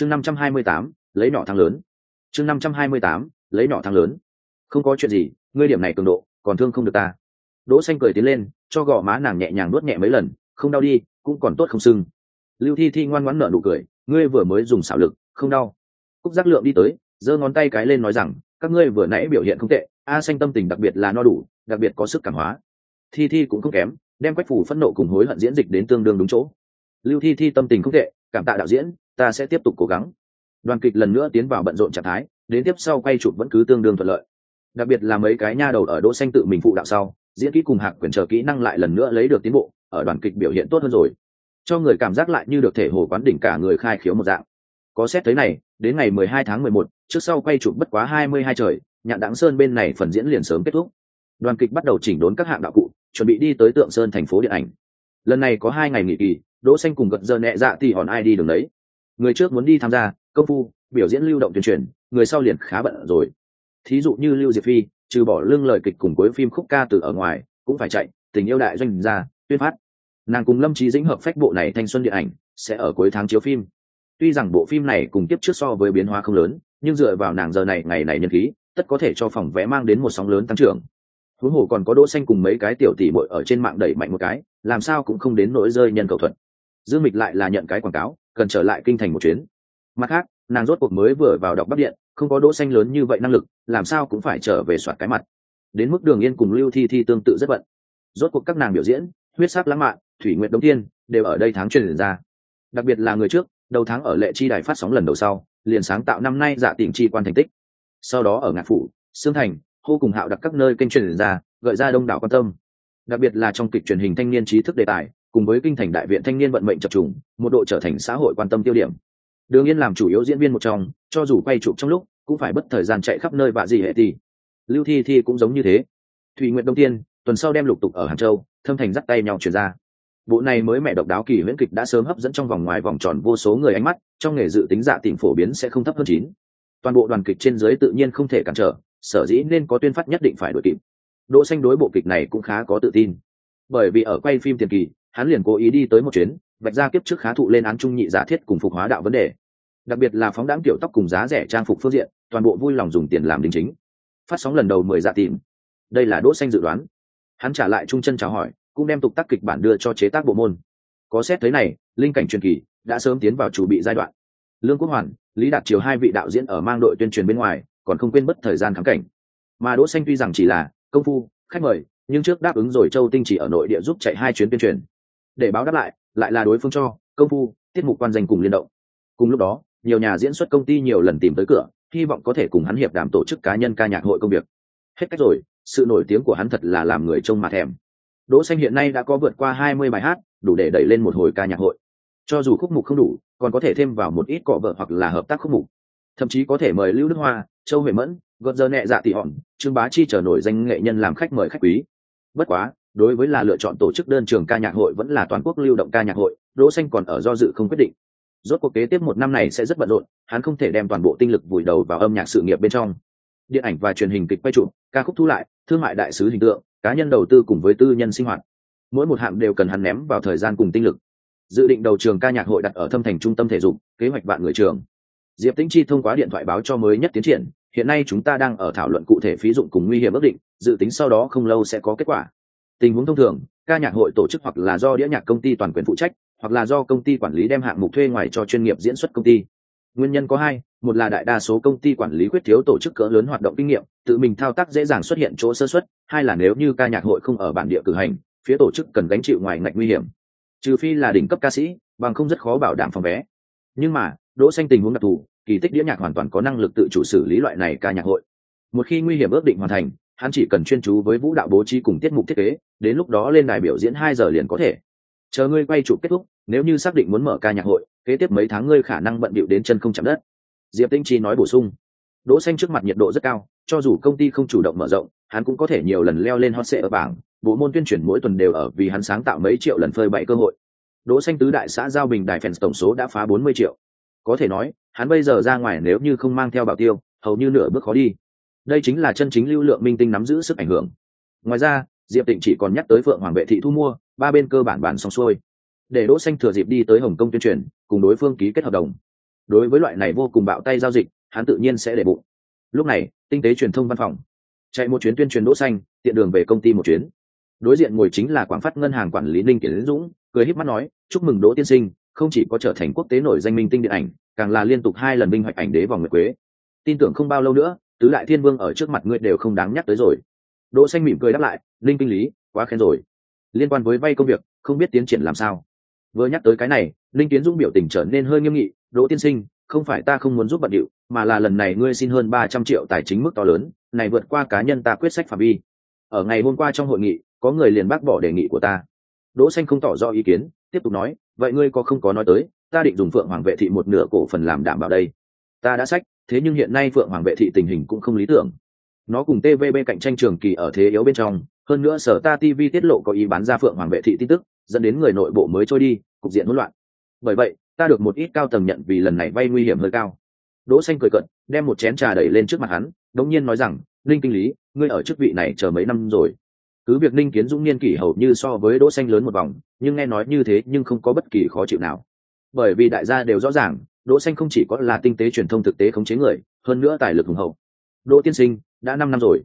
chương năm trăm hai mươi tám, lấy nhỏ thắng lớn. chương năm trăm hai mươi tám, lấy nhỏ thắng lớn. không có chuyện gì, ngươi điểm này cường độ, còn thương không được ta. đỗ xanh cười tiến lên, cho gò má nàng nhẹ nhàng nuốt nhẹ mấy lần, không đau đi, cũng còn tốt không sưng. lưu thi thi ngoan ngoãn nở nụ cười, ngươi vừa mới dùng xảo lực, không đau. cúc giác lượng đi tới, giơ ngón tay cái lên nói rằng, các ngươi vừa nãy biểu hiện không tệ, a xanh tâm tình đặc biệt là no đủ, đặc biệt có sức cảm hóa. thi thi cũng không kém, đem quách phủ phẫn nộ cùng hối hận diễn dịch đến tương đương đúng chỗ. lưu thi thi tâm tình không tệ cảm tạ đạo diễn ta sẽ tiếp tục cố gắng. Đoàn kịch lần nữa tiến vào bận rộn trạng thái đến tiếp sau quay chụp vẫn cứ tương đương thuận lợi. Đặc biệt là mấy cái nha đầu ở đỗ xanh tự mình phụ đạo sau diễn kỹ cùng hạc quyền chờ kỹ năng lại lần nữa lấy được tiến bộ ở đoàn kịch biểu hiện tốt hơn rồi. Cho người cảm giác lại như được thể hồ quán đỉnh cả người khai khiếu một dạng. Có xét thấy này đến ngày 12 tháng 11, trước sau quay chụp bất quá 22 trời nhạn đặng sơn bên này phần diễn liền sớm kết thúc. Đoàn kịch bắt đầu chỉnh đốn các hạng đạo cụ chuẩn bị đi tới tượng sơn thành phố điện ảnh. Lần này có hai ngày nghỉ kỳ đỗ xanh cùng gật giờ nhẹ dạ thì hòn ai đi đường đấy. Người trước muốn đi tham gia, công phu, biểu diễn lưu động tuyên truyền người sau liền khá bận rồi. Thí dụ như lưu diệp phi, trừ bỏ lương lời kịch cùng cuối phim khúc ca từ ở ngoài, cũng phải chạy, tình yêu đại doanh ra, tuyên phát. Nàng cùng lâm trí dĩnh hợp phách bộ này thanh xuân điện ảnh, sẽ ở cuối tháng chiếu phim. Tuy rằng bộ phim này cùng tiếp trước so với biến hóa không lớn, nhưng dựa vào nàng giờ này, ngày này nhân khí, tất có thể cho phòng vé mang đến một sóng lớn tăng trưởng. Huống hồ còn có đỗ xanh cùng mấy cái tiểu tỷ muội ở trên mạng đẩy mạnh một cái, làm sao cũng không đến nỗi rơi nhân cầu thuận dương mịch lại là nhận cái quảng cáo, cần trở lại kinh thành một chuyến. Mặt khác, nàng rốt cuộc mới vừa vào đọc bắc điện, không có đỗ xanh lớn như vậy năng lực, làm sao cũng phải trở về soạt cái mặt. Đến mức đường yên cùng lưu thi thi tương tự rất bận. Rốt cuộc các nàng biểu diễn, huyết sắc lãng mạn, thủy nguyện đông tiên, đều ở đây tháng truyền ra. Đặc biệt là người trước, đầu tháng ở lệ chi đài phát sóng lần đầu sau, liền sáng tạo năm nay giả tỉnh chi quan thành tích. Sau đó ở ngạc phủ xương thành, hô cùng hạo đặt các nơi kênh truyền ra, gợi ra đông đảo quan tâm. Đặc biệt là trong kịch truyền hình thanh niên trí thức đề tài cùng với kinh thành đại viện thanh niên vận mệnh chập trùng, một độ trở thành xã hội quan tâm tiêu điểm. Đường yên làm chủ yếu diễn viên một trong, cho dù quay chụp trong lúc, cũng phải bất thời gian chạy khắp nơi và gì hệ thì. Lưu thi thi cũng giống như thế. Thùy nguyện đông tiên, tuần sau đem lục tục ở hàng châu, thâm thành dắt tay nhau chuyển ra. Bộ này mới mẹ độc đáo kỳ huyễn kịch đã sớm hấp dẫn trong vòng ngoài vòng tròn vô số người ánh mắt, trong nghề dự tính dạ tìm phổ biến sẽ không thấp hơn chín. Toàn bộ đoàn kịch trên dưới tự nhiên không thể cản trở, sở dĩ nên có tuyên phát nhất định phải đội kịp. Đỗ xanh đối bộ kịch này cũng khá có tự tin. Bởi vì ở quay phim tiền kỳ hắn liền cố ý đi tới một chuyến, vạch ra kiếp trước khá thụ lên án trung nhị giả thiết cùng phục hóa đạo vấn đề. Đặc biệt là phóng đáng tiểu tóc cùng giá rẻ trang phục phương diện, toàn bộ vui lòng dùng tiền làm đính chính. Phát sóng lần đầu mười dạ tìm. Đây là đỗ xanh dự đoán. Hắn trả lại trung chân chào hỏi, cũng đem tục tác kịch bản đưa cho chế tác bộ môn. Có xét thế này, linh cảnh truyền kỳ đã sớm tiến vào chủ bị giai đoạn. Lương quốc hoàn, lý đạt triều hai vị đạo diễn ở mang đội tuyên truyền bên ngoài, còn không quên mất thời gian khám cảnh. Mà đỗ xanh tuy rằng chỉ là công phu, khách mời, nhưng trước đáp ứng rồi châu tinh chỉ ở nội địa giúp chạy hai chuyến tuyên truyền để báo đáp lại lại là đối phương cho, công phu, tiết mục quan danh cùng liên động. Cùng lúc đó, nhiều nhà diễn xuất công ty nhiều lần tìm tới cửa, hy vọng có thể cùng hắn hiệp đàm tổ chức cá nhân ca nhạc hội công việc. Hết cách rồi, sự nổi tiếng của hắn thật là làm người trông mà thèm. Đỗ xanh hiện nay đã có vượt qua hai mươi bài hát, đủ để đẩy lên một hồi ca nhạc hội. Cho dù khúc mục không đủ, còn có thể thêm vào một ít cọ vợ hoặc là hợp tác khúc mục. Thậm chí có thể mời lưu đức hoa, châu huệ mẫn gợt giờ nhẹ dạ tỷ hòn trương bá chi trở nổi danh nghệ nhân làm khách mời khách quý. Bất quá đối với là lựa chọn tổ chức đơn trường ca nhạc hội vẫn là toàn quốc lưu động ca nhạc hội, đỗ xanh còn ở do dự không quyết định. Rốt cuộc kế tiếp một năm này sẽ rất bận rộn, hắn không thể đem toàn bộ tinh lực vùi đầu vào âm nhạc sự nghiệp bên trong. Điện ảnh và truyền hình kịch quay chụp, ca khúc thu lại, thương mại đại sứ hình tượng, cá nhân đầu tư cùng với tư nhân sinh hoạt. Mỗi một hạng đều cần hắn ném vào thời gian cùng tinh lực. Dự định đầu trường ca nhạc hội đặt ở thâm thành trung tâm thể dục, kế hoạch vạn người trường. Diệp tĩnh chi thông qua điện thoại báo cho mới nhất tiến triển, hiện nay chúng ta đang ở thảo luận cụ thể phí dụng cùng nguy hiểm ước định, dự tính sau đó không lâu sẽ có kết quả tình huống thông thường, ca nhạc hội tổ chức hoặc là do đĩa nhạc công ty toàn quyền phụ trách, hoặc là do công ty quản lý đem hạng mục thuê ngoài cho chuyên nghiệp diễn xuất công ty. Nguyên nhân có hai, một là đại đa số công ty quản lý quyết thiếu tổ chức cỡ lớn hoạt động kinh nghiệm, tự mình thao tác dễ dàng xuất hiện chỗ sơ xuất hai là nếu như ca nhạc hội không ở bản địa cử hành, phía tổ chức cần gánh chịu ngoài ngạch nguy hiểm. Trừ phi là đỉnh cấp ca sĩ, bằng không rất khó bảo đảm phòng vé. Nhưng mà, đỗ xanh tình huống đặc thù, kỳ tích đĩa nhạc hoàn toàn có năng lực tự chủ xử lý loại này ca nhạc hội. Một khi nguy hiểm ước định hoàn thành hắn chỉ cần chuyên chú với vũ đạo bố trí cùng tiết mục thiết kế, đến lúc đó lên đài biểu diễn hai giờ liền có thể. Chờ ngươi quay chụp kết thúc, nếu như xác định muốn mở ca nhạc hội, kế tiếp mấy tháng ngươi khả năng bận bịu đến chân không chạm đất. Diệp tinh chi nói bổ sung. Đỗ xanh trước mặt nhiệt độ rất cao, cho dù công ty không chủ động mở rộng, hắn cũng có thể nhiều lần leo lên hot search ở bảng, bộ môn tuyên truyền mỗi tuần đều ở vì hắn sáng tạo mấy triệu lần phơi bậy cơ hội. Đỗ xanh tứ đại xã giao bình đài fans tổng số đã phá 40 triệu. Có thể nói, hắn bây giờ ra ngoài nếu như không mang theo bảo tiêu, hầu như nửa bước khó đi đây chính là chân chính lưu lượng minh tinh nắm giữ sức ảnh hưởng. Ngoài ra, diệp tịnh chỉ còn nhắc tới phượng hoàng vệ thị thu mua, ba bên cơ bản bàn xong xuôi. Để đỗ xanh thừa dịp đi tới hồng kông tuyên truyền, cùng đối phương ký kết hợp đồng. Đối với loại này vô cùng bạo tay giao dịch, hắn tự nhiên sẽ để bụng. Lúc này, tinh tế truyền thông văn phòng. Chạy một chuyến tuyên truyền đỗ xanh, tiện đường về công ty một chuyến. Đối diện ngồi chính là quảng phát ngân hàng quản lý ninh kiển dũng, cười híp mắt nói, chúc mừng đỗ tiên sinh, không chỉ có trở thành quốc tế nổi danh minh tinh điện ảnh, càng là liên tục hai lần minh hoạch ảnh đế vòng nguyệt quế. Tin tưởng không bao lâu nữa tứ đại thiên vương ở trước mặt ngươi đều không đáng nhắc tới rồi. Đỗ xanh mỉm cười đáp lại, linh kinh lý, quá khen rồi. Liên quan với vay công việc, không biết tiến triển làm sao. Vừa nhắc tới cái này, linh tiến dũng biểu tình trở nên hơi nghiêm nghị, đỗ tiên sinh, không phải ta không muốn giúp bận điệu, mà là lần này ngươi xin hơn ba trăm triệu tài chính mức to lớn, này vượt qua cá nhân ta quyết sách phạm vi. Ở ngày hôm qua trong hội nghị, có người liền bác bỏ đề nghị của ta. Đỗ xanh không tỏ rõ ý kiến, tiếp tục nói, vậy ngươi có không có nói tới, ta định dùng phượng hoàng vệ thị một nửa cổ phần làm đảm bảo đây. Ta đã sách thế nhưng hiện nay phượng hoàng vệ thị tình hình cũng không lý tưởng. Nó cùng tvb cạnh tranh trường kỳ ở thế yếu bên trong, hơn nữa sở ta tv tiết lộ có ý bán ra phượng hoàng vệ thị tin tức, dẫn đến người nội bộ mới trôi đi, cục diện hỗn loạn. Bởi vậy, ta được một ít cao tầng nhận vì lần này vay nguy hiểm hơi cao. Đỗ xanh cười cận đem một chén trà đẩy lên trước mặt hắn, đống nhiên nói rằng linh kinh lý, ngươi ở chức vị này chờ mấy năm rồi? Cứ việc ninh kiến dũng niên kỷ hầu như so với đỗ xanh lớn một vòng, nhưng nghe nói như thế nhưng không có bất kỳ khó chịu nào. Bởi vì đại gia đều rõ ràng đỗ xanh không chỉ có là tinh tế truyền thông thực tế khống chế người, hơn nữa tài lực hùng hậu. Đỗ tiên sinh, đã năm năm rồi.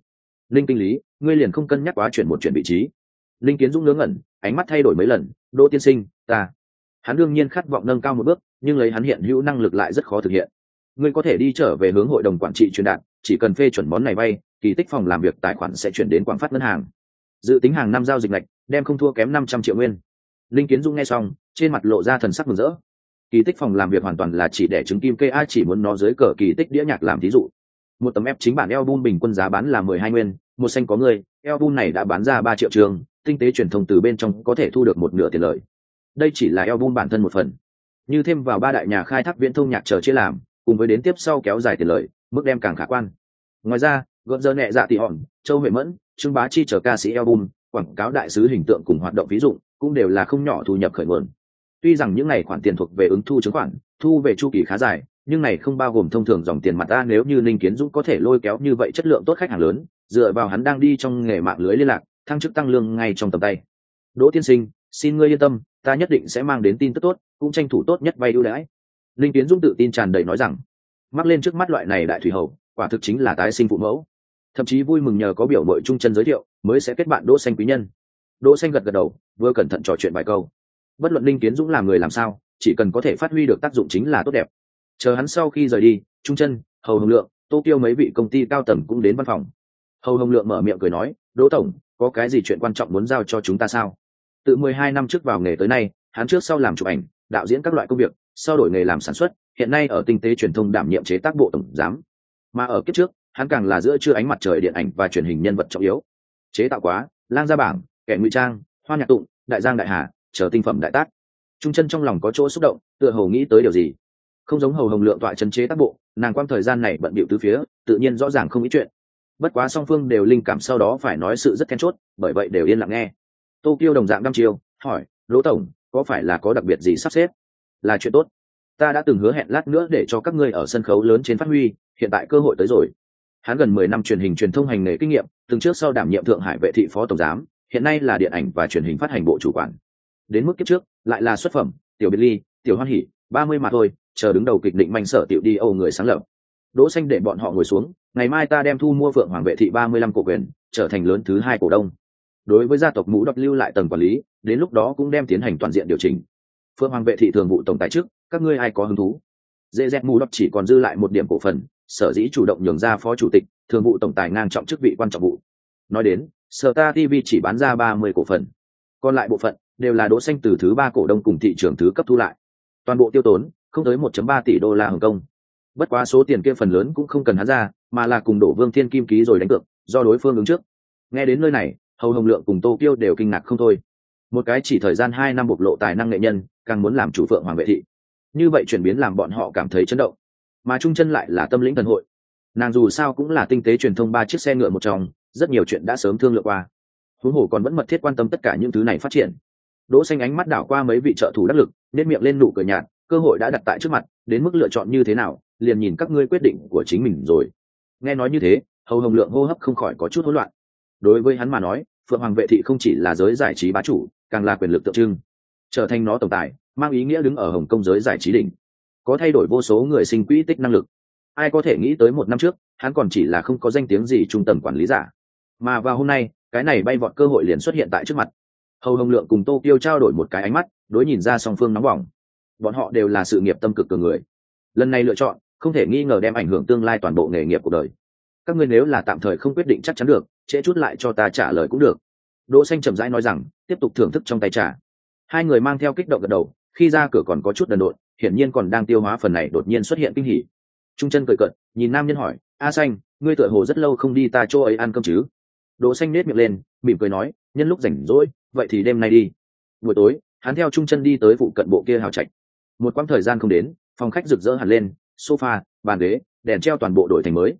Linh kinh lý, ngươi liền không cân nhắc quá chuyển một chuyển vị trí. Linh kiến dũng ngớ ngẩn, ánh mắt thay đổi mấy lần. Đỗ tiên sinh, ta. Hắn đương nhiên khát vọng nâng cao một bước, nhưng lấy hắn hiện hữu năng lực lại rất khó thực hiện. Ngươi có thể đi trở về hướng hội đồng quản trị truyền đạt, chỉ cần phê chuẩn món này vay, kỳ tích phòng làm việc tài khoản sẽ chuyển đến quảng phát ngân hàng. Dự tính hàng năm giao dịch lệch đem không thua kém năm trăm triệu nguyên. Linh kiến dung nghe xong, trên mặt lộ ra thần sắc mừng rỡ kỳ tích phòng làm việc hoàn toàn là chỉ để chứng kim kê ai chỉ muốn nó dưới cờ kỳ tích đĩa nhạc làm thí dụ. Một tấm ép chính bản album bình quân giá bán là mười hai nguyên, một xanh có người, album này đã bán ra ba triệu trường, tinh tế truyền thông từ bên trong có thể thu được một nửa tiền lợi. Đây chỉ là album bản thân một phần. Như thêm vào ba đại nhà khai thác viễn thông nhạc chờ chia làm, cùng với đến tiếp sau kéo dài tiền lợi, mức đem càng khả quan. Ngoài ra gợn dơ nhẹ dạ tị hòn châu huệ mẫn, trương bá chi chờ ca sĩ album, quảng cáo đại sứ hình tượng cùng hoạt động ví dụ, cũng đều là không nhỏ thu nhập khởi nguồn tuy rằng những này khoản tiền thuộc về ứng thu chứng khoản, thu về chu kỳ khá dài, nhưng này không bao gồm thông thường dòng tiền mặt ta nếu như Linh kiến dũng có thể lôi kéo như vậy chất lượng tốt khách hàng lớn, dựa vào hắn đang đi trong nghề mạng lưới liên lạc, thăng chức tăng lương ngay trong tầm tay. Đỗ tiên sinh, xin ngươi yên tâm, ta nhất định sẽ mang đến tin tức tốt, cũng tranh thủ tốt nhất vay ưu đãi. Linh kiến dũng tự tin tràn đầy nói rằng, mắc lên trước mắt loại này đại thủy hầu quả thực chính là tái sinh phụ mẫu. Thậm chí vui mừng nhờ có biểu mội trung chân giới thiệu, mới sẽ kết bạn đỗ xanh quý nhân. Đỗ xanh gật gật đầu, vừa cẩn thận trò chuyện vài câu bất luận linh kiến dũng làm người làm sao, chỉ cần có thể phát huy được tác dụng chính là tốt đẹp. Chờ hắn sau khi rời đi, trung chân, hầu hồng lượng, tokyo mấy vị công ty cao tầng cũng đến văn phòng. Hầu hồng lượng mở miệng cười nói, đỗ tổng, có cái gì chuyện quan trọng muốn giao cho chúng ta sao? Từ mười hai năm trước vào nghề tới nay, hắn trước sau làm chụp ảnh, đạo diễn các loại công việc, sau đổi nghề làm sản xuất, hiện nay ở tinh tế truyền thông đảm nhiệm chế tác bộ tổng giám. Mà ở kiếp trước, hắn càng là giữa chưa ánh mặt trời điện ảnh và truyền hình nhân vật trọng yếu. Chế tạo quá, lang gia bảng, kẻ ngụy trang, hoa nhạc tụng, đại giang đại hà chờ tinh phẩm đại tác. Trung chân trong lòng có chỗ xúc động tựa hồ nghĩ tới điều gì. Không giống hầu hồng lượng tọa chân chế tác bộ nàng quang thời gian này bận bịu tứ phía tự nhiên rõ ràng không ý chuyện. Bất quá song phương đều linh cảm sau đó phải nói sự rất then chốt bởi vậy đều yên lặng nghe. Tokyo đồng dạng năm chiều, hỏi lỗ tổng có phải là có đặc biệt gì sắp xếp? Là chuyện tốt. Ta đã từng hứa hẹn lát nữa để cho các ngươi ở sân khấu lớn trên phát huy hiện tại cơ hội tới rồi. Hắn gần mười năm truyền hình truyền thông hành nghề kinh nghiệm từng trước sau đảm nhiệm thượng hải vệ thị phó tổng giám hiện nay là điện ảnh và truyền hình phát hành bộ chủ quản đến mức kiếp trước, lại là xuất phẩm, tiểu biệt ly, tiểu hoan hỉ, ba mươi mà thôi, chờ đứng đầu kịch định manh sở tiểu đi âu người sáng lập. Đỗ xanh để bọn họ ngồi xuống, ngày mai ta đem thu mua phượng hoàng vệ thị ba mươi lăm cổ quyền, trở thành lớn thứ hai cổ đông. Đối với gia tộc mũ đọc lưu lại tầng quản lý, đến lúc đó cũng đem tiến hành toàn diện điều chỉnh. Phượng hoàng vệ thị thường vụ tổng tài chức, các ngươi ai có hứng thú? Dễ dẹp mũ đọc chỉ còn dư lại một điểm cổ phần, sở dĩ chủ động nhường ra phó chủ tịch, thường vụ tổng tài ngang trọng chức vị quan trọng vụ. Nói đến, sở ta tv chỉ bán ra ba mươi cổ phần. Còn lại bộ phận đều là đỗ xanh từ thứ ba cổ đông cùng thị trường thứ cấp thu lại. Toàn bộ tiêu tốn, không tới 1.3 tỷ đô la hồng kông. Bất quá số tiền kia phần lớn cũng không cần hắn ra, mà là cùng đổ vương thiên kim ký rồi đánh cược, do đối phương ứng trước. Nghe đến nơi này, hầu hồng lượng cùng tô kiêu đều kinh ngạc không thôi. Một cái chỉ thời gian hai năm bộc lộ tài năng nghệ nhân, càng muốn làm chủ phượng hoàng vệ thị. Như vậy chuyển biến làm bọn họ cảm thấy chấn động. Mà trung chân lại là tâm lĩnh thần hội. Nàng dù sao cũng là tinh tế truyền thông ba chiếc xe ngựa một trong, rất nhiều chuyện đã sớm thương lượng qua. Huống hồ còn vẫn mật thiết quan tâm tất cả những thứ này phát triển đỗ xanh ánh mắt đảo qua mấy vị trợ thủ đắc lực nên miệng lên nụ cười nhạt, cơ hội đã đặt tại trước mặt, đến mức lựa chọn như thế nào, liền nhìn các ngươi quyết định của chính mình rồi. Nghe nói như thế, hầu hồng lượng hô hấp không khỏi có chút hỗn loạn. Đối với hắn mà nói, phượng hoàng vệ thị không chỉ là giới giải trí bá chủ, càng là quyền lực tượng trưng. Trở thành nó tổng tài, mang ý nghĩa đứng ở hồng kông giới giải trí đỉnh. Có thay đổi vô số người sinh quỹ tích năng lực. Ai có thể nghĩ tới một năm trước, hắn còn chỉ là không có danh tiếng gì trung tầm quản lý giả. Mà vào hôm nay, cái này bay vọt cơ hội liền xuất hiện tại trước mặt hầu hồng lượng cùng tô kiêu trao đổi một cái ánh mắt, đối nhìn ra song phương nóng bỏng. Bọn họ đều là sự nghiệp tâm cực cường người. Lần này lựa chọn, không thể nghi ngờ đem ảnh hưởng tương lai toàn bộ nghề nghiệp cuộc đời. Các ngươi nếu là tạm thời không quyết định chắc chắn được, trễ chút lại cho ta trả lời cũng được. Đỗ xanh chậm rãi nói rằng, tiếp tục thưởng thức trong tay trà. Hai người mang theo kích động gật đầu, khi ra cửa còn có chút đần độn, hiển nhiên còn đang tiêu hóa phần này đột nhiên xuất hiện kinh hỉ. Trung chân cười cợt, nhìn nam nhân hỏi, a xanh, ngươi tựa hồ rất lâu không đi ta chỗ ấy ăn cơm chứ? Đỗ xanh nét miệng lên, mỉm cười nói, nhân lúc rảnh rỗi vậy thì đêm nay đi. Buổi tối, hắn theo trung chân đi tới phụ cận bộ kia hào trạch. Một quãng thời gian không đến, phòng khách rực rỡ hẳn lên, sofa, bàn ghế, đèn treo toàn bộ đổi thành mới.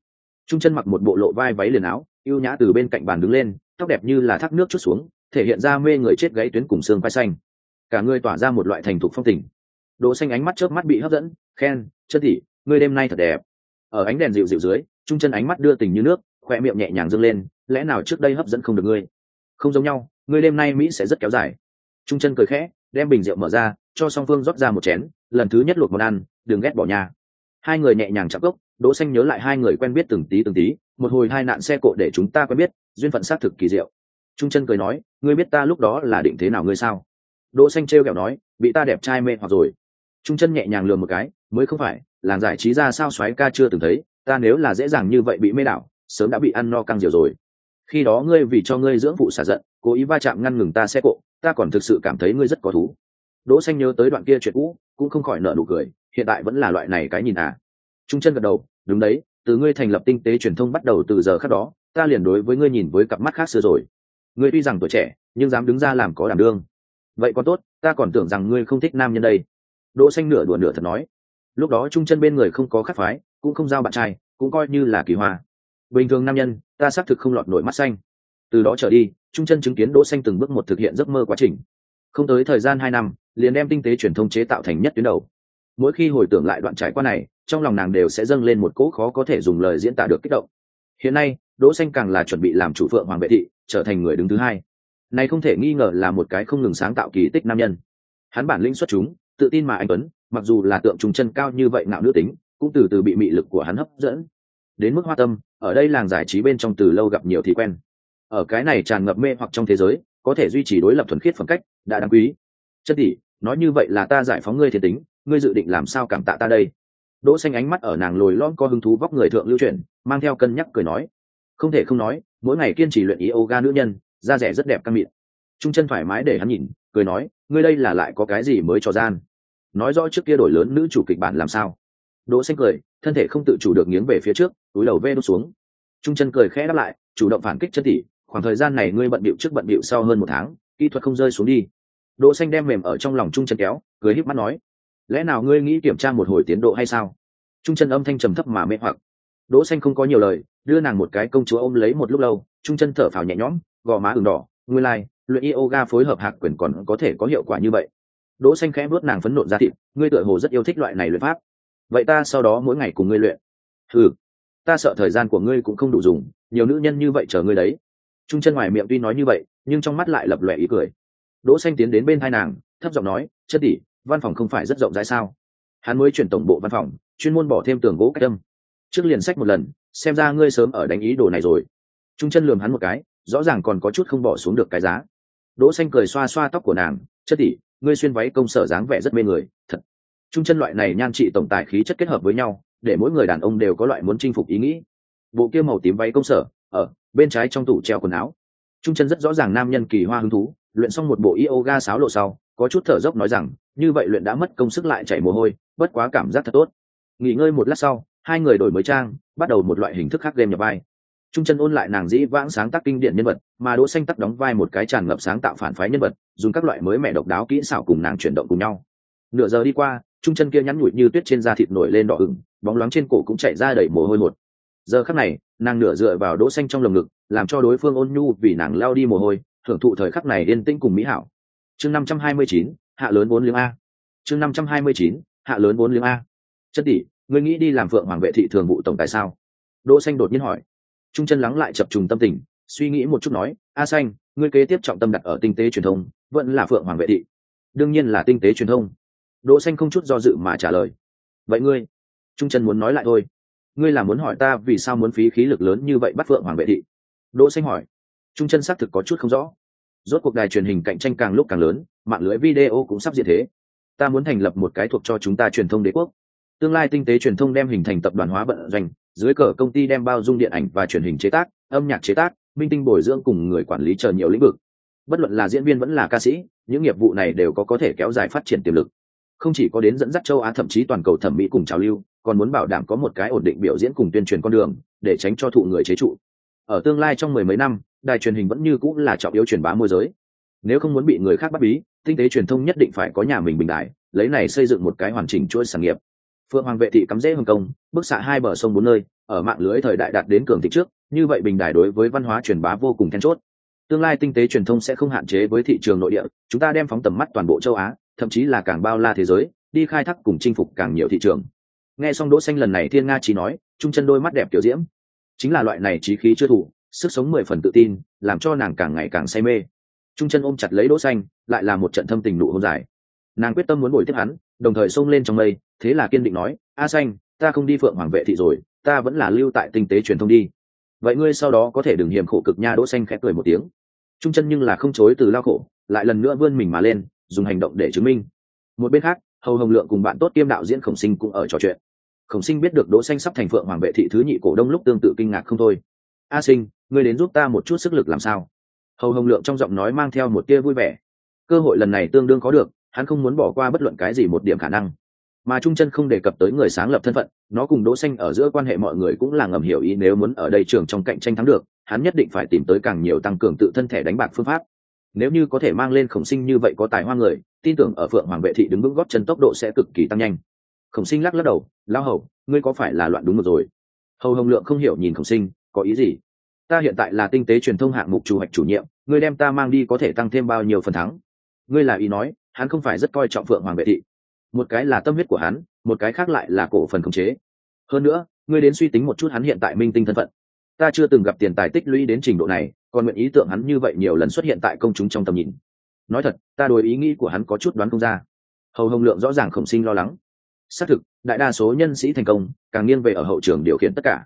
Trung chân mặc một bộ lộ vai váy liền áo, ưu nhã từ bên cạnh bàn đứng lên, tóc đẹp như là thác nước chút xuống, thể hiện ra mê người chết gáy tuyến cùng xương vai xanh. Cả người tỏa ra một loại thành thục phong tình. Đỗ xanh ánh mắt chớp mắt bị hấp dẫn, khen, chân thị ngươi đêm nay thật đẹp. Ở ánh đèn dịu dịu dưới, trung chân ánh mắt đưa tình như nước khoe miệng nhẹ nhàng dâng lên, lẽ nào trước đây hấp dẫn không được ngươi? Không giống nhau ngươi đêm nay mỹ sẽ rất kéo dài. Trung chân cười khẽ, đem bình rượu mở ra, cho song phương rót ra một chén, lần thứ nhất luộc món ăn, đừng ghét bỏ nhà. Hai người nhẹ nhàng chạm gốc đỗ xanh nhớ lại hai người quen biết từng tí từng tí, một hồi hai nạn xe cộ để chúng ta quen biết, duyên phận xác thực kỳ diệu. Trung chân cười nói, ngươi biết ta lúc đó là định thế nào ngươi sao? Đỗ xanh treo kẹo nói, bị ta đẹp trai mê hoặc rồi. Trung chân nhẹ nhàng lườm một cái, mới không phải, làng giải trí ra sao xoáy ca chưa từng thấy, ta nếu là dễ dàng như vậy bị mê đảo, sớm đã bị ăn no căng diều rồi khi đó ngươi vì cho ngươi dưỡng phụ xả giận, cố ý va chạm ngăn ngừng ta xe cộ, ta còn thực sự cảm thấy ngươi rất có thú. Đỗ xanh nhớ tới đoạn kia chuyện cũ, cũng không khỏi nở nụ cười, hiện tại vẫn là loại này cái nhìn à. Trung chân gật đầu, đúng đấy, từ ngươi thành lập tinh tế truyền thông bắt đầu từ giờ khác đó, ta liền đối với ngươi nhìn với cặp mắt khác xưa rồi. Ngươi tuy rằng tuổi trẻ, nhưng dám đứng ra làm có đảm đương. Vậy có tốt, ta còn tưởng rằng ngươi không thích nam nhân đây. Đỗ xanh nửa đùa nửa thật nói. Lúc đó trung chân bên người không có khắc phái, cũng không giao bạn trai, cũng coi như là kỳ hoa bình thường nam nhân, ta xác thực không lọt nổi mắt xanh. Từ đó trở đi, trung chân chứng kiến đỗ xanh từng bước một thực hiện giấc mơ quá trình. Không tới thời gian hai năm, liền đem tinh tế truyền thông chế tạo thành nhất tuyến đầu. Mỗi khi hồi tưởng lại đoạn trải qua này, trong lòng nàng đều sẽ dâng lên một cỗ khó có thể dùng lời diễn tả được kích động. Hiện nay, đỗ xanh càng là chuẩn bị làm chủ phượng hoàng vệ thị, trở thành người đứng thứ hai. Này không thể nghi ngờ là một cái không ngừng sáng tạo kỳ tích nam nhân. Hắn bản lĩnh xuất chúng, tự tin mà anh tuấn, mặc dù là tượng trùng chân cao như vậy ngạo nữ tính, cũng từ từ bị mị lực của hắn hấp dẫn đến mức hoa tâm, ở đây làng giải trí bên trong từ lâu gặp nhiều thì quen. Ở cái này tràn ngập mê hoặc trong thế giới, có thể duy trì đối lập thuần khiết phẩm cách, đã đáng quý. Chân tỷ, nói như vậy là ta giải phóng ngươi thiệt tính, ngươi dự định làm sao cảm tạ ta đây? Đỗ xanh ánh mắt ở nàng lồi lõm có hứng thú vóc người thượng lưu chuyển, mang theo cân nhắc cười nói. Không thể không nói, mỗi ngày kiên trì luyện yoga nữ nhân, da rẻ rất đẹp căng mịn. Trung chân thoải mái để hắn nhìn, cười nói, ngươi đây là lại có cái gì mới cho gian? Nói rõ trước kia đổi lớn nữ chủ kịch bản làm sao? Đỗ xanh cười, thân thể không tự chủ được nghiến về phía trước túi đầu vê đốt xuống. Trung chân cười khẽ đáp lại chủ động phản kích chân tỷ khoảng thời gian này ngươi bận bịu trước bận bịu sau hơn một tháng kỹ thuật không rơi xuống đi. Đỗ xanh đem mềm ở trong lòng trung chân kéo cười híp mắt nói lẽ nào ngươi nghĩ kiểm tra một hồi tiến độ hay sao? Trung chân âm thanh trầm thấp mà mê hoặc. Đỗ xanh không có nhiều lời đưa nàng một cái công chúa ôm lấy một lúc lâu trung chân thở phào nhẹ nhõm gò má ửng đỏ nguyên lai like, luyện yoga phối hợp hạc quyền còn có thể có hiệu quả như vậy. Đỗ xanh khẽ bước nàng phấn nộ ra thịt ngươi tựa hồ rất yêu thích loại này luyện pháp. Vậy ta sau đó mỗi ngày cùng ngươi luyện. Ừ ta sợ thời gian của ngươi cũng không đủ dùng, nhiều nữ nhân như vậy chờ ngươi đấy. Trung chân ngoài miệng tuy nói như vậy, nhưng trong mắt lại lập lòe ý cười. Đỗ xanh tiến đến bên hai nàng, thấp giọng nói, chất tỷ, văn phòng không phải rất rộng rãi sao? Hắn mới chuyển tổng bộ văn phòng, chuyên môn bỏ thêm tường gỗ cách âm. Trước liền sách một lần, xem ra ngươi sớm ở đánh ý đồ này rồi. Trung chân lườm hắn một cái, rõ ràng còn có chút không bỏ xuống được cái giá. Đỗ xanh cười xoa xoa tóc của nàng, chất tỷ, ngươi xuyên váy công sở dáng vẻ rất mê người, thật. Trung chân loại này nhan trị tổng tài khí chất kết hợp với nhau để mỗi người đàn ông đều có loại muốn chinh phục ý nghĩ. Bộ kia màu tím váy công sở, ở bên trái trong tủ treo quần áo. Trung chân rất rõ ràng nam nhân kỳ hoa hứng thú, luyện xong một bộ yoga sáo lộ sau, có chút thở dốc nói rằng, như vậy luyện đã mất công sức lại chảy mồ hôi, bất quá cảm giác thật tốt. Nghỉ ngơi một lát sau, hai người đổi mới trang, bắt đầu một loại hình thức khác game nhập vai. Trung chân ôn lại nàng dĩ vãng sáng tác kinh điển nhân vật, mà đỗ xanh tắc đóng vai một cái tràn ngập sáng tạo phản phái nhân vật, dùng các loại mới mẹ độc đáo kỹ xảo cùng nàng chuyển động cùng nhau. Nửa giờ đi qua, trung chân kia nhắn nhủi như tuyết trên da thịt nổi lên đỏ ửng bóng loáng trên cổ cũng chạy ra đầy mồ hôi một giờ khắc này nàng nửa dựa vào đỗ xanh trong lồng ngực làm cho đối phương ôn nhu vì nàng lao đi mồ hôi thưởng thụ thời khắc này yên tĩnh cùng mỹ hảo. Chương 529, hạ lớn vốn liếng a. Chương 529, hạ lớn vốn liếng a. Chân tỷ ngươi nghĩ đi làm vượng hoàng vệ thị thường vụ tổng tài sao? Đỗ xanh đột nhiên hỏi. Trung chân lắng lại chập trùng tâm tình suy nghĩ một chút nói a xanh ngươi kế tiếp trọng tâm đặt ở tinh tế truyền thông vẫn là phượng hoàng vệ thị. Đương nhiên là tinh tế truyền thông. Đỗ xanh không chút do dự mà trả lời. Vậy ngươi trung chân muốn nói lại thôi. Ngươi là muốn hỏi ta vì sao muốn phí khí lực lớn như vậy bắt phượng hoàng vệ thị? Đỗ xanh hỏi. Trung chân xác thực có chút không rõ. Rốt cuộc đài truyền hình cạnh tranh càng lúc càng lớn, mạng lưới video cũng sắp diệt thế. Ta muốn thành lập một cái thuộc cho chúng ta truyền thông đế quốc. Tương lai tinh tế truyền thông đem hình thành tập đoàn hóa vận doanh, dưới cờ công ty đem bao dung điện ảnh và truyền hình chế tác, âm nhạc chế tác, minh tinh bồi dưỡng cùng người quản lý chờ nhiều lĩnh vực. Bất luận là diễn viên vẫn là ca sĩ, những nghiệp vụ này đều có có thể kéo dài phát triển tiềm lực. Không chỉ có đến dẫn dắt châu á thậm chí toàn cầu thẩm mỹ cùng trào lưu còn muốn bảo đảm có một cái ổn định biểu diễn cùng tuyên truyền con đường, để tránh cho thụ người chế trụ. Ở tương lai trong mười mấy năm, đài truyền hình vẫn như cũng là trọng yếu truyền bá môi giới. Nếu không muốn bị người khác bắt bí, tinh tế truyền thông nhất định phải có nhà mình bình đại, lấy này xây dựng một cái hoàn chỉnh chuỗi sản nghiệp. Phượng hoàng vệ thị cắm rễ hồng kông bức xạ hai bờ sông bốn nơi, ở mạng lưới thời đại đạt đến cường thị trước, như vậy bình đài đối với văn hóa truyền bá vô cùng then chốt. Tương lai tinh tế truyền thông sẽ không hạn chế với thị trường nội địa, chúng ta đem phóng tầm mắt toàn bộ châu á, thậm chí là càng bao la thế giới, đi khai thác cùng chinh phục càng nhiều thị trường nghe xong đỗ xanh lần này thiên nga chỉ nói, trung chân đôi mắt đẹp kiểu diễm. Chính là loại này trí khí chưa thủ, sức sống mười phần tự tin, làm cho nàng càng ngày càng say mê. Trung chân ôm chặt lấy đỗ xanh, lại là một trận thâm tình nụ hôn dài. Nàng quyết tâm muốn bồi tiếp hắn, đồng thời xông lên trong mây, thế là kiên định nói, a xanh, ta không đi phượng hoàng vệ thị rồi, ta vẫn là lưu tại tinh tế truyền thông đi. Vậy ngươi sau đó có thể đừng hiểm khổ cực nha. Đỗ xanh khẽ cười một tiếng. Trung chân nhưng là không chối từ lao khổ, lại lần nữa vươn mình mà lên, dùng hành động để chứng minh. Một bên khác, hầu hồng lượng cùng bạn tốt tiêm đạo diễn khổng sinh cũng ở trò chuyện khổng sinh biết được đỗ xanh sắp thành phượng hoàng vệ thị thứ nhị cổ đông lúc tương tự kinh ngạc không thôi. A sinh, ngươi đến giúp ta một chút sức lực làm sao? Hầu hồng lượng trong giọng nói mang theo một tia vui vẻ. Cơ hội lần này tương đương có được, hắn không muốn bỏ qua bất luận cái gì một điểm khả năng. Mà trung chân không đề cập tới người sáng lập thân phận, nó cùng đỗ xanh ở giữa quan hệ mọi người cũng là ngầm hiểu ý nếu muốn ở đây trường trong cạnh tranh thắng được, hắn nhất định phải tìm tới càng nhiều tăng cường tự thân thể đánh bạc phương pháp. Nếu như có thể mang lên khổng sinh như vậy có tài hoa người, tin tưởng ở phượng hoàng vệ thị đứng vững góp chân tốc độ sẽ cực kỳ tăng nhanh khổng sinh lắc lắc đầu lao hầu, ngươi có phải là loạn đúng một rồi? Hầu hồng lượng không hiểu nhìn khổng sinh, có ý gì? Ta hiện tại là tinh tế truyền thông hạng mục chủ hoạch chủ nhiệm, ngươi đem ta mang đi có thể tăng thêm bao nhiêu phần thắng? Ngươi là ý nói, hắn không phải rất coi trọng phượng hoàng vệ thị. Một cái là tâm huyết của hắn, một cái khác lại là cổ phần khống chế. Hơn nữa, ngươi đến suy tính một chút hắn hiện tại minh tinh thân phận. Ta chưa từng gặp tiền tài tích lũy đến trình độ này, còn nguyện ý tưởng hắn như vậy nhiều lần xuất hiện tại công chúng trong tầm nhìn. Nói thật, ta đối ý nghĩ của hắn có chút đoán không ra. Hầu hồng lượng rõ ràng khổng sinh lo lắng xác thực, đại đa số nhân sĩ thành công, càng nghiêng về ở hậu trường điều khiển tất cả.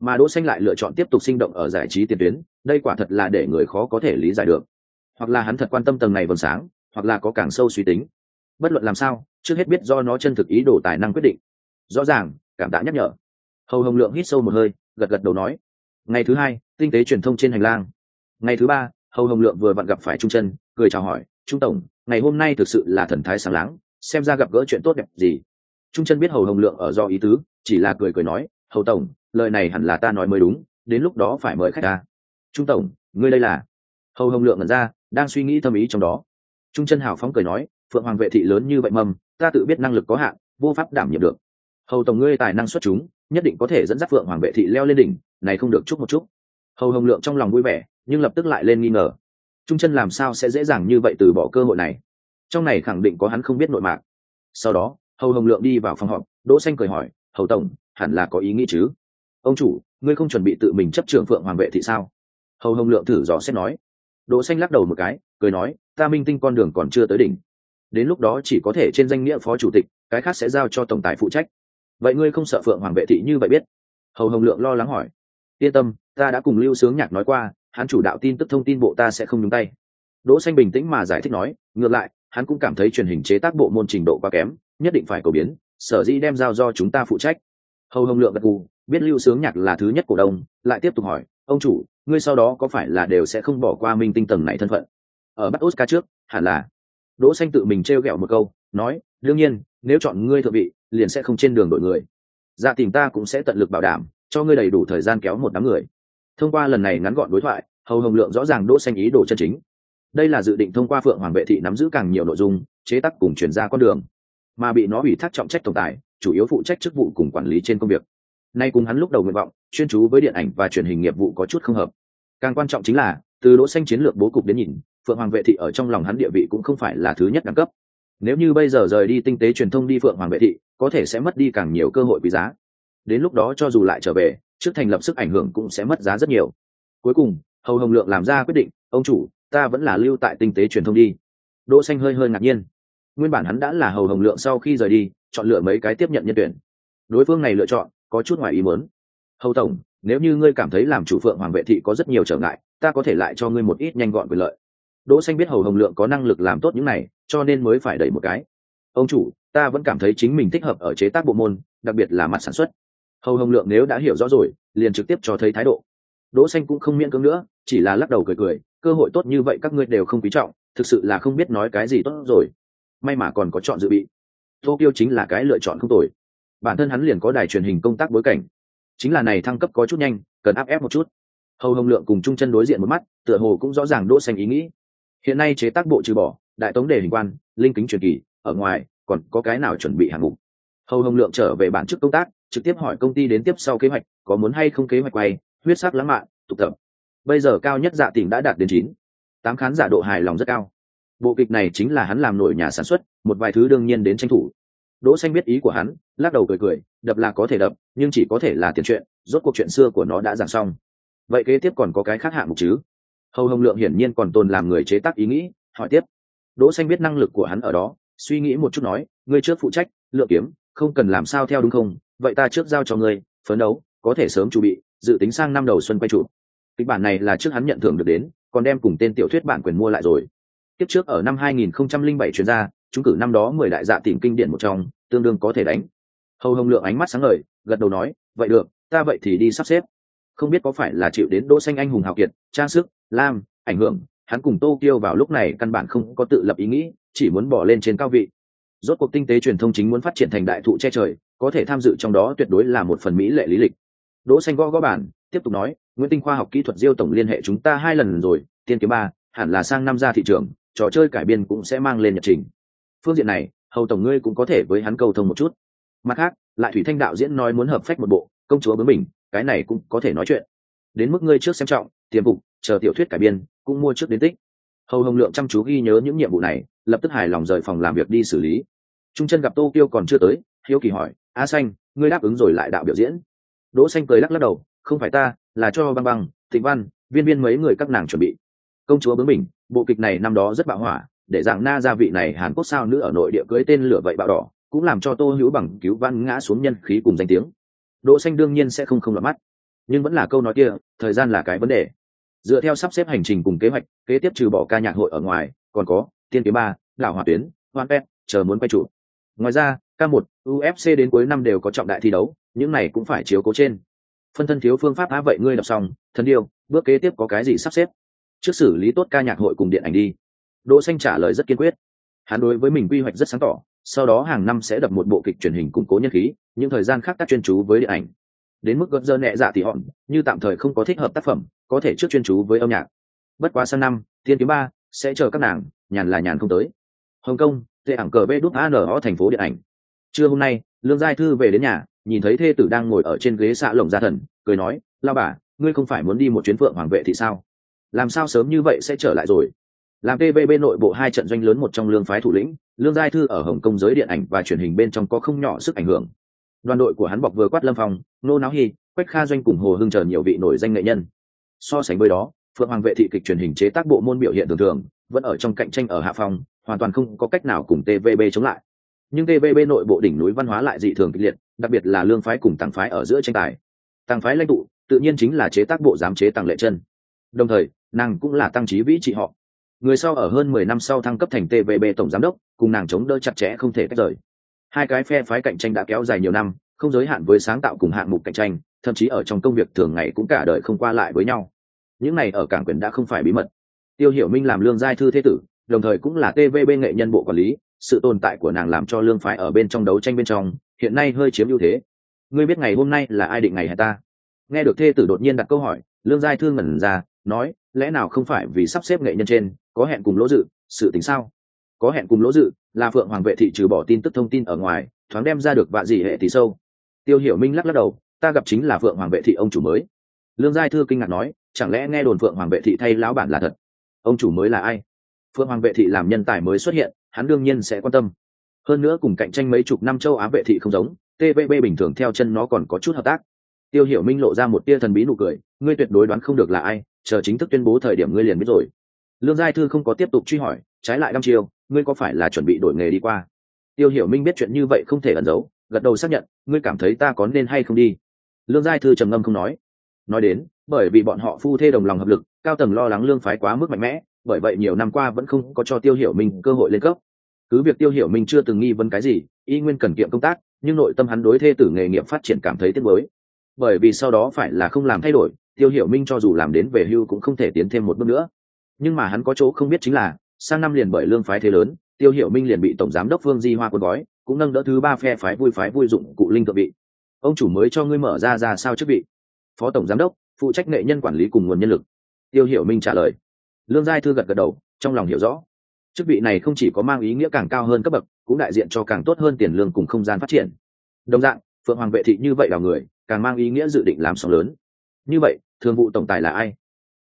Mà đỗ xanh lại lựa chọn tiếp tục sinh động ở giải trí tiền tuyến, đây quả thật là để người khó có thể lý giải được. Hoặc là hắn thật quan tâm tầng này vầng sáng, hoặc là có càng sâu suy tính. Bất luận làm sao, trước hết biết do nó chân thực ý đồ tài năng quyết định. Rõ ràng, cảm tạ nhắc nhở. Hầu hồng lượng hít sâu một hơi, gật gật đầu nói, ngày thứ hai, tinh tế truyền thông trên hành lang. Ngày thứ ba, hầu hồng lượng vừa vặn gặp phải trung chân cười chào hỏi, trung tổng, ngày hôm nay thực sự là thần thái sáng láng, xem ra gặp gỡ chuyện tốt đẹp gì trung chân biết hầu hồng lượng ở do ý tứ, chỉ là cười cười nói, hầu tổng, lời này hẳn là ta nói mới đúng, đến lúc đó phải mời khách ta trung tổng, ngươi đây là? Hầu hồng lượng ngẩn ra, đang suy nghĩ tâm ý trong đó. Trung chân hào phóng cười nói, phượng hoàng vệ thị lớn như vậy mầm, ta tự biết năng lực có hạn, vô pháp đảm nhiệm được. Hầu tổng ngươi tài năng xuất chúng, nhất định có thể dẫn dắt phượng hoàng vệ thị leo lên đỉnh, này không được chúc một chút hầu hồng lượng trong lòng vui vẻ, nhưng lập tức lại lên nghi ngờ. Trung chân làm sao sẽ dễ dàng như vậy từ bỏ cơ hội này? Trong này khẳng định có hắn không biết nội mạc. Sau đó hầu hồng lượng đi vào phòng họp, đỗ xanh cười hỏi, hầu tổng, hẳn là có ý nghĩ chứ? Ông chủ, ngươi không chuẩn bị tự mình chấp trưởng phượng hoàng vệ thị sao? Hầu hồng lượng thử dò xét nói. Đỗ xanh lắc đầu một cái, cười nói, ta minh tinh con đường còn chưa tới đỉnh. Đến lúc đó chỉ có thể trên danh nghĩa phó chủ tịch, cái khác sẽ giao cho tổng tài phụ trách. Vậy ngươi không sợ phượng hoàng vệ thị như vậy biết? Hầu hồng lượng lo lắng hỏi. Yên tâm, ta đã cùng lưu sướng nhạc nói qua, hắn chủ đạo tin tức thông tin bộ ta sẽ không nhúng tay. Đỗ xanh bình tĩnh mà giải thích nói, ngược lại, hắn cũng cảm thấy truyền hình chế tác bộ môn trình độ quá kém nhất định phải cầu biến, sở dĩ đem giao do chúng ta phụ trách. Hầu hồng lượng gật gù, biết lưu sướng nhạc là thứ nhất cổ đông, lại tiếp tục hỏi, ông chủ, ngươi sau đó có phải là đều sẽ không bỏ qua minh tinh tầng này thân phận? Ở bắt oscar trước, hẳn là. Đỗ xanh tự mình treo gẹo một câu, nói, đương nhiên, nếu chọn ngươi thượng vị, liền sẽ không trên đường đổi người. Dạ tìm ta cũng sẽ tận lực bảo đảm, cho ngươi đầy đủ thời gian kéo một đám người. Thông qua lần này ngắn gọn đối thoại, hầu hồng lượng rõ ràng đỗ xanh ý đồ chân chính. Đây là dự định thông qua phượng hoàng vệ thị nắm giữ càng nhiều nội dung, chế tác cùng truyền ra con đường mà bị nó ủy thác trọng trách tổng tài, chủ yếu phụ trách chức vụ cùng quản lý trên công việc. Nay cùng hắn lúc đầu nguyện vọng, chuyên chú với điện ảnh và truyền hình nghiệp vụ có chút không hợp. Càng quan trọng chính là, từ đỗ xanh chiến lược bố cục đến nhìn, phượng hoàng vệ thị ở trong lòng hắn địa vị cũng không phải là thứ nhất đẳng cấp. Nếu như bây giờ rời đi tinh tế truyền thông đi phượng hoàng vệ thị, có thể sẽ mất đi càng nhiều cơ hội quý giá. Đến lúc đó cho dù lại trở về, trước thành lập sức ảnh hưởng cũng sẽ mất giá rất nhiều. Cuối cùng, hầu hồng lượng làm ra quyết định, ông chủ, ta vẫn là lưu tại tinh tế truyền thông đi. Đỗ xanh hơi hơi ngạc nhiên nguyên bản hắn đã là hầu hồng lượng sau khi rời đi, chọn lựa mấy cái tiếp nhận nhân tuyển. Đối phương này lựa chọn, có chút ngoài ý muốn. Hầu tổng, nếu như ngươi cảm thấy làm chủ phượng hoàng vệ thị có rất nhiều trở ngại, ta có thể lại cho ngươi một ít nhanh gọn quyền lợi. Đỗ xanh biết hầu hồng lượng có năng lực làm tốt những này, cho nên mới phải đẩy một cái. Ông chủ, ta vẫn cảm thấy chính mình thích hợp ở chế tác bộ môn, đặc biệt là mặt sản xuất. Hầu hồng lượng nếu đã hiểu rõ rồi, liền trực tiếp cho thấy thái độ. Đỗ xanh cũng không miễn cưỡng nữa, chỉ là lắc đầu cười cười, cơ hội tốt như vậy các ngươi đều không quý trọng, thực sự là không biết nói cái gì tốt rồi may mà còn có chọn dự bị. Tokyo chính là cái lựa chọn không tồi. Bản thân hắn liền có đài truyền hình công tác bối cảnh. Chính là này thăng cấp có chút nhanh, cần áp ép một chút. Hầu hồng lượng cùng trung chân đối diện một mắt, tựa hồ cũng rõ ràng đỗ xanh ý nghĩ. Hiện nay chế tác bộ trừ bỏ, đại tống đề hình quan, linh kính truyền kỳ, ở ngoài, còn có cái nào chuẩn bị hạng mục? Hầu hồng lượng trở về bản chức công tác, trực tiếp hỏi công ty đến tiếp sau kế hoạch, có muốn hay không kế hoạch quay, huyết sắc lãng mạn, tụ tập. Bây giờ cao nhất dạ tỉnh đã đạt đến chín. Tám khán giả độ hài lòng rất cao bộ kịch này chính là hắn làm nổi nhà sản xuất, một vài thứ đương nhiên đến tranh thủ. Đỗ xanh biết ý của hắn, lắc đầu cười cười, đập là có thể đập, nhưng chỉ có thể là tiền chuyện, rốt cuộc chuyện xưa của nó đã giảng xong. Vậy kế tiếp còn có cái khác hạng mục chứ? Hầu hồng lượng hiển nhiên còn tồn làm người chế tác ý nghĩ, hỏi tiếp. Đỗ xanh biết năng lực của hắn ở đó, suy nghĩ một chút nói, ngươi trước phụ trách lựa kiếm, không cần làm sao theo đúng không? Vậy ta trước giao cho ngươi, phấn đấu, có thể sớm chuẩn bị, dự tính sang năm đầu xuân quay trụ kịch bản này là trước hắn nhận thưởng được đến, còn đem cùng tên tiểu thuyết bản quyền mua lại rồi tiếp trước ở năm 2007 chuyên gia chúng cử năm đó mười đại dạ tìm kinh điển một trong, tương đương có thể đánh. Hầu hồng lượng ánh mắt sáng ngời, gật đầu nói, vậy được, ta vậy thì đi sắp xếp. Không biết có phải là chịu đến đỗ xanh anh hùng hào kiệt, trang sức, lam, ảnh hưởng, hắn cùng tô kiêu vào lúc này căn bản không có tự lập ý nghĩ, chỉ muốn bỏ lên trên cao vị. Rốt cuộc tinh tế truyền thông chính muốn phát triển thành đại thụ che trời, có thể tham dự trong đó tuyệt đối là một phần mỹ lệ lý lịch. Đỗ xanh gõ gõ bản tiếp tục nói, nguyễn tinh khoa học kỹ thuật diêu tổng liên hệ chúng ta hai lần rồi, tiên kiếm ba, hẳn là sang năm ra thị trường trò chơi cải biên cũng sẽ mang lên nhật trình. Phương diện này, hầu tổng ngươi cũng có thể với hắn cầu thông một chút. Mặt khác, lại thủy thanh đạo diễn nói muốn hợp phách một bộ, công chúa bướng mình cái này cũng có thể nói chuyện. Đến mức ngươi trước xem trọng, tiềm phục, chờ tiểu thuyết cải biên, cũng mua trước đến tích. Hầu hồng lượng chăm chú ghi nhớ những nhiệm vụ này, lập tức hài lòng rời phòng làm việc đi xử lý. Trung chân gặp tô kiêu còn chưa tới, hiếu kỳ hỏi, a xanh, ngươi đáp ứng rồi lại đạo biểu diễn? Đỗ xanh cười lắc lắc đầu, không phải ta, là cho băng băng, tịnh văn, viên viên mấy người các nàng chuẩn bị. Công chúa bướng mình bộ kịch này năm đó rất bạo hỏa, để dạng na gia vị này hàn quốc sao nữ ở nội địa cưới tên lửa vậy bạo đỏ, cũng làm cho tô hữu bằng cứu văn ngã xuống nhân khí cùng danh tiếng. Đỗ xanh đương nhiên sẽ không không lọt mắt. Nhưng vẫn là câu nói kia, thời gian là cái vấn đề. Dựa theo sắp xếp hành trình cùng kế hoạch, kế tiếp trừ bỏ ca nhạc hội ở ngoài, còn có, tiên kiếm ba, lão hỏa tuyến, hoan pet, chờ muốn quay trụ. Ngoài ra k 1 ufc đến cuối năm đều có trọng đại thi đấu, những này cũng phải chiếu cố trên. Phân thân thiếu phương pháp á vậy ngươi đọc xong thân điêu, bước kế tiếp có cái gì sắp xếp? Trước xử lý tốt ca nhạc hội cùng điện ảnh đi. Đỗ xanh trả lời rất kiên quyết. Hắn đối với mình quy hoạch rất sáng tỏ, sau đó hàng năm sẽ đập một bộ kịch truyền hình củng cố nhân khí, những thời gian khác tác chuyên chú với điện ảnh. Đến mức gợt dơ nhẹ dạ thì họn như tạm thời không có thích hợp tác phẩm, có thể trước chuyên chú với âm nhạc. Bất quá sang năm tiên kiếm ba sẽ chờ các nàng, nhàn là nhàn không tới. Hồng kông, tệ ảng cờ bê đút ở thành phố điện ảnh. Trưa hôm nay, lương giai thư về đến nhà, nhìn thấy thê tử đang ngồi ở trên ghế xạ lồng gia thần, cười nói lao bà, ngươi không phải muốn đi một chuyến phượng hoàng vệ thì sao? Làm sao sớm như vậy sẽ trở lại rồi? Làm tvb nội bộ hai trận doanh lớn một trong lương phái thủ lĩnh, lương giai thư ở hồng kông giới điện ảnh và truyền hình bên trong có không nhỏ sức ảnh hưởng. Đoàn đội của hắn bọc vừa quát lâm phong nô náo hy quách kha doanh cùng hồ hưng chờ nhiều vị nổi danh nghệ nhân. So sánh với đó, phượng hoàng vệ thị kịch truyền hình chế tác bộ môn biểu hiện thường thường, vẫn ở trong cạnh tranh ở hạ phòng hoàn toàn không có cách nào cùng tvb chống lại. Nhưng tvb nội bộ đỉnh núi văn hóa lại dị thường kịch liệt, đặc biệt là lương phái cùng tàng phái ở giữa tranh tài. Tàng phái lãnh tụ, tự nhiên chính là chế tác bộ giám chế tàng lệ chân đồng thời, nàng cũng là tăng trí vĩ trị họ. Người sau ở hơn mười năm sau thăng cấp thành tvb tổng giám đốc, cùng nàng chống đỡ chặt chẽ không thể tách rời. Hai cái phe phái cạnh tranh đã kéo dài nhiều năm, không giới hạn với sáng tạo cùng hạng mục cạnh tranh, thậm chí ở trong công việc thường ngày cũng cả đời không qua lại với nhau. Những này ở cảng quyền đã không phải bí mật. Tiêu hiểu minh làm lương giai thư thế tử, đồng thời cũng là tvb nghệ nhân bộ quản lý, sự tồn tại của nàng làm cho lương phái ở bên trong đấu tranh bên trong, hiện nay hơi chiếm ưu thế. Ngươi biết ngày hôm nay là ai định ngày hay ta? Nghe được thê tử đột nhiên đặt câu hỏi, lương giai thương ngẩn ra nói, lẽ nào không phải vì sắp xếp nghệ nhân trên, có hẹn cùng lỗ dự, sự tính sao? Có hẹn cùng lỗ dự, là phượng hoàng vệ thị trừ bỏ tin tức thông tin ở ngoài, thoáng đem ra được vạ gì hệ tỷ sâu. Tiêu hiểu minh lắc lắc đầu, ta gặp chính là phượng hoàng vệ thị ông chủ mới. Lương giai thư kinh ngạc nói, chẳng lẽ nghe đồn phượng hoàng vệ thị thay lão bản là thật? Ông chủ mới là ai? Phượng hoàng vệ thị làm nhân tài mới xuất hiện, hắn đương nhiên sẽ quan tâm. Hơn nữa cùng cạnh tranh mấy chục năm châu á vệ thị không giống tvb bình thường theo chân nó còn có chút hợp tác. Tiêu hiểu minh lộ ra một tia thần bí nụ cười, ngươi tuyệt đối đoán không được là ai chờ chính thức tuyên bố thời điểm ngươi liền biết rồi. Lương giai thư không có tiếp tục truy hỏi, trái lại đăm chiêu, ngươi có phải là chuẩn bị đổi nghề đi qua? Tiêu hiểu minh biết chuyện như vậy không thể ẩn giấu, gật đầu xác nhận, ngươi cảm thấy ta có nên hay không đi? Lương giai thư trầm ngâm không nói. Nói đến, bởi vì bọn họ phu thê đồng lòng hợp lực, cao tầng lo lắng lương phái quá mức mạnh mẽ, bởi vậy nhiều năm qua vẫn không có cho tiêu hiểu minh cơ hội lên cấp. Cứ việc tiêu hiểu minh chưa từng nghi vấn cái gì, y nguyên cần kiệm công tác, nhưng nội tâm hắn đối thê tử nghề nghiệp phát triển cảm thấy tiếc mới bởi vì sau đó phải là không làm thay đổi tiêu hiểu minh cho dù làm đến về hưu cũng không thể tiến thêm một bước nữa. Nhưng mà hắn có chỗ không biết chính là, sang năm liền bởi lương phái thế lớn, tiêu hiểu minh liền bị tổng giám đốc phương di hoa quân gói, cũng nâng đỡ thứ ba phe phái vui phái vui dụng cụ linh thượng vị. Ông chủ mới cho ngươi mở ra ra sao chức vị. Phó tổng giám đốc, phụ trách nghệ nhân quản lý cùng nguồn nhân lực. Tiêu hiểu minh trả lời. Lương giai thư gật gật đầu, trong lòng hiểu rõ. Chức vị này không chỉ có mang ý nghĩa càng cao hơn cấp bậc, cũng đại diện cho càng tốt hơn tiền lương cùng không gian phát triển. Đồng dạng, phượng hoàng vệ thị như vậy đào người, càng mang ý nghĩa dự định làm sóng lớn. Như vậy thường vụ tổng tài là ai?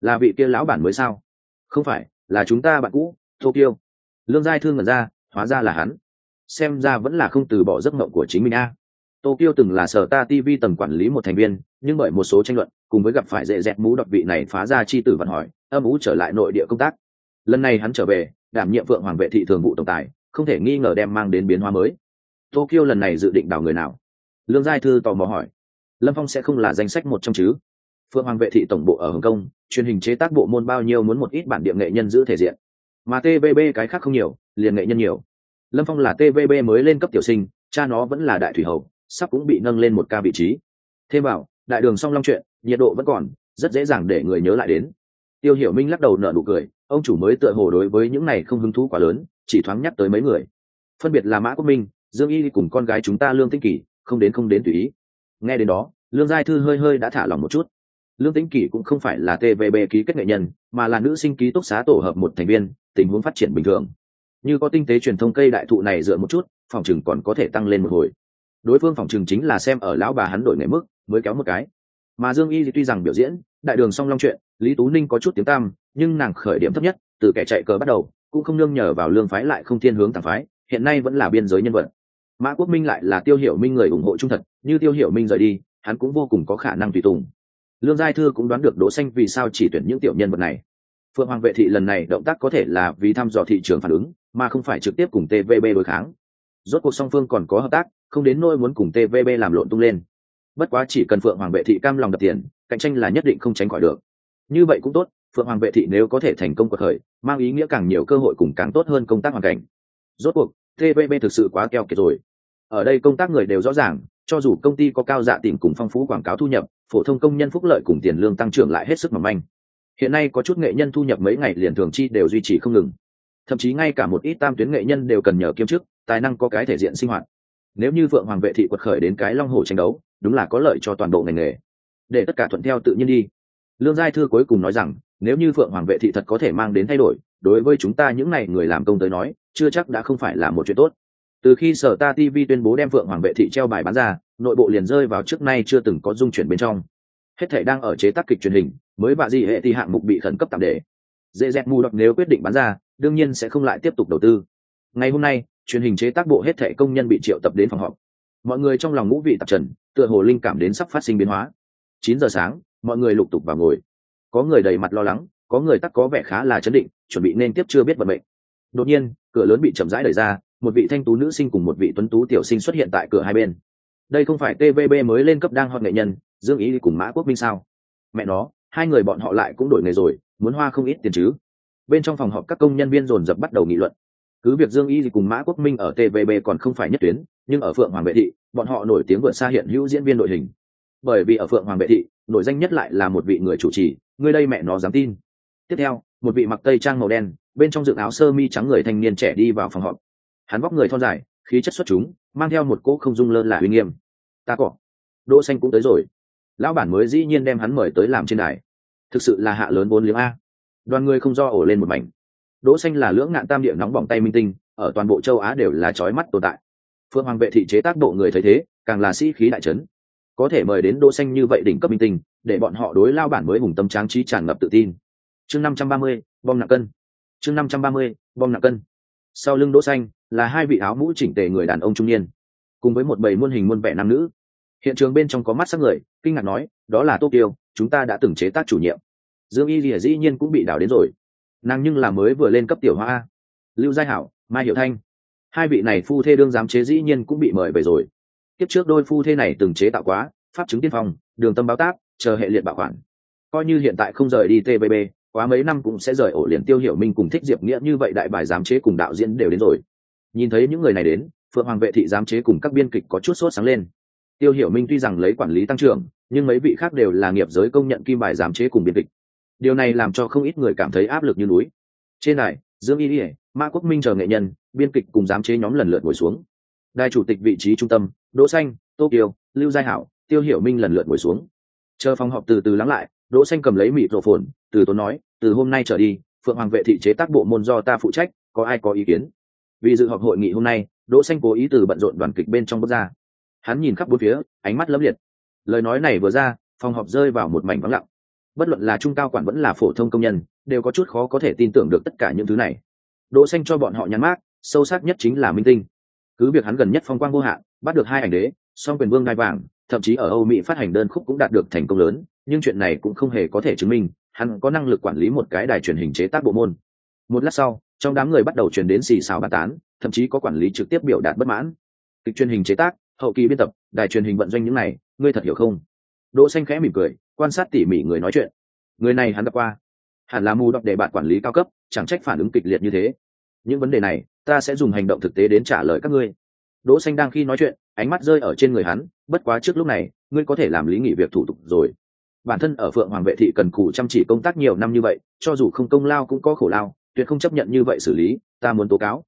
Là vị kia lão bản mới sao? Không phải, là chúng ta bạn cũ, tokyo. Lương giai thương ngẩn ra, hóa ra là hắn. Xem ra vẫn là không từ bỏ giấc mộng của chính mình a. Tokyo từng là sở ta tv tầng quản lý một thành viên, nhưng bởi một số tranh luận, cùng với gặp phải dễ dẹt mũ độc vị này phá ra chi tử vận hỏi, âm ú trở lại nội địa công tác. Lần này hắn trở về, đảm nhiệm vượng hoàng vệ thị thường vụ tổng tài, không thể nghi ngờ đem mang đến biến hóa mới. Tokyo lần này dự định đào người nào? Lương giai thư tò mò hỏi. Lâm phong sẽ không là danh sách một trong chứ? Phượng hoàng vệ thị tổng bộ ở hồng kông, truyền hình chế tác bộ môn bao nhiêu muốn một ít bản địa nghệ nhân giữ thể diện. Mà tvb cái khác không nhiều, liền nghệ nhân nhiều. Lâm phong là tvb mới lên cấp tiểu sinh, cha nó vẫn là đại thủy hầu, sắp cũng bị nâng lên một ca vị trí. Thêm vào, đại đường song long chuyện, nhiệt độ vẫn còn, rất dễ dàng để người nhớ lại đến. Tiêu hiểu minh lắc đầu nở nụ cười, ông chủ mới tựa hồ đối với những này không hứng thú quá lớn, chỉ thoáng nhắc tới mấy người. Phân biệt là mã quốc minh, dương y cùng con gái chúng ta lương tinh kỳ, không đến không đến tùy ý. Nghe đến đó, lương giai thư hơi hơi đã thả lòng một chút lương tĩnh kỷ cũng không phải là tvb ký kết nghệ nhân, mà là nữ sinh ký túc xá tổ hợp một thành viên, tình huống phát triển bình thường. Như có tinh tế truyền thông cây đại thụ này dựa một chút, phòng chừng còn có thể tăng lên một hồi. Đối phương phòng chừng chính là xem ở lão bà hắn đổi nghề mức, mới kéo một cái. Mà dương y tuy rằng biểu diễn, đại đường song long chuyện, lý tú ninh có chút tiếng tam nhưng nàng khởi điểm thấp nhất, từ kẻ chạy cờ bắt đầu, cũng không nương nhờ vào lương phái lại không thiên hướng tàng phái, hiện nay vẫn là biên giới nhân vật. Mã quốc minh lại là tiêu hiểu minh người ủng hộ trung thật, như tiêu hiểu minh rời đi, hắn cũng vô cùng có khả năng tùy tùng lương giai thư cũng đoán được đỗ xanh vì sao chỉ tuyển những tiểu nhân vật này. Phượng hoàng vệ thị lần này động tác có thể là vì thăm dò thị trường phản ứng, mà không phải trực tiếp cùng tvb đối kháng. Rốt cuộc song phương còn có hợp tác, không đến nỗi muốn cùng tvb làm lộn tung lên. Bất quá chỉ cần phượng hoàng vệ thị cam lòng đập tiền, cạnh tranh là nhất định không tránh khỏi được. Như vậy cũng tốt, phượng hoàng vệ thị nếu có thể thành công cuộc khởi, mang ý nghĩa càng nhiều cơ hội cùng càng tốt hơn công tác hoàn cảnh. Rốt cuộc tvb thực sự quá keo kiệt rồi. Ở đây công tác người đều rõ ràng, cho dù công ty có cao dạ tìm cùng phong phú quảng cáo thu nhập phổ thông công nhân phúc lợi cùng tiền lương tăng trưởng lại hết sức mỏng manh. Hiện nay có chút nghệ nhân thu nhập mấy ngày liền thường chi đều duy trì không ngừng. Thậm chí ngay cả một ít tam tuyến nghệ nhân đều cần nhờ kiêm chức, tài năng có cái thể diện sinh hoạt. Nếu như vượng hoàng vệ thị quật khởi đến cái long hồ tranh đấu, đúng là có lợi cho toàn bộ ngành nghề. Để tất cả thuận theo tự nhiên đi. Lương giai thư cuối cùng nói rằng, nếu như phượng hoàng vệ thị thật có thể mang đến thay đổi, đối với chúng ta những n à y người làm công tới nói, chưa chắc đã không phải là một chuyện tốt. Từ khi sở ta tv tuyên bố đem phượng hoàng vệ thị treo bài bán ra nội bộ liền rơi vào trước nay chưa từng có dung chuyển bên trong. Hết thể đang ở chế tác kịch truyền hình, mới bạ gì hệ thì hạng mục bị khẩn cấp tạm để. Dễ dẹp mù đọc nếu quyết định bán ra, đương nhiên sẽ không lại tiếp tục đầu tư. Ngày hôm nay, truyền hình chế tác bộ hết thể công nhân bị triệu tập đến phòng họp. Mọi người trong lòng ngũ vị tạp trần, tựa hồ linh cảm đến sắp phát sinh biến hóa. Chín giờ sáng, mọi người lục tục vào ngồi. Có người đầy mặt lo lắng, có người tắc có vẻ khá là chấn định, chuẩn bị nên tiếp chưa biết vận mệnh. Đột nhiên, cửa lớn bị chậm rãi đẩy ra, một vị thanh tú nữ sinh cùng một vị tuấn tú tiểu sinh xuất hiện tại cửa hai bên đây không phải tvb mới lên cấp đang hot nghệ nhân, dương ý cùng mã quốc minh sao? Mẹ nó, hai người bọn họ lại cũng đổi nghề rồi, muốn hoa không ít tiền chứ? Bên trong phòng họp các công nhân viên dồn dập bắt đầu nghị luận. Cứ việc dương y cùng mã quốc minh ở tvb còn không phải nhất tuyến, nhưng ở phượng hoàng vệ thị, bọn họ nổi tiếng vượt xa hiện hữu diễn viên đội hình. Bởi vì ở phượng hoàng vệ thị, nổi danh nhất lại là một vị người chủ trì người đây mẹ nó dám tin. Tiếp theo, một vị mặc tây trang màu đen, bên trong dựng áo sơ mi trắng người thanh niên trẻ đi vào phòng họp. Hắn vóc người thon dài khí chất xuất chúng mang theo một cỗ không dung lơ là uy nghiêm. Ta có, đỗ xanh cũng tới rồi. Lão bản mới dĩ nhiên đem hắn mời tới làm trên đài. Thực sự là hạ lớn bốn liếng a. Đoàn người không do ổ lên một mảnh. Đỗ xanh là lưỡng ngạn tam địa nóng bỏng tay minh tinh ở toàn bộ châu á đều là chói mắt tồn tại. Phương hoàng vệ thị chế tác bộ người thấy thế càng là sĩ khí đại chấn. Có thể mời đến đỗ xanh như vậy đỉnh cấp minh tinh để bọn họ đối lao bản mới hùng tâm tráng trí tràn ngập tự tin. Chương 530, bom nặng cân. Chương 530, bom nặng cân. Sau lưng đỗ xanh là hai vị áo mũ chỉnh tề người đàn ông trung niên, cùng với một bầy muôn hình muôn vẻ nam nữ. Hiện trường bên trong có mắt sắc người, kinh ngạc nói, đó là tokyo chúng ta đã từng chế tác chủ nhiệm. Dương y lìa dĩ nhiên cũng bị đảo đến rồi. Nàng nhưng là mới vừa lên cấp tiểu hoa lưu giai hảo, mai hiệu thanh. Hai vị này phu thê đương giám chế dĩ nhiên cũng bị mời về rồi. Kiếp trước đôi phu thê này từng chế tạo quá, pháp chứng tiên phong, đường tâm báo tác, chờ hệ liệt bảo quản. coi như hiện tại không rời đi tbb quá mấy năm cũng sẽ rời ổ liền tiêu hiểu minh cùng thích diệp nghĩa như vậy đại bài giám chế cùng đạo diễn đều đến rồi nhìn thấy những người này đến, phượng hoàng vệ thị giám chế cùng các biên kịch có chút sốt sáng lên. Tiêu hiểu minh tuy rằng lấy quản lý tăng trưởng, nhưng mấy vị khác đều là nghiệp giới công nhận kim bài giám chế cùng biên kịch. Điều này làm cho không ít người cảm thấy áp lực như núi. Trên này dương y ỉa mã quốc minh chờ nghệ nhân, biên kịch cùng giám chế nhóm lần lượt ngồi xuống. Đài chủ tịch vị trí trung tâm, đỗ xanh, tô kiều, lưu giai hảo, tiêu hiểu minh lần lượt ngồi xuống. Chờ phòng họp từ từ lắng lại, đỗ xanh cầm lấy mịt rộ phồn từ tốn nói, từ hôm nay trở đi, phượng hoàng vệ thị chế tác bộ môn do ta phụ trách, có ai có ý kiến? Vì dự họp hội nghị hôm nay, đỗ xanh cố ý từ bận rộn đoàn kịch bên trong bước ra. Hắn nhìn khắp bốn phía, ánh mắt lấm liệt. Lời nói này vừa ra, phòng họp rơi vào một mảnh vắng lặng. Bất luận là trung cao quản vẫn là phổ thông công nhân, đều có chút khó có thể tin tưởng được tất cả những thứ này. Đỗ xanh cho bọn họ nhắn mát sâu sắc nhất chính là minh tinh. Cứ việc hắn gần nhất phong quang vô hạn, bắt được hai ảnh đế, song quyền vương ngai vàng, thậm chí ở âu mỹ phát hành đơn khúc cũng đạt được thành công lớn, nhưng chuyện này cũng không hề có thể chứng minh, hắn có năng lực quản lý một cái đài truyền hình chế tác bộ môn. Một lát sau trong đám người bắt đầu truyền đến xì xào bàn tán, thậm chí có quản lý trực tiếp biểu đạt bất mãn. Kịch truyền hình chế tác, hậu kỳ biên tập, đài truyền hình vận doanh những này, ngươi thật hiểu không? Đỗ xanh khẽ mỉm cười, quan sát tỉ mỉ người nói chuyện. Người này hắn gặp qua. Hẳn là mù đọc để bạn quản lý cao cấp, chẳng trách phản ứng kịch liệt như thế. Những vấn đề này, ta sẽ dùng hành động thực tế đến trả lời các ngươi. Đỗ xanh đang khi nói chuyện, ánh mắt rơi ở trên người hắn, bất quá trước lúc này, ngươi có thể làm lý nghỉ việc thủ tục rồi. Bản thân ở phượng hoàng vệ thị cần cù chăm chỉ công tác nhiều năm như vậy, cho dù không công lao cũng có khổ lao tuyệt không chấp nhận như vậy xử lý, ta muốn tố cáo.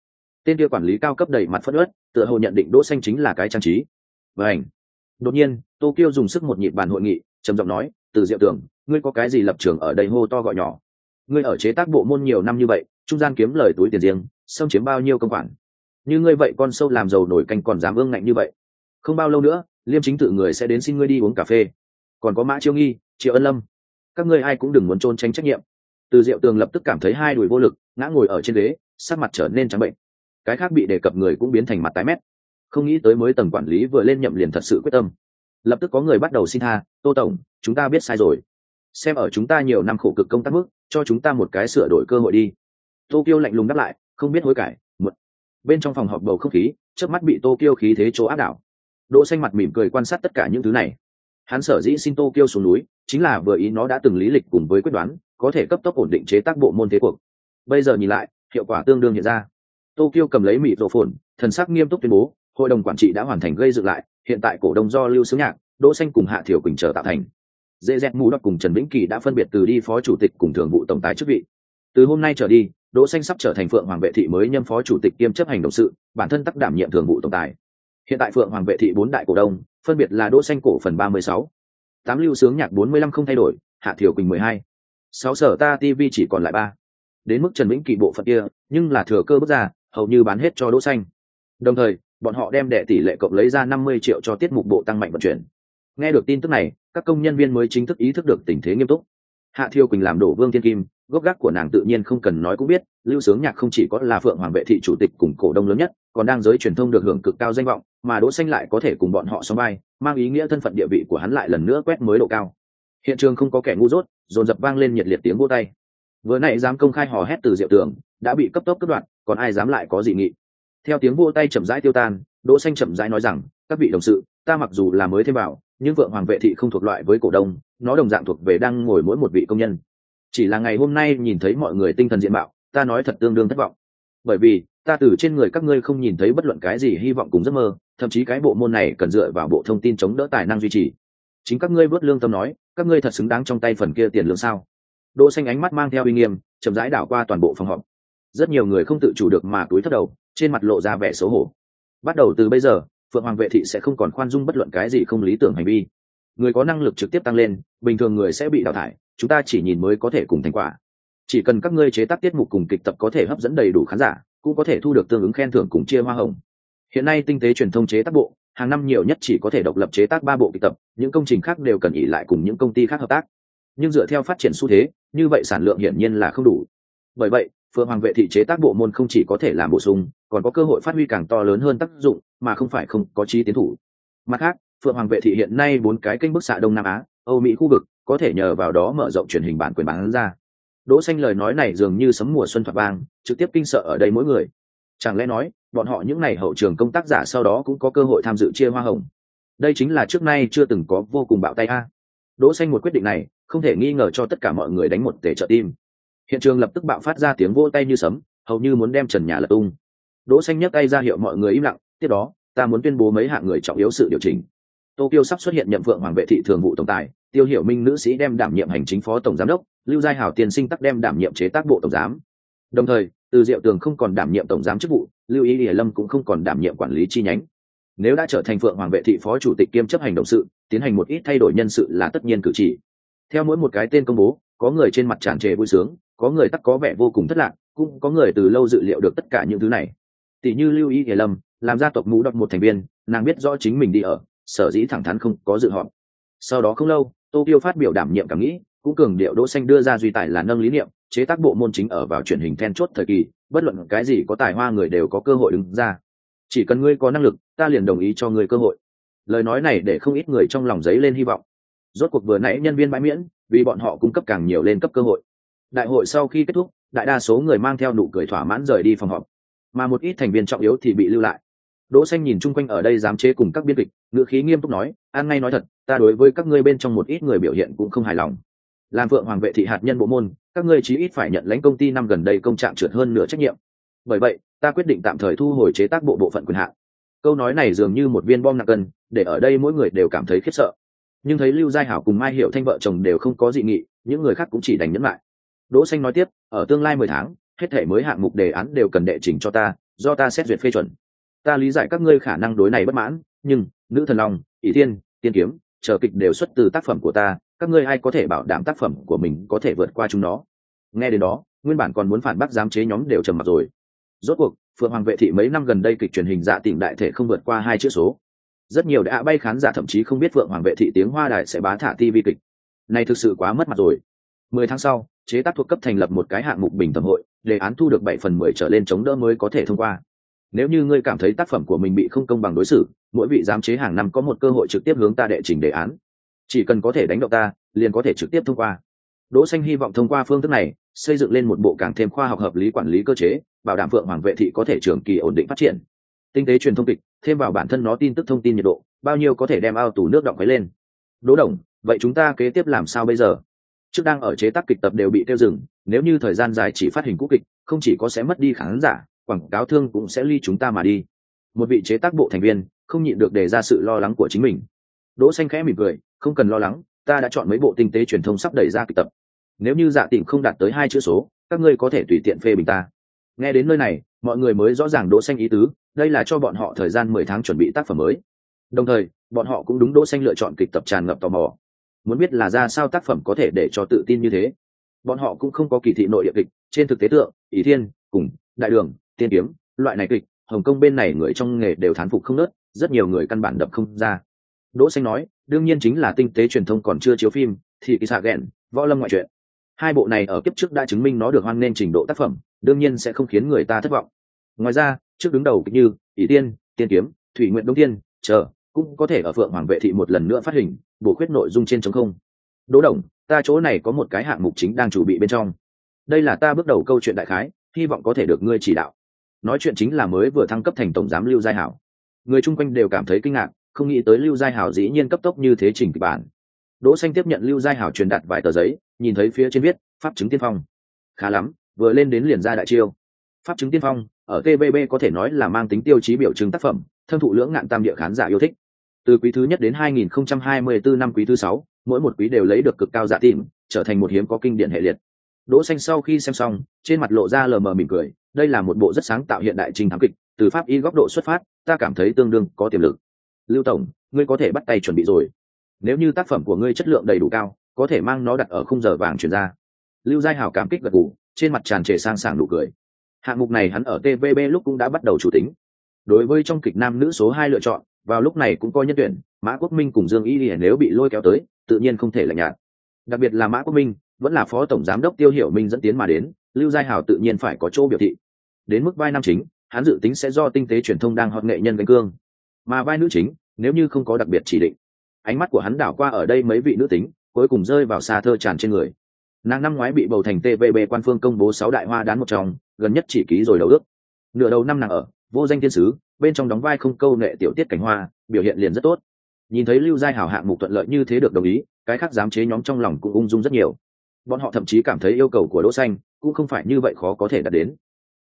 Tên kia quản lý cao cấp đầy mặt phất ớt tựa hồ nhận định đỗ xanh chính là cái trang trí. Và ảnh đột nhiên, tokyo dùng sức một nhịp bàn hội nghị, trầm giọng nói, từ diệu tưởng, ngươi có cái gì lập trường ở đây hô to gọi nhỏ? Ngươi ở chế tác bộ môn nhiều năm như vậy, trung gian kiếm lời túi tiền riêng, xâm chiếm bao nhiêu công khoản? Như ngươi vậy con sâu làm giàu nổi canh còn dám ương ngạnh như vậy? Không bao lâu nữa, liêm chính tự người sẽ đến xin ngươi đi uống cà phê. Còn có mã chiêu nghi, triệu ân lâm. Các ngươi ai cũng đừng muốn trôn tránh trách nhiệm từ diệu tường lập tức cảm thấy hai đùi vô lực, ngã ngồi ở trên ghế, sắc mặt trở nên trắng bệnh. Cái khác bị đề cập người cũng biến thành mặt tái mét. Không nghĩ tới mới tầng quản lý vừa lên nhậm liền thật sự quyết tâm. Lập tức có người bắt đầu xin tha, tô tổng, chúng ta biết sai rồi. Xem ở chúng ta nhiều năm khổ cực công tác mức cho chúng ta một cái sửa đổi cơ hội đi. Tô kiêu lạnh lùng đáp lại, không biết hối cải một bên trong phòng họp bầu không khí trước mắt bị tô kiêu khí thế chỗ áp đảo. Đỗ xanh mặt mỉm cười quan sát tất cả những thứ này. Hắn sở dĩ xin tô kiêu xuống núi, chính là vừa ý nó đã từng lý lịch cùng với quyết đoán có thể cấp tốc ổn định chế tác bộ môn thế cuộc. Bây giờ nhìn lại hiệu quả tương đương hiện ra. Tô kiêu cầm lấy mịt rổ phồn thần sắc nghiêm túc tuyên bố hội đồng quản trị đã hoàn thành gây dựng lại hiện tại cổ đông do lưu sướng nhạc đỗ xanh cùng hạ thiểu quỳnh trở tạo thành. Dễ dẹt mù đọc cùng trần vĩnh kỳ đã phân biệt từ đi phó chủ tịch cùng thường vụ tổng tài chức vị. Từ hôm nay trở đi đỗ xanh sắp trở thành phượng hoàng vệ thị mới nhâm phó chủ tịch kiêm chấp hành động sự bản thân tắc đảm nhiệm thường vụ tổng tài. Hiện tại phượng hoàng vệ thị bốn đại cổ đông phân biệt là đỗ xanh cổ phần 36, tám lưu sướng nhạc 45 không thay đổi hạ thiểu quỳnh 12, sáu sở ta tv chỉ còn lại ba. Đến mức trần vĩnh kỳ bộ phận kia, nhưng là thừa cơ bước ra, hầu như bán hết cho đỗ xanh. Đồng thời, bọn họ đem đệ tỷ lệ cộng lấy ra 50 triệu cho tiết mục bộ tăng mạnh vận chuyển. Nghe được tin tức này, các công nhân viên mới chính thức ý thức được tình thế nghiêm túc. Hạ thiêu quỳnh làm đổ vương thiên kim, gốc gác của nàng tự nhiên không cần nói cũng biết, lưu sướng nhạc không chỉ có là phượng hoàng vệ thị chủ tịch cùng cổ đông lớn nhất, còn đang giới truyền thông được hưởng cực cao danh vọng, mà đỗ xanh lại có thể cùng bọn họ song vai, mang ý nghĩa thân phận địa vị của hắn lại lần nữa quét mới độ cao hiện trường không có kẻ ngu dốt, dồn dập vang lên nhiệt liệt tiếng vỗ tay. Vừa nãy dám công khai hò hét từ diệu tường, đã bị cấp tốc cất đoạn còn ai dám lại có gì nghị? Theo tiếng vỗ tay chậm rãi tiêu tan, đỗ xanh chậm rãi nói rằng, các vị đồng sự, ta mặc dù là mới thêm vào, nhưng vượng hoàng vệ thị không thuộc loại với cổ đông, nó đồng dạng thuộc về đang ngồi mỗi một vị công nhân. Chỉ là ngày hôm nay nhìn thấy mọi người tinh thần diện mạo, ta nói thật tương đương thất vọng. Bởi vì, ta từ trên người các ngươi không nhìn thấy bất luận cái gì hy vọng cùng giấc mơ, thậm chí cái bộ môn này cần dựa vào bộ thông tin chống đỡ tài năng duy trì chính các ngươi vớt lương tâm nói, các ngươi thật xứng đáng trong tay phần kia tiền lương sao? Đỗ xanh ánh mắt mang theo uy nghiêm, chậm rãi đảo qua toàn bộ phòng họp. Rất nhiều người không tự chủ được mà túi thấp đầu, trên mặt lộ ra vẻ xấu hổ. Bắt đầu từ bây giờ, phượng hoàng vệ thị sẽ không còn khoan dung bất luận cái gì không lý tưởng hành vi. Người có năng lực trực tiếp tăng lên, bình thường người sẽ bị đào thải, chúng ta chỉ nhìn mới có thể cùng thành quả. Chỉ cần các ngươi chế tác tiết mục cùng kịch tập có thể hấp dẫn đầy đủ khán giả, cũng có thể thu được tương ứng khen thưởng cùng chia hoa hồng. Hiện nay tinh tế truyền thông chế tác bộ hàng năm nhiều nhất chỉ có thể độc lập chế tác ba bộ kịch tập, những công trình khác đều cần ỉ lại cùng những công ty khác hợp tác. Nhưng dựa theo phát triển xu thế, như vậy sản lượng hiển nhiên là không đủ. Bởi vậy, phượng hoàng vệ thị chế tác bộ môn không chỉ có thể làm bổ sung, còn có cơ hội phát huy càng to lớn hơn tác dụng, mà không phải không có trí tiến thủ. Mặt khác, phượng hoàng vệ thị hiện nay bốn cái kênh bức xạ đông nam á, âu mỹ khu vực, có thể nhờ vào đó mở rộng truyền hình bản quyền bán ra. Đỗ xanh lời nói này dường như sấm mùa xuân thoạt vang, trực tiếp kinh sợ ở đây mỗi người. Chẳng lẽ nói bọn họ những này hậu trường công tác giả sau đó cũng có cơ hội tham dự chia hoa hồng. Đây chính là trước nay chưa từng có vô cùng bạo tay a. Đỗ xanh một quyết định này, không thể nghi ngờ cho tất cả mọi người đánh một tể trợ tim. Hiện trường lập tức bạo phát ra tiếng vỗ tay như sấm, hầu như muốn đem trần nhà lật tung. Đỗ xanh nhấc tay ra hiệu mọi người im lặng, tiếp đó, ta muốn tuyên bố mấy hạng người trọng yếu sự điều chỉnh. Tokyo sắp xuất hiện nhậm vượng hoàng vệ thị thường vụ tổng tài, tiêu hiểu minh nữ sĩ đem đảm nhiệm hành chính phó tổng giám đốc, lưu giai hảo tiên sinh tắc đem đảm nhiệm chế tác bộ tổng giám đồng thời, từ diệu tường không còn đảm nhiệm tổng giám chức vụ, lưu ý hiển lâm cũng không còn đảm nhiệm quản lý chi nhánh. Nếu đã trở thành phượng hoàng vệ thị phó chủ tịch kiêm chấp hành động sự, tiến hành một ít thay đổi nhân sự là tất nhiên cử chỉ. Theo mỗi một cái tên công bố, có người trên mặt tràn trề vui sướng, có người tắc có vẻ vô cùng thất lạc, cũng có người từ lâu dự liệu được tất cả những thứ này. Tỷ như lưu ý hiển lâm, làm gia tộc mũ đọc một thành viên, nàng biết rõ chính mình đi ở, sở dĩ thẳng thắn không có dự họp. Sau đó không lâu, tô tiêu phát biểu đảm nhiệm cảm nghĩ, cũng cường điệu đỗ xanh đưa ra duy tài là nâng lý niệm chế tác bộ môn chính ở vào truyền hình then chốt thời kỳ, bất luận cái gì có tài hoa người đều có cơ hội đứng ra. Chỉ cần ngươi có năng lực, ta liền đồng ý cho ngươi cơ hội. Lời nói này để không ít người trong lòng giấy lên hy vọng. Rốt cuộc vừa nãy nhân viên bãi miễn, vì bọn họ cung cấp càng nhiều lên cấp cơ hội. Đại hội sau khi kết thúc, đại đa số người mang theo nụ cười thỏa mãn rời đi phòng họp. Mà một ít thành viên trọng yếu thì bị lưu lại. Đỗ xanh nhìn chung quanh ở đây dám chế cùng các biên kịch, ngữ khí nghiêm túc nói, an ngay nói thật, ta đối với các ngươi bên trong một ít người biểu hiện cũng không hài lòng. Làm vượng hoàng vệ thị hạt nhân bộ môn các ngươi chí ít phải nhận lãnh công ty năm gần đây công trạng trượt hơn nửa trách nhiệm. Bởi vậy, ta quyết định tạm thời thu hồi chế tác bộ bộ phận quyền hạn. Câu nói này dường như một viên bom nặng cân, để ở đây mỗi người đều cảm thấy khiếp sợ. Nhưng thấy lưu giai hảo cùng mai hiểu thanh vợ chồng đều không có dị nghị, những người khác cũng chỉ đành nhẫn lại. Đỗ xanh nói tiếp, ở tương lai mười tháng, hết thể mới hạng mục đề án đều cần đệ trình cho ta, do ta xét duyệt phê chuẩn. Ta lý giải các ngươi khả năng đối này bất mãn, nhưng nữ thần long, ỷ thiên, tiên kiếm, chờ kịch đều xuất từ tác phẩm của ta các ngươi ai có thể bảo đảm tác phẩm của mình có thể vượt qua chúng nó? Nghe đến đó, nguyên bản còn muốn phản bác giám chế nhóm đều trầm mặt rồi. Rốt cuộc, phượng hoàng vệ thị mấy năm gần đây kịch truyền hình dạ tìm đại thể không vượt qua hai chữ số. Rất nhiều đã bay khán giả thậm chí không biết phượng hoàng vệ thị tiếng hoa đại sẽ bá thả tv kịch. Này thực sự quá mất mặt rồi. Mười tháng sau, chế tác thuộc cấp thành lập một cái hạng mục bình thẩm hội, đề án thu được bảy phần mười trở lên chống đỡ mới có thể thông qua. Nếu như ngươi cảm thấy tác phẩm của mình bị không công bằng đối xử, mỗi vị giám chế hàng năm có một cơ hội trực tiếp hướng ta đệ trình đề án chỉ cần có thể đánh động ta, liền có thể trực tiếp thông qua. Đỗ xanh hy vọng thông qua phương thức này, xây dựng lên một bộ càng thêm khoa học hợp lý quản lý cơ chế, bảo đảm phượng hoàng vệ thị có thể trường kỳ ổn định phát triển. Tinh tế truyền thông kịch, thêm vào bản thân nó tin tức thông tin nhiệt độ, bao nhiêu có thể đem ao tủ nước động quấy lên. Đỗ đồng, vậy chúng ta kế tiếp làm sao bây giờ? Trước đang ở chế tác kịch tập đều bị tiêu dừng, nếu như thời gian dài chỉ phát hình cũ kịch, không chỉ có sẽ mất đi khán giả, quảng cáo thương cũng sẽ ly chúng ta mà đi. Một vị chế tác bộ thành viên, không nhịn được đề ra sự lo lắng của chính mình. Đỗ xanh khẽ mỉm cười không cần lo lắng, ta đã chọn mấy bộ tinh tế truyền thông sắp đẩy ra kịch tập. Nếu như dạ tìm không đạt tới hai chữ số, các ngươi có thể tùy tiện phê bình ta. Nghe đến nơi này, mọi người mới rõ ràng đỗ xanh ý tứ, đây là cho bọn họ thời gian mười tháng chuẩn bị tác phẩm mới. Đồng thời, bọn họ cũng đúng đỗ xanh lựa chọn kịch tập tràn ngập tò mò. Muốn biết là ra sao tác phẩm có thể để cho tự tin như thế. Bọn họ cũng không có kỳ thị nội địa kịch, trên thực tế tượng ý thiên, cùng, đại đường, tiên kiếm, loại này kịch, hồng kông bên này người trong nghề đều thán phục không nớt, rất nhiều người căn bản đập không ra đỗ xanh nói, đương nhiên chính là tinh tế truyền thông còn chưa chiếu phim, thì kỳ xạ ghẹn, võ lâm ngoại truyện. Hai bộ này ở kiếp trước đã chứng minh nó được hoan nên trình độ tác phẩm, đương nhiên sẽ không khiến người ta thất vọng. Ngoài ra, trước đứng đầu như ỷ tiên tiên kiếm, thủy nguyện đông tiên chờ, cũng có thể ở phượng hoàng vệ thị một lần nữa phát hình, bổ khuyết nội dung trên chống không. Đỗ đồng, ta chỗ này có một cái hạng mục chính đang chuẩn bị bên trong. Đây là ta bước đầu câu chuyện đại khái, hy vọng có thể được ngươi chỉ đạo. Nói chuyện chính là mới vừa thăng cấp thành tổng giám lưu giai hảo. Người chung quanh đều cảm thấy kinh ngạc không nghĩ tới lưu giai hảo dĩ nhiên cấp tốc như thế trình kịch bản. Đỗ xanh tiếp nhận lưu giai hảo truyền đạt vài tờ giấy, nhìn thấy phía trên viết, pháp chứng tiên phong. Khá lắm, vừa lên đến liền ra đại chiêu. Pháp chứng tiên phong, ở tvb có thể nói là mang tính tiêu chí biểu chứng tác phẩm thâm thụ lưỡng ngạn tam địa khán giả yêu thích. Từ quý thứ nhất đến 2024 năm quý thứ sáu, mỗi một quý đều lấy được cực cao giả tìm, trở thành một hiếm có kinh điển hệ liệt. Đỗ xanh sau khi xem xong, trên mặt lộ ra lờ mờ mỉm cười, đây là một bộ rất sáng tạo hiện đại trình thám kịch, từ pháp y góc độ xuất phát, ta cảm thấy tương đương có tiềm lực lưu tổng, ngươi có thể bắt tay chuẩn bị rồi. Nếu như tác phẩm của ngươi chất lượng đầy đủ cao, có thể mang nó đặt ở khung giờ vàng chuyển ra. Lưu giai hảo cảm kích gật gù, trên mặt tràn trề sang sảng nụ cười. Hạng mục này hắn ở tvb lúc cũng đã bắt đầu chủ tính. Đối với trong kịch nam nữ số hai lựa chọn, vào lúc này cũng coi nhân tuyển, mã quốc minh cùng dương y hiển nếu bị lôi kéo tới, tự nhiên không thể lạnh nhạt. Đặc biệt là mã quốc minh, vẫn là phó tổng giám đốc tiêu hiểu minh dẫn tiến mà đến, lưu giai hảo tự nhiên phải có chỗ biểu thị. Đến mức vai nam chính, hắn dự tính sẽ do tinh tế truyền thông đang họp nghệ nhân gánh cương mà vai nữ chính, nếu như không có đặc biệt chỉ định. Ánh mắt của hắn đảo qua ở đây mấy vị nữ tính, cuối cùng rơi vào xa thơ tràn trên người. Nàng năm ngoái bị bầu thành tvb quan phương công bố sáu đại hoa đán một trong, gần nhất chỉ ký rồi đầu ước. Nửa đầu năm nàng ở, vô danh thiên sứ, bên trong đóng vai không câu nghệ tiểu tiết cảnh hoa, biểu hiện liền rất tốt. Nhìn thấy lưu giai hảo hạng mục thuận lợi như thế được đồng ý, cái khác giám chế nhóm trong lòng cũng ung dung rất nhiều. Bọn họ thậm chí cảm thấy yêu cầu của đỗ xanh cũng không phải như vậy khó có thể đạt đến.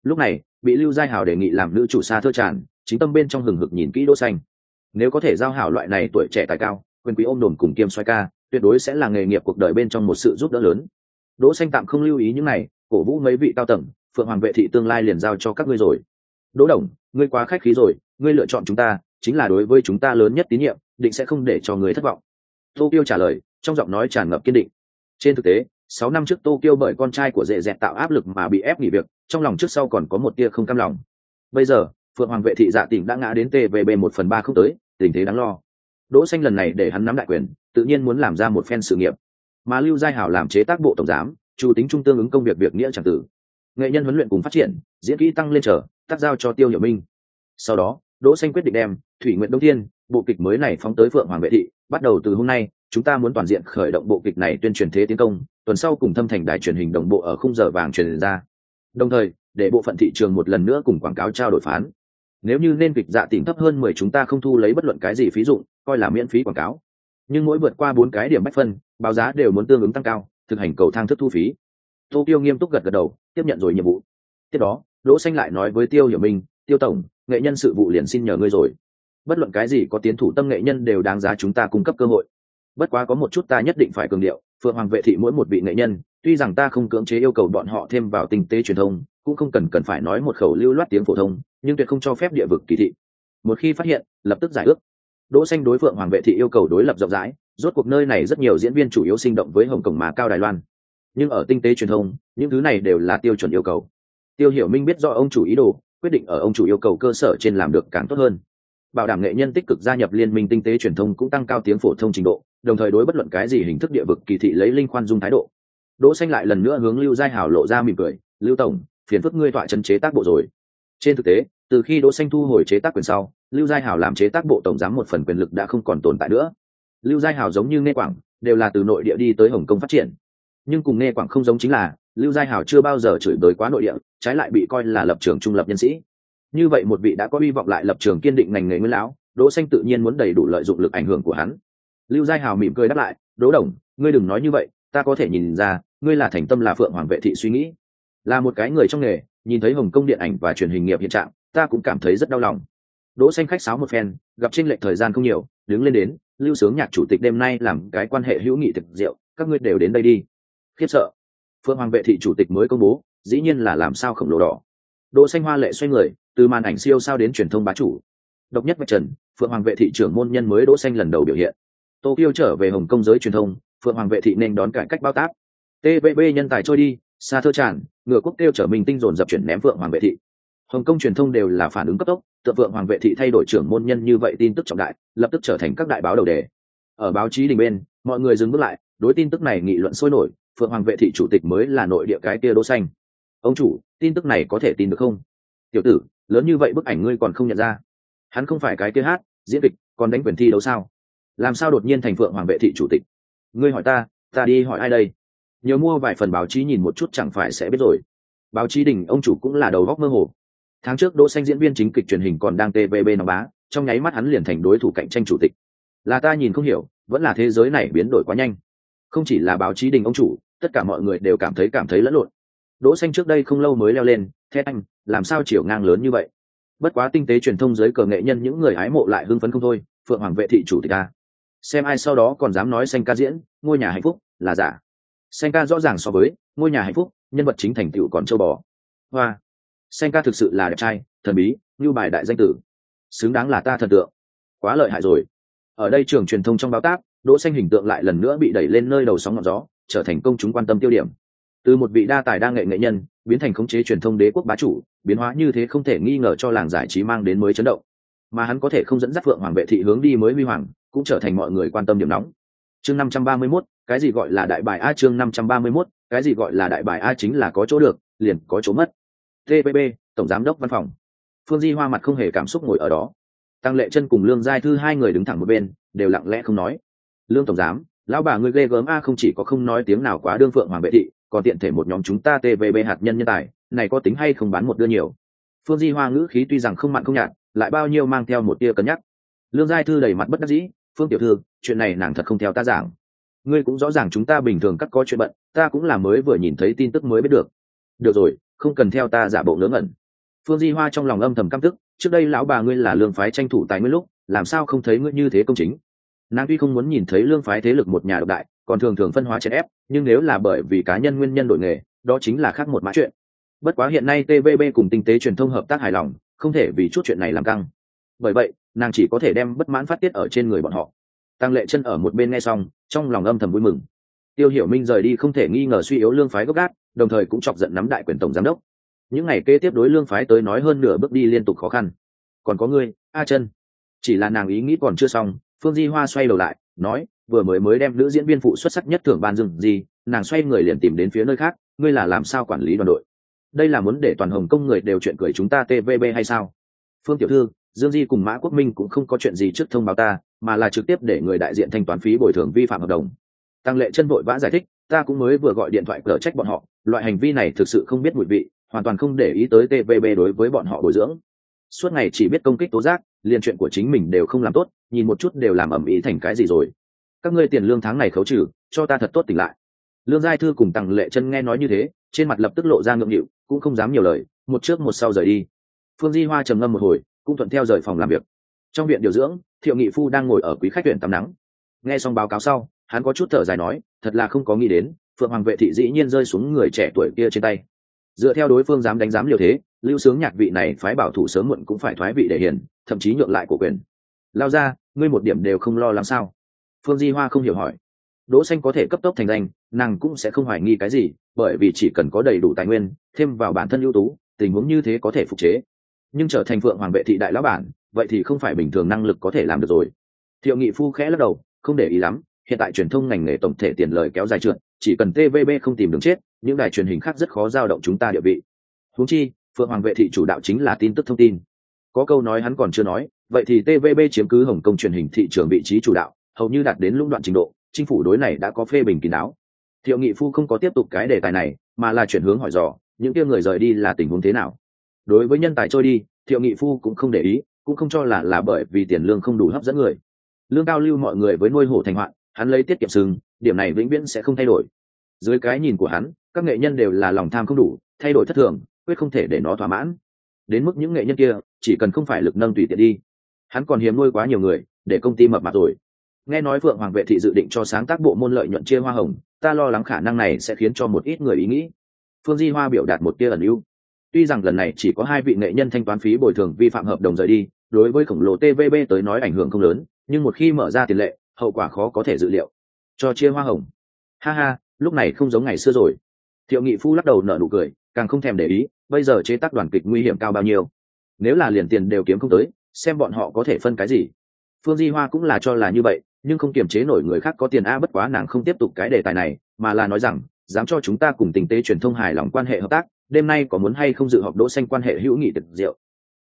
Lúc này, bị lưu giai hảo đề nghị làm nữ chủ xa thơ tràn chính tâm bên trong hừng hực nhìn kỹ đỗ xanh. Nếu có thể giao hảo loại này tuổi trẻ tài cao, quyền quý ôm đồn cùng kiêm xoay ca, tuyệt đối sẽ là nghề nghiệp cuộc đời bên trong một sự giúp đỡ lớn. Đỗ xanh tạm không lưu ý những này, cổ vũ mấy vị cao tầng, phượng hoàng vệ thị tương lai liền giao cho các ngươi rồi. Đỗ đồng, ngươi quá khách khí rồi, ngươi lựa chọn chúng ta, chính là đối với chúng ta lớn nhất tín nhiệm, định sẽ không để cho người thất vọng. Tô kiêu trả lời, trong giọng nói tràn ngập kiên định. Trên thực tế, sáu năm trước tô kiêu bởi con trai của dễ dẹt tạo áp lực mà bị ép nghỉ việc, trong lòng trước sau còn có một tia không cam lòng. Bây giờ phượng hoàng vệ thị dạ tỉnh đã ngã đến tvb một phần ba không tới, tình thế đáng lo. Đỗ xanh lần này để hắn nắm đại quyền, tự nhiên muốn làm ra một phen sự nghiệp. Mà lưu giai hảo làm chế tác bộ tổng giám chủ tính trung tương ứng công việc việc nghĩa chẳng tử. Nghệ nhân huấn luyện cùng phát triển, diễn kỹ tăng lên trở, tác giao cho tiêu hiểu minh. Sau đó, đỗ xanh quyết định đem thủy nguyện đông thiên, bộ kịch mới này phóng tới phượng hoàng vệ thị, bắt đầu từ hôm nay, chúng ta muốn toàn diện khởi động bộ kịch này tuyên truyền thế tiến công, tuần sau cùng thâm thành đài truyền hình đồng bộ ở khung giờ vàng truyền ra. Đồng thời, để bộ phận thị trường một lần nữa cùng quảng cáo trao đổi phán nếu như nên kịch dạ tỉnh thấp hơn mười chúng ta không thu lấy bất luận cái gì phí dụng, coi là miễn phí quảng cáo. Nhưng mỗi vượt qua bốn cái điểm bách phân, báo giá đều muốn tương ứng tăng cao, thực hành cầu thang thức thu phí. Tô tiêu nghiêm túc gật gật đầu, tiếp nhận rồi nhiệm vụ. Tiếp đó, đỗ xanh lại nói với tiêu hiểu minh, tiêu tổng, nghệ nhân sự vụ liền xin nhờ ngươi rồi. Bất luận cái gì có tiến thủ tâm nghệ nhân đều đáng giá chúng ta cung cấp cơ hội. Bất quá có một chút ta nhất định phải cường điệu, phượng hoàng vệ thị mỗi một vị nghệ nhân tuy rằng ta không cưỡng chế yêu cầu bọn họ thêm vào tinh tế truyền thông, cũng không cần cần phải nói một khẩu lưu loát tiếng phổ thông, nhưng tuyệt không cho phép địa vực kỳ thị. Một khi phát hiện, lập tức giải ước. Đỗ xanh đối phượng hoàng vệ thị yêu cầu đối lập rộng rãi, rốt cuộc nơi này rất nhiều diễn viên chủ yếu sinh động với hồng cổng mà cao đài loan. Nhưng ở tinh tế truyền thông, những thứ này đều là tiêu chuẩn yêu cầu. Tiêu hiểu minh biết do ông chủ ý đồ, quyết định ở ông chủ yêu cầu cơ sở trên làm được càng tốt hơn. Bảo đảm nghệ nhân tích cực gia nhập liên minh tinh tế truyền thông cũng tăng cao tiếng phổ thông trình độ, đồng thời đối bất luận cái gì hình thức địa vực kỳ thị lấy linh khoan dung thái độ đỗ xanh lại lần nữa hướng lưu giai hảo lộ ra mỉm cười, lưu tổng, phiền phức ngươi tọa chân chế tác bộ rồi. Trên thực tế, từ khi đỗ xanh thu hồi chế tác quyền sau, lưu giai hảo làm chế tác bộ tổng giám một phần quyền lực đã không còn tồn tại nữa. Lưu giai hảo giống như nghe quảng, đều là từ nội địa đi tới hồng kông phát triển. Nhưng cùng nghe quảng không giống chính là, lưu giai hảo chưa bao giờ chửi bới quá nội địa, trái lại bị coi là lập trường trung lập nhân sĩ. Như vậy một vị đã có hy vọng lại lập trường kiên định ngành nghề nguyên lão, đỗ xanh tự nhiên muốn đầy đủ lợi dụng lực ảnh hưởng của hắn. Lưu giai hào mỉm cười đáp lại, đỗ đồng ngươi đừng nói như vậy, ta có thể nhìn ra ngươi là thành tâm là phượng hoàng vệ thị suy nghĩ. Là một cái người trong nghề, nhìn thấy hồng kông điện ảnh và truyền hình nghiệp hiện trạng, ta cũng cảm thấy rất đau lòng. Đỗ xanh khách sáo một phen, gặp trên lệch thời gian không nhiều, đứng lên đến, lưu sướng nhạc chủ tịch đêm nay làm cái quan hệ hữu nghị thực diệu các ngươi đều đến đây đi. Khiếp sợ. Phượng hoàng vệ thị chủ tịch mới công bố, dĩ nhiên là làm sao khổng lồ đỏ. Đỗ xanh hoa lệ xoay người, từ màn ảnh siêu sao đến truyền thông bá chủ. Độc nhất vạch trần, phượng hoàng vệ thị trưởng môn nhân mới đỗ xanh lần đầu biểu hiện. Tokyo trở về hồng kông giới truyền thông, phượng hoàng vệ thị nên đón cải cách bao tác tvb nhân tài trôi đi, xa thơ tràn, ngựa quốc tiêu trở mình tinh dồn dập chuyển ném phượng hoàng vệ thị. Hồng kông truyền thông đều là phản ứng cấp tốc tượng phượng hoàng vệ thị thay đổi trưởng môn nhân như vậy tin tức trọng đại, lập tức trở thành các đại báo đầu đề. Ở báo chí đình bên, mọi người dừng bước lại, đối tin tức này nghị luận sôi nổi, phượng hoàng vệ thị chủ tịch mới là nội địa cái kia đỗ xanh. Ông chủ, tin tức này có thể tin được không? Tiểu tử, lớn như vậy bức ảnh ngươi còn không nhận ra. Hắn không phải cái kia hát, diễn kịch, còn đánh quyền thi đấu sao? Làm sao đột nhiên thành phượng hoàng vệ thị chủ tịch? Ngươi hỏi ta ta đi hỏi ai đây? Nhớ mua vài phần báo chí nhìn một chút chẳng phải sẽ biết rồi. Báo chí đình ông chủ cũng là đầu góc mơ hồ. Tháng trước đỗ xanh diễn viên chính kịch truyền hình còn đang tvb nó bá, trong nháy mắt hắn liền thành đối thủ cạnh tranh chủ tịch. Là ta nhìn không hiểu, vẫn là thế giới này biến đổi quá nhanh. Không chỉ là báo chí đình ông chủ, tất cả mọi người đều cảm thấy cảm thấy lẫn lộn. Đỗ xanh trước đây không lâu mới leo lên thét anh, làm sao chiều ngang lớn như vậy? Bất quá tinh tế truyền thông giới cờ nghệ nhân những người hái mộ lại hưng phấn không thôi, phượng hoàng vệ thị chủ tịch a xem ai sau đó còn dám nói xanh ca diễn, ngôi nhà hạnh phúc, là giả xanh ca rõ ràng so với ngôi nhà hạnh phúc, nhân vật chính thành tựu còn châu bò. Hoa. Xanh ca thực sự là đẹp trai, thần bí, như bài đại danh tử. Xứng đáng là ta thần tượng. Quá lợi hại rồi. Ở đây trường truyền thông trong báo tác đỗ xanh hình tượng lại lần nữa bị đẩy lên nơi đầu sóng ngọn gió, trở thành công chúng quan tâm tiêu điểm. Từ một vị đa tài đa nghệ nghệ nhân, biến thành khống chế truyền thông đế quốc bá chủ, biến hóa như thế không thể nghi ngờ cho làng giải trí mang đến mới chấn động. Mà hắn có thể không dẫn dắt phượng hoàng vệ thị hướng đi mới huy hoàng, cũng trở thành mọi người quan tâm điểm nóng chương năm trăm ba mươi 531, cái gì gọi là đại bài a chương năm trăm ba mươi 531, cái gì gọi là đại bài a chính là có chỗ được liền có chỗ mất. Tpp tổng giám đốc văn phòng. Phương di hoa mặt không hề cảm xúc ngồi ở đó. Tăng lệ chân cùng lương giai thư hai người đứng thẳng một bên đều lặng lẽ không nói. Lương tổng giám lão bà ngươi ghê gớm a không chỉ có không nói tiếng nào quá đương phượng hoàng vệ thị còn tiện thể một nhóm chúng ta tvb hạt nhân nhân tài này có tính hay không bán một đưa nhiều? Phương di hoa ngữ khí tuy rằng không mặn không nhạt lại bao nhiêu mang theo một tia cân nhắc. Lương giai thư đầy mặt bất đắc dĩ phương tiểu thư, chuyện này nàng thật không theo ta giảng. Ngươi cũng rõ ràng chúng ta bình thường cắt có chuyện bận, ta cũng là mới vừa nhìn thấy tin tức mới biết được. Được rồi, không cần theo ta giả bộ ngớ ngẩn. Phương di hoa trong lòng âm thầm căm tức, trước đây lão bà ngươi là lương phái tranh thủ tài nguyên lúc, làm sao không thấy ngươi như thế công chính? Nàng tuy không muốn nhìn thấy lương phái thế lực một nhà độc đại, còn thường thường phân hóa chèn ép, nhưng nếu là bởi vì cá nhân nguyên nhân đổi nghề, đó chính là khác một mã chuyện. Bất quá hiện nay tvb cùng tinh tế truyền thông hợp tác hài lòng, không thể vì chút chuyện này làm căng. Bởi vậy nàng chỉ có thể đem bất mãn phát tiết ở trên người bọn họ. Tăng lệ chân ở một bên nghe xong, trong lòng âm thầm vui mừng. Tiêu hiểu minh rời đi không thể nghi ngờ suy yếu lương phái gốc gác, đồng thời cũng chọc giận nắm đại quyền tổng giám đốc. Những ngày kế tiếp đối lương phái tới nói hơn nửa bước đi liên tục khó khăn. Còn có ngươi, a chân. Chỉ là nàng ý nghĩ còn chưa xong, phương di hoa xoay đầu lại, nói, vừa mới mới đem nữ diễn viên phụ xuất sắc nhất thưởng ban dừng gì, nàng xoay người liền tìm đến phía nơi khác, ngươi là làm sao quản lý đoàn đội? Đây là muốn để toàn hồng công người đều chuyện cười chúng ta tvb hay sao? Phương tiểu thư dương di cùng mã quốc minh cũng không có chuyện gì trước thông báo ta, mà là trực tiếp để người đại diện thanh toán phí bồi thường vi phạm hợp đồng. Tăng lệ chân vội vã giải thích, ta cũng mới vừa gọi điện thoại cờ trách bọn họ, loại hành vi này thực sự không biết mùi vị, hoàn toàn không để ý tới tvb đối với bọn họ bồi dưỡng. Suốt ngày chỉ biết công kích tố giác, liền chuyện của chính mình đều không làm tốt, nhìn một chút đều làm ẩm ý thành cái gì rồi. Các ngươi tiền lương tháng này khấu trừ, cho ta thật tốt tỉnh lại. Lương giai thư cùng tăng lệ chân nghe nói như thế, trên mặt lập tức lộ ra ngượng nghịu, cũng không dám nhiều lời, một trước một sau rời đi. Phương di hoa trầm ngâm một hồi cũng thuận theo rời phòng làm việc. Trong viện điều dưỡng, thiệu nghị phu đang ngồi ở quý khách viện tắm nắng. Nghe xong báo cáo sau, hắn có chút thở dài nói, thật là không có nghĩ đến, phượng hoàng vệ thị dĩ nhiên rơi xuống người trẻ tuổi kia trên tay. Dựa theo đối phương dám đánh giám liều thế, lưu sướng nhạc vị này phái bảo thủ sớm muộn cũng phải thoái vị để hiền, thậm chí nhượng lại của quyền. Lao ra, ngươi một điểm đều không lo lắng sao? Phương di hoa không hiểu hỏi. Đỗ xanh có thể cấp tốc thành danh, nàng cũng sẽ không hoài nghi cái gì, bởi vì chỉ cần có đầy đủ tài nguyên, thêm vào bản thân ưu tú, tình huống như thế có thể phục chế nhưng trở thành phượng hoàng vệ thị đại lão bản, vậy thì không phải bình thường năng lực có thể làm được rồi. Thiệu nghị phu khẽ lắc đầu, không để ý lắm, hiện tại truyền thông ngành nghề tổng thể tiền lời kéo dài trượt, chỉ cần tvb không tìm đường chết, những đài truyền hình khác rất khó giao động chúng ta địa vị. Huống chi, phượng hoàng vệ thị chủ đạo chính là tin tức thông tin. Có câu nói hắn còn chưa nói, vậy thì tvb chiếm cứ hồng kông truyền hình thị trường vị trí chủ đạo, hầu như đạt đến lũng đoạn trình độ, chính phủ đối này đã có phê bình kín đáo. Thiệu nghị phu không có tiếp tục cái đề tài này, mà là chuyển hướng hỏi dò, những kia người rời đi là tình huống thế nào? Đối với nhân tài trôi đi, thiệu nghị phu cũng không để ý, cũng không cho là là bởi vì tiền lương không đủ hấp dẫn người. Lương cao lưu mọi người với nuôi hổ thành hoạn, hắn lấy tiết kiệm sừng, điểm này vĩnh viễn sẽ không thay đổi. Dưới cái nhìn của hắn, các nghệ nhân đều là lòng tham không đủ, thay đổi thất thường, quyết không thể để nó thỏa mãn. Đến mức những nghệ nhân kia, chỉ cần không phải lực nâng tùy tiện đi. Hắn còn hiếm nuôi quá nhiều người, để công ty mập mặt rồi. Nghe nói phượng hoàng vệ thị dự định cho sáng tác bộ môn lợi nhuận chia hoa hồng, ta lo lắng khả năng này sẽ khiến cho một ít người ý nghĩ. Phương di hoa biểu đạt một tia ẩn ưu tuy rằng lần này chỉ có hai vị nghệ nhân thanh toán phí bồi thường vi phạm hợp đồng rời đi, đối với khổng lồ tvb tới nói ảnh hưởng không lớn, nhưng một khi mở ra tiền lệ, hậu quả khó có thể dự liệu. Cho chia hoa hồng. Ha ha, lúc này không giống ngày xưa rồi. Thiệu nghị phu lắc đầu nở nụ cười, càng không thèm để ý, bây giờ chế tác đoàn kịch nguy hiểm cao bao nhiêu. Nếu là liền tiền đều kiếm không tới, xem bọn họ có thể phân cái gì. Phương di hoa cũng là cho là như vậy, nhưng không kiềm chế nổi người khác có tiền a bất quá nàng không tiếp tục cái đề tài này, mà là nói rằng, dám cho chúng ta cùng tình tế truyền thông hài lòng quan hệ hợp tác đêm nay có muốn hay không dự họp đỗ xanh quan hệ hữu nghị thực diệu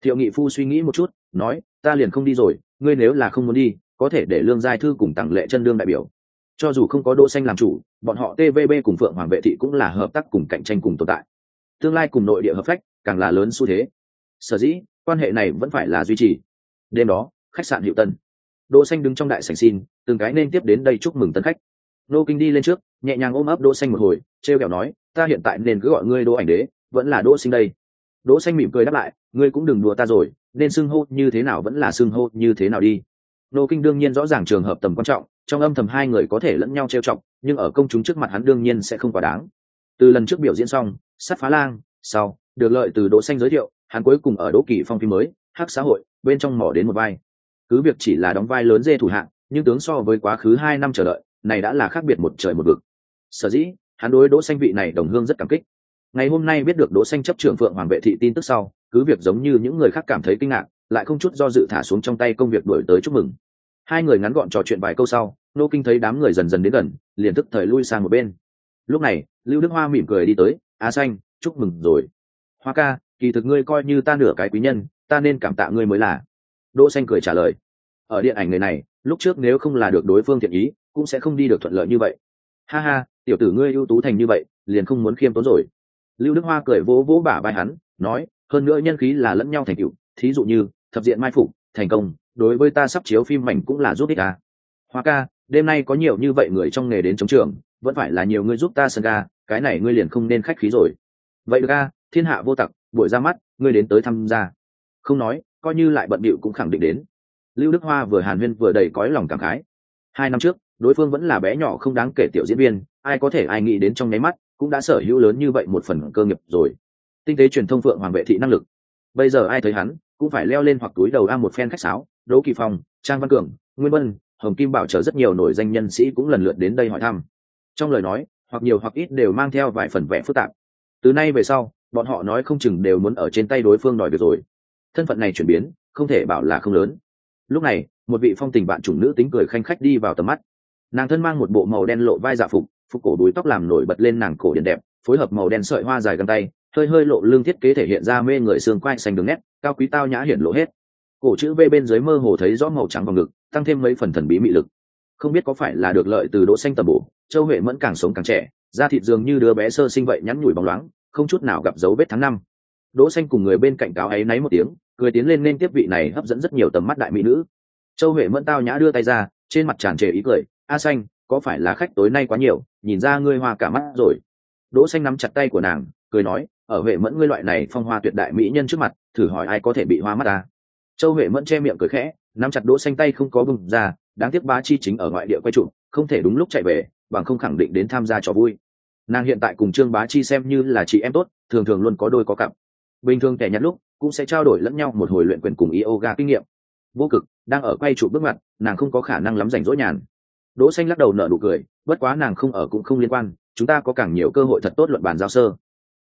thiệu nghị phu suy nghĩ một chút, nói, ta liền không đi rồi, ngươi nếu là không muốn đi, có thể để lương giai thư cùng tặng lệ chân đương đại biểu. Cho dù không có đỗ xanh làm chủ, bọn họ tvb cùng phượng hoàng vệ thị cũng là hợp tác cùng cạnh tranh cùng tồn tại. Tương lai cùng nội địa hợp phách, càng là lớn xu thế. Sở dĩ, quan hệ này vẫn phải là duy trì. Đêm đó, khách sạn hiệu tân. Đỗ xanh đứng trong đại sảnh xin, từng cái nên tiếp đến đây chúc mừng tân khách. Nô kinh đi lên trước, nhẹ nhàng ôm ấp đỗ xanh một hồi treo kẹo nói, ta hiện tại nên cứ gọi ngươi đỗ ảnh đế vẫn là đỗ sinh đây. Đỗ xanh mỉm cười đáp lại, ngươi cũng đừng đùa ta rồi, nên xưng hô như thế nào vẫn là xưng hô như thế nào đi. Nô kinh đương nhiên rõ ràng trường hợp tầm quan trọng, trong âm thầm hai người có thể lẫn nhau trêu chọc, nhưng ở công chúng trước mặt hắn đương nhiên sẽ không quá đáng. Từ lần trước biểu diễn xong sát phá lang, sau, được lợi từ đỗ xanh giới thiệu, hắn cuối cùng ở đỗ kỳ phong phim mới, hắc xã hội, bên trong mỏ đến một vai. Cứ việc chỉ là đóng vai lớn dê thủ hạng, nhưng tướng so với quá khứ hai năm chờ đợi, này đã là khác biệt một trời một vực. Sở dĩ, hắn đối đỗ xanh vị này đồng hương rất cảm kích ngày hôm nay biết được đỗ xanh chấp trưởng phượng hoàng vệ thị tin tức sau, cứ việc giống như những người khác cảm thấy kinh ngạc, lại không chút do dự thả xuống trong tay công việc đuổi tới chúc mừng. Hai người ngắn gọn trò chuyện vài câu sau, nô kinh thấy đám người dần dần đến gần, liền tức thời lui sang một bên. Lúc này, lưu đức hoa mỉm cười đi tới á xanh, chúc mừng rồi. Hoa ca, kỳ thực ngươi coi như ta nửa cái quý nhân, ta nên cảm tạ ngươi mới là. Đỗ xanh cười trả lời, ở điện ảnh người này, lúc trước nếu không là được đối phương thiện ý, cũng sẽ không đi được thuận lợi như vậy. Ha ha, tiểu tử ngươi ưu tú thành như vậy, liền không muốn khiêm tốn rồi lưu đức hoa cười vỗ vỗ bả vai hắn, nói, hơn nữa nhân khí là lẫn nhau thành tựu, thí dụ như, thập diện mai phục, thành công, đối với ta sắp chiếu phim mảnh cũng là giúp ích ta hoa ca, đêm nay có nhiều như vậy người trong nghề đến chống trường, vẫn phải là nhiều người giúp ta sân ca cái này ngươi liền không nên khách khí rồi. Vậy được ca thiên hạ vô tặc, buổi ra mắt, ngươi đến tới tham gia. Không nói, coi như lại bận bịu cũng khẳng định đến. Lưu đức hoa vừa hàn huyên vừa đầy cõi lòng cảm khái. Hai năm trước, đối phương vẫn là bé nhỏ không đáng kể tiểu diễn viên, ai có thể ai nghĩ đến trong nháy mắt cũng đã sở hữu lớn như vậy một phần cơ nghiệp rồi. Tinh tế truyền thông phượng hoàng vệ thị năng lực. Bây giờ ai thấy hắn, cũng phải leo lên hoặc túi đầu a một phen khách sáo, đỗ kỳ phong, trang văn cường, nguyên vân, hồng kim bảo chờ rất nhiều nổi danh nhân sĩ cũng lần lượt đến đây hỏi thăm. Trong lời nói, hoặc nhiều hoặc ít đều mang theo vài phần vẽ phức tạp. Từ nay về sau, bọn họ nói không chừng đều muốn ở trên tay đối phương đòi được rồi. Thân phận này chuyển biến, không thể bảo là không lớn. Lúc này, một vị phong tình bạn chủng nữ tính cười khanh khách đi vào tầm mắt. Nàng thân mang một bộ màu đen lộ vai dạ phục phục cổ đuôi tóc làm nổi bật lên nàng cổ điển đẹp, phối hợp màu đen sợi hoa dài găng tay, hơi hơi lộ lương thiết kế thể hiện ra mê người xương quai xanh đường nét, cao quý tao nhã hiển lộ hết. Cổ chữ v bên dưới mơ hồ thấy rõ màu trắng vào ngực, tăng thêm mấy phần thần bí mị lực. Không biết có phải là được lợi từ đỗ xanh tầm bổ, châu huệ mẫn càng sống càng trẻ, da thịt dường như đứa bé sơ sinh vậy nhắn nhủi bóng loáng, không chút nào gặp dấu vết tháng năm. Đỗ xanh cùng người bên cạnh cáo ấy náy một tiếng, cười tiến lên nên tiếp vị này hấp dẫn rất nhiều tầm mắt đại mỹ nữ. Châu huệ mẫn tao nhã đưa tay ra, trên mặt tràn trề ý cười, a xanh có phải là khách tối nay quá nhiều, nhìn ra ngươi hoa cả mắt rồi. Đỗ xanh nắm chặt tay của nàng, cười nói, ở huệ mẫn ngươi loại này phong hoa tuyệt đại mỹ nhân trước mặt, thử hỏi ai có thể bị hoa mắt ta châu huệ mẫn che miệng cười khẽ, nắm chặt đỗ xanh tay không có bùng ra, đáng tiếc bá chi chính ở ngoại địa quay trụ, không thể đúng lúc chạy về, bằng không khẳng định đến tham gia trò vui. Nàng hiện tại cùng trương bá chi xem như là chị em tốt, thường thường luôn có đôi có cặp. Bình thường kẻ nhặt lúc, cũng sẽ trao đổi lẫn nhau một hồi luyện quyền cùng yoga kinh nghiệm. Vô cực, đang ở quay trụ bước mặt nàng không có khả năng lắm rảnh rỗi nhàn đỗ xanh lắc đầu nở nụ cười, bất quá nàng không ở cũng không liên quan, chúng ta có càng nhiều cơ hội thật tốt luận bàn giao sơ.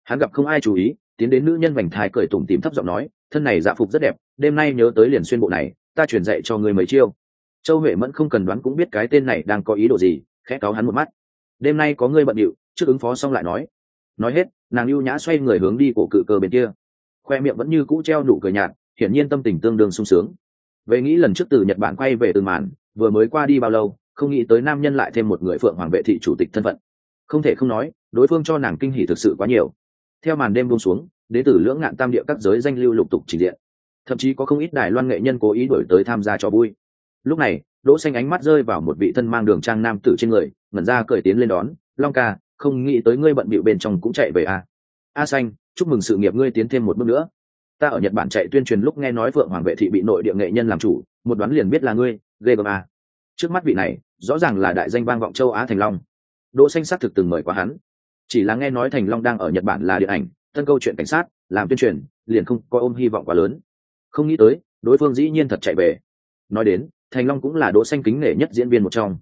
Hắn gặp không ai chú ý, tiến đến nữ nhân vành thái cười tủm tỉm thấp giọng nói, thân này dạ phục rất đẹp, đêm nay nhớ tới liền xuyên bộ này, ta truyền dạy cho ngươi mấy chiêu. Châu huệ mẫn không cần đoán cũng biết cái tên này đang có ý đồ gì, khẽ cáo hắn một mắt. Đêm nay có ngươi bận điệu, trước ứng phó xong lại nói. Nói hết, nàng ưu nhã xoay người hướng đi cổ cự cơ bên kia. Khoe miệng vẫn như cũ treo nụ cười nhạt, hiển nhiên tâm tình tương đương sung sướng. Về nghĩ lần trước từ nhật bản quay về từ màn, vừa mới qua đi bao lâu không nghĩ tới nam nhân lại thêm một người phượng hoàng vệ thị chủ tịch thân phận. Không thể không nói, đối phương cho nàng kinh hỉ thực sự quá nhiều. Theo màn đêm buông xuống, đế tử lưỡng ngạn tam địa các giới danh lưu lục tục trình diện. Thậm chí có không ít đài loan nghệ nhân cố ý đổi tới tham gia cho vui. Lúc này, đỗ xanh ánh mắt rơi vào một vị thân mang đường trang nam tử trên người, ngẩn ra cởi tiến lên đón, long ca, không nghĩ tới ngươi bận bịu bên trong cũng chạy về à. a xanh, chúc mừng sự nghiệp ngươi tiến thêm một bước nữa. Ta ở nhật bản chạy tuyên truyền lúc nghe nói vượng hoàng vệ thị bị nội địa nghệ nhân làm chủ, một đoán liền biết là ngươi, ghê gớm à. trước mắt vị này rõ ràng là đại danh vang vọng châu á thành long. Đỗ xanh xác thực từng mời qua hắn. Chỉ là nghe nói thành long đang ở nhật bản là điện ảnh, thân câu chuyện cảnh sát, làm tuyên truyền, liền không coi ôm hy vọng quá lớn. Không nghĩ tới, đối phương dĩ nhiên thật chạy về. Nói đến, thành long cũng là đỗ xanh kính nể nhất diễn viên một trong.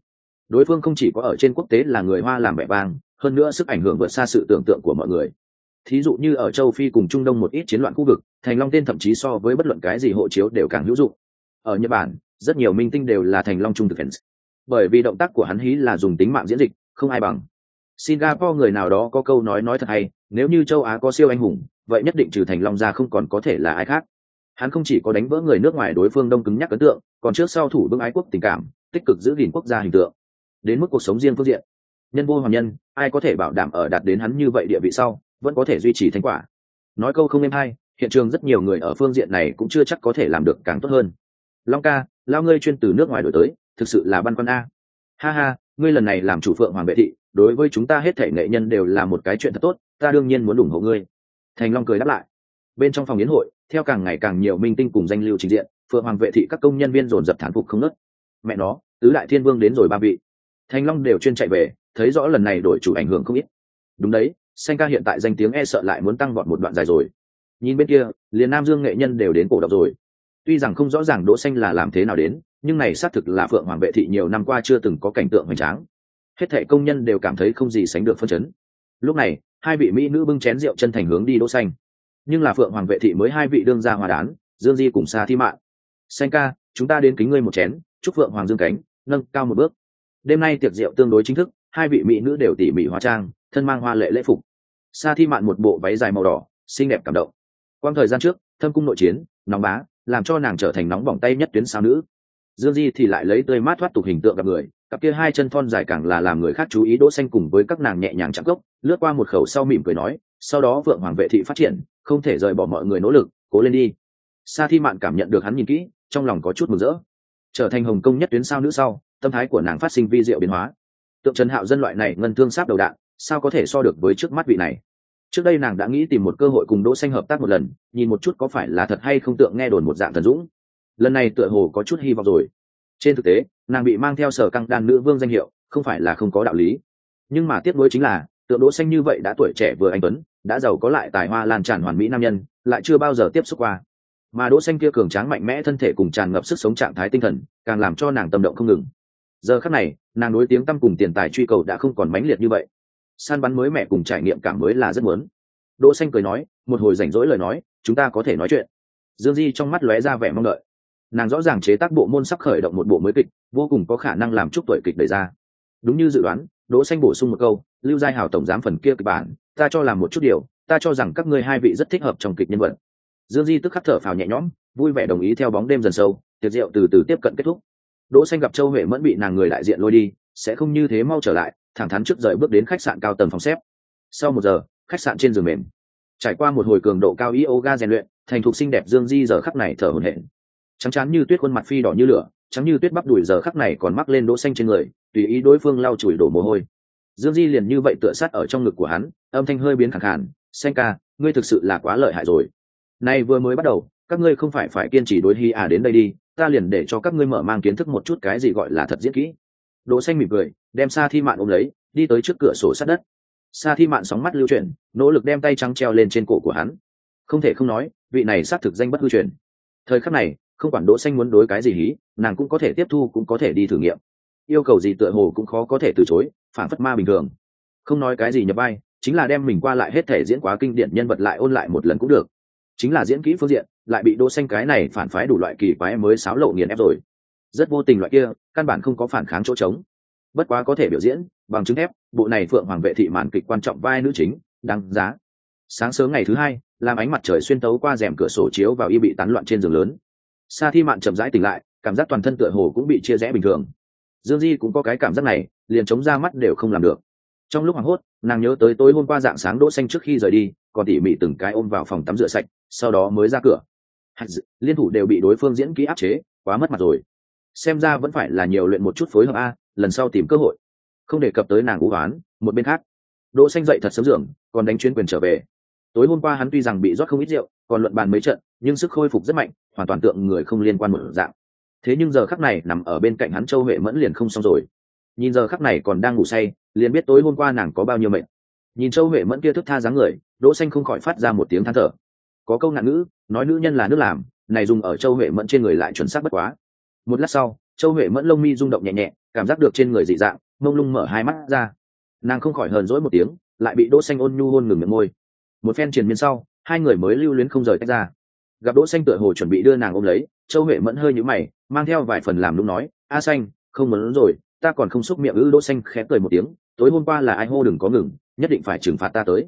Đối phương không chỉ có ở trên quốc tế là người hoa làm vẻ vang, hơn nữa sức ảnh hưởng vượt xa sự tưởng tượng của mọi người. Thí dụ như ở châu phi cùng trung đông một ít chiến loạn khu vực, thành long tên thậm chí so với bất luận cái gì hộ chiếu đều càng hữu dụng. Ở nhật bản, rất nhiều minh tinh đều là thành long trung thực fans bởi vì động tác của hắn hí là dùng tính mạng diễn dịch, không ai bằng. Singapore người nào đó có câu nói nói thật hay, nếu như châu á có siêu anh hùng, vậy nhất định trừ thành long ra không còn có thể là ai khác. Hắn không chỉ có đánh vỡ người nước ngoài đối phương đông cứng nhắc ấn tượng, còn trước sau thủ vững ái quốc tình cảm, tích cực giữ gìn quốc gia hình tượng. Đến mức cuộc sống riêng phương diện, nhân vô hoàng nhân, ai có thể bảo đảm ở đạt đến hắn như vậy địa vị sau, vẫn có thể duy trì thành quả. Nói câu không êm hay, hiện trường rất nhiều người ở phương diện này cũng chưa chắc có thể làm được càng tốt hơn. Long ca, lao ngươi chuyên từ nước ngoài đổi tới thực sự là băn khoăn a. Ha ha, ngươi lần này làm chủ phượng hoàng vệ thị, đối với chúng ta hết thể nghệ nhân đều là một cái chuyện thật tốt, ta đương nhiên muốn ủng hộ ngươi. Thành long cười đáp lại. Bên trong phòng yến hội, theo càng ngày càng nhiều minh tinh cùng danh lưu trình diện, phượng hoàng vệ thị các công nhân viên dồn dập thán phục không nớt mẹ nó, tứ đại thiên vương đến rồi ba vị. Thành long đều chuyên chạy về, thấy rõ lần này đổi chủ ảnh hưởng không ít. Đúng đấy, xanh ca hiện tại danh tiếng e sợ lại muốn tăng vọt một đoạn dài rồi. Nhìn bên kia, liền nam dương nghệ nhân đều đến cổ động rồi. Tuy rằng không rõ ràng đỗ xanh là làm thế nào đến nhưng này xác thực là phượng hoàng vệ thị nhiều năm qua chưa từng có cảnh tượng hoành tráng. Hết thệ công nhân đều cảm thấy không gì sánh được phân chấn. Lúc này, hai vị mỹ nữ bưng chén rượu chân thành hướng đi đỗ xanh. Nhưng là phượng hoàng vệ thị mới hai vị đương gia hòa đán, dương di cùng xa thi mạn. Xanh ca, chúng ta đến kính ngươi một chén, chúc phượng hoàng dương cánh, nâng cao một bước. Đêm nay tiệc rượu tương đối chính thức, hai vị mỹ nữ đều tỉ mỉ hóa trang, thân mang hoa lệ lễ phục. Sa thi mạn một bộ váy dài màu đỏ, xinh đẹp cảm động. Quang thời gian trước, thâm cung nội chiến, nóng bá, làm cho nàng trở thành nóng bỏng tay nhất tuyến sao nữ dương di thì lại lấy tươi mát thoát tục hình tượng gặp người, cặp kia hai chân thon dài càng là làm người khác chú ý đỗ xanh cùng với các nàng nhẹ nhàng chạm gốc, lướt qua một khẩu sau mỉm cười nói, sau đó vượng hoàng vệ thị phát triển, không thể rời bỏ mọi người nỗ lực, cố lên đi. Sa thi mạn cảm nhận được hắn nhìn kỹ, trong lòng có chút mừng rỡ. Trở thành hồng công nhất tuyến sao nữ sau, tâm thái của nàng phát sinh vi diệu biến hóa. Tượng trần hạo dân loại này ngân thương sáp đầu đạn, sao có thể so được với trước mắt vị này? Trước đây nàng đã nghĩ tìm một cơ hội cùng đỗ xanh hợp tác một lần, nhìn một chút có phải là thật hay không tượng nghe đồn một dạng thần dũng lần này tựa hồ có chút hy vọng rồi. Trên thực tế, nàng bị mang theo sở căng đan nữ vương danh hiệu, không phải là không có đạo lý. Nhưng mà tiếc nuối chính là, tượng đỗ xanh như vậy đã tuổi trẻ vừa anh tuấn, đã giàu có lại tài hoa lan tràn hoàn mỹ nam nhân, lại chưa bao giờ tiếp xúc qua. Mà đỗ xanh kia cường tráng mạnh mẽ thân thể cùng tràn ngập sức sống trạng thái tinh thần, càng làm cho nàng tâm động không ngừng. Giờ khắc này, nàng đối tiếng tâm cùng tiền tài truy cầu đã không còn mãnh liệt như vậy. Săn bắn mới mẹ cùng trải nghiệm cảm mới là rất muốn. Đỗ xanh cười nói, một hồi rảnh rỗi lời nói, chúng ta có thể nói chuyện. Dương di trong mắt lóe ra vẻ mong đợi nàng rõ ràng chế tác bộ môn sắp khởi động một bộ mới kịch, vô cùng có khả năng làm chúc tuổi kịch đẩy ra. Đúng như dự đoán, đỗ xanh bổ sung một câu, lưu giai hảo tổng giám phần kia kịch bản, ta cho làm một chút điều, ta cho rằng các ngươi hai vị rất thích hợp trong kịch nhân vật. Dương di tức khắc thở phào nhẹ nhõm, vui vẻ đồng ý theo bóng đêm dần sâu, tiệc rượu từ từ tiếp cận kết thúc. Đỗ xanh gặp châu huệ mẫn bị nàng người đại diện lôi đi, sẽ không như thế mau trở lại, thẳng thắn trước rời bước đến khách sạn cao tầng phòng xếp. Sau một giờ, khách sạn trên giường mềm. Trải qua một hồi cường độ cao yoga rèn luyện, thành thục xinh đẹp dương di giờ khắc này thở hổn hển trắng chán như tuyết khuôn mặt phi đỏ như lửa, trắng như tuyết bắp đùi giờ khắc này còn mắc lên đỗ xanh trên người, tùy ý đối phương lau chùi đổ mồ hôi. Dương di liền như vậy tựa sát ở trong ngực của hắn, âm thanh hơi biến khẳng hẳn. xanh ca, ngươi thực sự là quá lợi hại rồi. Nay vừa mới bắt đầu, các ngươi không phải phải kiên trì đối hi à đến đây đi, ta liền để cho các ngươi mở mang kiến thức một chút cái gì gọi là thật diễn kỹ. Đỗ xanh mỉm cười, đem sa thi mạn ôm lấy, đi tới trước cửa sổ sát đất. Sa thi mạn sóng mắt lưu chuyển, nỗ lực đem tay trắng treo lên trên cổ của hắn. Không thể không nói, vị này xác thực danh bất hư truyền. Thời khắc này không quản đỗ xanh muốn đối cái gì hí, nàng cũng có thể tiếp thu, cũng có thể đi thử nghiệm. Yêu cầu gì tựa hồ cũng khó có thể từ chối, phản phất ma bình thường. Không nói cái gì nhập vai, chính là đem mình qua lại hết thể diễn quá kinh điển nhân vật lại ôn lại một lần cũng được. Chính là diễn kỹ phương diện, lại bị đỗ xanh cái này phản phái đủ loại kỳ quái mới sáo lộ nghiền ép rồi. Rất vô tình loại kia, căn bản không có phản kháng chỗ trống. Bất quá có thể biểu diễn, bằng chứng thép, bộ này phượng hoàng vệ thị màn kịch quan trọng vai nữ chính, đáng giá. Sáng sớm ngày thứ hai, làm ánh mặt trời xuyên tấu qua rèm cửa sổ chiếu vào y bị tán loạn trên giường lớn sa thi mạn chậm rãi tỉnh lại cảm giác toàn thân tựa hồ cũng bị chia rẽ bình thường. Dương di cũng có cái cảm giác này liền chống ra mắt đều không làm được. Trong lúc hoảng hốt nàng nhớ tới tối hôm qua dạng sáng đỗ xanh trước khi rời đi còn tỉ mỉ từng cái ôm vào phòng tắm rửa sạch sau đó mới ra cửa. Liên thủ đều bị đối phương diễn kỹ áp chế quá mất mặt rồi. Xem ra vẫn phải là nhiều luyện một chút phối hợp a lần sau tìm cơ hội. Không đề cập tới nàng u oán một bên khác. Đỗ xanh dậy thật sớm giường, còn đánh chuyến quyền trở về. Tối hôm qua hắn tuy rằng bị rót không ít rượu còn luận bàn mấy trận, nhưng sức khôi phục rất mạnh, hoàn toàn tượng người không liên quan một dạng. Thế nhưng giờ khắc này nằm ở bên cạnh hắn châu huệ mẫn liền không xong rồi. Nhìn giờ khắc này còn đang ngủ say, liền biết tối hôm qua nàng có bao nhiêu mệnh nhìn châu huệ mẫn kia thức tha dáng người, đỗ xanh không khỏi phát ra một tiếng than thở. Có câu ngạn ngữ, nói nữ nhân là nước làm, này dùng ở châu huệ mẫn trên người lại chuẩn xác bất quá. Một lát sau, châu huệ mẫn lông mi rung động nhẹ nhẹ, cảm giác được trên người dị dạng, mông lung mở hai mắt ra. Nàng không khỏi hờn dỗi một tiếng, lại bị đỗ xanh ôn nhu hôn ngừng miệng môi. Một phen truyền miên sau hai người mới lưu luyến không rời tách ra. Gặp đỗ xanh tựa hồ chuẩn bị đưa nàng ôm lấy, châu huệ mẫn hơi nhũ mày, mang theo vài phần làm đúng nói, a xanh, không muốn rồi, ta còn không xúc miệng ư? Đỗ xanh khẽ cười một tiếng, tối hôm qua là ai hô đừng có ngừng, nhất định phải trừng phạt ta tới.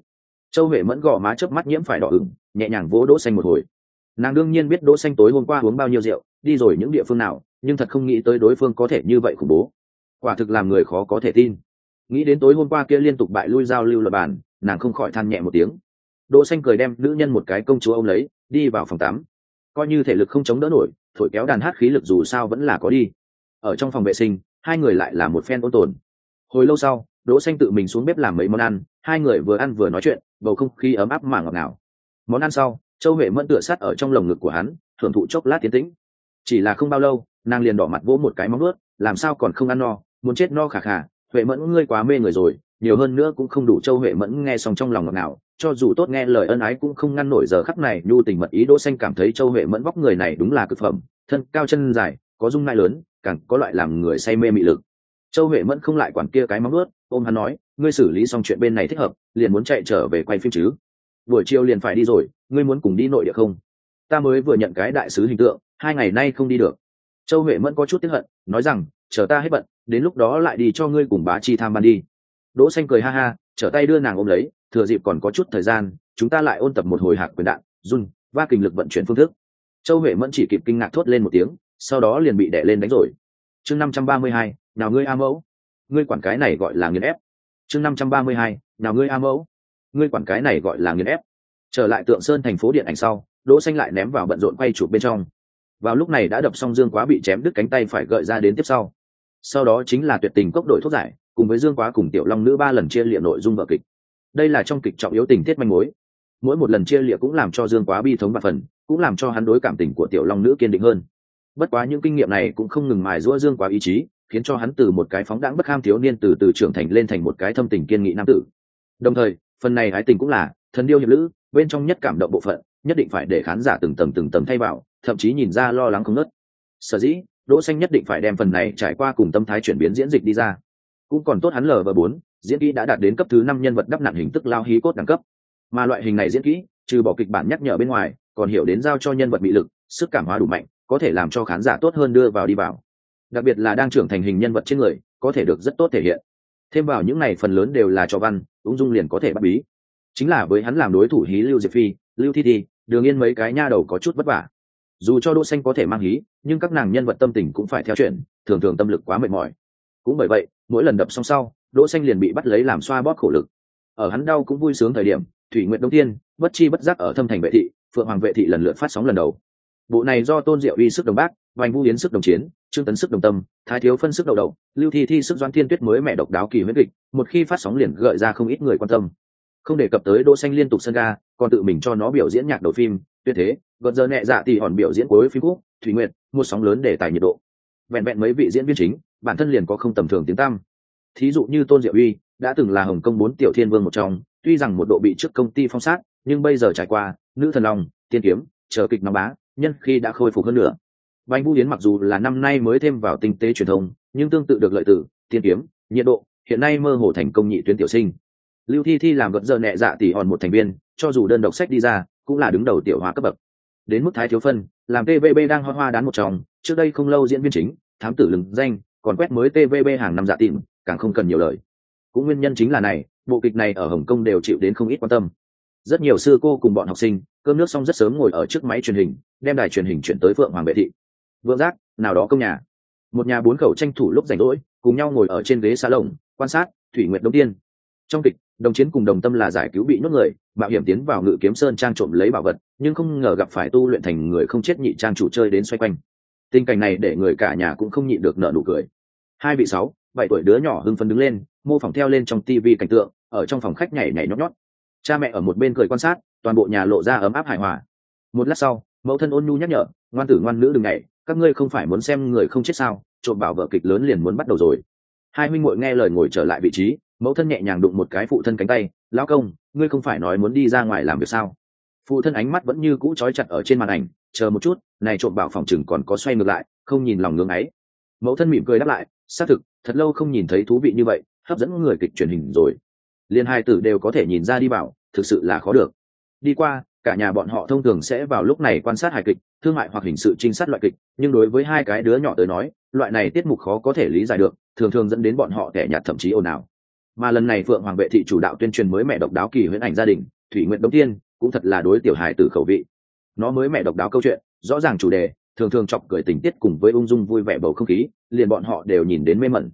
Châu huệ mẫn gò má chớp mắt nhiễm phải đỏ ửng, nhẹ nhàng vỗ đỗ xanh một hồi. Nàng đương nhiên biết đỗ xanh tối hôm qua uống bao nhiêu rượu, đi rồi những địa phương nào, nhưng thật không nghĩ tới đối phương có thể như vậy khủng bố. Quả thực làm người khó có thể tin. Nghĩ đến tối hôm qua kia liên tục bại lui giao lưu luật bàn, nàng không khỏi than nhẹ một tiếng đỗ xanh cười đem nữ nhân một cái công chúa ông lấy, đi vào phòng tắm. Coi như thể lực không chống đỡ nổi, thổi kéo đàn hát khí lực dù sao vẫn là có đi. Ở trong phòng vệ sinh, hai người lại là một phen ôn tồn. Hồi lâu sau, đỗ xanh tự mình xuống bếp làm mấy món ăn, hai người vừa ăn vừa nói chuyện, bầu không khí ấm áp mà ngọt ngào. Món ăn sau, châu huệ mẫn tựa sát ở trong lồng ngực của hắn, thưởng thụ chốc lát tiến tĩnh. Chỉ là không bao lâu, nàng liền đỏ mặt vỗ một cái móng ướt làm sao còn không ăn no, muốn chết no khả khả huệ mẫn ngươi quá mê người rồi nhiều hơn nữa cũng không đủ châu huệ mẫn nghe xong trong lòng ngọt ngào, cho dù tốt nghe lời ân ái cũng không ngăn nổi giờ khắc này, nhu tình mật ý đỗ xanh cảm thấy châu huệ mẫn vóc người này đúng là cực phẩm, thân cao chân dài, có dung nai lớn, càng có loại làm người say mê mị lực. Châu huệ mẫn không lại quản kia cái móng ướt ôm hắn nói, ngươi xử lý xong chuyện bên này thích hợp, liền muốn chạy trở về quay phim chứ? Buổi chiều liền phải đi rồi, ngươi muốn cùng đi nội địa không? Ta mới vừa nhận cái đại sứ hình tượng, hai ngày nay không đi được. Châu huệ mẫn có chút tiếc hận, nói rằng, chờ ta hết bận, đến lúc đó lại đi cho ngươi cùng bá chi tham ban đi đỗ xanh cười ha ha, trở tay đưa nàng ôm lấy, thừa dịp còn có chút thời gian, chúng ta lại ôn tập một hồi hạc quyền đạn, run va kình lực vận chuyển phương thức. Châu huệ mẫn chỉ kịp kinh ngạc thốt lên một tiếng, sau đó liền bị đè lên đánh rồi. Chương năm trăm ba mươi hai, nào ngươi a mẫu? Ngươi quản cái này gọi là nghiền ép. Chương năm trăm ba mươi hai, nào ngươi a mẫu? Ngươi quản cái này gọi là nghiền ép. Trở lại tượng sơn thành phố điện ảnh sau, đỗ xanh lại ném vào bận rộn quay chụp bên trong. Vào lúc này đã đập xong dương quá bị chém đứt cánh tay phải gợi ra đến tiếp sau sau đó chính là tuyệt tình cốc đổi thuốc giải, cùng với dương quá cùng tiểu long nữ ba lần chia liệm nội dung vợ kịch. Đây là trong kịch trọng yếu tình tiết manh mối. Mỗi một lần chia liệm cũng làm cho dương quá bi thống và phần, cũng làm cho hắn đối cảm tình của tiểu long nữ kiên định hơn. Bất quá những kinh nghiệm này cũng không ngừng mài giũa dương quá ý chí, khiến cho hắn từ một cái phóng đãng bất ham thiếu niên từ từ trưởng thành lên thành một cái thâm tình kiên nghị nam tử. Đồng thời, phần này ái tình cũng là thần điêu hiệp lữ, bên trong nhất cảm động bộ phận, nhất định phải để khán giả từng tầng từng tầng thay vào, thậm chí nhìn ra lo lắng không nớt sở dĩ đỗ xanh nhất định phải đem phần này trải qua cùng tâm thái chuyển biến diễn dịch đi ra. Cũng còn tốt hắn lờ và bốn, diễn kỹ đã đạt đến cấp thứ năm nhân vật đắp nặng hình tức lao hí cốt đẳng cấp. Mà loại hình này diễn kỹ, trừ bỏ kịch bản nhắc nhở bên ngoài, còn hiểu đến giao cho nhân vật bị lực, sức cảm hóa đủ mạnh, có thể làm cho khán giả tốt hơn đưa vào đi vào. Đặc biệt là đang trưởng thành hình nhân vật trên người, có thể được rất tốt thể hiện. Thêm vào những này phần lớn đều là cho văn, ung dung liền có thể bắt bí. Chính là với hắn làm đối thủ hí lưu diệp phi, lưu thi thi, đường yên mấy cái nha đầu có chút vất vả dù cho đỗ xanh có thể mang hí, nhưng các nàng nhân vật tâm tình cũng phải theo chuyện, thường thường tâm lực quá mệt mỏi. Cũng bởi vậy, mỗi lần đập xong sau, đỗ xanh liền bị bắt lấy làm xoa bóp khổ lực. Ở hắn đau cũng vui sướng thời điểm, thủy nguyện đông tiên bất chi bất giác ở thâm thành vệ thị, phượng hoàng vệ thị lần lượt phát sóng lần đầu. Bộ này do tôn diệu uy sức đồng bác, vành vũ yến sức đồng chiến, trương tấn sức đồng tâm, thái thiếu phân sức đầu đầu, lưu thi thi sức doan thiên tuyết mới mẹ độc đáo kỳ huyết kịch, một khi phát sóng liền gợi ra không ít người quan tâm. Không đề cập tới đỗ xanh liên tục sân ga, còn tự mình cho nó biểu diễn nhạc đầu phim, tuyệt thế gợn giờ nhẹ dạ thì hòn biểu diễn cuối phim quốc thủy nguyện một sóng lớn để tài nhiệt độ vẹn vẹn mấy vị diễn viên chính bản thân liền có không tầm thường tiếng tăm thí dụ như tôn diệu uy đã từng là hồng công bốn tiểu thiên vương một trong tuy rằng một độ bị trước công ty phong sát nhưng bây giờ trải qua nữ thần long tiên kiếm chờ kịch nóng bá nhân khi đã khôi phục hơn nữa Bành Vũ Yến mặc dù là năm nay mới thêm vào tinh tế truyền thông, nhưng tương tự được lợi từ tiên kiếm, nhiệt độ, hiện nay mơ hồ thành công nhị tuyến tiểu sinh. Lưu Thi Thi làm vật giờ nhẹ dạ tỷ hòn một thành viên, cho dù đơn độc sách đi ra, cũng là đứng đầu tiểu hóa cấp bậc. Đến mức thái thiếu phân, làm TVB đang hoa hoa đán một chồng, trước đây không lâu diễn viên chính, thám tử lừng danh, còn quét mới TVB hàng năm dạ giả tìm, càng không cần nhiều lời. Cũng nguyên nhân chính là này, bộ kịch này ở Hồng Kông đều chịu đến không ít quan tâm. Rất nhiều sư cô cùng bọn học sinh, cơm nước xong rất sớm ngồi ở trước máy truyền hình, đem đài truyền hình chuyển tới Phượng Hoàng Vệ thị vượng giác nào đó công nhà một nhà bốn khẩu tranh thủ lúc rảnh rỗi cùng nhau ngồi ở trên ghế xa lồng quan sát thủy nguyệt đông tiên trong kịch đồng chiến cùng đồng tâm là giải cứu bị nhốt người, mạo hiểm tiến vào ngự kiếm sơn trang trộm lấy bảo vật, nhưng không ngờ gặp phải tu luyện thành người không chết nhị trang chủ chơi đến xoay quanh. Tình cảnh này để người cả nhà cũng không nhịn được nợ nụ cười. Hai vị sáu, bảy tuổi đứa nhỏ hưng phấn đứng lên, mô phỏng theo lên trong tivi cảnh tượng, ở trong phòng khách nhảy nhảy nhót nhót. Cha mẹ ở một bên cười quan sát, toàn bộ nhà lộ ra ấm áp hài hòa. Một lát sau, mẫu thân ôn nhu nhắc nhở, ngoan tử ngoan nữ đừng nhảy, các ngươi không phải muốn xem người không chết sao, trộm bảo vợ kịch lớn liền muốn bắt đầu rồi. Hai huynh muội nghe lời ngồi trở lại vị trí mẫu thân nhẹ nhàng đụng một cái phụ thân cánh tay, lão công, ngươi không phải nói muốn đi ra ngoài làm việc sao? Phụ thân ánh mắt vẫn như cũ trói chặt ở trên màn ảnh, chờ một chút, này trộm bảo phòng chừng còn có xoay ngược lại, không nhìn lòng ngưng ấy. Mẫu thân mỉm cười đáp lại, xác thực, thật lâu không nhìn thấy thú vị như vậy, hấp dẫn người kịch truyền hình rồi. Liên hai tử đều có thể nhìn ra đi bảo, thực sự là khó được. Đi qua, cả nhà bọn họ thông thường sẽ vào lúc này quan sát hài kịch, thương mại hoặc hình sự trinh sát loại kịch, nhưng đối với hai cái đứa nhỏ tới nói, loại này tiết mục khó có thể lý giải được, thường thường dẫn đến bọn họ tẻ nhạt thậm chí ồn ào mà lần này phượng hoàng vệ thị chủ đạo tuyên truyền mới mẹ độc đáo kỳ huyễn ảnh gia đình, thủy nguyện đông tiên, cũng thật là đối tiểu hài từ khẩu vị. Nó mới mẹ độc đáo câu chuyện, rõ ràng chủ đề, thường thường chọc cười tình tiết cùng với ung dung vui vẻ bầu không khí, liền bọn họ đều nhìn đến mê mẩn.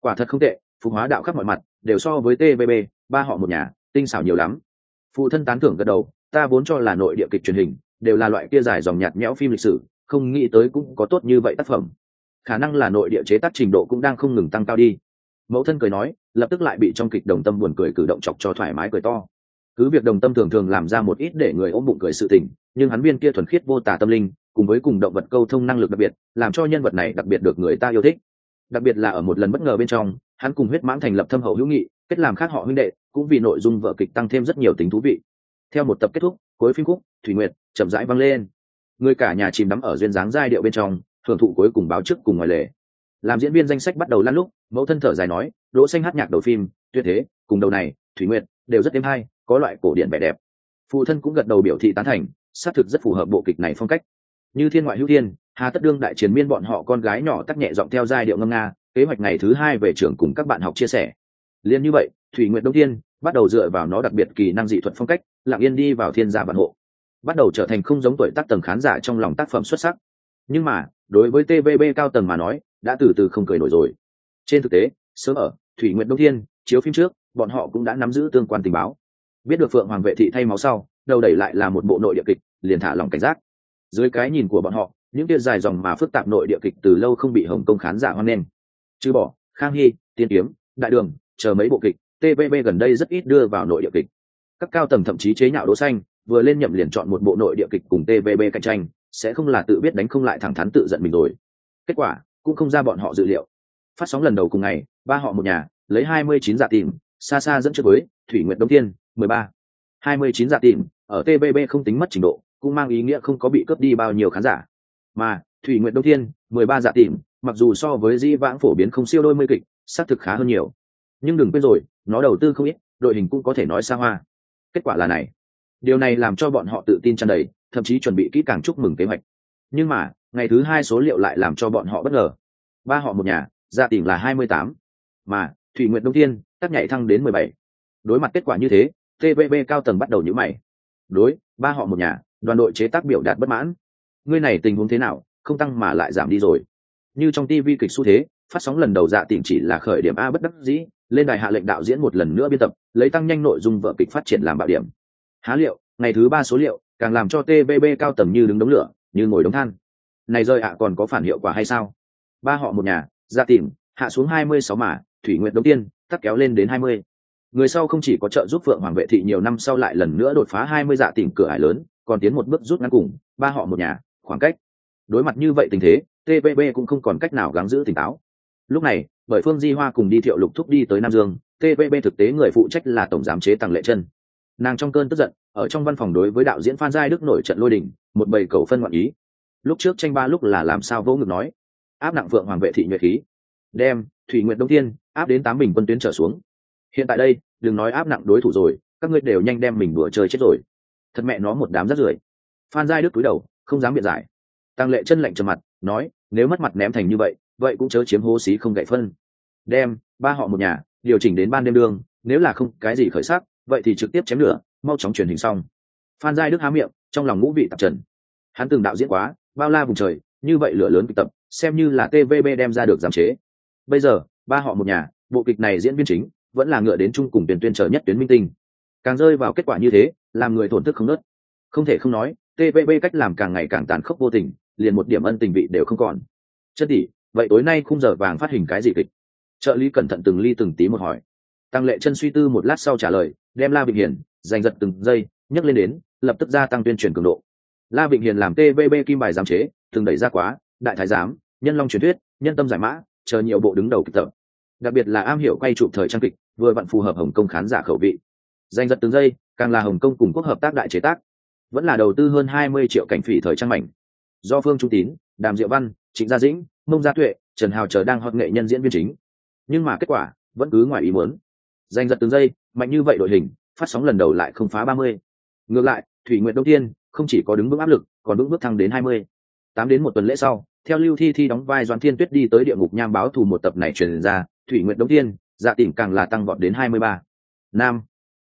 Quả thật không tệ, phục hóa đạo khắp mọi mặt, đều so với tvb ba họ một nhà, tinh xảo nhiều lắm. Phụ thân tán thưởng gật đầu, ta vốn cho là nội địa kịch truyền hình đều là loại kia dài dòng nhạt nhẽo phim lịch sử, không nghĩ tới cũng có tốt như vậy tác phẩm. Khả năng là nội địa chế tác trình độ cũng đang không ngừng tăng cao đi mẫu thân cười nói, lập tức lại bị trong kịch đồng tâm buồn cười cử động chọc cho thoải mái cười to. Cứ việc đồng tâm thường thường làm ra một ít để người ôm bụng cười sự tình, nhưng hắn viên kia thuần khiết vô tả tâm linh, cùng với cùng động vật câu thông năng lực đặc biệt, làm cho nhân vật này đặc biệt được người ta yêu thích. Đặc biệt là ở một lần bất ngờ bên trong, hắn cùng huyết mãn thành lập thâm hậu hữu nghị, kết làm khác họ huynh đệ, cũng vì nội dung vở kịch tăng thêm rất nhiều tính thú vị. Theo một tập kết thúc, cuối phim khúc, thủy nguyệt chậm rãi vang lên. Người cả nhà chìm đắm ở duyên dáng giai điệu bên trong, thưởng thụ cuối cùng báo trước cùng ngoài lề làm diễn viên danh sách bắt đầu lăn lúc, mẫu thân thở dài nói, đỗ xanh hát nhạc đầu phim, tuyệt thế, cùng đầu này, thủy nguyệt, đều rất êm hay, có loại cổ điển vẻ đẹp. Phụ thân cũng gật đầu biểu thị tán thành, xác thực rất phù hợp bộ kịch này phong cách. Như thiên ngoại hữu thiên, hà tất đương đại chiến miên bọn họ con gái nhỏ tắc nhẹ giọng theo giai điệu ngâm nga, kế hoạch ngày thứ hai về trường cùng các bạn học chia sẻ. Liên như vậy, thủy nguyệt đông thiên bắt đầu dựa vào nó đặc biệt kỳ năng dị thuật phong cách, lặng yên đi vào thiên gia bản hộ. Bắt đầu trở thành không giống tuổi tác tầng khán giả trong lòng tác phẩm xuất sắc. Nhưng mà, đối với tvb cao tầng mà nói đã từ từ không cười nổi rồi. Trên thực tế, sớm ở, thủy nguyện đông thiên, chiếu phim trước, bọn họ cũng đã nắm giữ tương quan tình báo. Biết được phượng hoàng vệ thị thay máu sau, đầu đẩy lại là một bộ nội địa kịch, liền thả lòng cảnh giác. Dưới cái nhìn của bọn họ, những tia dài dòng mà phức tạp nội địa kịch từ lâu không bị hồng công khán giả hoan nghênh. Trừ bỏ, khang hy, tiên kiếm, đại đường, chờ mấy bộ kịch tvb gần đây rất ít đưa vào nội địa kịch. Các cao tầng thậm chí chế nhạo đỗ xanh, vừa lên nhậm liền chọn một bộ nội địa kịch cùng tvb cạnh tranh, sẽ không là tự biết đánh không lại thẳng thắn tự giận mình rồi. Kết quả cũng không ra bọn họ dự liệu. Phát sóng lần đầu cùng ngày, ba họ một nhà, lấy 29 giả dạ tìm xa xa dẫn trước với thủy nguyệt đông thiên 13. 29 giả tìm, ở TBB không tính mất trình độ, cũng mang ý nghĩa không có bị cướp đi bao nhiêu khán giả. Mà, thủy nguyệt đông thiên 13 giả dạ tìm, mặc dù so với di vãng phổ biến không siêu đôi mươi kịch, xác thực khá hơn nhiều. Nhưng đừng quên rồi, nó đầu tư không ít, đội hình cũng có thể nói xa hoa. Kết quả là này. Điều này làm cho bọn họ tự tin tràn đầy, thậm chí chuẩn bị kỹ càng chúc mừng kế hoạch nhưng mà, ngày thứ hai số liệu lại làm cho bọn họ bất ngờ. Ba họ một nhà, gia tỉnh là hai mươi tám. Mà, thủy nguyện đông tiên tắt nhảy thăng đến mười bảy. Đối mặt kết quả như thế tvb cao tầng bắt đầu nhữ mày. Đối, ba họ một nhà, đoàn đội chế tác biểu đạt bất mãn. Ngươi này tình huống thế nào, không tăng mà lại giảm đi rồi. Như trong tv kịch xu thế, phát sóng lần đầu dạ tỉnh chỉ là khởi điểm a bất đắc dĩ, lên đài hạ lệnh đạo diễn một lần nữa biên tập, lấy tăng nhanh nội dung vợ kịch phát triển làm bạo điểm. Há liệu, ngày thứ ba số liệu, càng làm cho tvb cao tầng như đứng đống lửa như ngồi đống than. Này rơi ạ, còn có phản hiệu quả hay sao? Ba họ một nhà, ra tìm, hạ xuống hai mươi sáu mà, thủy nguyện đầu tiên, tắt kéo lên đến hai mươi. Người sau không chỉ có trợ giúp phượng hoàng vệ thị nhiều năm sau lại lần nữa đột phá hai mươi dạ tỉnh cửa ải lớn, còn tiến một bước rút ngắn cùng, ba họ một nhà, khoảng cách. Đối mặt như vậy tình thế tvb cũng không còn cách nào gắng giữ tỉnh táo. Lúc này, bởi phương di hoa cùng đi thiệu lục thúc đi tới nam dương tvb thực tế người phụ trách là tổng giám chế tăng lệ chân nàng trong cơn tức giận, ở trong văn phòng đối với đạo diễn phan giai đức nổi trận lôi đình một bầy cầu phân ngoạn ý. Lúc trước tranh ba lúc là làm sao vỗ ngực nói. Áp nặng vượng hoàng vệ thị nhuệ khí. Đem, thủy nguyện đông thiên, áp đến tám bình quân tuyến trở xuống. Hiện tại đây, đừng nói áp nặng đối thủ rồi, các ngươi đều nhanh đem mình bữa chơi chết rồi. Thật mẹ nó một đám rắt rưởi. Phan giai đức cúi đầu, không dám biện giải. Tăng lệ chân lạnh trầm mặt, nói, nếu mất mặt ném thành như vậy vậy cũng chớ chiếm hố xí không gậy phân. Đem, ba họ một nhà, điều chỉnh đến ban đêm đường, nếu là không cái gì khởi sắc, vậy thì trực tiếp chém lửa, mau chóng truyền hình xong. Phan giai đức há miệng trong lòng ngũ vị tạp trần. Hắn từng đạo diễn quá, bao la vùng trời, như vậy lửa lớn kịch tập, xem như là tvb đem ra được giảm chế. Bây giờ, ba họ một nhà, bộ kịch này diễn viên chính, vẫn là ngựa đến chung cùng tuyển tuyên trở nhất tuyến minh tinh. Càng rơi vào kết quả như thế, làm người thổn thức không nớt. Không thể không nói tvb cách làm càng ngày càng tàn khốc vô tình, liền một điểm ân tình vị đều không còn. Chất tỷ, vậy tối nay khung giờ vàng phát hình cái gì kịch? Trợ lý cẩn thận từng ly từng tí một hỏi. Tăng lệ chân suy tư một lát sau trả lời, đem la vịnh hiển giành giật từng giây, nhấc lên đến lập tức gia tăng tuyên truyền cường độ. La vịnh hiền làm tvb kim bài giám chế, từng đẩy ra quá, đại thái giám, nhân long truyền thuyết, nhân tâm giải mã, chờ nhiều bộ đứng đầu kịch tập. Đặc biệt là am hiểu quay chụp thời trang kịch, vừa vặn phù hợp hồng kông khán giả khẩu vị. Danh giật từng giây, càng là hồng kông cùng quốc hợp tác đại chế tác. Vẫn là đầu tư hơn hai mươi triệu cảnh phỉ thời trang mảnh. Do phương trung tín, đàm diệu văn, trịnh gia dĩnh, mông gia tuệ, trần hào chờ đang hoạt nghệ nhân diễn viên chính. Nhưng mà kết quả, vẫn cứ ngoài ý muốn. Danh giật từng giây, mạnh như vậy đội hình, phát sóng lần đầu lại không phá ba mươi. Ngược lại thủy nguyện đông tiên không chỉ có đứng bước áp lực, còn đứng bước thăng đến hai mươi. Tám đến một tuần lễ sau, theo lưu thi thi đóng vai doan thiên tuyết đi tới địa ngục nham báo thù một tập này truyền ra, thủy nguyện đông tiên dạ tỉnh càng là tăng vọt đến hai mươi ba. Nam.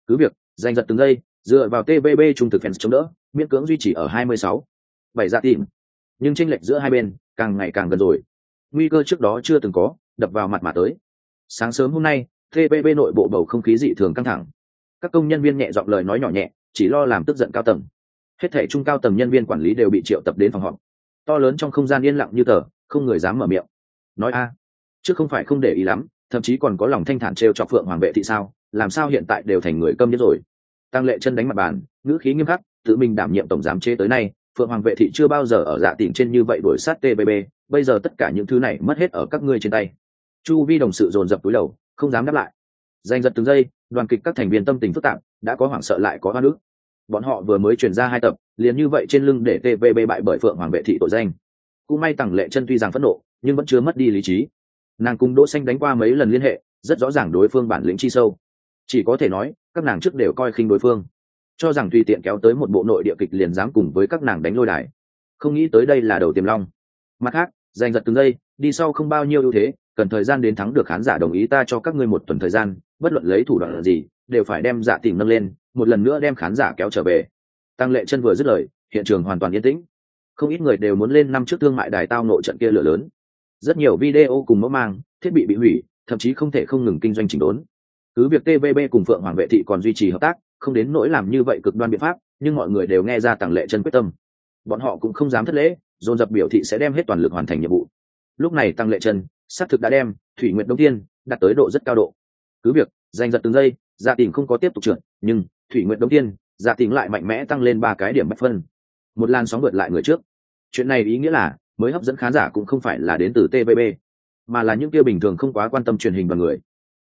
Cứ việc, giành giật từng giây, dựa vào TBB trung thực fans chống đỡ, miễn cưỡng duy trì ở hai mươi sáu. Bảy dạ tỉnh. Nhưng tranh lệch giữa hai bên, càng ngày càng gần rồi. Nguy cơ trước đó chưa từng có, đập vào mặt mà tới. Sáng sớm hôm nay TBB nội bộ bầu không khí dị thường căng thẳng. Các công nhân viên nhẹ giọng lời nói nhỏ nhẹ chỉ lo làm tức giận cao tầng. Hết thể trung cao tầng nhân viên quản lý đều bị triệu tập đến phòng họp. To lớn trong không gian yên lặng như tờ, không người dám mở miệng. Nói a, chứ không phải không để ý lắm, thậm chí còn có lòng thanh thản t r e o chọc phượng hoàng vệ thị sao? Làm sao hiện tại đều thành người câm nhất rồi? Tăng lệ chân đánh mặt bàn, ngữ khí nghiêm khắc, tự mình đảm nhiệm tổng giám chế tới nay, phượng hoàng vệ thị chưa bao giờ ở dạ tỉnh trên như vậy đuổi sát tbb bây giờ tất cả những thứ này mất hết ở các ngươi trên tay. Chu vi đồng sự dồn dập túi đầu, không dám đáp lại. Danh giật từng giây đoàn kịch các thành viên tâm tình phức tạp, đã có hoảng sợ lại có hoa nước bọn họ vừa mới truyền ra hai tập, liền như vậy trên lưng để tvb bại bởi phượng hoàng vệ thị tội danh. Cũng may tặng lệ chân tuy rằng phẫn nộ, nhưng vẫn chưa mất đi lý trí. Nàng cùng đỗ xanh đánh qua mấy lần liên hệ, rất rõ ràng đối phương bản lĩnh chi sâu. Chỉ có thể nói, các nàng trước đều coi khinh đối phương. Cho rằng tùy tiện kéo tới một bộ nội địa kịch liền dám cùng với các nàng đánh lôi đài. Không nghĩ tới đây là đầu tiềm long. Mặt khác, giành giật từng giây, đi sau không bao nhiêu ưu thế, cần thời gian đến thắng được khán giả đồng ý ta cho các ngươi một tuần thời gian bất luận lấy thủ đoạn gì, đều phải đem dạ tìm nâng lên, một lần nữa đem khán giả kéo trở về. Tăng lệ chân vừa dứt lời, hiện trường hoàn toàn yên tĩnh. Không ít người đều muốn lên năm trước thương mại đài tao nội trận kia lửa lớn. Rất nhiều video cùng mẫu mang, thiết bị bị hủy, thậm chí không thể không ngừng kinh doanh chỉnh đốn. Cứ việc tvb cùng phượng hoàng vệ thị còn duy trì hợp tác, không đến nỗi làm như vậy cực đoan biện pháp, nhưng mọi người đều nghe ra tăng lệ chân quyết tâm. Bọn họ cũng không dám thất lễ, dồn dập biểu thị sẽ đem hết toàn lực hoàn thành nhiệm vụ. Lúc này tăng lệ chân, xác thực đã đem thủy nguyện đông tiên đặt tới độ rất cao độ cứ việc, giành giật từng giây dạ tình không có tiếp tục trượt, nhưng thủy nguyện đông tiên dạ tình lại mạnh mẽ tăng lên ba cái điểm bách phân. Một làn sóng vượt lại người trước. Chuyện này ý nghĩa là, mới hấp dẫn khán giả cũng không phải là đến từ tvb mà là những kia bình thường không quá quan tâm truyền hình và người.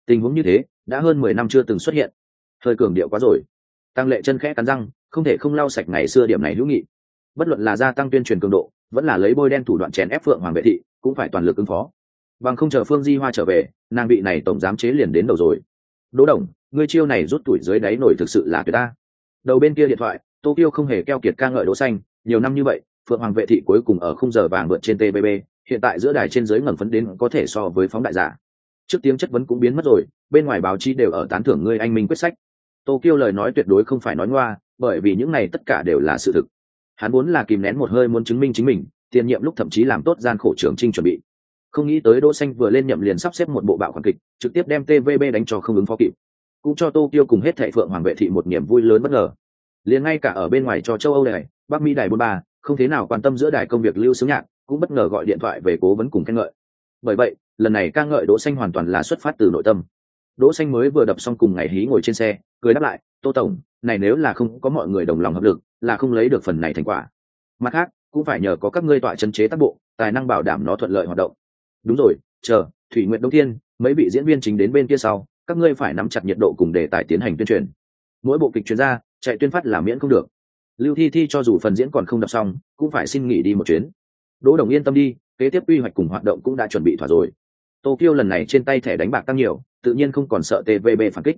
Tình huống như thế, đã hơn mười năm chưa từng xuất hiện. Hơi cường điệu quá rồi. Tăng lệ chân khẽ cắn răng, không thể không lau sạch ngày xưa điểm này hữu nghị. Bất luận là gia tăng tuyên truyền cường độ, vẫn là lấy bôi đen thủ đoạn chèn ép phượng hoàng vệ thị, cũng phải toàn lực ứng phó bằng không chờ phương di hoa trở về, nàng bị này tổng giám chế liền đến đầu rồi. Đỗ đồng, ngươi chiêu này rút tuổi dưới đáy nổi thực sự là tuyệt ta. Đầu bên kia điện thoại tô kiêu không hề keo kiệt ca ngợi đỗ xanh, nhiều năm như vậy, phượng hoàng vệ thị cuối cùng ở khung giờ vàng vượt trên tbb hiện tại giữa đài trên dưới ngẩng phấn đến có thể so với phóng đại giả. Trước tiếng chất vấn cũng biến mất rồi, bên ngoài báo chí đều ở tán thưởng ngươi anh minh quyết sách. Tô kiêu lời nói tuyệt đối không phải nói ngoa, bởi vì những này tất cả đều là sự thực. Hắn muốn là kìm nén một hơi muốn chứng minh chính mình, tiền nhiệm lúc thậm chí làm tốt gian khổ trưởng trinh chuẩn bị không nghĩ tới đỗ xanh vừa lên nhậm liền sắp xếp một bộ bạo khoản kịch trực tiếp đem tvb đánh cho không ứng phó kịp. Cũng cho tokyo cùng hết thệ phượng hoàng vệ thị một niềm vui lớn bất ngờ. Liền ngay cả ở bên ngoài cho châu âu đài, bắc mỹ đài bốn ba không thế nào quan tâm giữa đài công việc lưu sướng nhạc cũng bất ngờ gọi điện thoại về cố vấn cùng khen ngợi. Bởi vậy lần này ca ngợi đỗ xanh hoàn toàn là xuất phát từ nội tâm. Đỗ xanh mới vừa đập xong cùng ngày hí ngồi trên xe cười đáp lại tô tổng này nếu là không có mọi người đồng lòng hợp lực là không lấy được phần này thành quả. Mặt khác cũng phải nhờ có các ngươi tọa chân chế tác bộ tài năng bảo đảm nó thuận lợi hoạt động đúng rồi, chờ, thủy nguyện đông thiên, mấy vị diễn viên chính đến bên kia sau, các ngươi phải nắm chặt nhiệt độ cùng đề tài tiến hành tuyên truyền. Mỗi bộ kịch chuyên gia, chạy tuyên phát là miễn không được. Lưu thi thi cho dù phần diễn còn không đọc xong, cũng phải xin nghỉ đi một chuyến. Đỗ đồng yên tâm đi, kế tiếp quy hoạch cùng hoạt động cũng đã chuẩn bị thỏa rồi. Tokyo lần này trên tay thẻ đánh bạc tăng nhiều, tự nhiên không còn sợ tvb phản kích.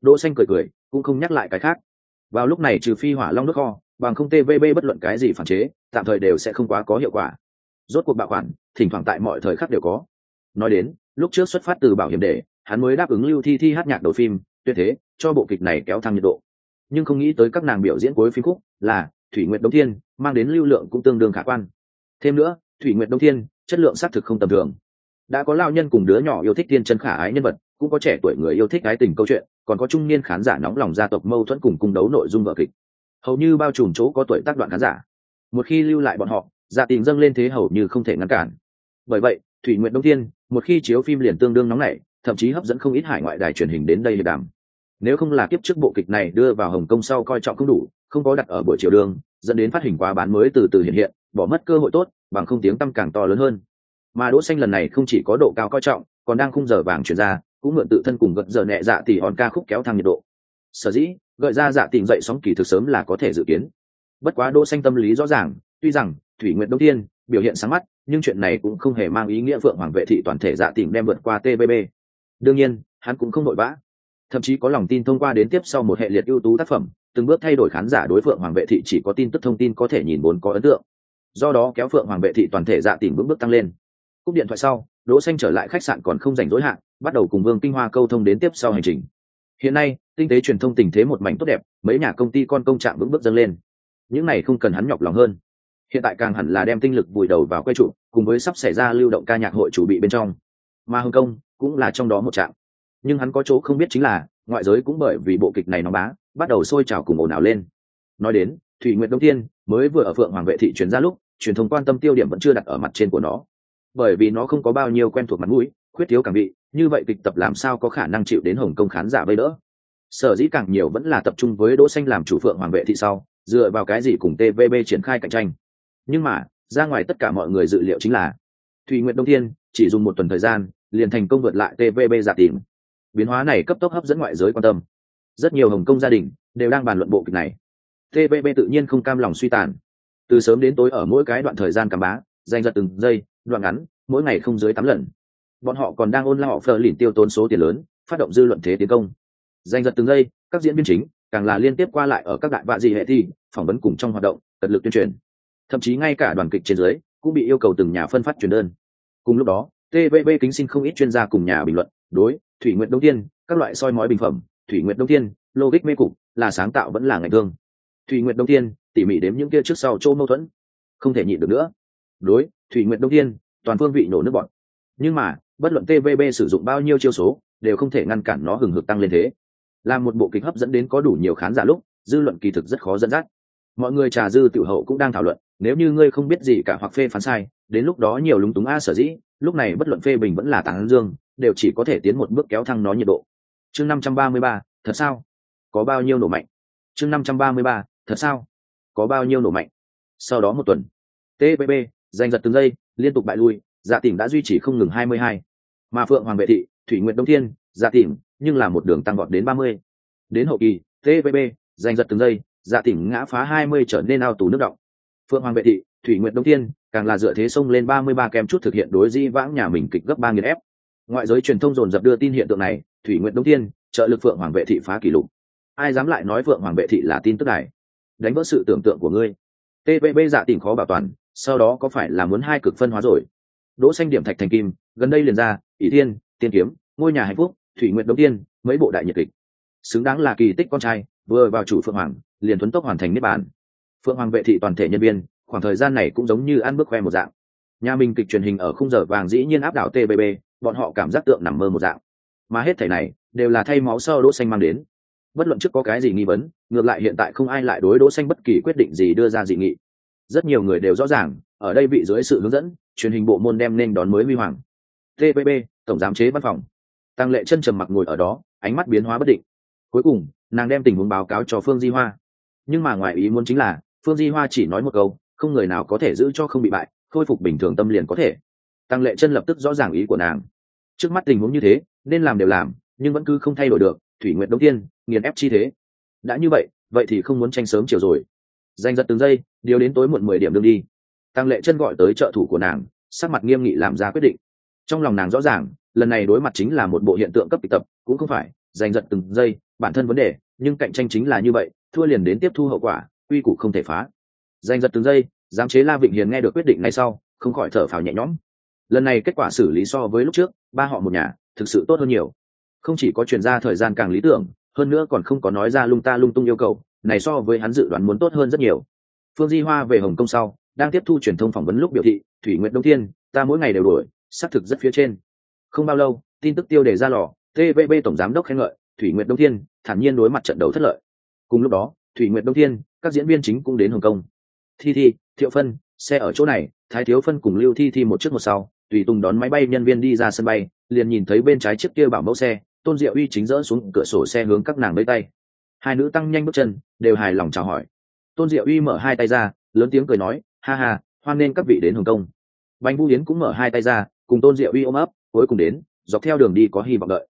Đỗ xanh cười cười, cũng không nhắc lại cái khác. Vào lúc này trừ phi hỏa long nước kho, bằng không tvb bất luận cái gì phản chế, tạm thời đều sẽ không quá có hiệu quả rốt cuộc bảo khoản, thỉnh thoảng tại mọi thời khắc đều có. Nói đến, lúc trước xuất phát từ bảo hiểm để, hắn mới đáp ứng lưu thi thi hát nhạc đầu phim, tuyệt thế, cho bộ kịch này kéo thăng nhiệt độ. Nhưng không nghĩ tới các nàng biểu diễn cuối phim khúc là thủy nguyệt đông thiên, mang đến lưu lượng cũng tương đương khả quan. Thêm nữa, thủy nguyệt đông thiên, chất lượng xác thực không tầm thường. Đã có lao nhân cùng đứa nhỏ yêu thích tiên chân khả ái nhân vật, cũng có trẻ tuổi người yêu thích ái tình câu chuyện, còn có trung niên khán giả nóng lòng gia tộc mâu thuẫn cùng cung đấu nội dung vở kịch. Hầu như bao trùm chỗ có tuổi tác đoạn khán giả. Một khi lưu lại bọn họ Dạ tình dâng lên thế hầu như không thể ngăn cản. Bởi vậy, thủy nguyện đông tiên một khi chiếu phim liền tương đương nóng nảy, thậm chí hấp dẫn không ít hải ngoại đài truyền hình đến đây hiệp đàm. Nếu không là kiếp trước bộ kịch này đưa vào hồng kông sau coi trọng không đủ, không có đặt ở buổi chiều đường, dẫn đến phát hình quá bán mới từ từ hiện hiện, bỏ mất cơ hội tốt, bằng không tiếng tăm càng to lớn hơn. Mà đỗ xanh lần này không chỉ có độ cao coi trọng, còn đang khung giờ vàng chuyển ra, cũng mượn tự thân cùng gật giờ nhẹ dạ tỷ hòn ca khúc kéo thang nhiệt độ. Sở dĩ, gợi ra dạ tình dậy sóng kỳ thực sớm là có thể dự kiến. Bất quá đỗ xanh tâm lý rõ ràng, tuy rằng thủy nguyện đông tiên biểu hiện sáng mắt, nhưng chuyện này cũng không hề mang ý nghĩa vượng hoàng vệ thị toàn thể dạ tỉnh đem vượt qua tbb đương nhiên, hắn cũng không vội vã. Thậm chí có lòng tin thông qua đến tiếp sau một hệ liệt ưu tú tác phẩm, từng bước thay đổi khán giả đối phượng hoàng vệ thị chỉ có tin tức thông tin có thể nhìn vốn có ấn tượng. Do đó kéo phượng hoàng vệ thị toàn thể dạ tỉnh bước bước tăng lên. Cúp điện thoại sau, đỗ xanh trở lại khách sạn còn không rảnh rỗi hạn bắt đầu cùng vương kinh hoa câu thông đến tiếp sau hành trình. Hiện nay, tinh tế truyền thông tình thế một mảnh tốt đẹp, mấy nhà công ty con công trạng vững bước dâng lên. Những này không cần hắn nhọc lòng hơn hiện tại càng hẳn là đem tinh lực vùi đầu vào quay trụ, cùng với sắp xảy ra lưu động ca nhạc hội chủ bị bên trong. Mà hồng kông cũng là trong đó một trạng nhưng hắn có chỗ không biết chính là, ngoại giới cũng bởi vì bộ kịch này nó bá, bắt đầu sôi trào cùng ồn ào lên. Nói đến, thủy nguyệt đông tiên mới vừa ở phượng hoàng vệ thị truyền ra lúc, truyền thông quan tâm tiêu điểm vẫn chưa đặt ở mặt trên của nó. Bởi vì nó không có bao nhiêu quen thuộc mặt mũi, khuyết thiếu càng bị, như vậy kịch tập làm sao có khả năng chịu đến hồng công khán giả vây đỡ? Sở dĩ càng nhiều vẫn là tập trung với đỗ xanh làm chủ phượng hoàng vệ thị sau, dựa vào cái gì cùng tvb triển khai cạnh tranh? Nhưng mà, ra ngoài tất cả mọi người dự liệu chính là, thùy nguyện đông thiên chỉ dùng một tuần thời gian, liền thành công vượt lại tvb giả tìm. Biến hóa này cấp tốc hấp dẫn ngoại giới quan tâm. Rất nhiều hồng công gia đình đều đang bàn luận bộ kịch này. Tvb tự nhiên không cam lòng suy tàn. Từ sớm đến tối ở mỗi cái đoạn thời gian cảm bá, dành giật từng giây, đoạn ngắn, mỗi ngày không dưới tám lần. Bọn họ còn đang ôn la họ phờ lìn tiêu tốn số tiền lớn, phát động dư luận thế tiến công. Giành giật từng giây, các diễn viên chính, càng là liên tiếp qua lại ở các đại vạ dị hệ thi, phỏng vấn cùng trong hoạt động tật lực tuyên truyền thậm chí ngay cả đoàn kịch trên dưới cũng bị yêu cầu từng nhà phân phát truyền đơn. Cùng lúc đó tvb kính xin không ít chuyên gia cùng nhà bình luận, đối, thủy nguyện đông tiên, các loại soi mói bình phẩm, thủy nguyện đông tiên, logic mê cục, là sáng tạo vẫn là ngành thương. Thủy nguyện đông tiên, tỉ mỉ đếm những kia trước sau chỗ mâu thuẫn, không thể nhịn được nữa. Đối, thủy nguyện đông tiên, toàn phương vị nổ nước bọn nhưng mà, bất luận tvb sử dụng bao nhiêu chiêu số, đều không thể ngăn cản nó hừng hực tăng lên thế. Là một bộ kịch hấp dẫn đến có đủ nhiều khán giả lúc, dư luận kỳ thực rất khó dẫn dắt mọi người trà dư tiểu hậu cũng đang thảo luận, nếu như ngươi không biết gì cả hoặc phê phán sai, đến lúc đó nhiều lúng túng a sở dĩ, lúc này bất luận phê bình vẫn là tán dương, đều chỉ có thể tiến một bước kéo thăng nó nhiệt độ. Chương năm trăm ba mươi ba, thật sao? Có bao nhiêu nổ mạnh? Chương năm trăm ba mươi ba, thật sao? Có bao nhiêu nổ mạnh? Sau đó một tuần tpp giành giật từng giây, liên tục bại lui dạ tỉnh đã duy trì không ngừng hai mươi hai. Mà phượng hoàng vệ thị, thủy nguyện đông thiên dạ tỉnh nhưng là một đường tăng vọt đến ba mươi. Đến hậu kỳ tpp giành giật từng giây dạ tỉnh ngã phá hai mươi trở nên ao tù nước động. Phượng hoàng vệ thị, thủy nguyện đông tiên càng là dựa thế sông lên ba mươi ba kem chút thực hiện đối di vãng nhà mình kịch gấp ba nghìn ép. Ngoại giới truyền thông dồn dập đưa tin hiện tượng này, thủy nguyện đông tiên trợ lực phượng hoàng vệ thị phá kỷ lục. Ai dám lại nói phượng hoàng vệ thị là tin tức này đánh vỡ sự tưởng tượng của ngươi. Tvb dạ tỉnh khó bảo toàn, sau đó có phải là muốn hai cực phân hóa rồi? Đỗ xanh điểm thạch thành kim, gần đây liền ra, ỷ thiên, tiên kiếm, ngôi nhà hạnh phúc, thủy nguyện đông tiên mấy bộ đại nhiệt kịch xứng đáng là kỳ tích con trai, vừa vào chủ phượng hoàng, liền thuấn tốc hoàn thành niết bàn. Phượng hoàng vệ thị toàn thể nhân viên, khoảng thời gian này cũng giống như ăn bước khoe một dạng. Nhà mình kịch truyền hình ở khung giờ vàng dĩ nhiên áp đảo tbb bọn họ cảm giác tượng nằm mơ một dạng. Mà hết thảy này, đều là thay máu sơ đỗ xanh mang đến. Bất luận trước có cái gì nghi vấn, ngược lại hiện tại không ai lại đối đỗ xanh bất kỳ quyết định gì đưa ra dị nghị. Rất nhiều người đều rõ ràng, ở đây vị dưới sự hướng dẫn, truyền hình bộ môn đem nên đón mới huy hoàng. Tpp tổng giám chế văn phòng. Tăng lệ chân trầm mặc ngồi ở đó, ánh mắt biến hóa bất định cuối cùng, nàng đem tình huống báo cáo cho phương di hoa. Nhưng mà ngoài ý muốn chính là, phương di hoa chỉ nói một câu, không người nào có thể giữ cho không bị bại, khôi phục bình thường tâm liền có thể. Tăng lệ chân lập tức rõ ràng ý của nàng. Trước mắt tình huống như thế, nên làm đều làm, nhưng vẫn cứ không thay đổi được, thủy nguyện đầu tiên nghiền ép chi thế. Đã như vậy vậy thì không muốn tranh sớm chiều rồi. Danh giật từng giây, điều đến tối muộn mười điểm đương đi. Tăng lệ chân gọi tới trợ thủ của nàng, sắc mặt nghiêm nghị làm ra quyết định. Trong lòng nàng rõ ràng, lần này đối mặt chính là một bộ hiện tượng cấp kịch tập, cũng không phải giành giật từng giây, bản thân vấn đề, nhưng cạnh tranh chính là như vậy, thua liền đến tiếp thu hậu quả uy củ không thể phá. Giành giật từng giây, giám chế la vịnh hiền nghe được quyết định ngay sau, không khỏi thở phào nhẹ nhõm. Lần này kết quả xử lý so với lúc trước, ba họ một nhà, thực sự tốt hơn nhiều. Không chỉ có chuyển ra thời gian càng lý tưởng, hơn nữa còn không có nói ra lung ta lung tung yêu cầu, này so với hắn dự đoán muốn tốt hơn rất nhiều. Phương di hoa về hồng kông sau, đang tiếp thu truyền thông phỏng vấn lúc biểu thị, thủy nguyện đông thiên, ta mỗi ngày đều đổi xác thực rất phía trên. Không bao lâu, tin tức tiêu đề ra lò tvb tổng giám đốc khen ngợi, thủy nguyện đông thiên, thản nhiên đối mặt trận đấu thất lợi. Cùng lúc đó, thủy nguyện đông thiên, các diễn viên chính cũng đến hồng kông. Thi thi, thiệu phân, xe ở chỗ này, thái thiếu phân cùng lưu thi thi một trước một sau, tùy tùng đón máy bay nhân viên đi ra sân bay, liền nhìn thấy bên trái chiếc kia bảo mẫu xe, tôn diệu uy chính dỡ xuống cửa sổ xe hướng các nàng lấy tay. Hai nữ tăng nhanh bước chân, đều hài lòng chào hỏi. Tôn diệu uy mở hai tay ra, lớn tiếng cười nói, ha ha, hoan nên các vị đến hồng kông. Bánh vũ yến cũng mở hai tay ra, cùng tôn diệu uy ôm ấp, cuối cùng đến, dọc theo đường đi có hy vọng đợi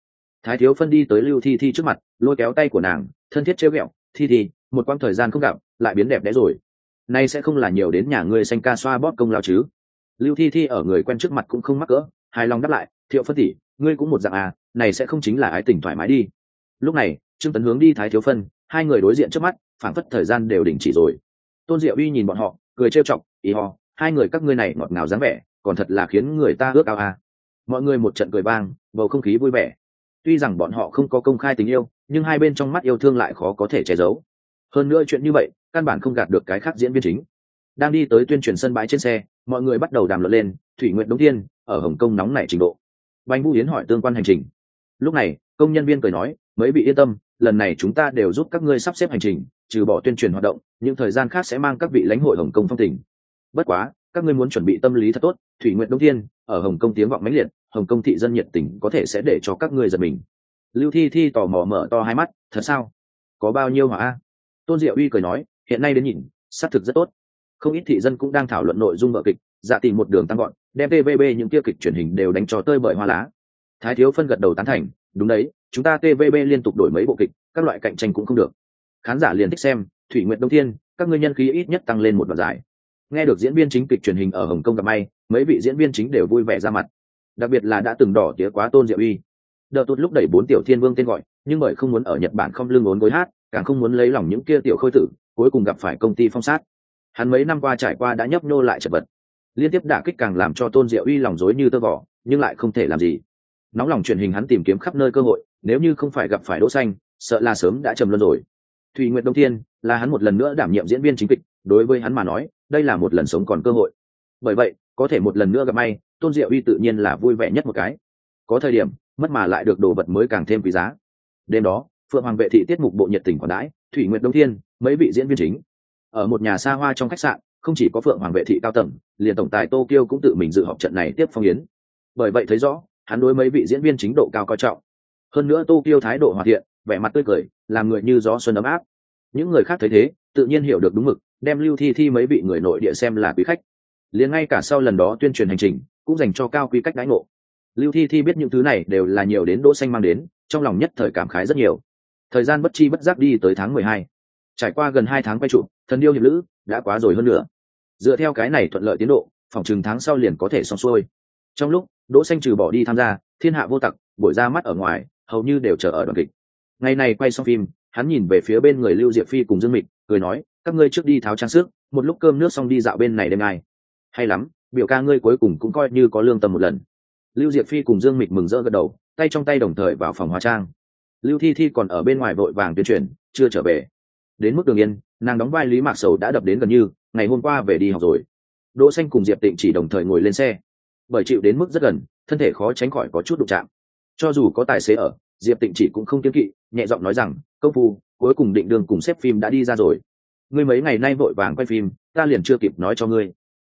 thái thiếu phân đi tới lưu thi thi trước mặt, lôi kéo tay của nàng, thân thiết trêu ghẹo, thi thi, một quãng thời gian không gặp, lại biến đẹp đẽ rồi. Nay sẽ không là nhiều đến nhà ngươi xanh ca xoa bóp công lao chứ. Lưu thi thi ở người quen trước mặt cũng không mắc cỡ, hài lòng đáp lại, thiệu phân tỷ, ngươi cũng một dạng à này sẽ không chính là ái tình thoải mái đi. Lúc này, trương tấn hướng đi thái thiếu phân, hai người đối diện trước mắt, phảng phất thời gian đều đình chỉ rồi. Tôn diệu uy nhìn bọn họ, cười trêu chọc, ý ho, hai người các ngươi này ngọt ngào dáng vẻ, còn thật là khiến người ta ước ao à. mọi người một trận cười vang, bầu không khí vui vẻ tuy rằng bọn họ không có công khai tình yêu, nhưng hai bên trong mắt yêu thương lại khó có thể che giấu. Hơn nữa chuyện như vậy, căn bản không gạt được cái khác diễn viên chính. Đang đi tới tuyên truyền sân bãi trên xe, mọi người bắt đầu đàm luận lên, thủy nguyện đông thiên, ở hồng kông nóng nảy trình độ. Bánh vũ yến hỏi tương quan hành trình. Lúc này, công nhân viên cười nói, mấy vị yên tâm, lần này chúng ta đều giúp các ngươi sắp xếp hành trình, trừ bỏ tuyên truyền hoạt động, những thời gian khác sẽ mang các vị lãnh hội hồng kông phong tình. Bất quá, các ngươi muốn chuẩn bị tâm lý thật tốt, thủy nguyện đông thiên, ở hồng kông tiếng vọng mãnh liệt hồng kông thị dân nhiệt tình có thể sẽ để cho các ngươi giật mình. Lưu thi thi tò mò mở to hai mắt, thật sao? Có bao nhiêu hỏa tôn diệu uy cười nói, hiện nay đến nhìn, xác thực rất tốt. Không ít thị dân cũng đang thảo luận nội dung vợ kịch dạ tìm một đường tăng gọn, đem tvb những kia kịch truyền hình đều đánh cho tơi bởi hoa lá. Thái thiếu phân gật đầu tán thành, đúng đấy, chúng ta tvb liên tục đổi mấy bộ kịch, các loại cạnh tranh cũng không được. Khán giả liền thích xem, thủy nguyện đông thiên, các ngươi nhân khí ít nhất tăng lên một đoạn giải nghe được diễn viên chính kịch truyền hình ở hồng kông gặp may, mấy vị diễn viên chính đều vui vẻ ra mặt đặc biệt là đã từng đỏ tía quá tôn diệu uy. Đợt tụt lúc đẩy bốn tiểu thiên vương tên gọi, nhưng bởi không muốn ở nhật bản không lương ốn gối hát, càng không muốn lấy lòng những kia tiểu khôi tử, cuối cùng gặp phải công ty phong sát. Hắn mấy năm qua trải qua đã nhấp nhô lại chật vật. Liên tiếp đả kích càng làm cho tôn diệu uy lòng dối như tơ vỏ nhưng lại không thể làm gì. Nóng lòng truyền hình hắn tìm kiếm khắp nơi cơ hội, nếu như không phải gặp phải đỗ xanh, sợ là sớm đã trầm luân rồi. Thùy nguyệt đông thiên, là hắn một lần nữa đảm nhiệm diễn viên chính kịch, đối với hắn mà nói, đây là một lần sống còn cơ hội. Bởi vậy, có thể một lần nữa gặp may tôn diệu uy tự nhiên là vui vẻ nhất một cái. Có thời điểm, mất mà lại được đồ vật mới càng thêm quý giá. Đêm đó, phượng hoàng vệ thị tiết mục bộ nhiệt tình quảng đãi, thủy nguyệt đông thiên, mấy vị diễn viên chính. Ở một nhà xa hoa trong khách sạn, không chỉ có phượng hoàng vệ thị cao tầng, liền tổng tài tokyo cũng tự mình dự họp trận này tiếp phong yến. Bởi vậy thấy rõ, hắn đối mấy vị diễn viên chính độ cao coi trọng. Hơn nữa tokyo thái độ hoàn thiện, vẻ mặt tươi cười, làm người như gió xuân ấm áp. Những người khác thấy thế, tự nhiên hiểu được đúng mực, đem lưu thi thi mấy vị người nội địa xem là quý khách. Liền ngay cả sau lần đó tuyên truyền hành trình cũng dành cho cao quý cách đãi ngộ. Lưu thi thi biết những thứ này đều là nhiều đến đỗ xanh mang đến, trong lòng nhất thời cảm khái rất nhiều. Thời gian bất chi bất giác đi tới tháng mười hai. Trải qua gần hai tháng quay trụ, thần điêu hiệp lữ đã quá rồi hơn nữa dựa theo cái này thuận lợi tiến độ, phòng chừng tháng sau liền có thể xong xuôi. Trong lúc, đỗ xanh trừ bỏ đi tham gia, thiên hạ vô tặc, buổi ra mắt ở ngoài, hầu như đều chờ ở đoàn kịch. Ngày này quay xong phim, hắn nhìn về phía bên người lưu diệp phi cùng dương mịch, cười nói, các ngươi trước đi tháo trang sức, một lúc cơm nước xong đi dạo bên này đêm nay hay lắm biểu ca ngươi cuối cùng cũng coi như có lương tâm một lần. Lưu diệp phi cùng dương mịch mừng rỡ gật đầu, tay trong tay đồng thời vào phòng hóa trang. Lưu thi thi còn ở bên ngoài vội vàng tuyên truyền, chưa trở về. Đến mức đường yên, nàng đóng vai lý mạc sầu đã đập đến gần như, ngày hôm qua về đi học rồi. Đỗ xanh cùng diệp tịnh chỉ đồng thời ngồi lên xe. Bởi chịu đến mức rất gần, thân thể khó tránh khỏi có chút đụng chạm. Cho dù có tài xế ở, diệp tịnh chỉ cũng không kiên kỵ, nhẹ giọng nói rằng, công phu, cuối cùng định đường cùng xếp phim đã đi ra rồi. Ngươi mấy ngày nay vội vàng quay phim, ta liền chưa kịp nói cho ngươi.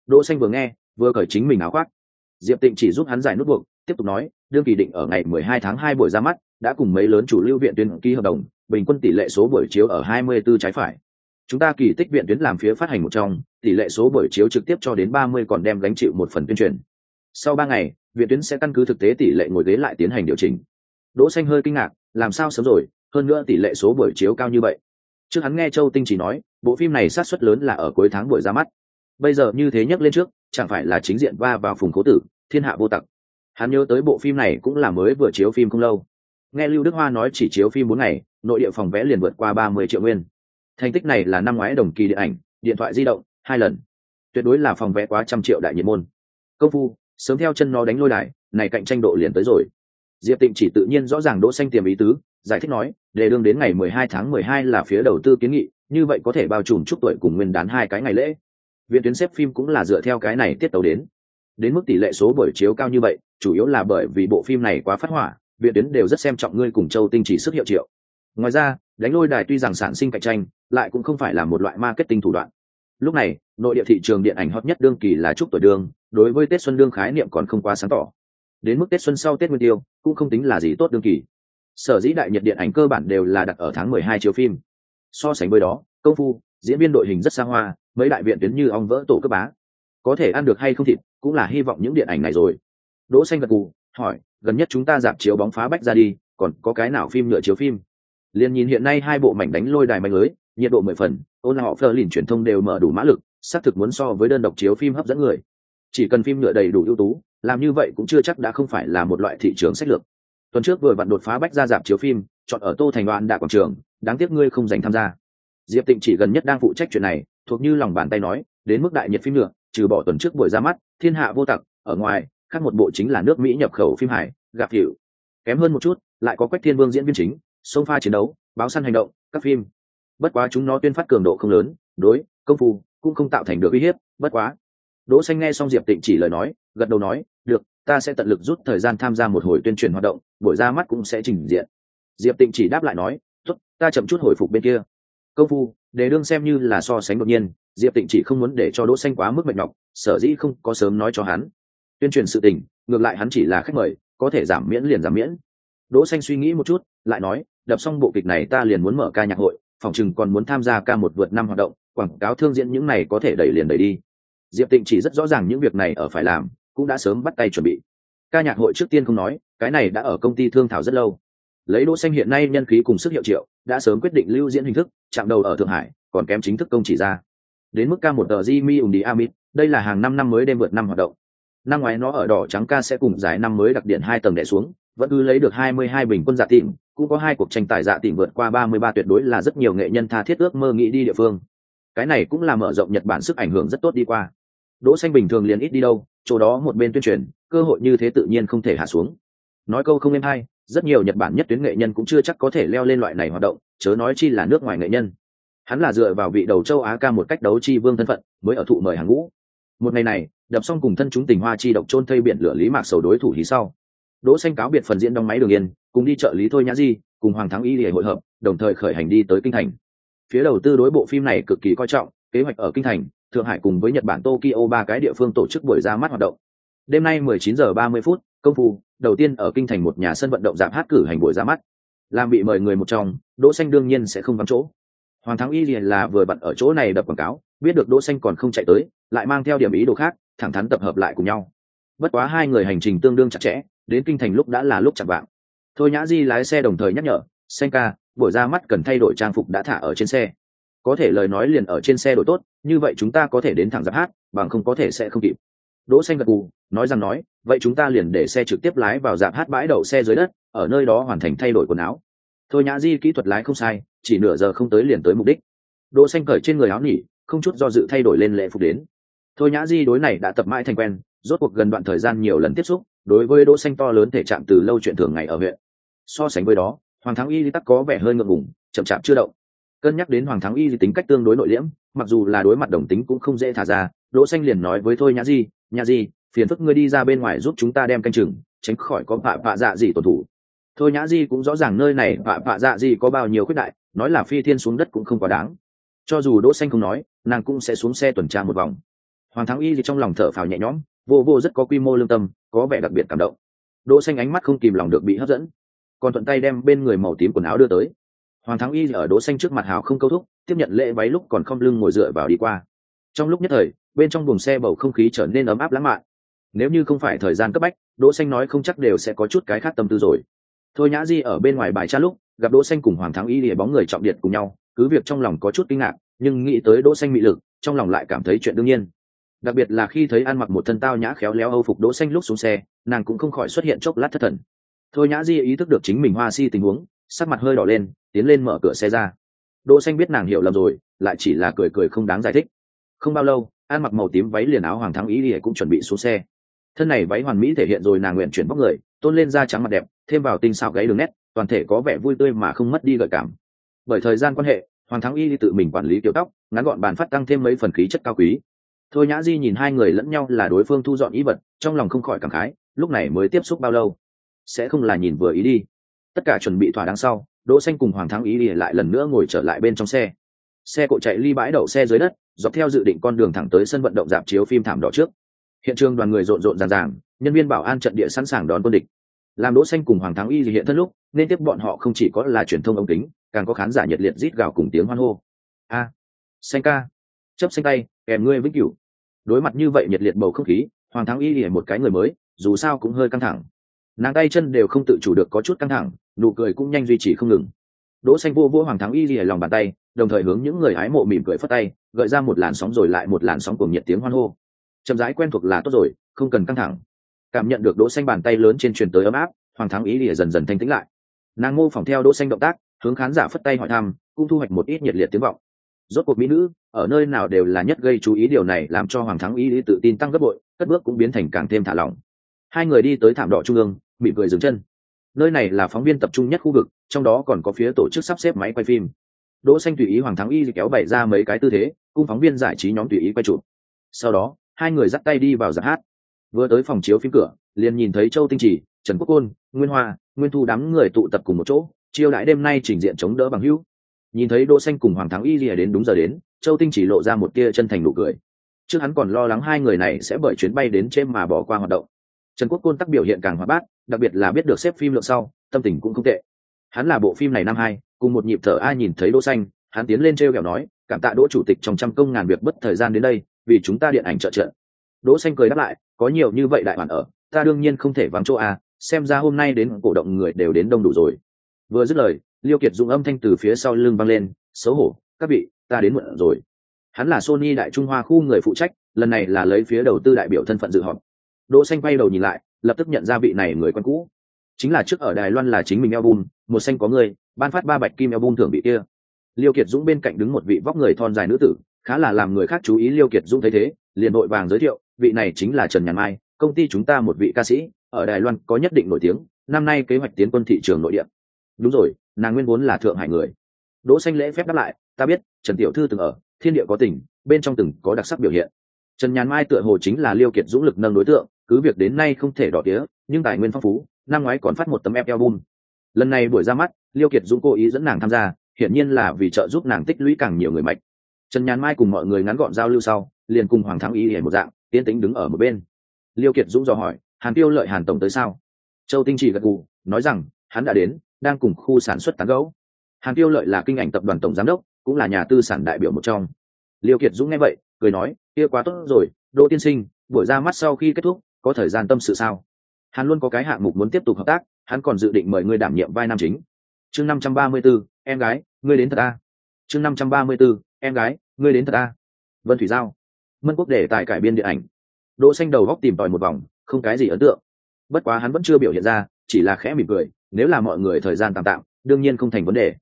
Đỗ xanh vừa nghe vừa cởi chính mình áo khoác. Diệp tịnh chỉ giúp hắn giải nút buộc, tiếp tục nói, đương kỳ định ở ngày 12 tháng 2 buổi ra mắt, đã cùng mấy lớn chủ lưu viện tuyến ký hợp đồng, bình quân tỷ lệ số buổi chiếu ở 24 trái phải. Chúng ta kỳ tích viện tuyến làm phía phát hành một trong, tỷ lệ số buổi chiếu trực tiếp cho đến 30 còn đem gánh chịu một phần tuyên truyền. Sau ba ngày, viện tuyến sẽ căn cứ thực tế tỷ lệ ngồi ghế lại tiến hành điều chỉnh. Đỗ xanh hơi kinh ngạc, làm sao sớm rồi, hơn nữa tỷ lệ số buổi chiếu cao như vậy. Trước hắn nghe châu tinh chỉ nói, bộ phim này sát suất lớn là ở cuối tháng buổi ra mắt. Bây giờ như thế nhắc lên trước chẳng phải là chính diện va vào phùng cố tử, thiên hạ vô tặc. Hắn nhớ tới bộ phim này cũng là mới vừa chiếu phim không lâu. Nghe lưu đức hoa nói chỉ chiếu phim bốn ngày, nội địa phòng vé liền vượt qua ba mươi triệu nguyên. Thành tích này là năm ngoái đồng kỳ điện ảnh, điện thoại di động, hai lần. Tuyệt đối là phòng vé quá trăm triệu đại nhiệt môn. Công phu, sớm theo chân nó đánh lôi đài, này cạnh tranh độ liền tới rồi. Diệp tịnh chỉ tự nhiên rõ ràng đỗ xanh tiềm ý tứ, giải thích nói để đương đến ngày 12 tháng 12 là phía đầu tư kiến nghị, như vậy có thể bao trùm chúc tuổi cùng nguyên đán hai cái ngày lễ viện tuyến xếp phim cũng là dựa theo cái này tiết tấu đến. Đến mức tỷ lệ số buổi chiếu cao như vậy, chủ yếu là bởi vì bộ phim này quá phát hỏa, viện tuyến đều rất xem trọng ngươi cùng châu tinh chỉ sức hiệu triệu. Ngoài ra, đánh lôi đài tuy rằng sản sinh cạnh tranh, lại cũng không phải là một loại marketing thủ đoạn. Lúc này, nội địa thị trường điện ảnh hot nhất đương kỳ là Trúc tuổi đương đối với tết xuân đương khái niệm còn không quá sáng tỏ. Đến mức tết xuân sau tết nguyên tiêu, cũng không tính là gì tốt đương kỳ. Sở dĩ đại nhật điện ảnh cơ bản đều là đặt ở tháng mười hai chiếu phim. So sánh với đó, công phu, diễn viên đội hình rất xa hoa mấy đại viện tuyến như ong vỡ tổ cấp bá. Có thể ăn được hay không thịt, cũng là hy vọng những điện ảnh này rồi. Đỗ xanh gật gù, hỏi, gần nhất chúng ta dạp chiếu bóng phá bách ra đi, còn có cái nào phim nhựa chiếu phim? Liền nhìn hiện nay hai bộ mảnh đánh lôi đài mảnh lưới, nhiệt độ mười phần, ôn họ phơ lìn truyền thông đều mở đủ mã lực, xác thực muốn so với đơn độc chiếu phim hấp dẫn người. Chỉ cần phim nhựa đầy đủ ưu tú, làm như vậy cũng chưa chắc đã không phải là một loại thị trường sách lược. Tuần trước vừa vặn đột phá bách ra dạp chiếu phim, chọn ở tô thành đoàn đạ quảng trường, đáng tiếc ngươi không dành tham gia. Diệp tịnh chỉ gần nhất đang phụ trách chuyện này thuộc như lòng bàn tay nói, đến mức đại nhiệt phim nữa, trừ bỏ tuần trước buổi ra mắt, thiên hạ vô tặc, ở ngoài, khác một bộ chính là nước mỹ nhập khẩu phim hải gặp hiệu kém hơn một chút, lại có quách thiên vương diễn viên chính, sông pha chiến đấu, báo săn hành động, các phim. Bất quá chúng nó tuyên phát cường độ không lớn, đối, công phu cũng không tạo thành được uy hiếp, bất quá. Đỗ xanh nghe xong diệp tịnh chỉ lời nói, gật đầu nói, được, ta sẽ tận lực rút thời gian tham gia một hồi tuyên truyền hoạt động, buổi ra mắt cũng sẽ trình diện. Diệp tịnh chỉ đáp lại nói, tốt, ta chậm chút hồi phục bên kia. Công phu để đương xem như là so sánh đột nhiên, diệp tịnh chỉ không muốn để cho đỗ xanh quá mức mệt nhọc, sở dĩ không có sớm nói cho hắn. Tuyên truyền sự tình, ngược lại hắn chỉ là khách mời, có thể giảm miễn liền giảm miễn. Đỗ xanh suy nghĩ một chút, lại nói, đập xong bộ kịch này ta liền muốn mở ca nhạc hội, phòng chừng còn muốn tham gia ca một vượt năm hoạt động, quảng cáo thương diễn những này có thể đẩy liền đẩy đi. Diệp tịnh chỉ rất rõ ràng những việc này ở phải làm, cũng đã sớm bắt tay chuẩn bị. Ca nhạc hội trước tiên không nói, cái này đã ở công ty thương thảo rất lâu lấy đỗ xanh hiện nay nhân khí cùng sức hiệu triệu đã sớm quyết định lưu diễn hình thức chạm đầu ở thượng hải còn kém chính thức công chỉ ra. Đến mức ca một tờ Jimmy Undi Amit, đây là hàng năm năm mới đêm vượt năm hoạt động. Năm ngoái nó ở đỏ trắng ca sẽ cùng giải năm mới đặc điện hai tầng đệ xuống vẫn cứ lấy được 22 bình quân dạ tìm cũng có hai cuộc tranh tài dạ tìm vượt qua 33 tuyệt đối là rất nhiều nghệ nhân tha thiết ước mơ nghĩ đi địa phương. Cái này cũng là mở rộng nhật bản sức ảnh hưởng rất tốt đi qua. Đỗ xanh bình thường liền ít đi đâu chỗ đó một bên tuyên truyền cơ hội như thế tự nhiên không thể hạ xuống. Nói câu không em hay rất nhiều nhật bản nhất tuyến nghệ nhân cũng chưa chắc có thể leo lên loại này hoạt động, chớ nói chi là nước ngoài nghệ nhân. Hắn là dựa vào vị đầu châu á ca một cách đấu chi vương thân phận, mới ở thụ mời hàng ngũ. Một ngày này, đập xong cùng thân chúng tình hoa chi độc trôn thây biển lửa lý mạc sầu đối thủ hí sau. Đỗ xanh cáo biệt phần diễn đóng máy đường yên, cùng đi trợ lý thôi nhã di, cùng hoàng thắng y để hội hợp, đồng thời khởi hành đi tới kinh thành. Phía đầu tư đối bộ phim này cực kỳ coi trọng, kế hoạch ở kinh thành, thượng hải cùng với nhật bản tokyo ba cái địa phương tổ chức buổi ra mắt hoạt động. Đêm nay 19 giờ 30 phút công phu, đầu tiên ở kinh thành một nhà sân vận động giảm hát cử hành buổi ra mắt. Làm bị mời người một trong, đỗ xanh đương nhiên sẽ không vắng chỗ. Hoàng thắng y liền là vừa bận ở chỗ này đập quảng cáo, biết được đỗ xanh còn không chạy tới, lại mang theo điểm ý đồ khác, thẳng thắn tập hợp lại cùng nhau. Bất quá hai người hành trình tương đương chặt chẽ, đến kinh thành lúc đã là lúc chặt vạng. Thôi nhã di lái xe đồng thời nhắc nhở, xanh ca, buổi ra mắt cần thay đổi trang phục đã thả ở trên xe. Có thể lời nói liền ở trên xe đổi tốt, như vậy chúng ta có thể đến thẳng giáp hát, bằng không có thể sẽ không kịp đỗ xanh gật gù, nói rằng nói, vậy chúng ta liền để xe trực tiếp lái vào dạp hát bãi đậu xe dưới đất, ở nơi đó hoàn thành thay đổi quần áo. Thôi nhã di kỹ thuật lái không sai, chỉ nửa giờ không tới liền tới mục đích. Đỗ xanh cởi trên người áo nỉ, không chút do dự thay đổi lên lễ phục đến. Thôi nhã di đối này đã tập mãi thành quen, rốt cuộc gần đoạn thời gian nhiều lần tiếp xúc, đối với đỗ xanh to lớn thể trạng từ lâu chuyện thường ngày ở huyện. So sánh với đó, hoàng thắng y tắc có vẻ hơi ngượng ngùng, chậm chạp chưa động. Cân nhắc đến hoàng thắng y tính cách tương đối nội liễm, mặc dù là đối mặt đồng tính cũng không dễ thả ra đỗ xanh liền nói với thôi nhã di nhã di, phiền phức ngươi đi ra bên ngoài giúp chúng ta đem canh chừng, tránh khỏi có phạ phạ dạ gì tổn thủ thôi nhã di cũng rõ ràng nơi này phạ phạ dạ gì có bao nhiêu khuyết đại, nói là phi thiên xuống đất cũng không quá đáng. Cho dù đỗ xanh không nói, nàng cũng sẽ xuống xe tuần tra một vòng. Hoàng thắng y thì trong lòng thở phào nhẹ nhõm, vô vô rất có quy mô lương tâm, có vẻ đặc biệt cảm động. Đỗ xanh ánh mắt không kìm lòng được bị hấp dẫn, còn thuận tay đem bên người màu tím quần áo đưa tới. Hoàng thắng y ở đỗ xanh trước mặt hào không câu thúc, tiếp nhận lễ váy lúc còn không lưng ngồi dựa vào đi qua. Trong lúc nhất thời bên trong buồng xe bầu không khí trở nên ấm áp lãng mạn. Nếu như không phải thời gian cấp bách, đỗ xanh nói không chắc đều sẽ có chút cái khác tâm tư rồi. Thôi nhã di ở bên ngoài bài tra lúc, gặp đỗ xanh cùng hoàng thắng y lìa bóng người trọng điện cùng nhau, cứ việc trong lòng có chút kinh ngạc, nhưng nghĩ tới đỗ xanh mị lực, trong lòng lại cảm thấy chuyện đương nhiên. Đặc biệt là khi thấy ăn mặc một thân tao nhã khéo léo âu phục đỗ xanh lúc xuống xe, nàng cũng không khỏi xuất hiện chốc lát thất thần. Thôi nhã di ý thức được chính mình hoa si tình huống, sắc mặt hơi đỏ lên, tiến lên mở cửa xe ra. Đỗ xanh biết nàng hiểu lầm rồi, lại chỉ là cười cười không đáng giải thích. Không bao lâu ăn mặc màu tím váy liền áo hoàng thắng ý ỉa cũng chuẩn bị xuống xe. Thân này váy hoàn mỹ thể hiện rồi nàng nguyện chuyển bóc người, tôn lên da trắng mặt đẹp, thêm vào tinh xào gáy đường nét, toàn thể có vẻ vui tươi mà không mất đi gợi cảm. Bởi thời gian quan hệ, hoàng thắng y tự mình quản lý kiểu tóc, ngắn gọn bàn phát tăng thêm mấy phần khí chất cao quý. Thôi nhã di nhìn hai người lẫn nhau là đối phương thu dọn ý vật, trong lòng không khỏi cảm khái, lúc này mới tiếp xúc bao lâu? Sẽ không là nhìn vừa ý đi. Tất cả chuẩn bị thỏa đáng sau, đỗ xanh cùng hoàng thắng ý đi lại lần nữa ngồi trở lại bên trong xe. Xe cộ chạy ly bãi đậu xe dưới đất dọc theo dự định con đường thẳng tới sân vận động dạp chiếu phim thảm đỏ trước. Hiện trường đoàn người rộn rộn ràng ràng, nhân viên bảo an trận địa sẵn sàng đón quân địch. Làm đỗ xanh cùng hoàng thắng y hiện thân lúc, nên tiếp bọn họ không chỉ có là truyền thông ống kính, càng có khán giả nhiệt liệt rít gào cùng tiếng hoan hô. A, xanh ca chấp xanh tay, kèm ngươi vĩnh cửu. Đối mặt như vậy nhiệt liệt bầu không khí, hoàng thắng y hiện một cái người mới, dù sao cũng hơi căng thẳng. Nàng tay chân đều không tự chủ được có chút căng thẳng, nụ cười cũng nhanh duy trì không ngừng. Đỗ xanh vô vua hoàng thắng y lìa lòng bàn tay, đồng thời hướng những người hái mộ mỉm cười phất tay gợi ra một làn sóng rồi lại một làn sóng cuồng nhiệt tiếng hoan hô. Chậm rãi quen thuộc là tốt rồi, không cần căng thẳng. Cảm nhận được đỗ xanh bàn tay lớn trên truyền tới ấm áp, hoàng thắng ý lìa dần dần thanh tĩnh lại. Nàng mô phỏng theo đỗ xanh động tác, hướng khán giả phất tay hỏi thăm, cũng thu hoạch một ít nhiệt liệt tiếng vọng. Rốt cuộc mỹ nữ, ở nơi nào đều là nhất gây chú ý điều này làm cho hoàng thắng ý lý tự tin tăng gấp bội, cất bước cũng biến thành càng thêm thả lỏng. Hai người đi tới thảm đỏ trung ương, mỉm cười dừng chân. Nơi này là phóng viên tập trung nhất khu vực, trong đó còn có phía tổ chức sắp xếp máy quay phim. Đỗ xanh tùy ý hoàng thắng y kéo bày ra mấy cái tư thế cung phóng viên giải trí nhóm tùy ý quay chụp. Sau đó, hai người dắt tay đi vào giáp hát. Vừa tới phòng chiếu phim cửa, liền nhìn thấy châu tinh trì, trần quốc côn, nguyên hoa, nguyên thu đám người tụ tập cùng một chỗ, chiêu đãi đêm nay trình diện chống đỡ bằng hữu. Nhìn thấy đỗ xanh cùng hoàng thắng y lìa đến đúng giờ đến, châu tinh chỉ lộ ra một tia chân thành nụ cười. Trước hắn còn lo lắng hai người này sẽ bởi chuyến bay đến trên mà bỏ qua hoạt động. Trần quốc côn tắc biểu hiện càng hoạt bát, đặc biệt là biết được xếp phim lượng sau, tâm tình cũng không tệ. Hắn là bộ phim này năm hai, cùng một nhịp thở ai nhìn thấy đỗ xanh, hắn tiến lên treo kẹo nói cảm tạ đỗ chủ tịch trong trăm công ngàn việc bất thời gian đến đây, vì chúng ta điện ảnh trợ trợ. Đỗ xanh cười đáp lại, có nhiều như vậy đại bản ở, ta đương nhiên không thể vắng chỗ a xem ra hôm nay đến cổ động người đều đến đông đủ rồi. Vừa dứt lời, liêu kiệt dùng âm thanh từ phía sau lưng vang lên, xấu hổ, các vị, ta đến muộn rồi. Hắn là sony đại trung hoa khu người phụ trách, lần này là lấy phía đầu tư đại biểu thân phận dự họp. Đỗ xanh quay đầu nhìn lại, lập tức nhận ra vị này người quen cũ. Chính là trước ở đài loan là chính mình album, một xanh có người, ban phát ba bạch kim album thưởng bị kia liêu kiệt dũng bên cạnh đứng một vị vóc người thon dài nữ tử, khá là làm người khác chú ý liêu kiệt dũng thấy thế, liền vội vàng giới thiệu, vị này chính là trần nhàn mai, công ty chúng ta một vị ca sĩ, ở đài loan có nhất định nổi tiếng, năm nay kế hoạch tiến quân thị trường nội địa. Đúng rồi, nàng nguyên vốn là thượng hải người. Đỗ xanh lễ phép đáp lại, ta biết, trần tiểu thư từng ở, thiên địa có tình, bên trong từng có đặc sắc biểu hiện. Trần nhàn mai tựa hồ chính là liêu kiệt dũng lực nâng đối tượng, cứ việc đến nay không thể đỏ tía, nhưng tài nguyên phong phú, năm ngoái còn phát một tấm album. Lần này buổi ra mắt, liêu kiệt dũng cố ý dẫn nàng tham gia hiển nhiên là vì trợ giúp nàng tích lũy càng nhiều người mạnh trần nhàn mai cùng mọi người ngắn gọn giao lưu sau, liền cùng hoàng thắng Y hề một dạng tiến tính đứng ở một bên. Liêu kiệt dũng dò hỏi, hàn tiêu lợi hàn tổng tới sao? Châu tinh chỉ gật gù, nói rằng, hắn đã đến, đang cùng khu sản xuất tán gấu hàn tiêu lợi là kinh ảnh tập đoàn tổng giám đốc, cũng là nhà tư sản đại biểu một trong. Liêu kiệt dũng nghe vậy, cười nói, kia quá tốt rồi, đỗ tiên sinh, buổi ra mắt sau khi kết thúc, có thời gian tâm sự sao? Hắn luôn có cái hạng mục muốn tiếp tục hợp tác, hắn còn dự định mời ngươi đảm nhiệm vai nam chính. Chương năm trăm ba mươi b ố em gái, ngươi đến thật a. Chương năm trăm ba mươi b ố em gái, ngươi đến thật a. Vân thủy giao. Mân quốc để tài cải biên điện ảnh. Đỗ xanh đầu góc tìm tòi một vòng, không cái gì ấn tượng. Bất quá hắn vẫn chưa biểu hiện ra, chỉ là khẽ mỉm cười, nếu là mọi người thời gian tạm tạm, đương nhiên không thành vấn đề.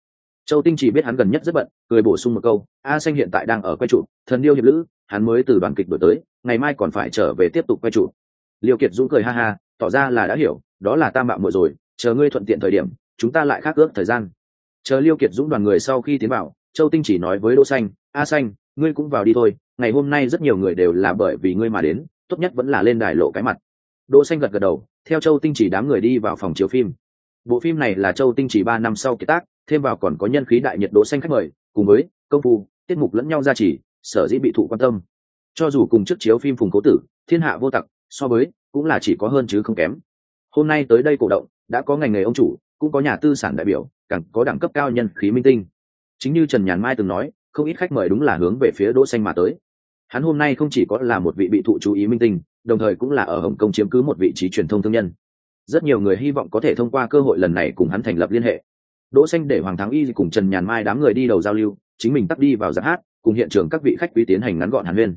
Châu tinh chỉ biết hắn gần nhất rất bận, cười bổ sung một câu, a xanh hiện tại đang ở quay trụ thần điêu hiệp lữ, hắn mới từ đoàn kịch đổi tới, ngày mai còn phải trở về tiếp tục quay trụ liêu kiệt dũng cười ha ha, tỏ ra là đã hiểu, đó là tam bạo muội rồi, chờ ngươi thuận tiện thời điểm, chúng ta lại khác ước thời gian chờ liêu kiệt dũng đoàn người sau khi tiến vào, châu tinh chỉ nói với đỗ xanh, a xanh, ngươi cũng vào đi thôi, ngày hôm nay rất nhiều người đều là bởi vì ngươi mà đến, tốt nhất vẫn là lên đài lộ cái mặt. Đỗ xanh gật gật đầu, theo châu tinh chỉ đám người đi vào phòng chiếu phim. Bộ phim này là châu tinh chỉ ba năm sau kiệt tác, thêm vào còn có nhân khí đại nhiệt Đỗ xanh khách mời, cùng với công phu, tiết mục lẫn nhau gia trì, sở dĩ bị thụ quan tâm. Cho dù cùng trước chiếu phim phùng cố tử, thiên hạ vô tặc, so với, cũng là chỉ có hơn chứ không kém. Hôm nay tới đây cổ động, đã có ngành nghề ông chủ cũng có nhà tư sản đại biểu, càng có đẳng cấp cao nhân khí minh tinh. Chính như trần nhàn mai từng nói, không ít khách mời đúng là hướng về phía đỗ xanh mà tới. Hắn hôm nay không chỉ có là một vị bị thụ chú ý minh tinh, đồng thời cũng là ở hồng kông chiếm cứ một vị trí truyền thông thương nhân. Rất nhiều người hy vọng có thể thông qua cơ hội lần này cùng hắn thành lập liên hệ. Đỗ xanh để hoàng thắng y cùng trần nhàn mai đám người đi đầu giao lưu, chính mình tắt đi vào giáp hát, cùng hiện trường các vị khách quý tiến hành ngắn gọn hàn huyên.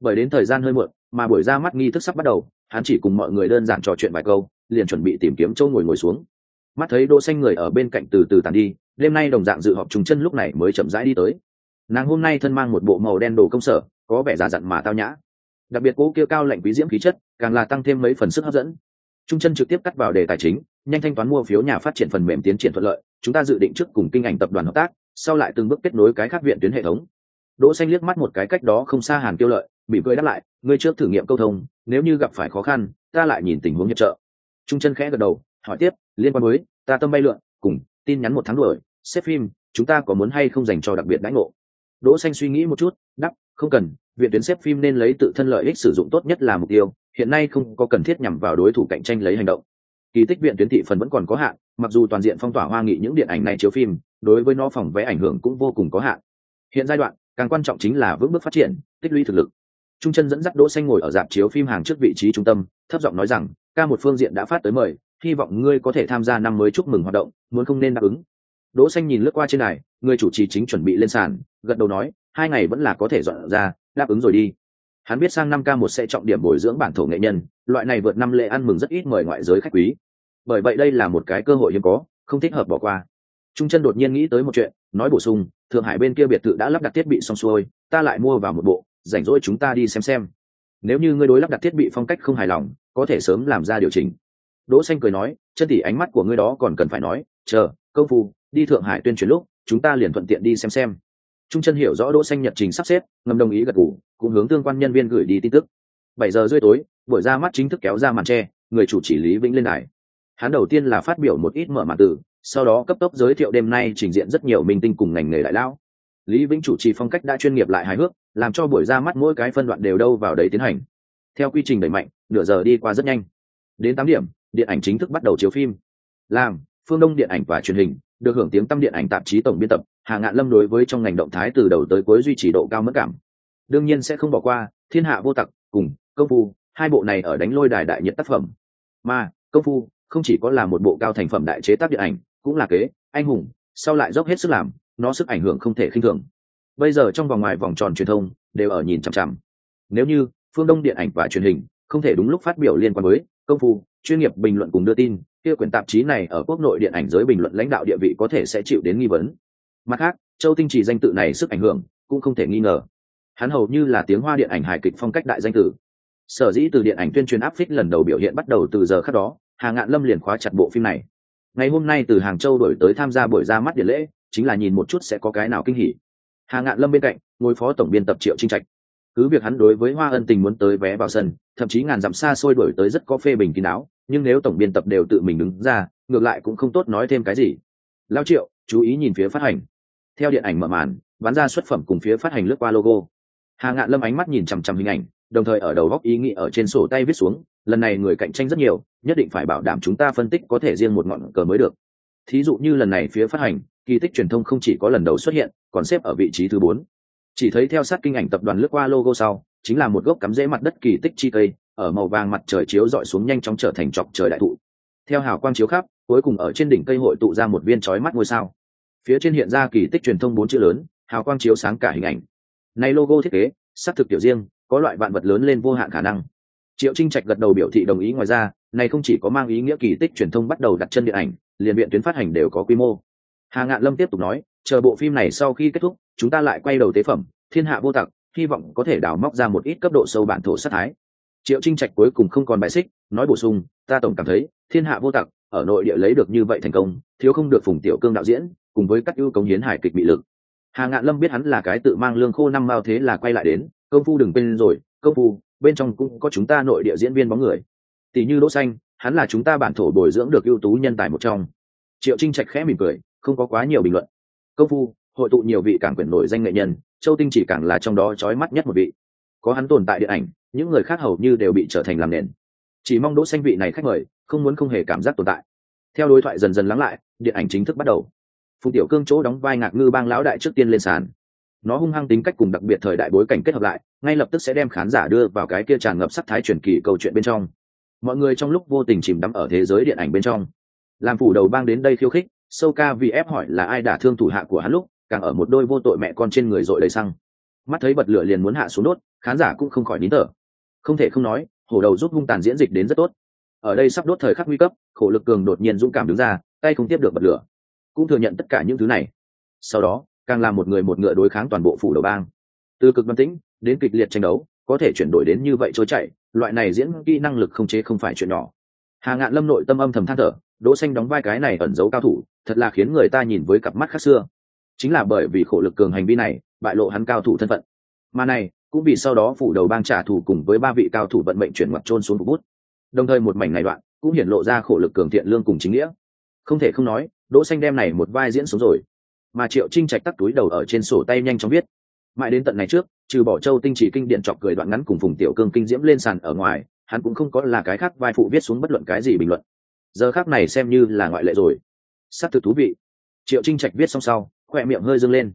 Bởi đến thời gian hơi muộn, mà buổi ra mắt nghi thức sắp bắt đầu, hắn chỉ cùng mọi người đơn giản trò chuyện vài câu, liền chuẩn bị tìm kiếm chỗ ngồi ngồi xuống mắt thấy đỗ xanh người ở bên cạnh từ từ tàn đi, đêm nay đồng dạng dự họp trùng chân lúc này mới chậm rãi đi tới. Nàng hôm nay thân mang một bộ màu đen đồ công sở, có vẻ già dặn mà tao nhã. Đặc biệt cố kia cao lạnh quý diễm khí chất, càng là tăng thêm mấy phần sức hấp dẫn. Trung chân trực tiếp cắt vào đề tài chính, nhanh thanh toán mua phiếu nhà phát triển phần mềm tiến triển thuận lợi, chúng ta dự định trước cùng kinh ảnh tập đoàn hợp tác, sau lại từng bước kết nối cái khác viện tuyến hệ thống. Đỗ xanh liếc mắt một cái cách đó không xa hàn tiêu lợi bị cười đáp lại, ngươi trước thử nghiệm câu thông, nếu như gặp phải khó khăn, ta lại nhìn tình huống hiệp trợ. Trung chân khẽ gật đầu hỏi tiếp, liên quan với ta tâm bay lượn, cùng tin nhắn một tháng đuổi xếp phim, chúng ta có muốn hay không dành cho đặc biệt đãi ngộ? Đỗ xanh suy nghĩ một chút, đáp, không cần, viện tuyến xếp phim nên lấy tự thân lợi ích sử dụng tốt nhất là mục tiêu, hiện nay không có cần thiết nhằm vào đối thủ cạnh tranh lấy hành động. Kỳ tích viện tuyến thị phần vẫn còn có hạn, mặc dù toàn diện phong tỏa hoa nghị những điện ảnh này chiếu phim, đối với nó phòng vé ảnh hưởng cũng vô cùng có hạn. Hiện giai đoạn, càng quan trọng chính là vững bước phát triển, tích lũy thực lực. Trung chân dẫn dắt đỗ xanh ngồi ở dạp chiếu phim hàng trước vị trí trung tâm, thấp giọng nói rằng, ca một phương diện đã phát tới mời hy vọng ngươi có thể tham gia năm mới chúc mừng hoạt động, muốn không nên đáp ứng. Đỗ xanh nhìn lướt qua trên này người chủ trì chính chuẩn bị lên sàn, gật đầu nói, hai ngày vẫn là có thể dọn ra, đáp ứng rồi đi. Hắn biết sang năm k một sẽ trọng điểm bồi dưỡng bản thổ nghệ nhân, loại này vượt năm lễ ăn mừng rất ít mời ngoại giới khách quý. Bởi vậy đây là một cái cơ hội hiếm có, không thích hợp bỏ qua. Trung chân đột nhiên nghĩ tới một chuyện, nói bổ sung, thượng hải bên kia biệt thự đã lắp đặt thiết bị xong xuôi, ta lại mua vào một bộ, rảnh rỗi chúng ta đi xem xem. Nếu như ngươi đối lắp đặt thiết bị phong cách không hài lòng, có thể sớm làm ra điều chỉnh đỗ xanh cười nói, chân tỷ ánh mắt của ngươi đó còn cần phải nói, chờ, công phu, đi thượng hải tuyên truyền lúc, chúng ta liền thuận tiện đi xem xem. Trung chân hiểu rõ đỗ xanh nhật trình sắp xếp, ngầm đồng ý gật gù, cũng hướng tương quan nhân viên gửi đi tin tức. Bảy giờ rưỡi tối, buổi ra mắt chính thức kéo ra màn che người chủ chỉ lý vĩnh lên đài. Hắn đầu tiên là phát biểu một ít mở màn từ, sau đó cấp tốc giới thiệu đêm nay trình diện rất nhiều minh tinh cùng ngành nghề đại lao. Lý vĩnh chủ trì phong cách đã chuyên nghiệp lại hài hước, làm cho buổi ra mắt mỗi cái phân đoạn đều đâu vào đấy tiến hành. Theo quy trình đẩy mạnh, nửa giờ đi qua rất nhanh. Đến tám điểm điện ảnh chính thức bắt đầu chiếu phim. Làm, phương đông điện ảnh và truyền hình được hưởng tiếng tâm điện ảnh tạp chí tổng biên tập, hà ngạn lâm đối với trong ngành động thái từ đầu tới cuối duy trì độ cao mất cảm. Đương nhiên sẽ không bỏ qua, thiên hạ vô tặc cùng công phu, hai bộ này ở đánh lôi đài đại nhiệt tác phẩm. Mà, công phu không chỉ có là một bộ cao thành phẩm đại chế tác điện ảnh, cũng là kế, anh hùng, sau lại dốc hết sức làm, nó sức ảnh hưởng không thể khinh thường. Bây giờ trong vòng ngoài vòng tròn truyền thông đều ở nhìn chằm chằm. Nếu như phương đông điện ảnh và truyền hình không thể đúng lúc phát biểu liên quan với công phu chuyên nghiệp bình luận cùng đưa tin, kia quyển tạp chí này ở quốc nội điện ảnh giới bình luận lãnh đạo địa vị có thể sẽ chịu đến nghi vấn. Mặt khác, châu tinh trì danh tự này sức ảnh hưởng, cũng không thể nghi ngờ. Hắn hầu như là tiếng hoa điện ảnh hài kịch phong cách đại danh tử. Sở dĩ từ điện ảnh tuyên truyền áp phích lần đầu biểu hiện bắt đầu từ giờ khác đó, hà ngạn lâm liền khóa chặt bộ phim này. Ngày hôm nay từ hàng châu đổi tới tham gia buổi ra mắt điện lễ, chính là nhìn một chút sẽ có cái nào kinh hỉ. Hà ngạn lâm bên cạnh ngôi phó tổng biên tập triệu trinh trạch cứ việc hắn đối với hoa ân tình muốn tới vé vào sân, thậm chí ngàn dặm xa xôi đổi tới rất có phê bình kín đáo, nhưng nếu tổng biên tập đều tự mình đứng ra, ngược lại cũng không tốt nói thêm cái gì. Lao triệu, chú ý nhìn phía phát hành. Theo điện ảnh mở màn, bán ra xuất phẩm cùng phía phát hành lướt qua logo. Hà ngạn lâm ánh mắt nhìn chằm chằm hình ảnh, đồng thời ở đầu góc ý nghĩ ở trên sổ tay viết xuống, lần này người cạnh tranh rất nhiều, nhất định phải bảo đảm chúng ta phân tích có thể riêng một ngọn cờ mới được. Thí dụ như lần này phía phát hành, kỳ tích truyền thông không chỉ có lần đầu xuất hiện, còn xếp ở vị trí thứ bốn chỉ thấy theo sát kinh ảnh tập đoàn lướt qua logo sau, chính là một gốc cắm rễ mặt đất kỳ tích chi cây, ở màu vàng mặt trời chiếu dọi xuống nhanh chóng trở thành chọc trời đại thụ. Theo hào quang chiếu khắp, cuối cùng ở trên đỉnh cây hội tụ ra một viên chói mắt ngôi sao. Phía trên hiện ra kỳ tích truyền thông bốn chữ lớn, hào quang chiếu sáng cả hình ảnh. Này logo thiết kế, xác thực tiểu riêng, có loại vạn vật lớn lên vô hạn khả năng. Triệu trinh trạch gật đầu biểu thị đồng ý ngoài ra, này không chỉ có mang ý nghĩa kỳ tích truyền thông bắt đầu đặt chân điện ảnh, liền viện tuyến phát hành đều có quy mô. Hà ngạn lâm tiếp tục nói chờ bộ phim này sau khi kết thúc, chúng ta lại quay đầu tế phẩm, thiên hạ vô tặc, hy vọng có thể đào móc ra một ít cấp độ sâu bản thổ sát thái. Triệu trinh trạch cuối cùng không còn bài xích, nói bổ sung, ta tổng cảm thấy, thiên hạ vô tặc ở nội địa lấy được như vậy thành công, thiếu không được phùng tiểu cương đạo diễn, cùng với các ưu cống hiến hải kịch bị lực. Hà ngạn lâm biết hắn là cái tự mang lương khô năm mao thế là quay lại đến, công phu đừng quên rồi, công phu, bên trong cũng có chúng ta nội địa diễn viên bóng người. Tỷ như đỗ xanh, hắn là chúng ta bản thổ bồi dưỡng được ưu tú nhân tài một trong. Triệu trinh trạch khẽ mỉm cười, không có quá nhiều bình luận công phu, hội tụ nhiều vị cảng quyển nổi danh nghệ nhân, châu tinh chỉ càng là trong đó trói mắt nhất một vị. Có hắn tồn tại điện ảnh, những người khác hầu như đều bị trở thành làm nền. Chỉ mong đỗ xanh vị này khách mời, không muốn không hề cảm giác tồn tại. Theo đối thoại dần dần lắng lại, điện ảnh chính thức bắt đầu. Phùng tiểu cương chỗ đóng vai ngạc ngư bang lão đại trước tiên lên sàn. Nó hung hăng tính cách cùng đặc biệt thời đại bối cảnh kết hợp lại, ngay lập tức sẽ đem khán giả đưa vào cái kia tràn ngập sắc thái truyền kỳ câu chuyện bên trong. Mọi người trong lúc vô tình chìm đắm ở thế giới điện ảnh bên trong. Làm phủ đầu bang đến đây khiêu khích sâu ca vì ép hỏi là ai đả thương thủ hạ của hắn lúc, càng ở một đôi vô tội mẹ con trên người dội đầy xăng. Mắt thấy bật lửa liền muốn hạ xuống đốt, khán giả cũng không khỏi nín thở. Không thể không nói, hổ đầu giúp hung tàn diễn dịch đến rất tốt. Ở đây sắp đốt thời khắc nguy cấp, khổ lực cường đột nhiên dũng cảm đứng ra, tay không tiếp được bật lửa. Cũng thừa nhận tất cả những thứ này. Sau đó, càng làm một người một ngựa đối kháng toàn bộ phủ đầu bang. Từ cực đoan tĩnh, đến kịch liệt tranh đấu, có thể chuyển đổi đến như vậy trôi chạy loại này diễn kỹ năng lực không chế không phải chuyện nhỏ. Hà ngạn lâm nội tâm âm thầm than thở, đỗ xanh đóng vai cái này ẩn giấu cao thủ thật là khiến người ta nhìn với cặp mắt khác xưa. Chính là bởi vì khổ lực cường hành vi này, bại lộ hắn cao thủ thân phận. Mà này, cũng vì sau đó phủ đầu bang trả thù cùng với ba vị cao thủ vận mệnh chuyển ngoặt trôn xuống bút. Đồng thời một mảnh này đoạn, cũng hiển lộ ra khổ lực cường thiện lương cùng chính nghĩa. Không thể không nói, đỗ xanh đem này một vai diễn sống rồi. Mà triệu trinh trạch tắt túi đầu ở trên sổ tay nhanh chóng viết. Mãi đến tận này trước, trừ bỏ châu tinh chỉ kinh điện chọc cười đoạn ngắn cùng phùng tiểu cương kinh diễm lên sàn ở ngoài, hắn cũng không có là cái khác vai phụ viết xuống bất luận cái gì bình luận. Giờ khác này xem như là ngoại lệ rồi s thực thú vị. Triệu trinh trạch viết xong sau, khoe miệng hơi dâng lên.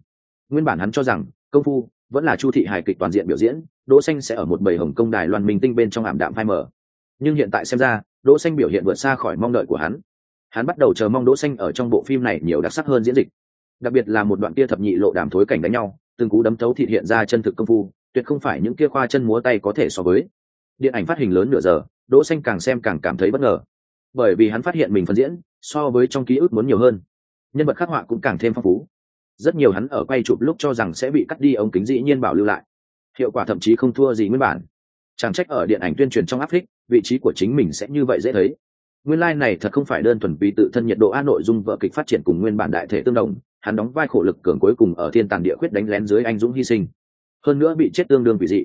Nguyên bản hắn cho rằng, công phu vẫn là chu thị hài kịch toàn diện biểu diễn, đỗ xanh sẽ ở một bầy hồng công đài loan minh tinh bên trong ảm đạm phai mờ. Nhưng hiện tại xem ra, đỗ xanh biểu hiện vượt xa khỏi mong đợi của hắn. Hắn bắt đầu chờ mong đỗ xanh ở trong bộ phim này nhiều đặc sắc hơn diễn dịch. Đặc biệt là một đoạn kia thập nhị lộ đàm thối cảnh đánh nhau, từng cú đấm thấu thịt hiện ra chân thực công phu, tuyệt không phải những kia khoa chân múa tay có thể so với. Điện ảnh phát hình lớn nửa giờ, đỗ xanh càng xem càng cảm thấy bất ngờ. Bởi vì hắn phát hiện mình phân diễn so với trong ký ức muốn nhiều hơn. Nhân vật khắc họa cũng càng thêm phong phú. Rất nhiều hắn ở quay chụp lúc cho rằng sẽ bị cắt đi ống kính dĩ nhiên bảo lưu lại. Hiệu quả thậm chí không thua gì nguyên bản. Chẳng trách ở điện ảnh tuyên truyền trong áp thích vị trí của chính mình sẽ như vậy dễ thấy. Nguyên lai này thật không phải đơn thuần vì tự thân nhiệt độ a, nội dung vợ kịch phát triển cùng nguyên bản đại thể tương đồng, hắn đóng vai khổ lực cường cuối cùng ở thiên tàn địa khuyết đánh lén dưới anh dũng hy sinh. Hơn nữa bị chết tương đương vị dị.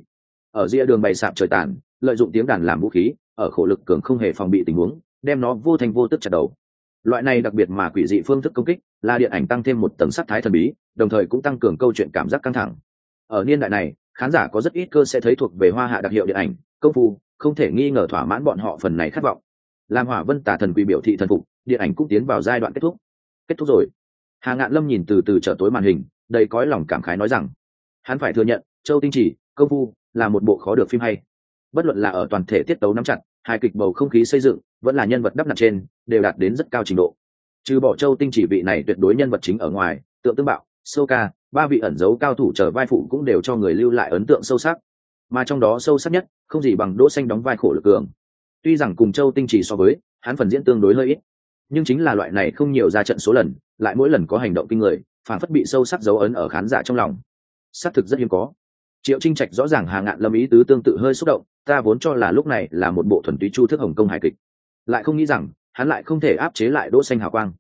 Ở ria đường bày sạp trời tàn, lợi dụng tiếng đàn làm vũ khí, ở khổ lực cường không hề phòng bị tình huống, đem nó vô thành vô tức chặt đầu loại này đặc biệt mà quỷ dị phương thức công kích, là điện ảnh tăng thêm một tầng sắc thái thần bí, đồng thời cũng tăng cường câu chuyện cảm giác căng thẳng. Ở niên đại này, khán giả có rất ít cơ sẽ thấy thuộc về hoa hạ đặc hiệu điện ảnh, công phu, không thể nghi ngờ thỏa mãn bọn họ phần này khát vọng. Làm hỏa vân tả thần quỷ biểu thị thần phục, điện ảnh cũng tiến vào giai đoạn kết thúc. Kết thúc rồi. Hà ngạn lâm nhìn từ từ trở tối màn hình, đầy cõi lòng cảm khái nói rằng, hắn phải thừa nhận, châu tinh chỉ, công phu, là một bộ khó được phim hay. Bất luận là ở toàn thể tiết tấu nắm chặt hai kịch bầu không khí xây dựng vẫn là nhân vật đắp nặng trên, đều đạt đến rất cao trình độ. Trừ bỏ châu tinh chỉ vị này tuyệt đối nhân vật chính ở ngoài, tượng tương bạo sô ca ba vị ẩn dấu cao thủ trở vai phụ cũng đều cho người lưu lại ấn tượng sâu sắc. Mà trong đó sâu sắc nhất, không gì bằng đỗ xanh đóng vai khổ lực cường. Tuy rằng cùng châu tinh chỉ so với, hắn phần diễn tương đối hơi ít, nhưng chính là loại này không nhiều ra trận số lần, lại mỗi lần có hành động kinh người, phản phất bị sâu sắc dấu ấn ở khán giả trong lòng. Xác thực rất hiếm có. Triệu trinh trạch rõ ràng hà ngạn lâm ý tứ tương tự hơi xúc động ta vốn cho là lúc này là một bộ thuần túy chu thức hồng công hài kịch. Lại không nghĩ rằng, hắn lại không thể áp chế lại đỗ xanh hào quang.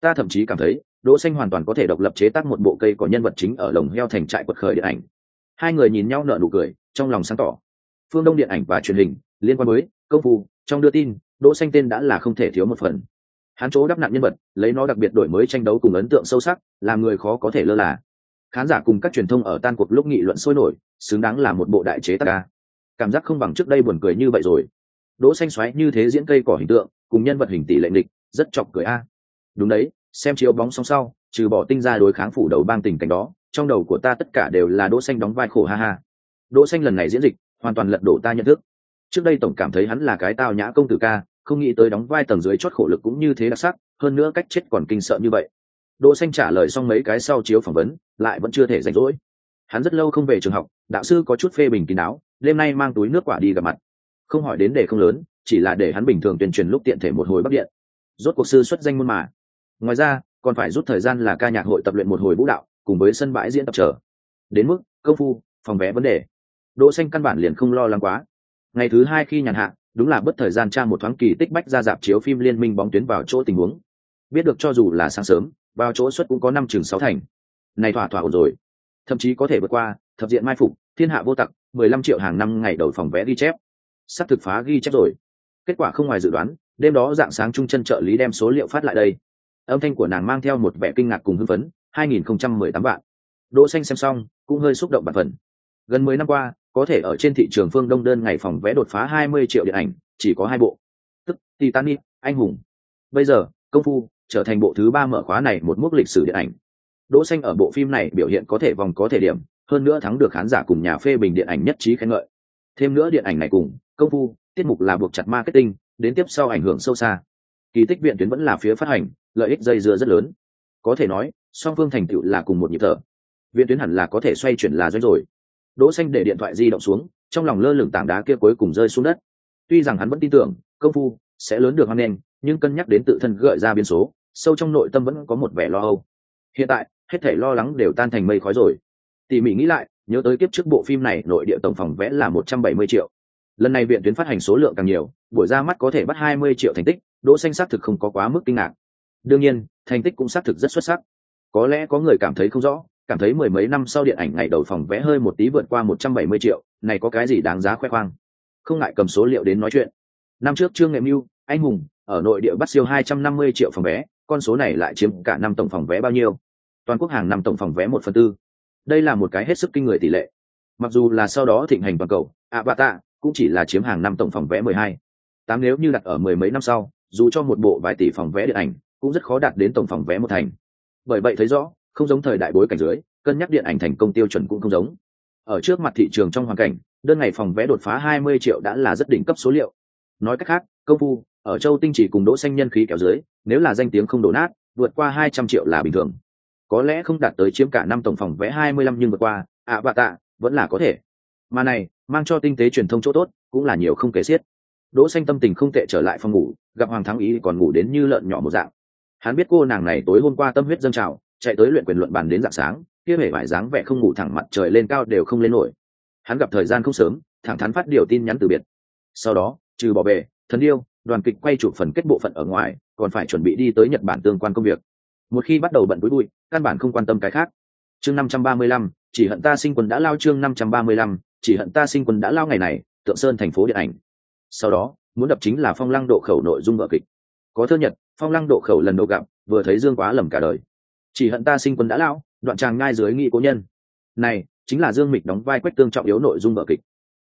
Ta thậm chí cảm thấy, đỗ xanh hoàn toàn có thể độc lập chế tác một bộ cây có nhân vật chính ở lồng heo thành trại quật khởi điện ảnh. Hai người nhìn nhau nở nụ cười, trong lòng sáng tỏ. Phương đông điện ảnh và truyền hình, liên quan với công phu, trong đưa tin, đỗ xanh tên đã là không thể thiếu một phần. Hắn chỗ đắp nặng nhân vật, lấy nó đặc biệt đổi mới tranh đấu cùng ấn tượng sâu sắc, làm người khó có thể lơ là. Khán giả cùng các truyền thông ở tan cuộc lúc nghị luận sôi nổi, xứng đáng là một bộ đại chế tác ca cảm giác không bằng trước đây buồn cười như vậy rồi. Đỗ xanh xoáy như thế diễn cây cỏ hình tượng, cùng nhân vật hình tỷ lệ địch rất chọc cười a. Đúng đấy, xem chiếu bóng song sau, trừ bỏ tinh ra đối kháng phủ đầu bang tình cảnh đó, trong đầu của ta tất cả đều là đỗ xanh đóng vai khổ ha ha. Đỗ xanh lần này diễn dịch, hoàn toàn lật đổ ta nhận thức. Trước đây tổng cảm thấy hắn là cái tao nhã công tử ca, không nghĩ tới đóng vai tầng dưới chót khổ lực cũng như thế đặc sắc, hơn nữa cách chết còn kinh sợ như vậy. Đỗ xanh trả lời xong mấy cái sau chiếu phỏng vấn, lại vẫn chưa thể rảnh rỗi. Hắn rất lâu không về trường học, đạo sư có chút phê bình kín đáo đêm nay mang túi nước quả đi gặp mặt. Không hỏi đến để không lớn, chỉ là để hắn bình thường tuyên truyền lúc tiện thể một hồi bắc điện. Rốt cuộc sư xuất danh môn mà. Ngoài ra, còn phải rút thời gian là ca nhạc hội tập luyện một hồi vũ đạo, cùng với sân bãi diễn tập trở đến mức, công phu, phòng vé vấn đề. Đỗ xanh căn bản liền không lo lắng quá. Ngày thứ hai khi nhàn hạ, đúng là bất thời gian tra một thoáng kỳ tích bách ra dạp chiếu phim liên minh bóng tuyến vào chỗ tình huống. Biết được cho dù là sáng sớm, vào chỗ suất cũng có năm chừng sáu thành. Này thỏa thỏa ổn rồi. Thậm chí có thể vượt qua, thập diện mai phục, thiên hạ vô tặc mười lăm triệu hàng năm ngày đầu phòng vé ghi chép. Sắp thực phá ghi chép rồi. Kết quả không ngoài dự đoán, đêm đó dạng sáng trung chân trợ lý đem số liệu phát lại đây. Âm thanh của nàng mang theo một vẻ kinh ngạc cùng hưng phấn 2018 vạn. Đỗ xanh xem xong, cũng hơi xúc động bản phần. Gần 10 năm qua, có thể ở trên thị trường phương đông đơn ngày phòng vé đột phá 20 triệu điện ảnh, chỉ có hai bộ. Tức, titanic, anh hùng. Bây giờ, công phu trở thành bộ thứ ba mở khóa này một mốc lịch sử điện ảnh. Đỗ xanh ở bộ phim này biểu hiện có thể vòng có thể điểm hơn nữa thắng được khán giả cùng nhà phê bình điện ảnh nhất trí khen ngợi. Thêm nữa điện ảnh này cùng, công phu, tiết mục là buộc chặt marketing, đến tiếp sau ảnh hưởng sâu xa. Kỳ tích viện tuyến vẫn là phía phát hành, lợi ích dây dưa rất lớn. Có thể nói, song phương thành tựu là cùng một nhịp thở. Viện tuyến hẳn là có thể xoay chuyển là doanh rồi. Đỗ xanh để điện thoại di động xuống, trong lòng lơ lửng tảng đá kia cuối cùng rơi xuống đất. Tuy rằng hắn vẫn tin tưởng, công phu sẽ lớn được hoan nghênh, nhưng cân nhắc đến tự thân gợi ra biến số, sâu trong nội tâm vẫn có một vẻ lo âu. Hiện tại, hết thảy lo lắng đều tan thành mây khói rồi tỉ mỉ nghĩ lại, nhớ tới kiếp trước bộ phim này, nội địa tổng phòng vẽ là một trăm bảy mươi triệu. Lần này viện tuyến phát hành số lượng càng nhiều, buổi ra mắt có thể bắt hai mươi triệu thành tích, đỗ xanh xác thực không có quá mức kinh ngạc. Đương nhiên, thành tích cũng xác thực rất xuất sắc. Có lẽ có người cảm thấy không rõ, cảm thấy mười mấy năm sau điện ảnh ngày đầu phòng vé hơi một tí vượt qua một trăm bảy mươi triệu, này có cái gì đáng giá khoe khoang? Không ngại cầm số liệu đến nói chuyện. Năm trước trương nghệ mưu, anh hùng, ở nội địa bắt siêu hai trăm năm mươi triệu phòng vé, con số này lại chiếm cả năm tổng phòng vé bao nhiêu? Toàn quốc hàng năm tổng phòng vé một phần tư đây là một cái hết sức kinh người tỷ lệ. Mặc dù là sau đó thịnh hành toàn cầu ạ bạ tạ cũng chỉ là chiếm hàng năm tổng phòng vé mười hai. Tám nếu như đặt ở mười mấy năm sau, dù cho một bộ vài tỷ phòng vé điện ảnh, cũng rất khó đạt đến tổng phòng vé một thành. Bởi vậy thấy rõ, không giống thời đại bối cảnh dưới, cân nhắc điện ảnh thành công tiêu chuẩn cũng không giống. Ở trước mặt thị trường trong hoàn cảnh, đơn ngày phòng vé đột phá 20 triệu đã là rất đỉnh cấp số liệu. Nói cách khác, công phu, ở châu tinh chỉ cùng đỗ xanh nhân khí kéo dưới, nếu là danh tiếng không đổ nát, vượt qua 200 triệu là bình thường có lẽ không đạt tới chiếm cả năm tổng phòng vé 25 nhưng vượt qua, ạ bà tạ, vẫn là có thể. Mà này, mang cho tinh tế truyền thông chỗ tốt, cũng là nhiều không kể xiết. Đỗ xanh tâm tình không tệ trở lại phòng ngủ, gặp hoàng thắng ý còn ngủ đến như lợn nhỏ một dạng. Hắn biết cô nàng này tối hôm qua tâm huyết dâng trào, chạy tới luyện quyền luận bàn đến dạng sáng, kia vẻ vải dáng vẻ không ngủ thẳng mặt trời lên cao đều không lên nổi. Hắn gặp thời gian không sớm, thẳng thắn phát điều tin nhắn từ biệt. Sau đó, trừ bỏ về thần yêu, đoàn kịch quay chụp phần kết bộ phận ở ngoài, còn phải chuẩn bị đi tới nhật bản tương quan công việc. Một khi bắt đầu bận với bụi căn bản không quan tâm cái khác. Chương năm trăm ba mươi lăm, chỉ hận ta sinh quân đã lao chương năm trăm ba mươi lăm, chỉ hận ta sinh quân đã lao ngày này, tượng sơn thành phố điện ảnh. Sau đó, muốn đập chính là phong lăng độ khẩu nội dung vợ kịch. Có thơ nhật, phong lăng độ khẩu lần đầu gặp, vừa thấy dương quá lầm cả đời. Chỉ hận ta sinh quân đã lao, đoạn tràng ngai dưới nghị cố nhân. Này, chính là dương mịch đóng vai quách tương trọng yếu nội dung vợ kịch.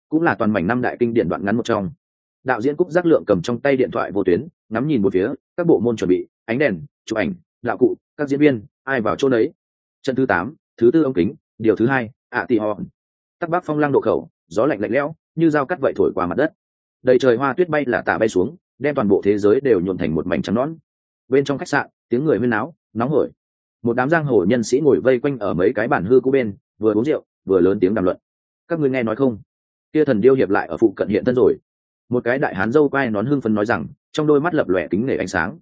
Cũng là toàn mảnh năm đại kinh điển đoạn ngắn một trong. Đạo diễn cúc giác lượng cầm trong tay điện thoại vô tuyến, ngắm nhìn một phía, các bộ môn chuẩn bị, ánh đèn, chụp ảnh, đạo cụ, các diễn viên ai vào chỗ đấy trận thứ tám, thứ tư ống kính, điều thứ hai, ạ tị hòn. Tắc bắc phong lăng độ khẩu, gió lạnh lạnh lẽo, như dao cắt vậy thổi qua mặt đất. Đầy trời hoa tuyết bay là tạ bay xuống, đem toàn bộ thế giới đều nhuộn thành một mảnh trắng nón bên trong khách sạn, tiếng người huyên náo, nóng hổi. Một đám giang hồ nhân sĩ ngồi vây quanh ở mấy cái bản hư cũ bên, vừa uống rượu, vừa lớn tiếng đàm luận. Các ngươi nghe nói không? Kia thần điêu hiệp lại ở phụ cận hiện thân rồi. Một cái đại hán dâu quai nón hưng phấn nói rằng, trong đôi mắt lập lòe kính nể ánh sáng.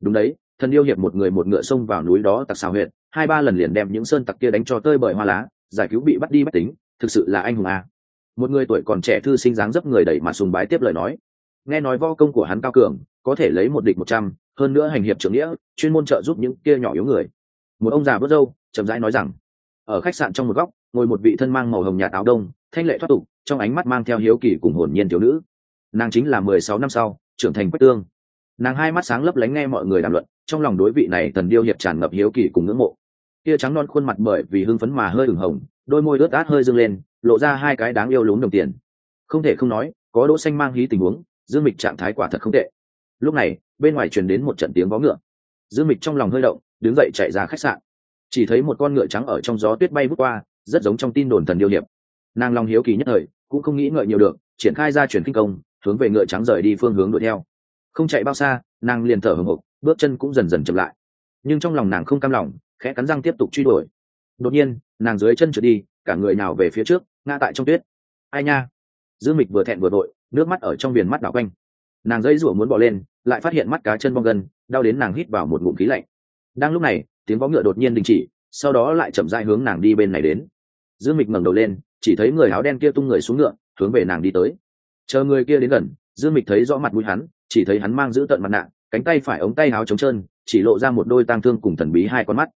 Đúng đấy thần điêu hiệp một người một ngựa xông vào núi đó tặc xào huyện hai ba lần liền đem những sơn tặc kia đánh cho tơi bởi hoa lá, giải cứu bị bắt đi bách tính, thực sự là anh hùng à. một người tuổi còn trẻ thư sinh dáng dấp người đẩy mà sùng bái tiếp lời nói. Nghe nói vo công của hắn cao cường, có thể lấy một địch một trăm, hơn nữa hành hiệp trưởng nghĩa, chuyên môn trợ giúp những kia nhỏ yếu người. Một ông già vớt râu chậm rãi nói rằng, ở khách sạn trong một góc, ngồi một vị thân mang màu hồng nhạt áo đông, thanh lệ thoát tục, trong ánh mắt mang theo hiếu kỳ cùng hồn nhiên thiếu nữ. Nàng chính là mười sáu năm sau, trưởng thành quách tương nàng hai mắt sáng lấp lánh nghe mọi người đàm luận, trong lòng đối vị này thần điêu hiệp tràn ngập hiếu kỳ cùng ngưỡng mộ. Kia trắng non khuôn mặt bởi vì hưng phấn mà hơi ửng hồng, đôi môi ướt át hơi dâng lên, lộ ra hai cái đáng yêu lún đồng tiền. Không thể không nói, có đỗ xanh mang hí tình huống, dương mịch trạng thái quả thật không tệ. Lúc này, bên ngoài truyền đến một trận tiếng vó ngựa. Dương mịch trong lòng hơi động, đứng dậy chạy ra khách sạn. Chỉ thấy một con ngựa trắng ở trong gió tuyết bay vút qua, rất giống trong tin đồn thần điêu hiệp. Nàng long hiếu kỳ nhất thời, cũng không nghĩ ngợi nhiều được, triển khai ra chuyển kinh công, hướng về ngựa trắng rời đi phương hướng đuổi theo không chạy bao xa, nàng liền thở hồng hộc, bước chân cũng dần dần chậm lại. Nhưng trong lòng nàng không cam lòng, khẽ cắn răng tiếp tục truy đuổi. Đột nhiên, nàng dưới chân trượt đi, cả người nào về phía trước, ngã tại trong tuyết. Ai nha! Dư mịch vừa thẹn vừa đội nước mắt ở trong viền mắt đảo quanh. Nàng dãy rủa muốn bỏ lên, lại phát hiện mắt cá chân bong gân, đau đến nàng hít vào một ngụm khí lạnh. Đang lúc này, tiếng vó ngựa đột nhiên đình chỉ, sau đó lại chậm dại hướng nàng đi bên này đến. Dư mịch ngẩng đầu lên, chỉ thấy người áo đen kia tung người xuống ngựa, hướng về nàng đi tới. Chờ người kia đến gần dương mịch thấy rõ mặt mũi hắn, chỉ thấy hắn mang giữ tận mặt nạ, cánh tay phải ống tay áo trống trơn, chỉ lộ ra một đôi tang thương cùng thần bí hai con mắt.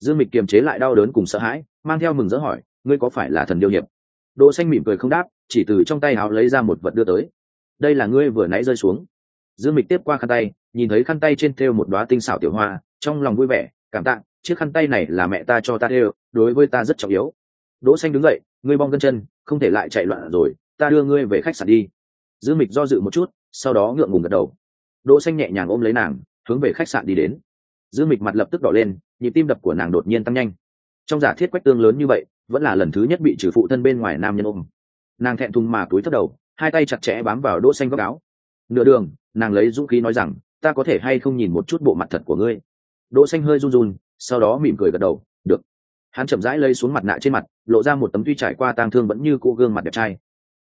Dương mịch kiềm chế lại đau đớn cùng sợ hãi, mang theo mừng dỡ hỏi, ngươi có phải là thần điêu hiệp? Đỗ xanh mỉm cười không đáp, chỉ từ trong tay áo lấy ra một vật đưa tới. Đây là ngươi vừa nãy rơi xuống. Dương mịch tiếp qua khăn tay, nhìn thấy khăn tay trên thêu một đóa tinh xảo tiểu hoa, trong lòng vui vẻ, cảm tạ, chiếc khăn tay này là mẹ ta cho ta thêu, đối với ta rất trọng yếu. Đỗ xanh đứng dậy, ngươi bong gân chân, không thể lại chạy loạn rồi, ta đưa ngươi về khách sạn đi dương mịch do dự một chút, sau đó ngượng ngùng gật đầu. Đỗ xanh nhẹ nhàng ôm lấy nàng, hướng về khách sạn đi đến. Dương mịch mặt lập tức đỏ lên, nhịp tim đập của nàng đột nhiên tăng nhanh. Trong giả thiết quách tương lớn như vậy, vẫn là lần thứ nhất bị trừ phụ thân bên ngoài nam nhân ôm. Nàng thẹn thùng mà túi thấp đầu, hai tay chặt chẽ bám vào đỗ xanh góc áo. Nửa đường, nàng lấy dũng khí nói rằng, ta có thể hay không nhìn một chút bộ mặt thật của ngươi? Đỗ xanh hơi run run, sau đó mỉm cười gật đầu, được. Hắn chậm rãi lấy xuống mặt nạ trên mặt, lộ ra một tấm tuy trải qua tang thương vẫn như cô gương mặt đẹp trai.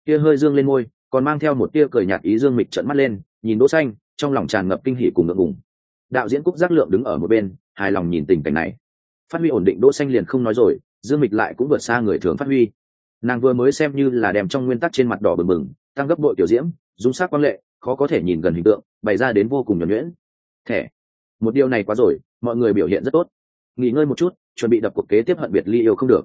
Kia hơi dương lên môi còn mang theo một tia cười nhạt ý dương mịch trợn mắt lên, nhìn đỗ xanh, trong lòng tràn ngập kinh hỉ cùng ngượng ngùng. Đạo diễn cúc giác lượng đứng ở một bên, hài lòng nhìn tình cảnh này. Phát huy ổn định đỗ xanh liền không nói rồi, dương mịch lại cũng vượt xa người thường phát huy. Nàng vừa mới xem như là đem trong nguyên tắc trên mặt đỏ bừng bừng, tăng gấp bội tiểu diễm, dung sắc quan lệ, khó có thể nhìn gần hình tượng, bày ra đến vô cùng nhuần nhuyễn. Thẻ. Một điều này quá rồi, mọi người biểu hiện rất tốt. Nghỉ ngơi một chút, chuẩn bị đập cuộc kế tiếp hận biệt ly yêu không được.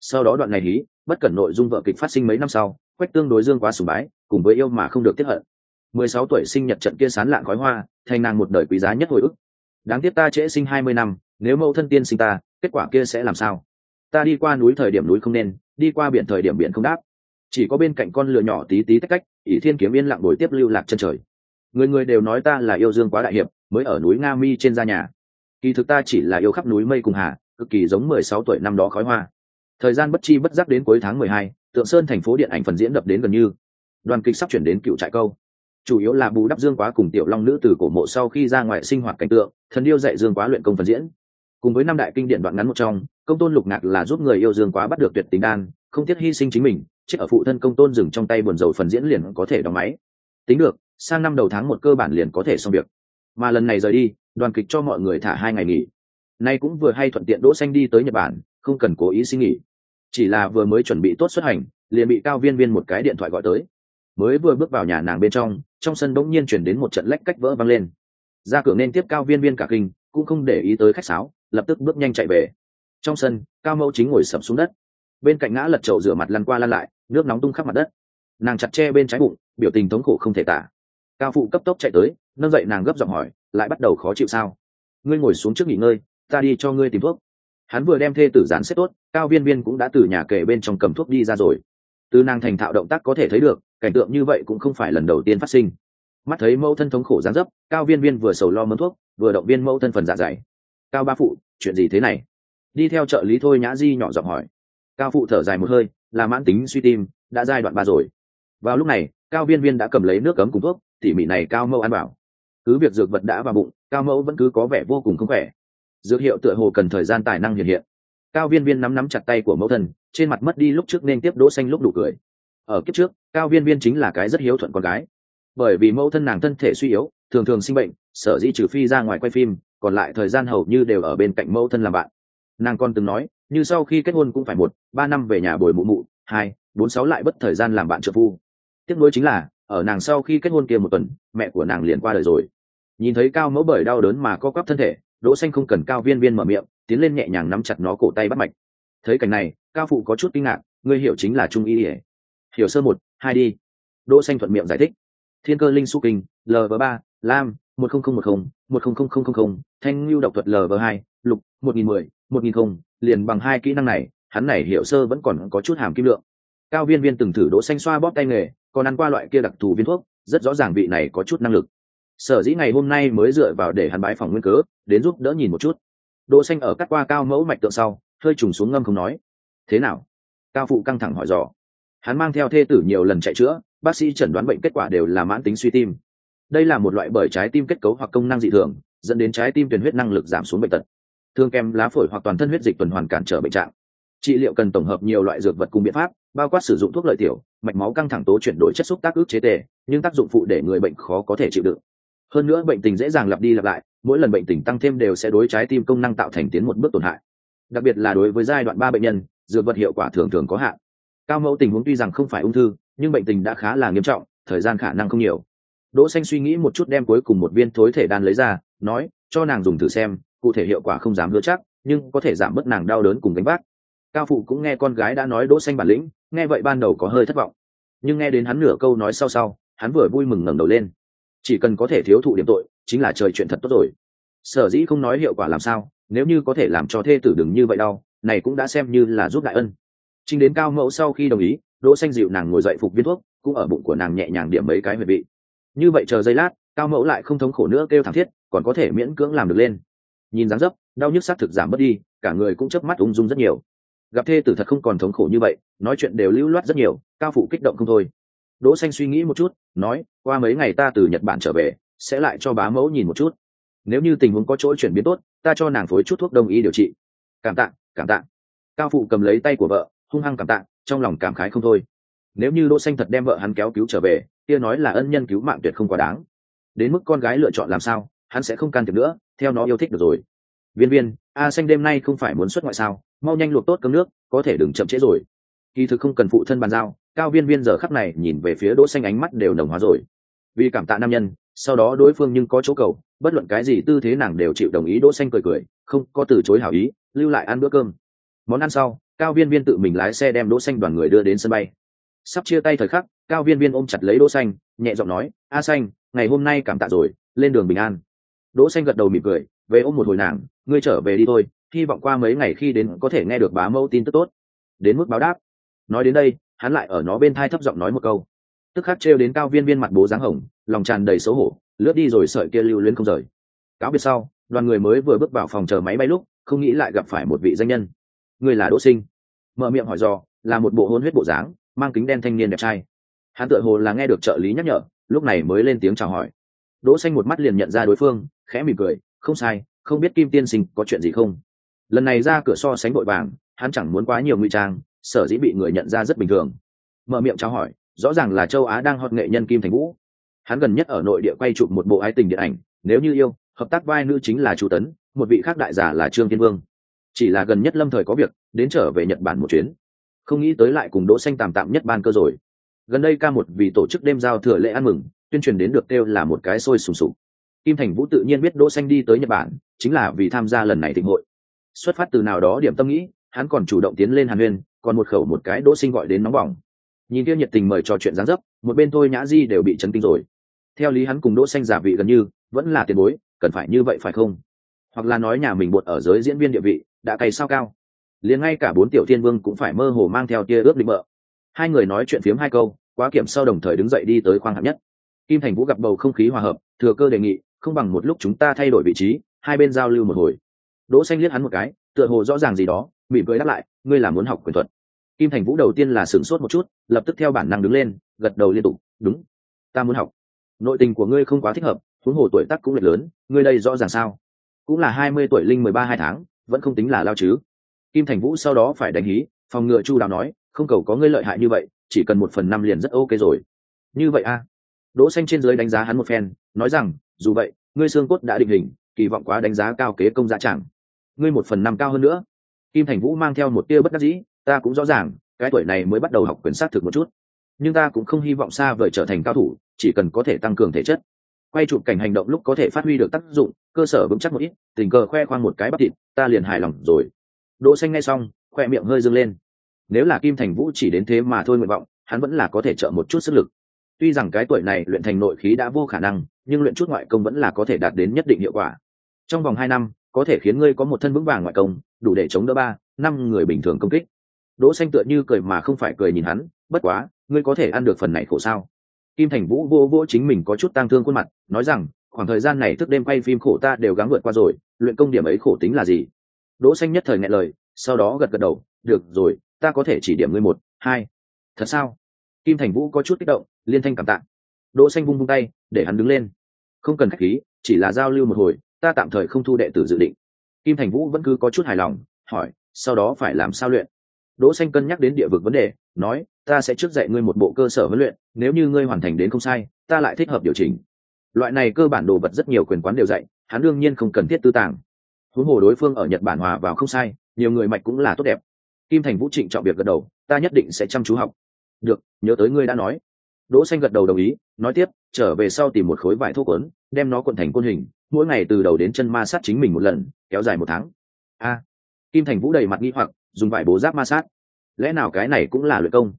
Sau đó đoạn này hí, bất cẩn nội dung vợ kịch phát sinh mấy năm sau, quách tương đối dương quá sùng bái cùng với yêu mà không được tiếp hận. Mười sáu tuổi sinh nhật trận kia sán lạng khói hoa thành nàng một đời quý giá nhất hồi ức. Đáng tiếc ta trễ sinh hai mươi năm, nếu mẫu thân tiên sinh ta, kết quả kia sẽ làm sao? Ta đi qua núi thời điểm núi không nên, đi qua biển thời điểm biển không đáp. Chỉ có bên cạnh con lửa nhỏ tí tí tách cách ỷ thiên kiếm yên lặng đổi tiếp lưu lạc chân trời. Người người đều nói ta là yêu dương quá đại hiệp, mới ở núi nga mi trên gia nhà. Kỳ thực ta chỉ là yêu khắp núi mây cùng hà, cực kỳ giống mười sáu tuổi năm đó khói hoa. Thời gian bất chi bất giác đến cuối tháng mười hai, tượng sơn thành phố điện ảnh phần diễn đập đến gần như đoàn kịch sắp chuyển đến cựu trại câu. Chủ yếu là bù đắp dương quá cùng tiểu long nữ từ cổ mộ sau khi ra ngoài sinh hoạt cảnh tượng, thần yêu dạy dương quá luyện công phần diễn. Cùng với năm đại kinh điển đoạn ngắn một trong, công tôn lục ngạc là giúp người yêu dương quá bắt được tuyệt tình đan, không tiếc hy sinh chính mình, chết ở phụ thân công tôn dừng trong tay buồn dầu phần diễn liền có thể đóng máy. Tính được, sang năm đầu tháng một cơ bản liền có thể xong việc. Mà lần này rời đi đoàn kịch cho mọi người thả hai ngày nghỉ. Nay cũng vừa hay thuận tiện đỗ xanh đi tới nhật bản, không cần cố ý xin nghỉ. Chỉ là vừa mới chuẩn bị tốt xuất hành, liền bị cao viên viên một cái điện thoại gọi tới mới vừa bước vào nhà nàng bên trong trong sân bỗng nhiên chuyển đến một trận lách cách vỡ văng lên. Ra cửa nên tiếp cao viên viên cả kinh, cũng không để ý tới khách sáo, lập tức bước nhanh chạy về. Trong sân, cao mẫu chính ngồi sập xuống đất. Bên cạnh ngã lật trậu rửa mặt lăn qua lăn lại, nước nóng tung khắp mặt đất. Nàng chặt che bên trái bụng, biểu tình thống khổ không thể tả. Cao phụ cấp tốc chạy tới, nâng dậy nàng gấp giọng hỏi, lại bắt đầu khó chịu sao? Ngươi ngồi xuống trước nghỉ ngơi, ta đi cho ngươi tìm thuốc. Hắn vừa đem thê tử dán xếp tốt, cao viên viên cũng đã từ nhà kể bên trong cầm thuốc đi ra rồi. Từ nàng thành thạo động tác có thể thấy được cảnh tượng như vậy cũng không phải lần đầu tiên phát sinh. Mắt thấy mẫu thân thống khổ gián dấp, cao viên viên vừa sầu lo mớn thuốc, vừa động viên mẫu thân phần dạ dày. Cao ba phụ, chuyện gì thế này? Đi theo trợ lý thôi nhã di nhỏ giọng hỏi. Cao phụ thở dài một hơi, là mãn tính suy tim, đã giai đoạn ba rồi. Vào lúc này, cao viên viên đã cầm lấy nước cấm cùng thuốc, tỉ mỉ này cao mẫu ăn bảo cứ việc dược vật đã vào bụng, cao mẫu vẫn cứ có vẻ vô cùng không khỏe. Dược hiệu tựa hồ cần thời gian tài năng hiện hiện. Cao viên viên nắm nắm chặt tay của mẫu thân, trên mặt mất đi lúc trước nên tiếp đỗ xanh lúc đủ cười ở kiếp trước, cao viên viên chính là cái rất hiếu thuận con gái. Bởi vì mẫu thân nàng thân thể suy yếu, thường thường sinh bệnh, sở dĩ trừ phi ra ngoài quay phim, còn lại thời gian hầu như đều ở bên cạnh mẫu thân làm bạn. Nàng còn từng nói, như sau khi kết hôn cũng phải một, ba năm về nhà bồi mụ mụ, hai, bốn, sáu lại bất thời gian làm bạn trợ phu. Tiếc nuối chính là, ở nàng sau khi kết hôn kia một tuần, mẹ của nàng liền qua đời rồi. Nhìn thấy cao mẫu bởi đau đớn mà co quắp thân thể, đỗ xanh không cần cao viên viên mở miệng, tiến lên nhẹ nhàng nắm chặt nó cổ tay bắt mạch. Thấy cảnh này, cao phụ có chút kinh ngạc, ngươi hiểu chính là trung y ỉa hiểu sơ một, hai đi. Đỗ xanh thuận miệng giải thích. Thiên cơ linh su kinh lv ba, lam, một không không một không một không không không không không, thanh lưu độc thuật lv hai, lục, một nghìn mười, một nghìn không, liền bằng hai kỹ năng này, hắn này hiểu sơ vẫn còn có chút hàm kim lượng. Cao viên viên từng thử đỗ xanh xoa bóp tay nghề, còn ăn qua loại kia đặc thù viên thuốc, rất rõ ràng vị này có chút năng lực. Sở dĩ ngày hôm nay mới dựa vào để hắn bái phòng nguyên cớ, đến giúp đỡ nhìn một chút. Đỗ xanh ở cắt qua cao mẫu mạch tượng sau, hơi trùng xuống ngâm không nói. Thế nào? Cao phụ căng thẳng hỏi dò hắn mang theo thê tử nhiều lần chạy chữa, bác sĩ chẩn đoán bệnh kết quả đều là mãn tính suy tim. Đây là một loại bởi trái tim kết cấu hoặc công năng dị thường, dẫn đến trái tim tuyển huyết năng lực giảm xuống bệnh tật. Thương kèm lá phổi hoặc toàn thân huyết dịch tuần hoàn cản trở bệnh trạng. Trị liệu cần tổng hợp nhiều loại dược vật cùng biện pháp, bao quát sử dụng thuốc lợi tiểu, mạch máu căng thẳng tố chuyển đổi chất xúc tác ức chế tề, nhưng tác dụng phụ để người bệnh khó có thể chịu đựng. Hơn nữa bệnh tình dễ dàng lặp đi lặp lại, mỗi lần bệnh tình tăng thêm đều sẽ đối trái tim công năng tạo thành tiến một bước tổn hại. Đặc biệt là đối với giai đoạn ba bệnh nhân, dược vật hiệu quả thường thường có hạn cao mẫu tình huống tuy rằng không phải ung thư, nhưng bệnh tình đã khá là nghiêm trọng, thời gian khả năng không nhiều. Đỗ xanh suy nghĩ một chút đem cuối cùng một viên thối thể đan lấy ra, nói, cho nàng dùng thử xem, cụ thể hiệu quả không dám hứa chắc, nhưng có thể giảm bớt nàng đau đớn cùng gánh vác. Cao phụ cũng nghe con gái đã nói đỗ xanh bản lĩnh, nghe vậy ban đầu có hơi thất vọng. Nhưng nghe đến hắn nửa câu nói sau sau, hắn vừa vui mừng ngẩng đầu lên. Chỉ cần có thể thiếu thụ điểm tội, chính là trời chuyện thật tốt rồi. Sở dĩ không nói hiệu quả làm sao, nếu như có thể làm cho thê tử đừng như vậy đau, này cũng đã xem như là giúp đại ân chính đến cao mẫu sau khi đồng ý, đỗ xanh dịu nàng ngồi dậy phục viên thuốc, cũng ở bụng của nàng nhẹ nhàng điểm mấy cái huyệt vị. Như vậy chờ giây lát, cao mẫu lại không thống khổ nữa kêu thảm thiết, còn có thể miễn cưỡng làm được lên. Nhìn dáng dấp, đau nhức xác thực giảm bớt đi, cả người cũng chớp mắt ung dung rất nhiều. Gặp thê tử thật không còn thống khổ như vậy, nói chuyện đều lưu loát rất nhiều, cao phụ kích động không thôi. Đỗ xanh suy nghĩ một chút, nói, qua mấy ngày ta từ nhật bản trở về, sẽ lại cho bá mẫu nhìn một chút. Nếu như tình huống có chỗ chuyển biến tốt, ta cho nàng phối chút thuốc đông y điều trị. Cảm tạ cảm tạ. Cao phụ cầm lấy tay của vợ hung hăng cảm tạ, trong lòng cảm khái không thôi. Nếu như đỗ xanh thật đem vợ hắn kéo cứu trở về, kia nói là ân nhân cứu mạng tuyệt không quá đáng. Đến mức con gái lựa chọn làm sao, hắn sẽ không can thiệp nữa, theo nó yêu thích được rồi. Viên viên, a xanh đêm nay không phải muốn xuất ngoại sao, mau nhanh luộc tốt cơm nước, có thể đừng chậm trễ rồi. Kỳ thực không cần phụ thân bàn giao, cao viên viên giờ khắc này nhìn về phía đỗ xanh ánh mắt đều nồng hóa rồi. Vì cảm tạ nam nhân, sau đó đối phương nhưng có chỗ cầu, bất luận cái gì tư thế nàng đều chịu đồng ý, đỗ xanh cười cười, không có từ chối hảo ý, lưu lại ăn bữa cơm. Món ăn sau cao viên viên tự mình lái xe đem đỗ xanh đoàn người đưa đến sân bay. Sắp chia tay thời khắc, cao viên viên ôm chặt lấy đỗ xanh, nhẹ giọng nói, a xanh, ngày hôm nay cảm tạ rồi, lên đường bình an. Đỗ xanh gật đầu mỉm cười, về ôm một hồi nàng, ngươi trở về đi thôi, hy vọng qua mấy ngày khi đến có thể nghe được bá mẫu tin tức tốt. Đến mức báo đáp. Nói đến đây, hắn lại ở nó bên thai thấp giọng nói một câu. Tức khắc trêu đến cao viên viên mặt bố dáng hồng, lòng tràn đầy xấu hổ, lướt đi rồi sợi kia lưu luyến không rời. Cáo biệt sau, đoàn người mới vừa bước vào phòng chờ máy bay lúc, không nghĩ lại gặp phải một vị danh nhân người là đỗ sinh mở miệng hỏi dò, là một bộ hôn huyết bộ dáng, mang kính đen thanh niên đẹp trai. Hắn tựa hồ là nghe được trợ lý nhắc nhở, lúc này mới lên tiếng chào hỏi. Đỗ xanh một mắt liền nhận ra đối phương, khẽ mỉm cười, không sai, không biết kim tiên sinh có chuyện gì không? Lần này ra cửa so sánh vội vàng, hắn chẳng muốn quá nhiều ngụy trang, sở dĩ bị người nhận ra rất bình thường. Mở miệng chào hỏi, rõ ràng là châu á đang hot nghệ nhân kim thành vũ. Hắn gần nhất ở nội địa quay chụp một bộ ái tình điện ảnh, nếu như yêu, hợp tác vai nữ chính là chu tấn, một vị khác đại giả là trương thiên vương chỉ là gần nhất lâm thời có việc, đến trở về nhật bản một chuyến. Không nghĩ tới lại cùng đỗ xanh tạm tạm nhất ban cơ rồi. Gần đây ca một vì tổ chức đêm giao thừa lễ ăn mừng, tuyên truyền đến được kêu là một cái sôi sùng sục. Kim thành vũ tự nhiên biết đỗ xanh đi tới nhật bản, chính là vì tham gia lần này thịnh hội. Xuất phát từ nào đó điểm tâm nghĩ, hắn còn chủ động tiến lên hàn huyên, còn một khẩu một cái đỗ sinh gọi đến nóng bỏng. Nhìn kia nhiệt tình mời trò chuyện giáng dấp, một bên thôi nhã di đều bị chấn kinh rồi. Theo lý hắn cùng đỗ xanh giả vị gần như, vẫn là tiền bối, cần phải như vậy phải không? Hoặc là nói nhà mình buộc ở giới diễn viên địa vị đã cày sao cao. Liền ngay cả bốn tiểu thiên vương cũng phải mơ hồ mang theo tia ước định mợ hai người nói chuyện phiếm hai câu, quá kiểm sau đồng thời đứng dậy đi tới khoang hạng nhất. Kim thành vũ gặp bầu không khí hòa hợp, thừa cơ đề nghị, không bằng một lúc chúng ta thay đổi vị trí, hai bên giao lưu một hồi. Đỗ xanh liếc hắn một cái, tựa hồ rõ ràng gì đó, mỉm cười đáp lại, ngươi là muốn học quyền thuật. Kim thành vũ đầu tiên là sửng sốt một chút, lập tức theo bản năng đứng lên, gật đầu liên tục, đúng, ta muốn học. Nội tình của ngươi không quá thích hợp, huống hồ tuổi tác cũng lệch lớn, ngươi đây rõ ràng sao? Cũng là hai mươi tuổi linh mười ba hai tháng vẫn không tính là lao chứ. Kim thành vũ sau đó phải đánh hí, phòng ngựa chu đáo nói, không cầu có ngươi lợi hại như vậy, chỉ cần một phần năm liền rất ok rồi. Như vậy a đỗ xanh trên dưới đánh giá hắn một phen, nói rằng, dù vậy, ngươi xương cốt đã định hình, kỳ vọng quá đánh giá cao kế công dạ chẳng. Ngươi một phần năm cao hơn nữa. Kim thành vũ mang theo một tia bất đắc dĩ, ta cũng rõ ràng, cái tuổi này mới bắt đầu học quyền sát thực một chút. Nhưng ta cũng không hy vọng xa vời trở thành cao thủ, chỉ cần có thể tăng cường thể chất quay chụp cảnh hành động lúc có thể phát huy được tác dụng, cơ sở vững chắc một ít, tình cờ khoe khoang một cái bắp thịt, ta liền hài lòng rồi. Đỗ xanh ngay xong, khoe miệng hơi dương lên. Nếu là kim thành vũ chỉ đến thế mà thôi nguyện vọng, hắn vẫn là có thể trợ một chút sức lực. Tuy rằng cái tuổi này luyện thành nội khí đã vô khả năng, nhưng luyện chút ngoại công vẫn là có thể đạt đến nhất định hiệu quả. Trong vòng hai năm, có thể khiến ngươi có một thân vững vàng ngoại công, đủ để chống đỡ ba, năm người bình thường công kích. Đỗ xanh tựa như cười mà không phải cười nhìn hắn, bất quá, ngươi có thể ăn được phần này khổ sao? Kim thành vũ vô vô chính mình có chút tang thương khuôn mặt, nói rằng, khoảng thời gian này thức đêm quay phim khổ ta đều gắng vượt qua rồi, luyện công điểm ấy khổ tính là gì? Đỗ xanh nhất thời nhẹ lời, sau đó gật gật đầu, được rồi, ta có thể chỉ điểm ngươi một, hai. Thật sao? Kim thành vũ có chút kích động, liên thanh cảm tạ. Đỗ xanh vung vung tay, để hắn đứng lên. Không cần khách khí, chỉ là giao lưu một hồi, ta tạm thời không thu đệ tử dự định. Kim thành vũ vẫn cứ có chút hài lòng, hỏi, sau đó phải làm sao luyện? Đỗ xanh cân nhắc đến địa vực vấn đề, nói ta sẽ trước dạy ngươi một bộ cơ sở huấn luyện, nếu như ngươi hoàn thành đến không sai, ta lại thích hợp điều chỉnh. Loại này cơ bản đồ vật rất nhiều quyền quán đều dạy, hắn đương nhiên không cần thiết tư tàng. Huống hồ đối phương ở nhật bản hòa vào không sai, nhiều người mạch cũng là tốt đẹp. Kim thành vũ trịnh chọn việc gật đầu, ta nhất định sẽ chăm chú học. Được, nhớ tới ngươi đã nói. Đỗ xanh gật đầu đồng ý, nói tiếp, trở về sau tìm một khối vải thuốc quấn đem nó cuộn thành côn hình, mỗi ngày từ đầu đến chân ma sát chính mình một lần, kéo dài một tháng. A. Kim thành vũ đầy mặt nghi hoặc, dùng vải bố giáp ma sát. Lẽ nào cái này cũng là luyện công?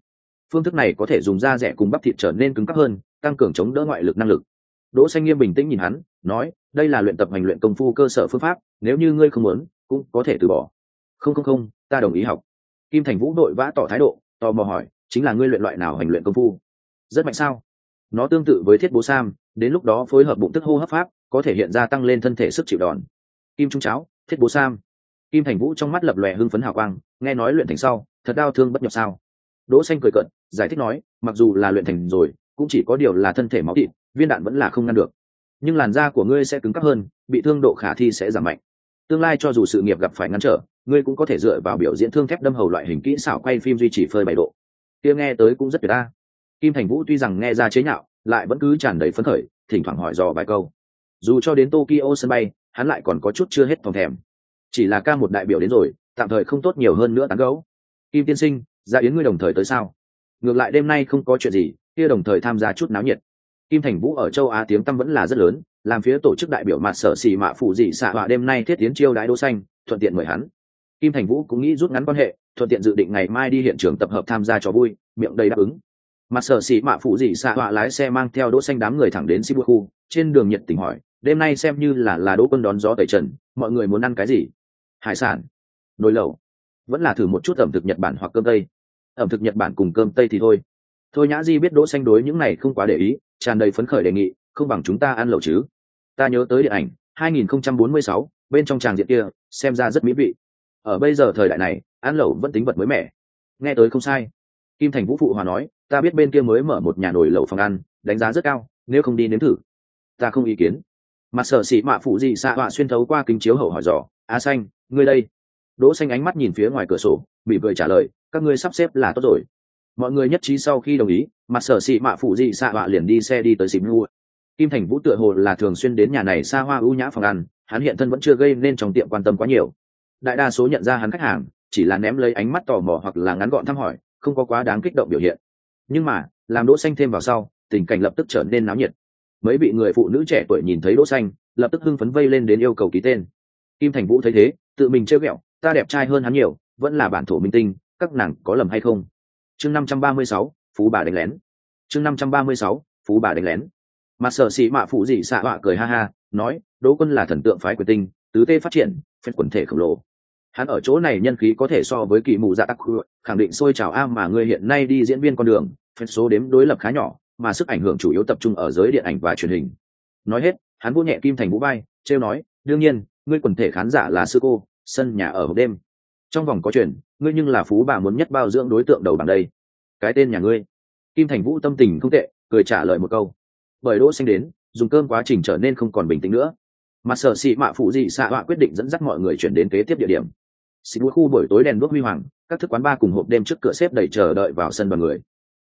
Phương thức này có thể dùng da rẻ cùng bắp thịt trở nên cứng cáp hơn, tăng cường chống đỡ ngoại lực năng lực. Đỗ xanh nghiêm bình tĩnh nhìn hắn, nói, đây là luyện tập hành luyện công phu cơ sở phương pháp, nếu như ngươi không muốn, cũng có thể từ bỏ. Không không không, ta đồng ý học. Kim thành vũ đội vã tỏ thái độ, tò mò hỏi, chính là ngươi luyện loại nào hành luyện công phu? Rất mạnh sao? Nó tương tự với thiết bố sam, đến lúc đó phối hợp bụng tức hô hấp pháp, có thể hiện ra tăng lên thân thể sức chịu đòn. Kim trung cháo, thiết bố sam. Kim thành vũ trong mắt lập lòe hưng phấn hào quang, nghe nói luyện thành sau, thật đau thương bất nhập sao? Đỗ xanh cười cợt giải thích nói, mặc dù là luyện thành rồi, cũng chỉ có điều là thân thể máu thịt, viên đạn vẫn là không ngăn được. Nhưng làn da của ngươi sẽ cứng cáp hơn, bị thương độ khả thi sẽ giảm mạnh. Tương lai cho dù sự nghiệp gặp phải ngăn trở, ngươi cũng có thể dựa vào biểu diễn thương thép đâm hầu loại hình kỹ xảo quay phim duy trì phơi bảy độ. Kia nghe tới cũng rất tuyệt ta kim thành vũ tuy rằng nghe ra chế nhạo, lại vẫn cứ tràn đầy phấn khởi, thỉnh thoảng hỏi dò vài câu. Dù cho đến tokyo sân bay, hắn lại còn có chút chưa hết phòng thèm. Chỉ là ca một đại biểu đến rồi, tạm thời không tốt nhiều hơn nữa tán gấu kim tiên sinh, gia yến ngươi đồng thời tới sao? Ngược lại đêm nay không có chuyện gì, kia đồng thời tham gia chút náo nhiệt. Kim thành vũ ở châu á tiếng tăm vẫn là rất lớn, làm phía tổ chức đại biểu mặt sở xì mạ phụ dị xạ họa đêm nay thiết tiến chiêu đái đỗ xanh, thuận tiện mời hắn. Kim thành vũ cũng nghĩ rút ngắn quan hệ, thuận tiện dự định ngày mai đi hiện trường tập hợp tham gia trò vui, miệng đầy đáp ứng. Mặt sở xì mạ phụ dị xạ họa lái xe mang theo đỗ xanh đám người thẳng đến sibu khu trên đường nhiệt tình hỏi, đêm nay xem như là là đỗ quân đón gió tẩy trần, mọi người muốn ăn cái gì? Hải sản. Nồi lẩu. Vẫn là thử một chút ẩm thực nhật bản hoặc cơm tây ẩm thực nhật bản cùng cơm tây thì thôi. Thôi nhã di biết đỗ xanh đối những này không quá để ý tràn đầy phấn khởi đề nghị không bằng chúng ta ăn lẩu chứ. Ta nhớ tới điện ảnh 2046, bên trong tràng diện kia xem ra rất mỹ vị. Ở bây giờ thời đại này ăn lẩu vẫn tính vật mới mẻ. Nghe tới không sai. Kim thành vũ phụ hòa nói ta biết bên kia mới mở một nhà nồi lẩu phòng ăn đánh giá rất cao nếu không đi nếm thử. Ta không ý kiến. Mặt sở sĩ mạ phụ gì xạ họa xuyên thấu qua kính chiếu hậu hỏi dò a xanh ngươi đây đỗ xanh ánh mắt nhìn phía ngoài cửa sổ bị cười trả lời, các ngươi sắp xếp là tốt rồi. Mọi người nhất trí sau khi đồng ý, mặt sở xị mạ phụ gì xạ bạ liền đi xe đi tới xịp mua kim thành vũ tựa hồ là thường xuyên đến nhà này xa hoa ưu nhã phòng ăn, hắn hiện thân vẫn chưa gây nên trong tiệm quan tâm quá nhiều. Đại đa số nhận ra hắn khách hàng, chỉ là ném lấy ánh mắt tò mò hoặc là ngắn gọn thăm hỏi, không có quá đáng kích động biểu hiện. Nhưng mà, làm đỗ xanh thêm vào sau, tình cảnh lập tức trở nên náo nhiệt. Mấy vị người phụ nữ trẻ tuổi nhìn thấy đỗ xanh, lập tức hưng phấn vây lên đến yêu cầu ký tên. Kim thành vũ thấy thế, tự mình trêu ghẹo ta đẹp trai hơn hắn nhiều vẫn là bản thổ minh tinh các nàng có lầm hay không? Chương 536, phú bà đánh lén. Chương 536, phú bà đánh lén. Mặt sở sĩ mạ phụ dị xạ họa cười ha ha nói đỗ quân là thần tượng phái quyền tinh tứ tê phát triển phép quần thể khổng lồ. Hắn ở chỗ này nhân khí có thể so với kỳ mù dạ tắc khẳng định sôi trào a mà ngươi hiện nay đi diễn viên con đường phép số đếm đối lập khá nhỏ mà sức ảnh hưởng chủ yếu tập trung ở giới điện ảnh và truyền hình. Nói hết hắn vô nhẹ kim thành vũ bay trêu nói đương nhiên ngươi quần thể khán giả là sư cô sân nhà ở hộp đêm. Trong vòng có chuyện ngươi nhưng là phú bà muốn nhất bao dưỡng đối tượng đầu bằng đây. Cái tên nhà ngươi. Kim thành vũ tâm tình không tệ, cười trả lời một câu. Bởi đỗ xanh đến, dùng cơm quá trình trở nên không còn bình tĩnh nữa. Mà sở sĩ mạ phụ dị xạ họa quyết định dẫn dắt mọi người chuyển đến kế tiếp địa điểm. Xịt khu buổi tối đèn đuốc huy hoàng, các thức quán bar cùng hộp đêm trước cửa xếp đầy chờ đợi vào sân đoàn người.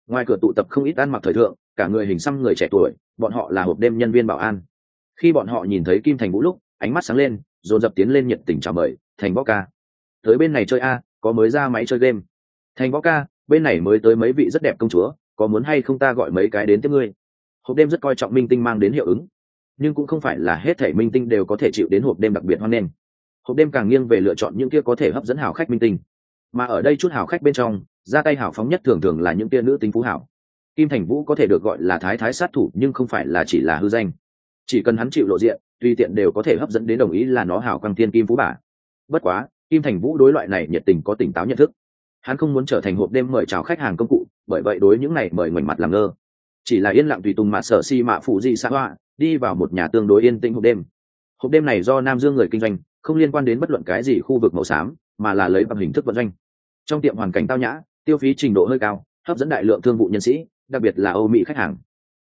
Ngoài cửa tụ tập không ít ăn mặc thời thượng, cả người hình xăm người trẻ tuổi, bọn họ là hộp đêm nhân viên bảo an. Khi bọn họ nhìn thấy kim thành vũ lúc, ánh mắt sáng lên, dồn dập tiến lên nhiệt tình chào mời thành võ ca. Tới bên này chơi a, có mới ra máy chơi game. Thành võ ca, bên này mới tới mấy vị rất đẹp công chúa, có muốn hay không ta gọi mấy cái đến tiếp ngươi? Hộp đêm rất coi trọng minh tinh mang đến hiệu ứng, nhưng cũng không phải là hết thể minh tinh đều có thể chịu đến hộp đêm đặc biệt hoan nghênh. Hộp đêm càng nghiêng về lựa chọn những kia có thể hấp dẫn hảo khách minh tinh. Mà ở đây chút hảo khách bên trong, ra tay hảo phóng nhất thường thường là những kia nữ tính phú hảo. Kim thành vũ có thể được gọi là thái thái sát thủ, nhưng không phải là chỉ là hư danh. Chỉ cần hắn chịu lộ diện, tùy tiện đều có thể hấp dẫn đến đồng ý là nó hảo quang thiên kim phú bà bất quá, kim thành vũ đối loại này nhiệt tình có tỉnh táo nhận thức. Hắn không muốn trở thành hộp đêm mời chào khách hàng công cụ, bởi vậy đối những này mời ngoảnh mặt làm ngơ. Chỉ là yên lặng tùy tùng mạ sở si mạ phụ di xã hoa, đi vào một nhà tương đối yên tĩnh hộp đêm. Hộp đêm này do nam dương người kinh doanh, không liên quan đến bất luận cái gì khu vực màu xám, mà là lấy bằng hình thức vận doanh. Trong tiệm hoàn cảnh tao nhã, tiêu phí trình độ hơi cao, hấp dẫn đại lượng thương vụ nhân sĩ, đặc biệt là âu mỹ khách hàng.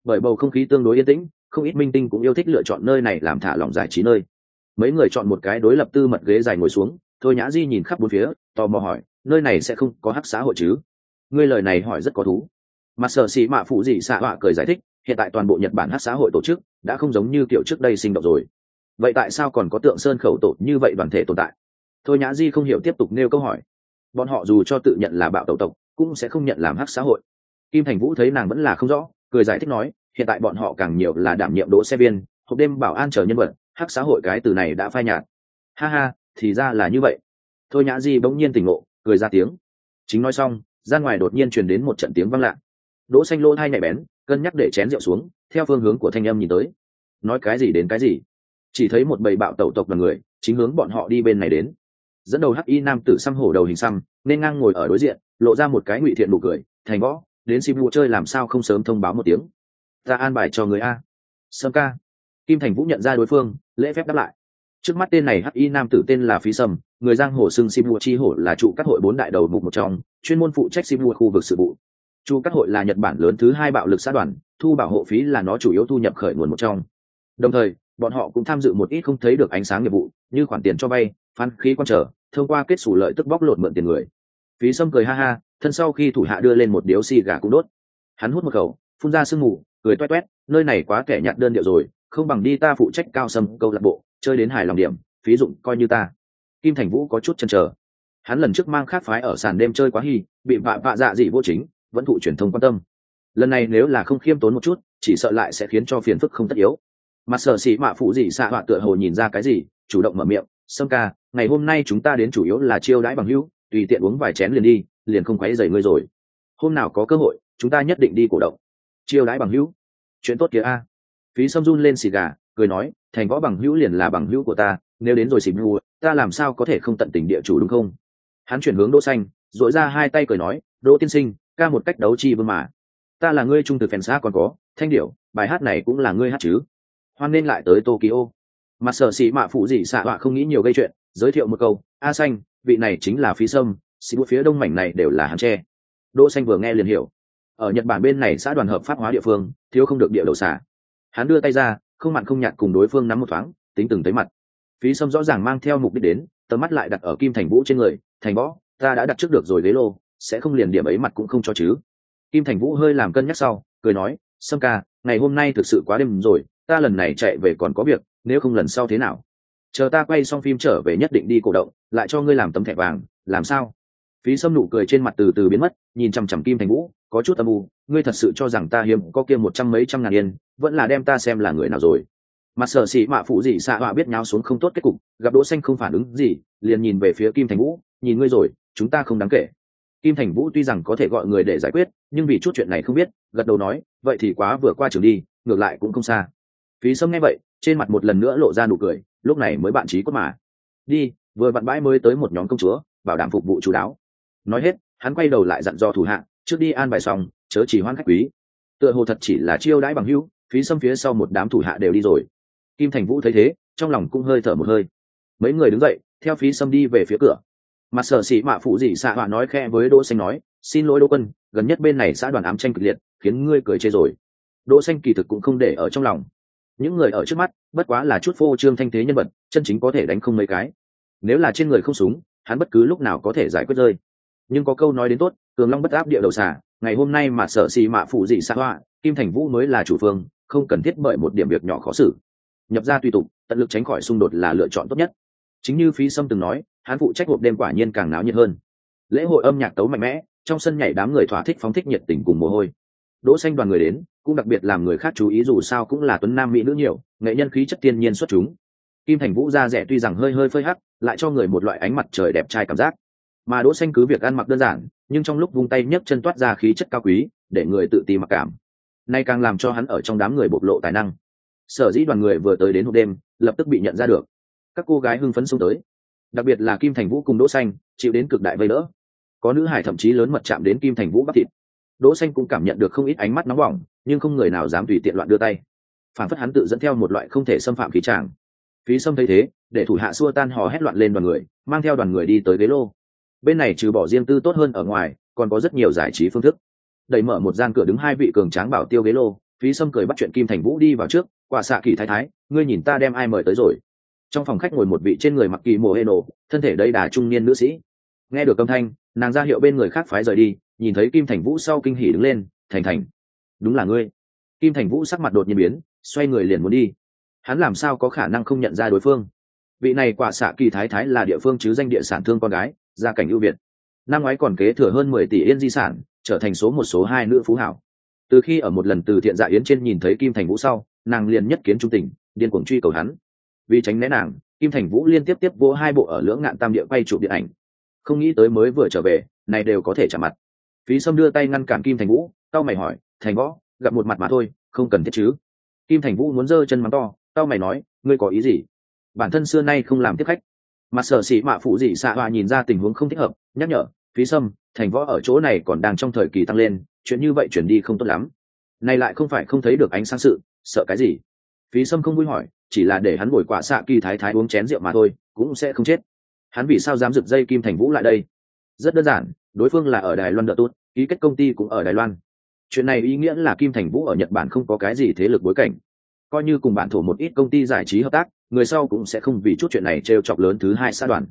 Bởi bầu không khí tương đối yên tĩnh, không ít minh tinh cũng yêu thích lựa chọn nơi này làm thả lỏng giải trí nơi mấy người chọn một cái đối lập tư mật ghế dài ngồi xuống, thôi nhã di nhìn khắp bốn phía, tò mò hỏi, nơi này sẽ không có hắc xã hội chứ? Ngươi lời này hỏi rất có thú. Mặt sở xì mạ phụ dị xạ họa cười giải thích, hiện tại toàn bộ nhật bản hắc xã hội tổ chức đã không giống như kiểu trước đây sinh động rồi. Vậy tại sao còn có tượng sơn khẩu tổ như vậy đoàn thể tồn tại? Thôi nhã di không hiểu tiếp tục nêu câu hỏi. Bọn họ dù cho tự nhận là bạo tẩu tộc, cũng sẽ không nhận làm hắc xã hội. Kim thành vũ thấy nàng vẫn là không rõ, cười giải thích nói, hiện tại bọn họ càng nhiều là đảm nhiệm đỗ xe viên, hộp đêm bảo an chờ nhân vật hắc xã hội cái từ này đã phai nhạt. Ha ha, thì ra là như vậy. Thôi nhã di bỗng nhiên tỉnh ngộ, cười ra tiếng. Chính nói xong, ra ngoài đột nhiên truyền đến một trận tiếng vang lạ. Đỗ xanh lô hai nhạy bén, cân nhắc để chén rượu xuống, theo phương hướng của thanh âm nhìn tới. Nói cái gì đến cái gì? Chỉ thấy một bầy bạo tẩu tộc là người, chính hướng bọn họ đi bên này đến. Dẫn đầu hắc y nam tử xăm hổ đầu hình xăm, nên ngang ngồi ở đối diện, lộ ra một cái ngụy thiện nụ cười, thành võ, đến xin vụ chơi làm sao không sớm thông báo một tiếng. Ta an bài cho người a. Sâm ca kim thành vũ nhận ra đối phương, lễ phép đáp lại. Trước mắt tên này hắc y nam tử tên là phí sâm, người giang hồ xưng si vụ chi hổ là trụ các hội bốn đại đầu mục một trong, chuyên môn phụ trách si vụ khu vực sự vụ. Trụ các hội là nhật bản lớn thứ hai bạo lực xã đoàn, thu bảo hộ phí là nó chủ yếu thu nhập khởi nguồn một trong. Đồng thời, bọn họ cũng tham dự một ít không thấy được ánh sáng nghiệp vụ, như khoản tiền cho vay, phán khí quan trở, thông qua kết xù lợi tức bóc lột mượn tiền người. Phí sâm cười ha ha, thân sau khi thủ hạ đưa lên một điếu xì gà cũng đốt. Hắn hút một khẩu, phun ra sương mù, cười toét toét nơi này quá kẻ nhạt đơn điệu rồi không bằng đi ta phụ trách cao sâm câu lạc bộ, chơi đến hài lòng điểm, phí dụng coi như ta. Kim thành vũ có chút chần trở hắn lần trước mang khác phái ở sàn đêm chơi quá hy bị vạ vạ dạ dị vô chính, vẫn thụ truyền thông quan tâm. Lần này nếu là không khiêm tốn một chút, chỉ sợ lại sẽ khiến cho phiền phức không tất yếu. Mặt sở xị mạ phụ dị xạ họa tựa hồ nhìn ra cái gì, chủ động mở miệng, sâm ca, ngày hôm nay chúng ta đến chủ yếu là chiêu đãi bằng hữu, tùy tiện uống vài chén liền đi, liền không quấy dày ngươi rồi. Hôm nào có cơ hội, chúng ta nhất định đi cổ động. Chiêu đãi bằng hữu. Chuyện tốt kia a phí sâm run lên xì gà, cười nói, thành võ bằng hữu liền là bằng hữu của ta, nếu đến rồi xịp ngu, ta làm sao có thể không tận tình địa chủ đúng không? Hắn chuyển hướng đỗ xanh dội ra hai tay cười nói, đỗ tiên sinh, ca một cách đấu chi vương mà. Ta là ngươi trung thực phèn xa còn có, thanh điệu bài hát này cũng là ngươi hát chứ. Hoan nên lại tới tokyo. Mặt sở sĩ mạ phụ dị xạ họa không nghĩ nhiều gây chuyện, giới thiệu một câu, a xanh, vị này chính là phí sâm xị phía đông mảnh này đều là hắn tre đỗ xanh vừa nghe liền hiểu. Ở nhật bản bên này xã đoàn hợp pháp hóa địa phương, thiếu không được địa đầu xả hắn đưa tay ra, không mặn không nhạt cùng đối phương nắm một thoáng, tính từng tới mặt. Phí sâm rõ ràng mang theo mục đích đến, tầm mắt lại đặt ở kim thành vũ trên người, thành võ, ta đã đặt trước được rồi ghế lô, sẽ không liền điểm ấy mặt cũng không cho chứ. Kim thành vũ hơi làm cân nhắc sau, cười nói, sâm ca, ngày hôm nay thực sự quá đêm rồi, ta lần này chạy về còn có việc, nếu không lần sau thế nào? Chờ ta quay xong phim trở về nhất định đi cổ động, lại cho ngươi làm tấm thẻ vàng, làm sao? Phí sâm nụ cười trên mặt từ từ biến mất, nhìn chằm chằm kim thành vũ, có chút âm u, ngươi thật sự cho rằng ta hiếm có kia một trăm mấy trăm ngàn yên, vẫn là đem ta xem là người nào rồi? Mặt sở xị mạ phụ dị xạ họa biết nháo xuống không tốt kết cục, gặp đỗ xanh không phản ứng gì, liền nhìn về phía kim thành vũ, nhìn ngươi rồi, chúng ta không đáng kể. Kim thành vũ tuy rằng có thể gọi người để giải quyết, nhưng vì chút chuyện này không biết, gật đầu nói, vậy thì quá vừa qua trường đi, ngược lại cũng không xa. Phí sâm nghe vậy, trên mặt một lần nữa lộ ra nụ cười, lúc này mới bạn trí cốt mà. Đi, vừa vặn bãi mới tới một nhóm công chúa, bảo đảm phục vụ chú đáo nói hết, hắn quay đầu lại dặn dò thủ hạ, trước đi an bài xong, chớ chỉ hoan khách quý. Tựa hồ thật chỉ là chiêu đãi bằng hữu, phí xâm phía sau một đám thủ hạ đều đi rồi. Kim thành vũ thấy thế, trong lòng cũng hơi thở một hơi. Mấy người đứng dậy, theo phí xâm đi về phía cửa. Mặt sở sĩ mạ phụ dị xạ họa nói khe với đỗ xanh nói, xin lỗi đỗ quân, gần nhất bên này xã đoàn ám tranh kịch liệt, khiến ngươi cười chê rồi. Đỗ xanh kỳ thực cũng không để ở trong lòng. Những người ở trước mắt, bất quá là chút phô trương thanh thế nhân vật, chân chính có thể đánh không mấy cái. Nếu là trên người không súng, hắn bất cứ lúc nào có thể giải quyết rơi nhưng có câu nói đến tốt, cường long bất áp địa đầu xả ngày hôm nay mà sợ xì mạ phụ dị xa hoa kim thành vũ mới là chủ phương, không cần thiết bởi một điểm việc nhỏ khó xử. Nhập ra tùy tục, tận lực tránh khỏi xung đột là lựa chọn tốt nhất. Chính như phí sâm từng nói, hắn phụ trách hộp đêm quả nhiên càng náo nhiệt hơn. Lễ hội âm nhạc tấu mạnh mẽ, trong sân nhảy đám người thỏa thích phóng thích nhiệt tình cùng mồ hôi. Đỗ xanh đoàn người đến, cũng đặc biệt làm người khác chú ý dù sao cũng là tuấn nam mỹ nữ nhiều, nghệ nhân khí chất tiên nhiên xuất chúng. Kim thành vũ da rẻ tuy rằng hơi hơi phơi hắc, lại cho người một loại ánh mặt trời đẹp trai cảm giác mà đỗ xanh cứ việc ăn mặc đơn giản, nhưng trong lúc vung tay nhấc chân toát ra khí chất cao quý, để người tự ti mặc cảm. Nay càng làm cho hắn ở trong đám người bộc lộ tài năng. Sở dĩ đoàn người vừa tới đến hộp đêm, lập tức bị nhận ra được. Các cô gái hưng phấn xông tới. Đặc biệt là kim thành vũ cùng đỗ xanh, chịu đến cực đại vây đỡ. Có nữ hải thậm chí lớn mật chạm đến kim thành vũ bắt thịt. Đỗ xanh cũng cảm nhận được không ít ánh mắt nóng bỏng, nhưng không người nào dám tùy tiện loạn đưa tay. Phản phất hắn tự dẫn theo một loại không thể xâm phạm khí tràng phí sâm thấy thế, để thủ hạ xua tan hò hét loạn lên đoàn người, mang theo đoàn người đi tới ghế lô bên này trừ bỏ riêng tư tốt hơn ở ngoài, còn có rất nhiều giải trí phương thức. Đẩy mở một gian cửa đứng hai vị cường tráng bảo tiêu ghế lô, phí sâm cười bắt chuyện kim thành vũ đi vào trước, quả xạ kỳ thái thái, ngươi nhìn ta đem ai mời tới rồi? Trong phòng khách ngồi một vị trên người mặc kỳ mồ hê nổ, thân thể đây đà trung niên nữ sĩ. Nghe được âm thanh, nàng ra hiệu bên người khác phái rời đi, nhìn thấy kim thành vũ sau kinh hỉ đứng lên, thành thành, đúng là ngươi. Kim thành vũ sắc mặt đột nhiên biến, xoay người liền muốn đi. Hắn làm sao có khả năng không nhận ra đối phương? Vị này quả xạ kỳ thái thái là địa phương chứ danh địa sản thương con gái gia cảnh ưu việt. Năm ngoái còn kế thừa hơn mười tỷ yên di sản, trở thành số một, số hai nữ phú hảo. Từ khi ở một lần từ thiện dạ yến trên nhìn thấy kim thành vũ sau, nàng liền nhất kiến trung tình, điên cuồng truy cầu hắn. Vì tránh né nàng, kim thành vũ liên tiếp tiếp vô hai bộ ở lưỡng ngạn tam địa quay chụp điện ảnh. Không nghĩ tới mới vừa trở về, này đều có thể trả mặt. Phí sâm đưa tay ngăn cản kim thành vũ tao mày hỏi, thành võ, gặp một mặt mà thôi, không cần thiết chứ? Kim thành vũ muốn giơ chân mắng to tao mày nói, ngươi có ý gì? Bản thân xưa nay không làm tiếp khách mặt sở sĩ mạ phụ dị xạ hòa nhìn ra tình huống không thích hợp, nhắc nhở, phí sâm, thành võ ở chỗ này còn đang trong thời kỳ tăng lên, chuyện như vậy chuyển đi không tốt lắm. Này lại không phải không thấy được ánh sáng sự, sợ cái gì? Phí sâm không vui hỏi, chỉ là để hắn bồi quả xạ kỳ thái thái uống chén rượu mà thôi, cũng sẽ không chết. Hắn vì sao dám rực dây kim thành vũ lại đây? Rất đơn giản, đối phương là ở đài loan đợt tốt ký kết công ty cũng ở đài loan. Chuyện này ý nghĩa là kim thành vũ ở nhật bản không có cái gì thế lực bối cảnh coi như cùng bản thổ một ít công ty giải trí hợp tác, người sau cũng sẽ không vì chút chuyện này t r e o chọc lớn thứ hai xã đoàn.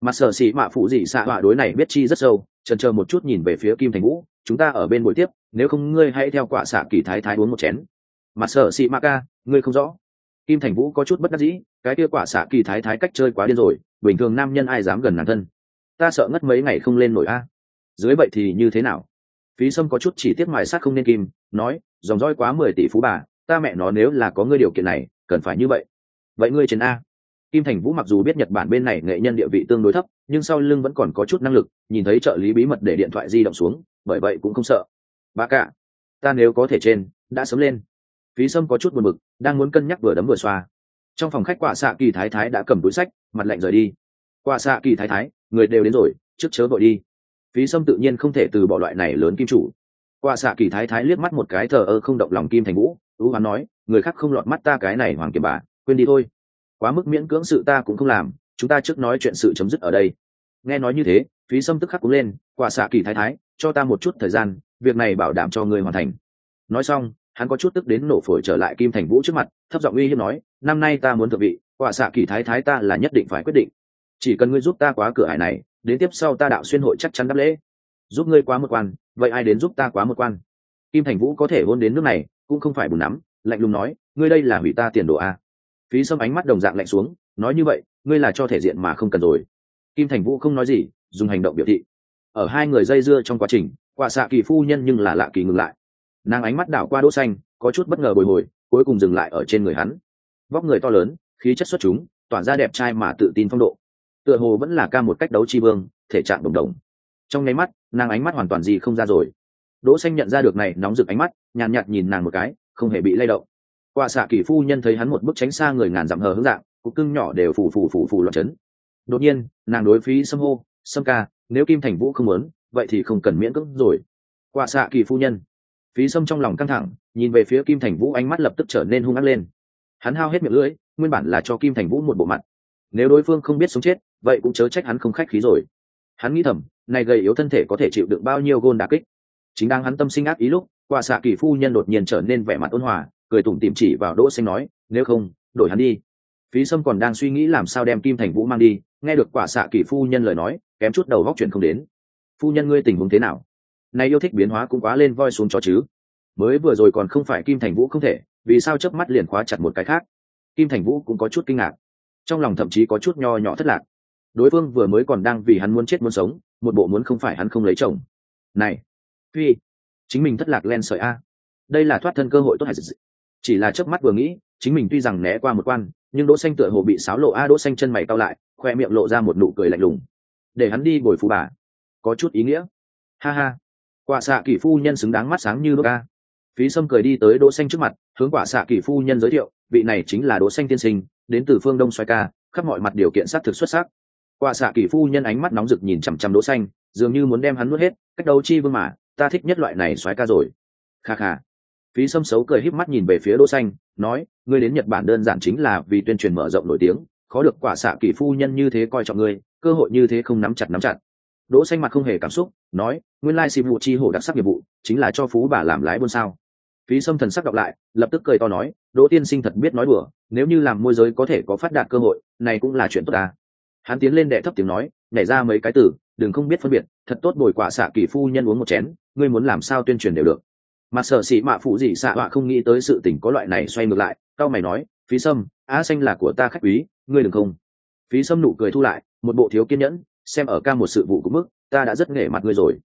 Mặt sở xị mạ phụ dị xạ họa đối này biết chi rất sâu trần chờ một chút nhìn về phía kim thành vũ, chúng ta ở bên buổi tiếp, nếu không ngươi hãy theo quả xạ kỳ thái thái uống một chén. Mặt sở xị mạ ca, ngươi không rõ. Kim thành vũ có chút bất đắc dĩ, cái kia quả xạ kỳ thái thái cách chơi quá điên rồi, bình thường nam nhân ai dám gần nàng thân? Ta sợ ngất mấy ngày không lên nổi a. Dưới vậy thì như thế nào? Phí sâm có chút chỉ tiết mài sát không nên kim nói, dòng roi quá mười tỷ phú bà ta mẹ nó nếu là có ngươi điều kiện này, cần phải như vậy. Vậy ngươi trên a. Kim thành vũ mặc dù biết nhật bản bên này nghệ nhân địa vị tương đối thấp, nhưng sau lưng vẫn còn có chút năng lực, nhìn thấy trợ lý bí mật để điện thoại di động xuống, bởi vậy cũng không sợ. Bà cả, ta nếu có thể trên, đã sớm lên. Phí sâm có chút buồn bực, đang muốn cân nhắc vừa đấm vừa xoa. Trong phòng khách quả xạ kỳ thái thái đã cầm túi sách, mặt lạnh rời đi. Quả xạ kỳ thái thái, người đều đến rồi, trước chớ vội đi. Phí sâm tự nhiên không thể từ bỏ loại này lớn kim chủ. Quả xạ kỳ thái thái liếc mắt một cái thờ ơ không động lòng kim thành vũ ưu hoán nói, người khác không lọt mắt ta cái này hoàng kiếm bà, quên đi thôi. Quá mức miễn cưỡng sự ta cũng không làm, chúng ta trước nói chuyện sự chấm dứt ở đây. Nghe nói như thế, phí sâm tức khắc cũng lên, quả xạ kỳ thái thái, cho ta một chút thời gian, việc này bảo đảm cho ngươi hoàn thành. Nói xong, hắn có chút tức đến nổ phổi trở lại kim thành vũ trước mặt, thấp giọng uy hiếp nói, năm nay ta muốn thượng vị, quả xạ kỳ thái thái ta là nhất định phải quyết định. Chỉ cần ngươi giúp ta quá cửa hải này, đến tiếp sau ta đạo xuyên hội chắc chắn đáp lễ. Giúp ngươi quá một quan, vậy ai đến giúp ta quá một quan? Kim thành vũ có thể hôn đến nước này cũng không phải bùn nắm, lạnh lùng nói, ngươi đây là hủy ta tiền đồ a. Phí sâm ánh mắt đồng dạng lạnh xuống, nói như vậy, ngươi là cho thể diện mà không cần rồi. Kim thành vũ không nói gì, dùng hành động biểu thị. Ở hai người dây dưa trong quá trình, quả xạ kỳ phu nhân nhưng là lạ kỳ ngừng lại. Nàng ánh mắt đảo qua đỗ xanh, có chút bất ngờ bồi hồi, cuối cùng dừng lại ở trên người hắn. Vóc người to lớn, khí chất xuất chúng, tỏa ra đẹp trai mà tự tin phong độ. Tựa hồ vẫn là ca một cách đấu chi vương, thể trạng đồng đồng. Trong nháy mắt, nàng ánh mắt hoàn toàn gì không ra rồi đỗ xanh nhận ra được này nóng rực ánh mắt nhàn nhạt, nhìn nàng một cái không hề bị lay động. Quả xạ kỳ phu nhân thấy hắn một bước tránh xa người ngàn dặm hờ hướng dạng cục cưng nhỏ đều phủ phủ phủ phủ loạn chấn. Đột nhiên nàng đối phí sâm hô sâm ca nếu kim thành vũ không muốn vậy thì không cần miễn cưỡng rồi. Quả xạ kỳ phu nhân phí sâm trong lòng căng thẳng nhìn về phía kim thành vũ ánh mắt lập tức trở nên hung ác lên. Hắn hao hết miệng lưỡi nguyên bản là cho kim thành vũ một bộ mặt. Nếu đối phương không biết sống chết vậy cũng chớ trách hắn không khách khí rồi. Hắn nghĩ thầm này gầy yếu thân thể có thể chịu đựng bao nhiêu gôn đà kích? Chính đang hắn tâm sinh ác ý lúc quả xạ kỳ phu nhân đột nhiên trở nên vẻ mặt ôn hòa, cười tủm tỉm chỉ vào đỗ xanh nói, nếu không, đổi hắn đi. Phí sâm còn đang suy nghĩ làm sao đem kim thành vũ mang đi, nghe được quả xạ kỳ phu nhân lời nói, kém chút đầu góc chuyện không đến. Phu nhân ngươi tình huống thế nào? Nay yêu thích biến hóa cũng quá lên voi xuống chó chứ. Mới vừa rồi còn không phải kim thành vũ không thể, vì sao chớp mắt liền khóa chặt một cái khác? Kim thành vũ cũng có chút kinh ngạc. Trong lòng thậm chí có chút nho nhỏ thất lạc. Đối phương vừa mới còn đang vì hắn muốn chết muốn sống, một bộ muốn không phải hắn không lấy chồng. Này phi chính mình thất lạc len sợi a, đây là thoát thân cơ hội tốt hay dịch chỉ là chớp mắt vừa nghĩ, chính mình tuy rằng né qua một quan, nhưng đỗ xanh tựa hồ bị sáo lộ a, đỗ xanh chân mày cau lại, khoe miệng lộ ra một nụ cười lạnh lùng. Để hắn đi bồi phù bà. Có chút ý nghĩa. Ha ha. Quả xạ kỷ phu nhân xứng đáng mắt sáng như đốt ca phí sâm cười đi tới đỗ xanh trước mặt, hướng quả xạ kỷ phu nhân giới thiệu, vị này chính là đỗ xanh tiên sinh, đến từ phương đông xoay ca, khắp mọi mặt điều kiện sát thực xuất sắc. Quả xạ kỷ phu nhân ánh mắt nóng rực nhìn chằm chằm đỗ xanh, dường như muốn đem hắn nuốt hết, cách đấu chi vương mà ta thích nhất loại này xoáy ca rồi. Kha kha. Phí sâm xấu cười híp mắt nhìn về phía đỗ xanh, nói, ngươi đến nhật bản đơn giản chính là vì tuyên truyền mở rộng nổi tiếng, khó được quả xạ kỳ phu nhân như thế coi trọng ngươi, cơ hội như thế không nắm chặt nắm chặt. Đỗ xanh mặt không hề cảm xúc, nói, nguyên lai xì vụ chi hổ đặc sắc nghiệp vụ, chính là cho phú bà làm lái buôn sao. Phí sâm thần sắc đọc lại, lập tức cười to nói, đỗ tiên sinh thật biết nói đùa, nếu như làm môi giới có thể có phát đạt cơ hội, này cũng là chuyện tốt ta. Hắn tiến lên đệ thấp tiếng nói, nhảy ra mấy cái từ, đừng không biết phân biệt, thật tốt bồi quả xạ kỳ phu nhân uống một chén ngươi muốn làm sao tuyên truyền đều được. Mà sở sĩ mạ phụ gì xạ họa không nghĩ tới sự tình có loại này xoay ngược lại cao mày nói, phí sâm, á xanh là của ta khách quý, ngươi đừng không. Phí sâm nụ cười thu lại, một bộ thiếu kiên nhẫn, xem ở ca một sự vụ cũng mức, ta đã rất nghề mặt ngươi rồi.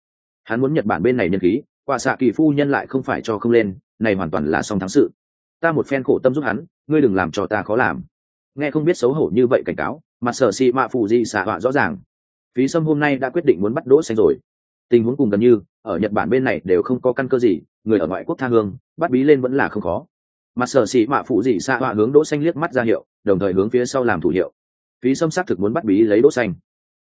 Hắn muốn nhật bản bên này nhân khí, quả xạ kỳ phu nhân lại không phải cho không lên, này hoàn toàn là song thắng sự. Ta một phen khổ tâm giúp hắn, ngươi đừng làm cho ta khó làm. Nghe không biết xấu hổ như vậy cảnh cáo, mà sở sĩ mạ phụ gì xạ họa rõ ràng. Phí sâm hôm nay đã quyết định muốn bắt đỗ xanh rồi tình huống cùng gần như, ở nhật bản bên này đều không có căn cơ gì, người ở ngoại quốc tha hương, bắt bí lên vẫn là không khó. Mặt sở sĩ mạ phụ dị xạ họa hướng đỗ xanh liếc mắt ra hiệu, đồng thời hướng phía sau làm thủ hiệu. Phí xâm xác thực muốn bắt bí lấy đỗ xanh.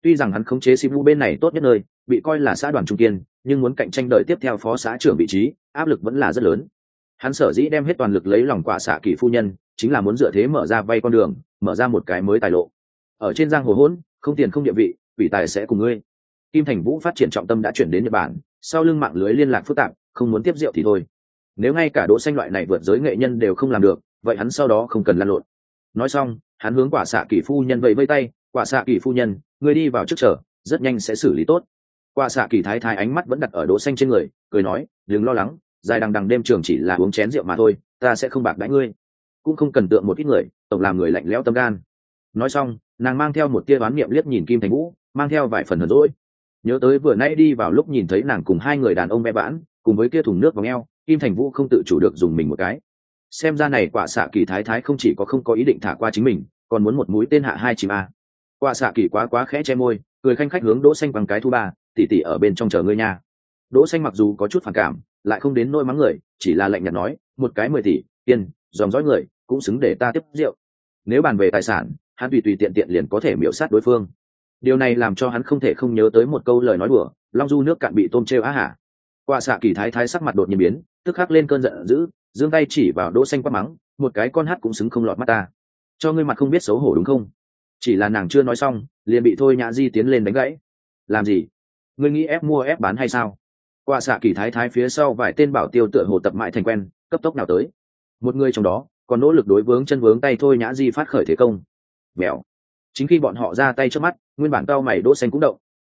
Tuy rằng hắn khống chế simu bên này tốt nhất nơi, bị coi là xã đoàn trung kiên, nhưng muốn cạnh tranh đợi tiếp theo phó xã trưởng vị trí, áp lực vẫn là rất lớn. Hắn sở dĩ đem hết toàn lực lấy lòng quả xạ kỳ phu nhân, chính là muốn dựa thế mở ra vay con đường, mở ra một cái mới tài lộ. Ở trên giang hồ hỗn, không tiền không địa vị vị tài sẽ cùng ngươi kim thành vũ phát triển trọng tâm đã chuyển đến nhật bản, sau lưng mạng lưới liên lạc phức tạp, không muốn tiếp rượu thì thôi. Nếu ngay cả đỗ xanh loại này vượt giới nghệ nhân đều không làm được, vậy hắn sau đó không cần lăn lộn. Nói xong, hắn hướng quả xạ kỳ phu nhân vẫy vây tay, quả xạ kỳ phu nhân người đi vào trước chờ, rất nhanh sẽ xử lý tốt. Quả xạ kỳ thái thái ánh mắt vẫn đặt ở đỗ xanh trên người, cười nói, đừng lo lắng, dài đằng đằng đêm trường chỉ là uống chén rượu mà thôi, ta sẽ không bạc đãi ngươi. Cũng không cần tượng một ít người, tổng làm người lạnh lẽo tâm gan. Nói xong, nàng mang theo một tia đoán niệm liếc nhìn kim thành vũ, mang theo vài phần hờn rỗi nhớ tới vừa nãy đi vào lúc nhìn thấy nàng cùng hai người đàn ông mẹ bản cùng với kia thùng nước vào ngheo, kim thành vũ không tự chủ được dùng mình một cái. Xem ra này quả xạ kỳ thái thái không chỉ có không có ý định thả qua chính mình, còn muốn một mũi tên hạ hai chim a. Quả xạ kỳ quá quá khẽ che môi, cười khanh khách hướng đỗ xanh bằng cái thu ba tỉ tỉ ở bên trong chờ ngươi nha. Đỗ xanh mặc dù có chút phản cảm, lại không đến nỗi mắng người, chỉ là lạnh nhạt nói, một cái mười tỷ tiền dòm dõi người, cũng xứng để ta tiếp rượu. Nếu bàn về tài sản, hắn tùy tùy tiện tiện liền có thể miểu sát đối phương điều này làm cho hắn không thể không nhớ tới một câu lời nói đùa, long du nước cạn bị tôm treo á hả? Quả xạ kỳ thái thái sắc mặt đột nhiên biến, tức khắc lên cơn giận dữ, giương tay chỉ vào đỗ xanh quát mắng, một cái con hát cũng xứng không lọt mắt ta. Cho ngươi mặt không biết xấu hổ đúng không? Chỉ là nàng chưa nói xong, liền bị thôi nhã di tiến lên đánh gãy. Làm gì? Ngươi nghĩ ép mua ép bán hay sao? Quả xạ kỳ thái thái phía sau vài tên bảo tiêu tựa hồ tập mại thành quen, cấp tốc nào tới. Một người trong đó, còn nỗ lực đối vướng chân vướng tay thôi nhã di phát khởi thế công. Mèo chính khi bọn họ ra tay trước mắt, nguyên bản cao mày đỗ xanh cũng động.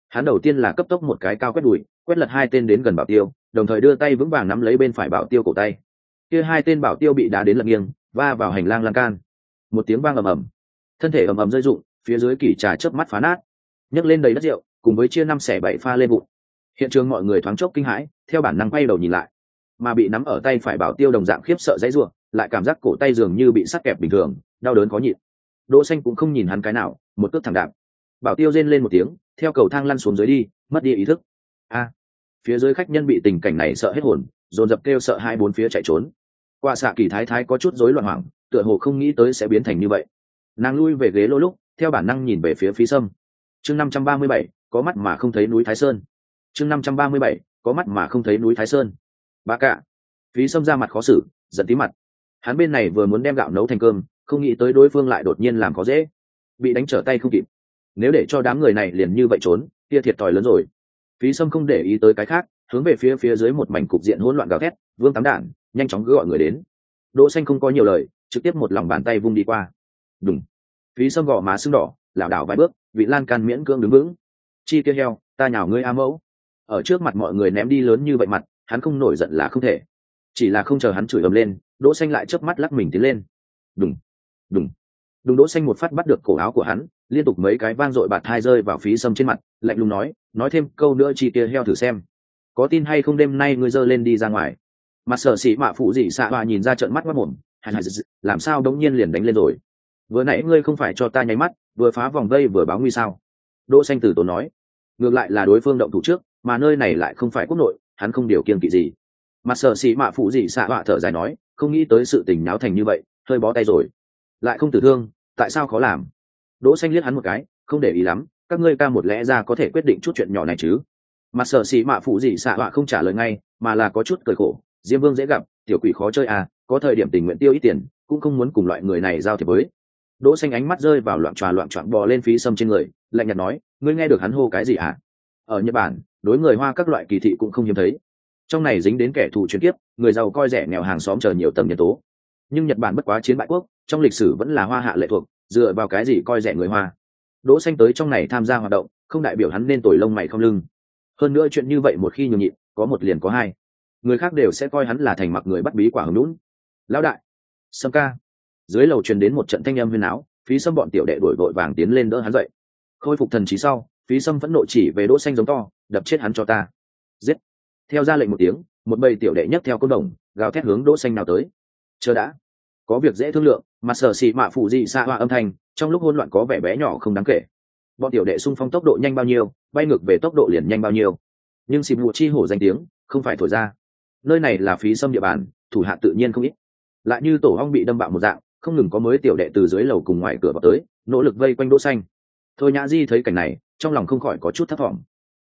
Hắn đầu tiên là cấp tốc một cái cao quét đùi, quét lật hai tên đến gần bảo tiêu, đồng thời đưa tay vững vàng nắm lấy bên phải bảo tiêu cổ tay. Kia hai tên bảo tiêu bị đá đến lật nghiêng, va vào hành lang lan can. Một tiếng vang ầm ầm. Thân thể ầm ầm rơi rụng, phía dưới kỷ trà chớp mắt phá nát. Nhấc lên đầy đất rượu, cùng với chia năm xẻ bảy pha lên bụng hiện trường mọi người thoáng chốc kinh hãi, theo bản năng quay đầu nhìn lại. Mà bị nắm ở tay phải bảo tiêu đồng dạng khiếp sợ dãy ruộng lại cảm giác cổ tay dường như bị sắt kẹp bình thường, đau đớn khó nhịn đỗ xanh cũng không nhìn hắn cái nào, một cước thẳng đạp. Bảo tiêu rên lên một tiếng, theo cầu thang lăn xuống dưới đi, mất đi ý thức. A, phía dưới khách nhân bị tình cảnh này sợ hết hồn, dồn dập kêu sợ hai bốn phía chạy trốn. Qua xạ kỳ thái thái có chút rối loạn hoảng, tựa hồ không nghĩ tới sẽ biến thành như vậy. Nàng lui về ghế lô lúc, theo bản năng nhìn về phía phía sâm. Chương năm trăm ba mươi bảy, có mắt mà không thấy núi thái sơn. Chương năm trăm ba mươi bảy, có mắt mà không thấy núi thái sơn. Ba cạ phí sâm ra mặt khó xử, giận tí mặt. Hắn bên này vừa muốn đem gạo nấu thành cơm không nghĩ tới đối phương lại đột nhiên làm khó dễ. Bị đánh trở tay không kịp. Nếu để cho đám người này liền như vậy trốn, kia thiệt thòi lớn rồi. Phí sâm không để ý tới cái khác, hướng về phía phía dưới một mảnh cục diện hỗn loạn gào thét, vương tám đạn, nhanh chóng gọi người đến. Đỗ xanh không có nhiều lời, trực tiếp một lòng bàn tay vung đi qua. Đúng phí sâm gò má sưng đỏ, lảo đảo vài bước, vị lan can miễn cưỡng đứng vững. Chi kia heo, ta nhào ngươi a mẫu. Ở trước mặt mọi người ném đi lớn như vậy mặt, hắn không nổi giận là không thể. Chỉ là không chờ hắn chửi ầm lên, đỗ xanh lại chớp mắt lắc mình tiến lên. Đúng đúng đúng đỗ xanh một phát bắt được cổ áo của hắn, liên tục mấy cái vang dội bạt thai rơi vào phí sâm trên mặt, lạnh lùng nói nói thêm câu nữa chi kia heo thử xem. Có tin hay không đêm nay ngươi dơ lên đi ra ngoài? Mặt sở sĩ mạ phụ dị xạ bà nhìn ra trận mắt mắt mồm làm sao đống nhiên liền đánh lên rồi? Vừa nãy ngươi không phải cho ta nháy mắt, vừa phá vòng vây vừa báo nguy sao? Đỗ xanh tử tốn nói, ngược lại là đối phương động thủ trước, mà nơi này lại không phải quốc nội, hắn không điều kiêng kỵ gì. Mặt sở sĩ mạ phụ dị xạ bà thở dài nói, không nghĩ tới sự tình náo thành như vậy, hơi bó tay rồi lại không tử thương tại sao khó làm? Đỗ xanh liếc hắn một cái không để ý lắm các ngươi ca một lẽ ra có thể quyết định chút chuyện nhỏ này chứ? Mặt sở xì mạ phụ gì xạ họa không trả lời ngay mà là có chút cười khổ diêm vương dễ gặp tiểu quỷ khó chơi à có thời điểm tình nguyện tiêu ít tiền cũng không muốn cùng loại người này giao thiệp với. Đỗ xanh ánh mắt rơi vào loạn tròa loạn trọn bò lên phí sâm trên người lạnh nhạt nói ngươi nghe được hắn hô cái gì à? Ở nhật bản đối người hoa các loại kỳ thị cũng không hiếm thấy. Trong này dính đến kẻ thù chuyển kiếp, người giàu coi rẻ nghèo hàng xóm chờ nhiều tầng nhân tố nhưng nhật bản bất quá chiến bại quốc, trong lịch sử vẫn là hoa hạ lệ thuộc, dựa vào cái gì coi rẻ người hoa. Đỗ xanh tới trong này tham gia hoạt động, không đại biểu hắn nên tồi lông mày không lưng. Hơn nữa chuyện như vậy một khi nhường nhịn, có một liền có hai. Người khác đều sẽ coi hắn là thành mặc người bắt bí quả hứng lũn lão đại, sâm ca. Dưới lầu truyền đến một trận thanh âm huyên áo, phí sâm bọn tiểu đệ đuổi vội vàng tiến lên đỡ hắn dậy. Khôi phục thần trí sau, phí sâm vẫn nộ chỉ về đỗ xanh giống to, đập chết hắn cho ta. Giết. Theo ra lệnh một tiếng, một bầy tiểu đệ nhấc theo côn đồng, gào thét hướng đỗ xanh nào tới chờ đã. Có việc dễ thương lượng, mà sở xị mạ phụ dị xa hoa âm thanh, trong lúc hỗn loạn có vẻ bé nhỏ không đáng kể. Bọn tiểu đệ xung phong tốc độ nhanh bao nhiêu, bay ngược về tốc độ liền nhanh bao nhiêu. Nhưng xịp mù chi hổ danh tiếng, không phải thổi ra. Nơi này là phí xâm địa bàn, thủ hạ tự nhiên không ít. Lại như tổ hong bị đâm bạo một dạng, không ngừng có mới tiểu đệ từ dưới lầu cùng ngoài cửa vào tới, nỗ lực vây quanh đỗ xanh. Thôi nhã di thấy cảnh này, trong lòng không khỏi có chút thất vọng.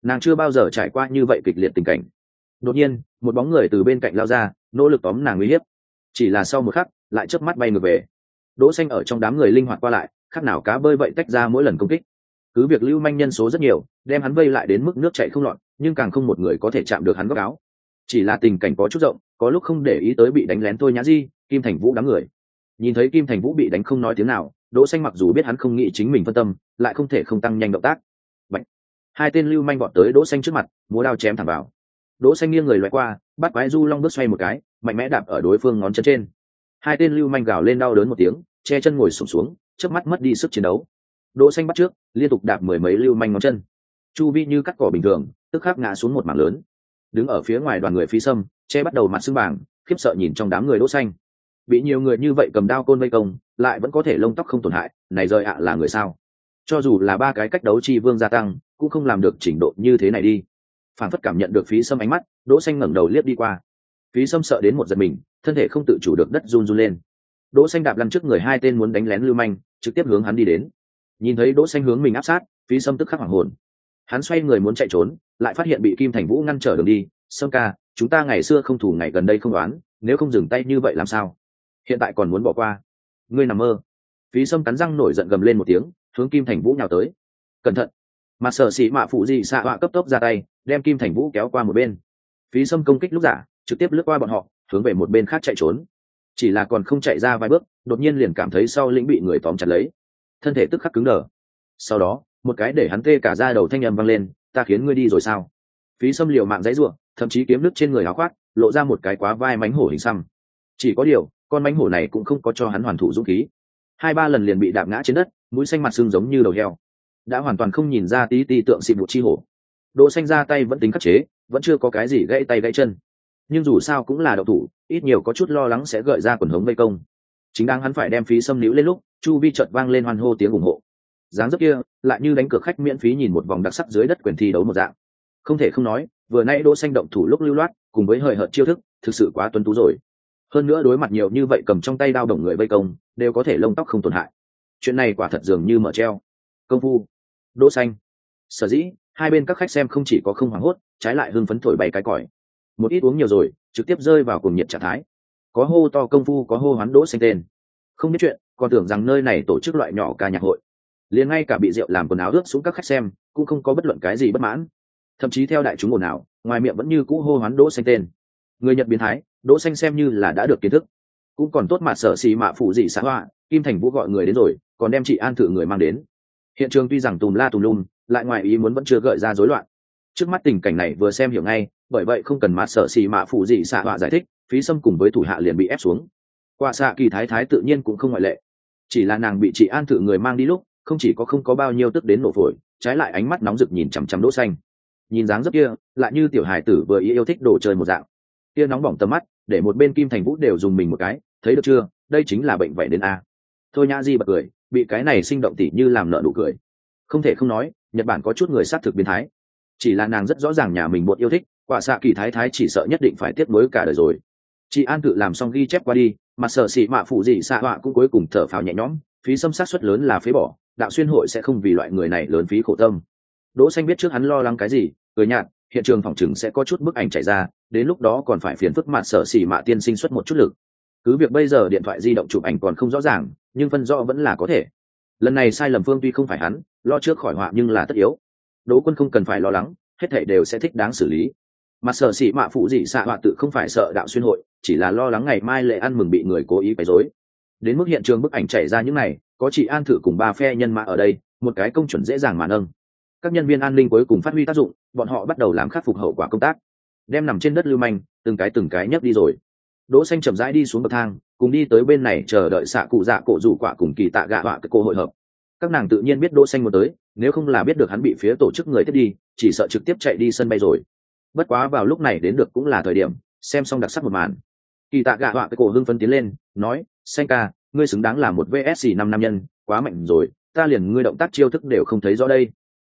Nàng chưa bao giờ trải qua như vậy kịch liệt tình cảnh. Đột nhiên, một bóng người từ bên cạnh lao ra, nỗ lực tóm nàng nguy hiếp chỉ là sau một khắc, lại chớp mắt bay ngược về. Đỗ xanh ở trong đám người linh hoạt qua lại, khác nào cá bơi vậy tách ra mỗi lần công kích. Cứ việc lưu manh nhân số rất nhiều, đem hắn vây lại đến mức nước chảy không lọt, nhưng càng không một người có thể chạm được hắn góc áo. Chỉ là tình cảnh có chút rộng, có lúc không để ý tới bị đánh lén thôi nhã di, kim thành vũ đám người. Nhìn thấy kim thành vũ bị đánh không nói tiếng nào, đỗ xanh mặc dù biết hắn không nghĩ chính mình phân tâm, lại không thể không tăng nhanh động tác. Bạch. hai tên lưu manh bọn tới đỗ xanh trước mặt, múa đao chém thẳng vào đỗ xanh nghiêng người loại qua bắt quái du long bước xoay một cái mạnh mẽ đạp ở đối phương ngón chân trên. Hai tên lưu manh gào lên đau đớn một tiếng che chân ngồi sụp xuống, xuống chớp mắt mất đi sức chiến đấu. Đỗ xanh bắt trước liên tục đạp mười mấy lưu manh ngón chân. Chu vi như cắt cỏ bình thường tức khắc ngã xuống một mảng lớn. Đứng ở phía ngoài đoàn người phi sâm che bắt đầu mặt sưng bảng khiếp sợ nhìn trong đám người đỗ xanh. Bị nhiều người như vậy cầm đao côn vây công lại vẫn có thể lông tóc không tổn hại này rời ạ là người sao? Cho dù là ba cái cách đấu chi vương gia tăng cũng không làm được trình độ như thế này đi phản phất cảm nhận được phí sâm ánh mắt, đỗ xanh ngẩng đầu liếc đi qua. Phí sâm sợ đến một giật mình, thân thể không tự chủ được đất run run lên. Đỗ xanh đạp lăn trước người hai tên muốn đánh lén lưu manh, trực tiếp hướng hắn đi đến. Nhìn thấy đỗ xanh hướng mình áp sát, phí sâm tức khắc hoảng hồn. Hắn xoay người muốn chạy trốn, lại phát hiện bị kim thành vũ ngăn trở đường đi. Sâm ca, chúng ta ngày xưa không thủ ngày gần đây không đoán, nếu không dừng tay như vậy làm sao? Hiện tại còn muốn bỏ qua. Ngươi nằm mơ. Phí sâm cắn răng nổi giận gầm lên một tiếng, hướng kim thành vũ nhào tới. Cẩn thận. Mặt sở sĩ mạ phụ gì xạ họa cấp tốc ra tay đem kim thành vũ kéo qua một bên. Phí sâm công kích lúc giả, trực tiếp lướt qua bọn họ, hướng về một bên khác chạy trốn. Chỉ là còn không chạy ra vài bước, đột nhiên liền cảm thấy sau lĩnh bị người tóm chặt lấy. Thân thể tức khắc cứng đờ. Sau đó, một cái để hắn tê cả ra đầu thanh âm vang lên, ta khiến ngươi đi rồi sao? Phí xâm liều mạng dãy n thậm chí kiếm nước trên người áo khoác, lộ ra một cái quá vai mánh hổ hình xăm. Chỉ có điều, con mánh hổ này cũng không có cho hắn hoàn thủ dũng khí. Hai ba lần liền bị đạp ngã trên đất, mũi xanh mặt xương giống như đầu heo. Đã hoàn toàn không nhìn ra tí ti tượng xịn một chi hổ. Đỗ xanh ra tay vẫn tính khắc chế, vẫn chưa có cái gì gãy tay gãy chân. Nhưng dù sao cũng là đậu thủ, ít nhiều có chút lo lắng sẽ gợi ra quần hống vây công. Chính đang hắn phải đem phí xâm níu lên lúc, chu vi chợt vang lên hoan hô tiếng ủng hộ. Dáng dấp kia, lại như đánh cược khách miễn phí nhìn một vòng đặc sắc dưới đất quyền thi đấu một dạng. Không thể không nói, vừa nay đỗ xanh động thủ lúc lưu loát, cùng với hời hợt chiêu thức, thực sự quá tuấn tú rồi. Hơn nữa đối mặt nhiều như vậy cầm trong tay đao đồng người vây công, đều có thể lông tóc không tổn hại. Chuyện này quả thật dường như mở treo. Công phu. Đỗ xanh. Sở dĩ hai bên các khách xem không chỉ có không hoảng hốt, trái lại hưng phấn thổi bay cái còi. Một ít uống nhiều rồi, trực tiếp rơi vào cùng nhiệt trạng thái. Có hô to công phu, có hô hoán đỗ xanh tên. Không biết chuyện, còn tưởng rằng nơi này tổ chức loại nhỏ ca nhạc hội. Liền ngay cả bị rượu làm quần áo ướt xuống các khách xem, cũng không có bất luận cái gì bất mãn. Thậm chí theo đại chúng ồn ào, ngoài miệng vẫn như cũ hô hoán đỗ xanh tên. Người nhật biến thái, đỗ xanh xem như là đã được kiến thức. Cũng còn tốt mà sở xì mạ phụ dị xã hoa, kim thành vũ gọi người đến rồi, còn đem chị an thử người mang đến. Hiện trường tuy rằng tùm la tùm lum lại ngoài ý muốn vẫn chưa gợi ra rối loạn. Trước mắt tình cảnh này vừa xem hiểu ngay, bởi vậy không cần mà sợ xì mạ phụ gì xạ họa giải thích, phí xâm cùng với thủ hạ liền bị ép xuống. Quả xạ kỳ thái thái tự nhiên cũng không ngoại lệ. Chỉ là nàng bị chị an thử người mang đi lúc, không chỉ có không có bao nhiêu tức đến nổ phổi, trái lại ánh mắt nóng rực nhìn chằm chằm đỗ xanh. Nhìn dáng dấp kia, lại như tiểu hài tử vừa ý yêu thích đồ chơi một dạng. Kia nóng bỏng tầm mắt, để một bên kim thành vũ đều dùng mình một cái, thấy được chưa, đây chính là bệnh vậy đến a. Thôi nhã di bật cười, bị cái này sinh động tỉ như làm nợ nụ cười. Không thể không nói nhật bản có chút người sát thực biến thái chỉ là nàng rất rõ ràng nhà mình buộc yêu thích quả xạ kỳ thái thái chỉ sợ nhất định phải tiếp nối cả đời rồi chị an tự làm xong ghi chép qua đi mặt sợ xị mạ phụ gì xạ họa cũng cuối cùng thở phào nhẹ nhõm phí xâm sát suất lớn là phế bỏ đạo xuyên hội sẽ không vì loại người này lớn phí khổ tâm đỗ xanh biết trước hắn lo lắng cái gì cười nhạt hiện trường phòng chừng sẽ có chút bức ảnh chảy ra đến lúc đó còn phải phiền phức mặt sở xỉ mạ tiên sinh xuất một chút lực cứ việc bây giờ điện thoại di động chụp ảnh còn không rõ ràng nhưng phân rõ vẫn là có thể lần này sai lầm phương tuy không phải hắn, lo trước khỏi họa nhưng là tất yếu. Đỗ quân không cần phải lo lắng, hết thảy đều sẽ thích đáng xử lý. Mặt sở sĩ mạ phụ dị xạ họa tự không phải sợ đạo xuyên hội, chỉ là lo lắng ngày mai lệ ăn mừng bị người cố ý quấy rối. Đến mức hiện trường bức ảnh chảy ra những này, có chị an thử cùng ba phe nhân mã ở đây, một cái công chuẩn dễ dàng mà nâng. Các nhân viên an ninh cuối cùng phát huy tác dụng, bọn họ bắt đầu làm khắc phục hậu quả công tác. Đem nằm trên đất lưu manh, từng cái từng cái nhấc đi rồi. Đỗ xanh chậm rãi đi xuống bậc thang cùng đi tới bên này chờ đợi xạ cụ dạ cổ rủ quả cùng kỳ tạ gạ họa cái cô hội hợp. Các nàng tự nhiên biết đỗ xanh muốn tới, nếu không là biết được hắn bị phía tổ chức người tiếp đi, chỉ sợ trực tiếp chạy đi sân bay rồi. Bất quá vào lúc này đến được cũng là thời điểm, xem xong đặc sắc một màn. Kỳ tạ gạ họa cái cổ hưng phấn tiến lên, nói, xanh ca, ngươi xứng đáng là một vsc năm nam nhân, quá mạnh rồi, ta liền ngươi động tác chiêu thức đều không thấy rõ đây.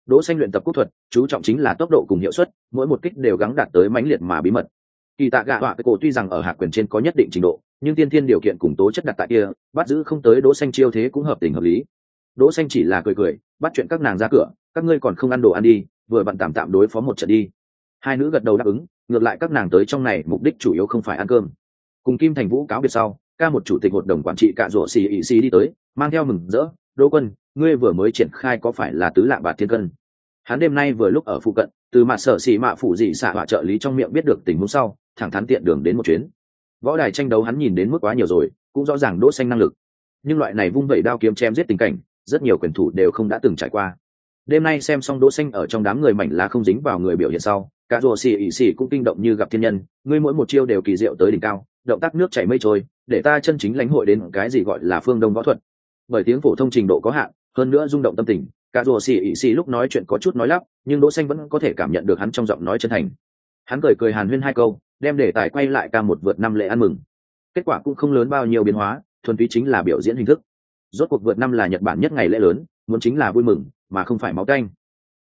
Đỗ xanh luyện tập quốc thuật, chú trọng chính là tốc độ cùng hiệu suất, mỗi một kích đều gắng đạt tới mãnh liệt mà bí mật kỳ tạ gạ họa cái cổ tuy rằng ở hạ quyền trên có nhất định trình độ, nhưng tiên thiên điều kiện cùng tố chất đặt tại kia, bắt giữ không tới đỗ xanh chiêu thế cũng hợp tình hợp lý. Đỗ xanh chỉ là cười cười, bắt chuyện các nàng ra cửa, các ngươi còn không ăn đồ ăn đi, vừa bận tạm tạm đối phó một trận đi. Hai nữ gật đầu đáp ứng, ngược lại các nàng tới trong này, mục đích chủ yếu không phải ăn cơm. Cùng kim thành vũ cáo biệt sau, ca một chủ tịch hội đồng quản trị cạ rủa xì ị xì đi tới, mang theo mừng rỡ, đỗ quân, ngươi vừa mới triển khai có phải là tứ lạ bạt thiên cân? Hắn đêm nay vừa lúc ở phụ cận, từ mặt sở xì mạ phủ dị xạ họa trợ lý trong miệng biết được tình huống sau thẳng thắn tiện đường đến một chuyến. Võ đài tranh đấu hắn nhìn đến mức quá nhiều rồi, cũng rõ ràng đỗ xanh năng lực. Nhưng loại này vung vẩy đao kiếm chém giết tình cảnh, rất nhiều quyền thủ đều không đã từng trải qua. Đêm nay xem xong đỗ xanh ở trong đám người mảnh lá không dính vào người biểu hiện sau, cả rùa xì ỉ xì cũng kinh động như gặp thiên nhân, ngươi mỗi một chiêu đều kỳ diệu tới đỉnh cao, động tác nước chảy mây trôi, để ta chân chính lãnh hội đến cái gì gọi là phương đông võ thuật. Bởi tiếng phổ thông trình độ có hạn, hơn nữa rung động tâm tình, cả rùa xì ỉ xì lúc nói chuyện có chút nói lắp, nhưng đỗ xanh vẫn có thể cảm nhận được hắn trong giọng nói chân thành. Hắn cười cười hàn huyên hai câu đem đề tài quay lại ca một vượt năm lễ ăn mừng. Kết quả cũng không lớn bao nhiêu biến hóa, thuần túy chính là biểu diễn hình thức. Rốt cuộc vượt năm là nhật bản nhất ngày lễ lớn, muốn chính là vui mừng, mà không phải máu canh.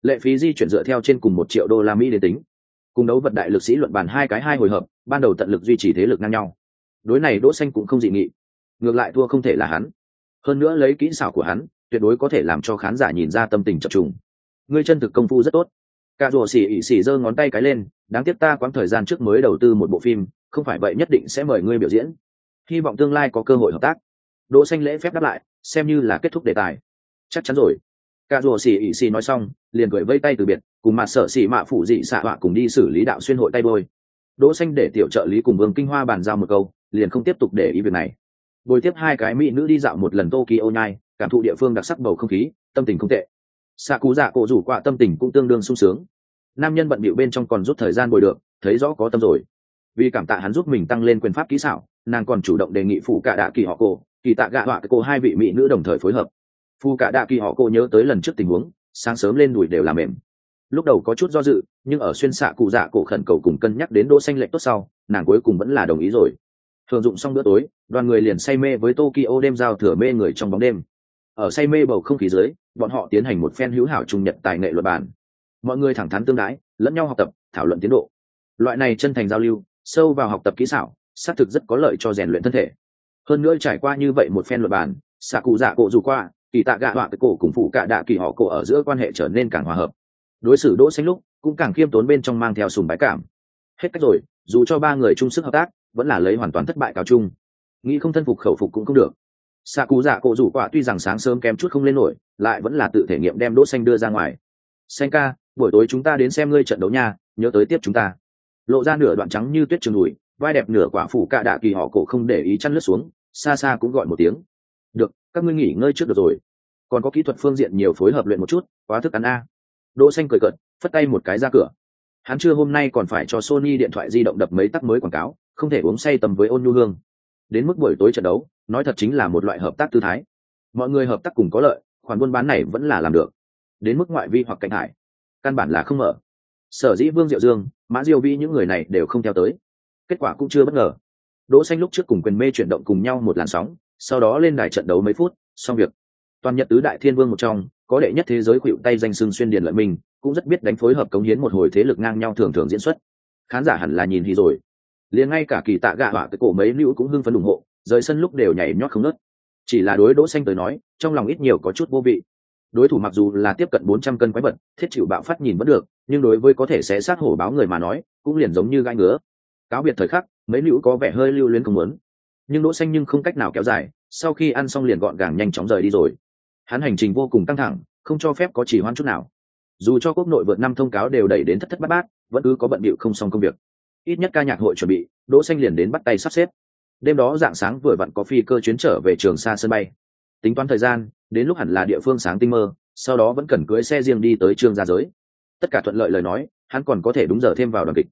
Lệ phí di chuyển dựa theo trên cùng một triệu đô la mỹ đến tính. Cùng đấu vật đại lực sĩ luận bàn hai cái hai hồi hợp, ban đầu tận lực duy trì thế lực ngang nhau. Đối này đỗ xanh cũng không dị nghị. Ngược lại thua không thể là hắn. Hơn nữa lấy kỹ xảo của hắn, tuyệt đối có thể làm cho khán giả nhìn ra tâm tình chập trùng. Ngươi chân thực công phu rất tốt cả rùa xỉ ỉ xỉ giơ ngón tay cái lên, đáng tiếc ta quãng thời gian trước mới đầu tư một bộ phim, không phải vậy nhất định sẽ mời ngươi biểu diễn. Hy vọng tương lai có cơ hội hợp tác. Đỗ xanh lễ phép đáp lại, xem như là kết thúc đề tài. Chắc chắn rồi. Cả rùa xỉ ỉ xỉ nói xong, liền gửi vây tay từ biệt, cùng mặt sở xỉ mạ phủ dị xạ họa cùng đi xử lý đạo xuyên hội tay bôi. đỗ xanh để tiểu trợ lý cùng vương kinh hoa bàn giao một câu, liền không tiếp tục để ý việc này. Bồi tiếp hai cái mỹ nữ đi dạo một lần tokyo nhai cảm thụ địa phương đặc sắc bầu không khí, tâm tình không tệ xạ cú dạ cổ rủ quạ tâm tình cũng tương đương sung sướng. Nam nhân bận bịu bên trong còn rút thời gian bồi được, thấy rõ có tâm rồi. Vì cảm tạ hắn giúp mình tăng lên quyền pháp kỹ xảo, nàng còn chủ động đề nghị phụ cả đạ kỳ họ cổ, kỳ tạ gạ họa cô hai vị mỹ nữ đồng thời phối hợp. Phụ cả đạ kỳ họ cô nhớ tới lần trước tình huống, sáng sớm lên đùi đều làm mềm. Lúc đầu có chút do dự, nhưng ở xuyên xạ cụ dạ cổ khẩn cầu cùng cân nhắc đến đỗ xanh lệnh tốt sau, nàng cuối cùng vẫn là đồng ý rồi. Thường dụng xong bữa tối, đoàn người liền say mê với tokyo đêm giao thừa mê người trong bóng đêm ở say mê bầu không khí dưới, bọn họ tiến hành một phen hữu hảo trung nhật tài nghệ luật bản. Mọi người thẳng thắn tương đái lẫn nhau học tập, thảo luận tiến độ. Loại này chân thành giao lưu, sâu vào học tập kỹ xảo, xác thực rất có lợi cho rèn luyện thân thể. Hơn nữa trải qua như vậy một phen luật bản xạ cụ dạ cổ dù qua, kỳ tạ gạ họa cái cổ cùng phụ cả đạ kỳ họ cổ ở giữa quan hệ trở nên càng hòa hợp. Đối xử đỗ xanh lúc, cũng càng khiêm tốn bên trong mang theo sùng bái cảm. Hết cách rồi, dù cho ba người chung sức hợp tác, vẫn là lấy hoàn toàn thất bại cao chung nghĩ không thân phục khẩu phục cũng không được xạ cụ dạ cổ rủ quả tuy rằng sáng sớm kém chút không lên nổi, lại vẫn là tự thể nghiệm đem đỗ xanh đưa ra ngoài. Xanh ca, buổi tối chúng ta đến xem ngươi trận đấu nha, nhớ tới tiếp chúng ta. Lộ ra nửa đoạn trắng như tuyết trường đùi, vai đẹp nửa quả phủ cạ đạ kỳ họ cổ không để ý chăn lướt xuống, xa xa cũng gọi một tiếng. Được, các ngươi nghỉ ngơi trước được rồi. Còn có kỹ thuật phương diện nhiều phối hợp luyện một chút, quá thức ăn a. Đỗ xanh cười cợt, phất tay một cái ra cửa. Hắn chưa hôm nay còn phải cho sony điện thoại di động đập mấy tắc mới quảng cáo, không thể uống say tầm với ôn nhu hương. Đến mức buổi tối trận đấu nói thật chính là một loại hợp tác tư thái. Mọi người hợp tác cùng có lợi, khoản buôn bán này vẫn là làm được. Đến mức ngoại vi hoặc cạnh hải, căn bản là không mở. Sở dĩ vương diệu dương, mã diêu vi những người này đều không theo tới. Kết quả cũng chưa bất ngờ. Đỗ xanh lúc trước cùng quyền mê chuyển động cùng nhau một làn sóng, sau đó lên đài trận đấu mấy phút, xong việc. Toàn nhật tứ đại thiên vương một trong, có đệ nhất thế giới khuỵu tay danh xưng xuyên điền lợi mình cũng rất biết đánh phối hợp cống hiến một hồi thế lực ngang nhau thường thường diễn xuất. Khán giả hẳn là nhìn thì rồi. Liền ngay cả kỳ tạ gạ hỏa cái cổ mấy nữ cũng hưng phấn ủng hộ rời sân lúc đều nhảy nhót không ngớt. Chỉ là đối đỗ xanh tới nói, trong lòng ít nhiều có chút vô vị. Đối thủ mặc dù là tiếp cận 400 cân quái vật, thiết chịu bạo phát nhìn vẫn được, nhưng đối với có thể sẽ sát hổ báo người mà nói, cũng liền giống như gai ngứa. Cáo biệt thời khắc, mấy nữ có vẻ hơi lưu luyến không muốn. Nhưng đỗ xanh nhưng không cách nào kéo dài, sau khi ăn xong liền gọn gàng nhanh chóng rời đi rồi. Hắn hành trình vô cùng căng thẳng, không cho phép có chỉ hoãn chút nào. Dù cho quốc nội vượt năm thông cáo đều đẩy đến thất thất bát bát, vẫn cứ có bận bịu không xong công việc. Ít nhất ca nhạc hội chuẩn bị, đỗ xanh liền đến bắt tay sắp xếp đêm đó dạng sáng vừa vặn có phi cơ chuyến trở về trường xa sân bay. Tính toán thời gian, đến lúc hẳn là địa phương sáng tinh mơ, sau đó vẫn cần cưỡi xe riêng đi tới trương gia giới. Tất cả thuận lợi lời nói, hắn còn có thể đúng giờ thêm vào đoàn kịch.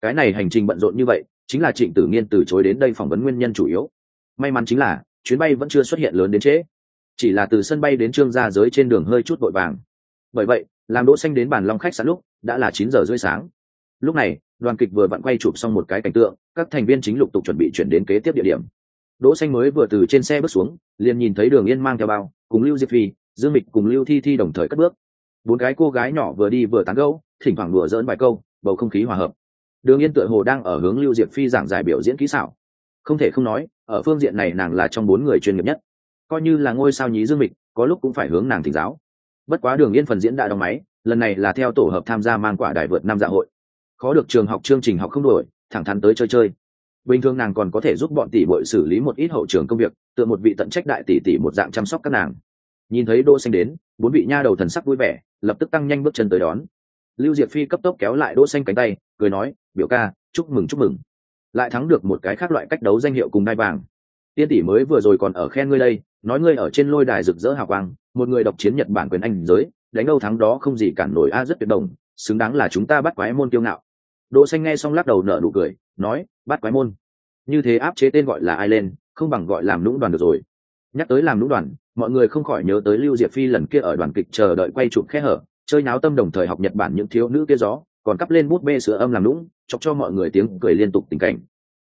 Cái này hành trình bận rộn như vậy, chính là trịnh tử nghiên từ chối đến đây phỏng vấn nguyên nhân chủ yếu. May mắn chính là, chuyến bay vẫn chưa xuất hiện lớn đến trễ. Chỉ là từ sân bay đến trương gia giới trên đường hơi chút vội vàng. Bởi vậy, làm đỗ xanh đến bàn long khách sạn lúc, đã là chín giờ rưỡi sáng. Lúc này đoàn kịch vừa vặn quay chụp xong một cái cảnh tượng, các thành viên chính lục tục chuẩn bị chuyển đến kế tiếp địa điểm. Đỗ xanh mới vừa từ trên xe bước xuống, liền nhìn thấy đường yên mang theo bao, cùng lưu diệp phi, dương mịch cùng lưu thi thi đồng thời cất bước. Bốn cái cô gái nhỏ vừa đi vừa tán gẫu, thỉnh thoảng đùa giỡn vài câu, bầu không khí hòa hợp. Đường yên tựa hồ đang ở hướng lưu diệp phi giảng giải biểu diễn kỹ xảo. Không thể không nói, ở phương diện này nàng là trong bốn người chuyên nghiệp nhất. Coi như là ngôi sao nhí dương mịch, có lúc cũng phải hướng nàng thỉnh giáo. Bất quá đường yên phần diễn đã đóng máy, lần này là theo tổ hợp tham gia mang quả đài vượt năm dạ hội khó được trường học chương trình học không đổi, thẳng thắn tới chơi chơi. Bình thường nàng còn có thể giúp bọn tỷ bội xử lý một ít hậu trường công việc, tựa một vị tận trách đại tỷ tỷ một dạng chăm sóc các nàng. Nhìn thấy đỗ xanh đến, bốn vị nha đầu thần sắc vui vẻ, lập tức tăng nhanh bước chân tới đón. Lưu diệp phi cấp tốc kéo lại đỗ xanh cánh tay, cười nói, biểu ca, chúc mừng chúc mừng. Lại thắng được một cái khác loại cách đấu danh hiệu cùng đai vàng. Tiên tỷ mới vừa rồi còn ở khen ngươi đây, nói ngươi ở trên lôi đài rực rỡ hào quang, một người độc chiến nhật bản quyền anh giới, đánh đâu thắng đó không gì cản nổi a, rất tuyệt đồng xứng đáng là chúng ta bắt quái môn kiêu ngạo đỗ xanh nghe xong lắc đầu nở nụ cười, nói bắt quái môn. Như thế áp chế tên gọi là ai lên, không bằng gọi làm lũng đoàn được rồi. Nhắc tới làm lũng đoàn, mọi người không khỏi nhớ tới lưu diệp phi lần kia ở đoàn kịch chờ đợi quay chụp khe hở, chơi náo tâm đồng thời học nhật bản những thiếu nữ kia gió, còn cắp lên bút bê sữa âm làm lũng, chọc cho mọi người tiếng cười liên tục tình cảnh.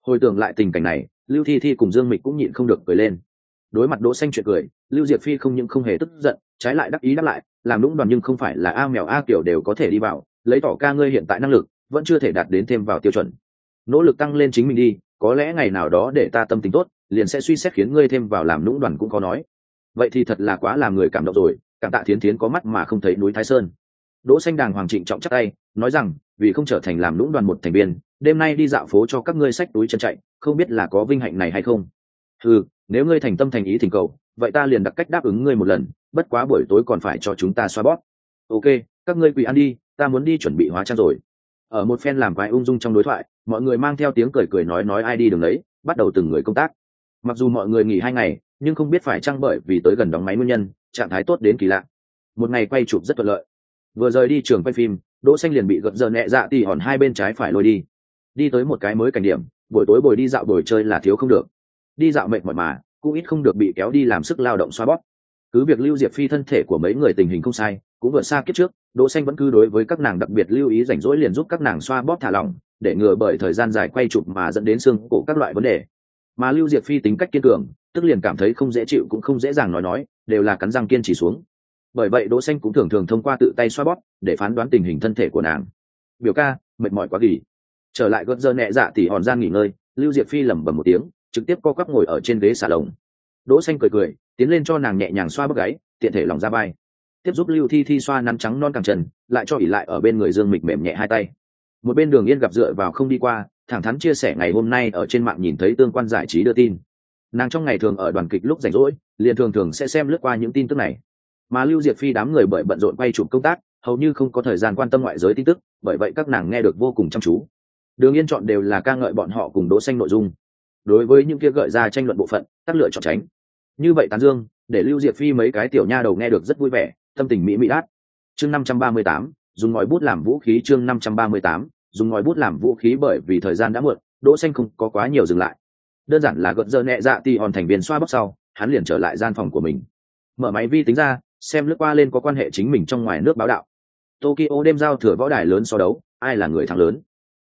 Hồi tưởng lại tình cảnh này, lưu thi thi cùng dương mịch cũng nhịn không được cười lên. Đối mặt đỗ xanh chuyện cười, lưu diệp phi không những không hề tức giận, trái lại đắc ý đáp lại, làm lũng đoàn nhưng không phải là a mèo a kiểu đều có thể đi vào, lấy tỏ ca ngươi hiện tại năng lực vẫn chưa thể đạt đến thêm vào tiêu chuẩn. Nỗ lực tăng lên chính mình đi, có lẽ ngày nào đó để ta tâm tính tốt, liền sẽ suy xét khiến ngươi thêm vào làm lũng đoàn cũng có nói. Vậy thì thật là quá làm người cảm động rồi, cảm tạ thiến thiến có mắt mà không thấy núi thái sơn. Đỗ xanh đàng hoàng trịnh trọng chắc tay, nói rằng, vì không trở thành làm lũng đoàn một thành viên, đêm nay đi dạo phố cho các ngươi sách túi chân chạy, không biết là có vinh hạnh này hay không. Ừ nếu ngươi thành tâm thành ý thỉnh cầu, vậy ta liền đặt cách đáp ứng ngươi một lần, bất quá buổi tối còn phải cho chúng ta xoa bóp. Ok, các ngươi quỳ ăn đi, ta muốn đi chuẩn bị hóa trang rồi ở một phen làm quái ung dung trong đối thoại, mọi người mang theo tiếng cười cười nói nói ai đi đường đấy, bắt đầu từng người công tác. Mặc dù mọi người nghỉ hai ngày, nhưng không biết phải chăng bởi vì tới gần đóng máy nguyên nhân, trạng thái tốt đến kỳ lạ. Một ngày quay chụp rất thuận lợi. Vừa rời đi trường quay phim, đỗ xanh liền bị gật giờ nhẹ dạ tỉ hòn hai bên trái phải lôi đi. Đi tới một cái mới cảnh điểm, buổi tối bồi đi dạo buổi chơi là thiếu không được. Đi dạo mệt mỏi mà, cũng ít không được bị kéo đi làm sức lao động xoa bóp. Cứ việc lưu diệp phi thân thể của mấy người tình hình không sai, cũng vượt xa kiếp trước đỗ xanh vẫn cứ đối với các nàng đặc biệt lưu ý rảnh rỗi liền giúp các nàng xoa bóp thả lỏng, để ngừa bởi thời gian dài quay chụp mà dẫn đến xương cổ các loại vấn đề. Mà lưu diệp phi tính cách kiên cường, tức liền cảm thấy không dễ chịu cũng không dễ dàng nói nói, đều là cắn răng kiên trì xuống. Bởi vậy đỗ xanh cũng thường thường thông qua tự tay xoa bóp, để phán đoán tình hình thân thể của nàng. Biểu ca, mệt mỏi quá gì trở lại gợt giờ nhẹ dạ thì hòn gian nghỉ ngơi, lưu diệp phi lẩm bẩm một tiếng, trực tiếp co quắp ngồi ở trên ghế xà lồng. Đỗ xanh cười cười, tiến lên cho nàng nhẹ nhàng xoa bóp gáy, tiện thể lòng ra vai tiếp giúp lưu thi thi xoa nắn trắng non càng trần, lại cho ỉ lại ở bên người dương mịch mềm nhẹ hai tay. Một bên đường yên gặp dựa vào không đi qua, thẳng thắn chia sẻ ngày hôm nay ở trên mạng nhìn thấy tương quan giải trí đưa tin. Nàng trong ngày thường ở đoàn kịch lúc rảnh rỗi, liền thường thường sẽ xem lướt qua những tin tức này. Mà lưu diệp phi đám người bởi bận rộn quay chụp công tác, hầu như không có thời gian quan tâm ngoại giới tin tức, bởi vậy các nàng nghe được vô cùng chăm chú. Đường yên chọn đều là ca ngợi bọn họ cùng đỗ xanh nội dung. Đối với những kia gợi ra tranh luận bộ phận các lựa chọn tránh. Như vậy tán dương, để lưu diệp phi mấy cái tiểu nha đầu nghe được rất vui vẻ tâm tình mỹ mỹ đát chương năm trăm ba mươi tám, dùng ngòi bút làm vũ khí, chương năm trăm ba mươi tám, dùng ngòi bút làm vũ khí bởi vì thời gian đã muộn, đỗ xanh không có quá nhiều dừng lại. Đơn giản là gợn dơ nhẹ dạ thì hòn thành viên xoa bóc sau, hắn liền trở lại gian phòng của mình. Mở máy vi tính ra, xem lướt qua lên có quan hệ chính mình trong ngoài nước báo đạo. Tokyo đêm giao thừa võ đài lớn so đấu, ai là người thắng lớn?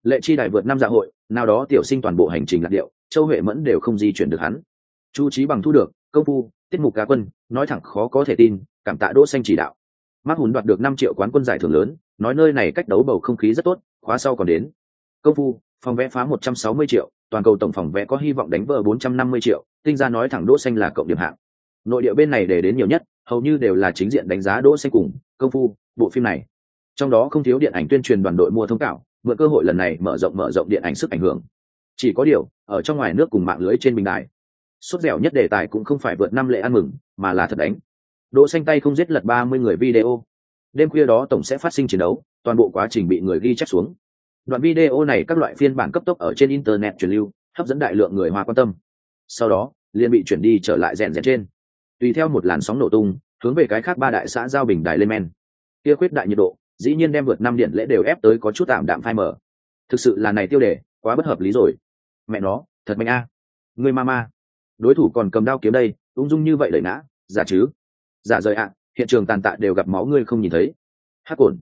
Lệ chi đài vượt năm dạ hội, nào đó tiểu sinh toàn bộ hành trình lạc điệu, châu huệ mẫn đều không di chuyển được hắn. Chu trí bằng thu được, công phu, tiết mục cá quân, nói thẳng khó có thể tin cảm tạ đỗ xanh chỉ đạo. Mắc hùn đoạt được năm triệu quán quân giải thưởng lớn, nói nơi này cách đấu bầu không khí rất tốt, khóa sau còn đến. Công phu, phòng vẽ phá một trăm sáu mươi triệu, toàn cầu tổng phòng vẽ có hy vọng đánh vỡ bốn trăm năm mươi triệu, tinh ra nói thẳng đỗ xanh là cộng điểm hạng. Nội địa bên này để đến nhiều nhất, hầu như đều là chính diện đánh giá đỗ xanh cùng, công phu, bộ phim này. Trong đó không thiếu điện ảnh tuyên truyền đoàn đội mua thông cáo, mượn cơ hội lần này mở rộng mở rộng điện ảnh sức ảnh hưởng. Chỉ có điều, ở trong ngoài nước cùng mạng lưới trên bình đài, sốt dẻo nhất đề tài cũng không phải vượt năm lệ ăn mừng, mà là thật đánh đỗ xanh tay không giết lật ba mươi người video. Đêm khuya đó tổng sẽ phát sinh chiến đấu, toàn bộ quá trình bị người ghi chép xuống. Đoạn video này các loại phiên bản cấp tốc ở trên internet truyền lưu, hấp dẫn đại lượng người hoa quan tâm. Sau đó, liền bị chuyển đi trở lại rèn rèn trên. Tùy theo một làn sóng nổ tung, hướng về cái khác ba đại xã giao bình đài lên men. Kia khuyết đại nhiệt độ, dĩ nhiên đem vượt năm điện lễ đều ép tới có chút tạm đạm phai mở thực sự là này tiêu đề, quá bất hợp lý rồi. Mẹ nó, thật mạnh a. Người ma ma. Đối thủ còn cầm đao kiếm đây, ung dung như vậy đẩy nã, giả chứ? Giả rời ạ, hiện trường tàn tạ đều gặp máu ngươi không nhìn thấy. Hát cồn,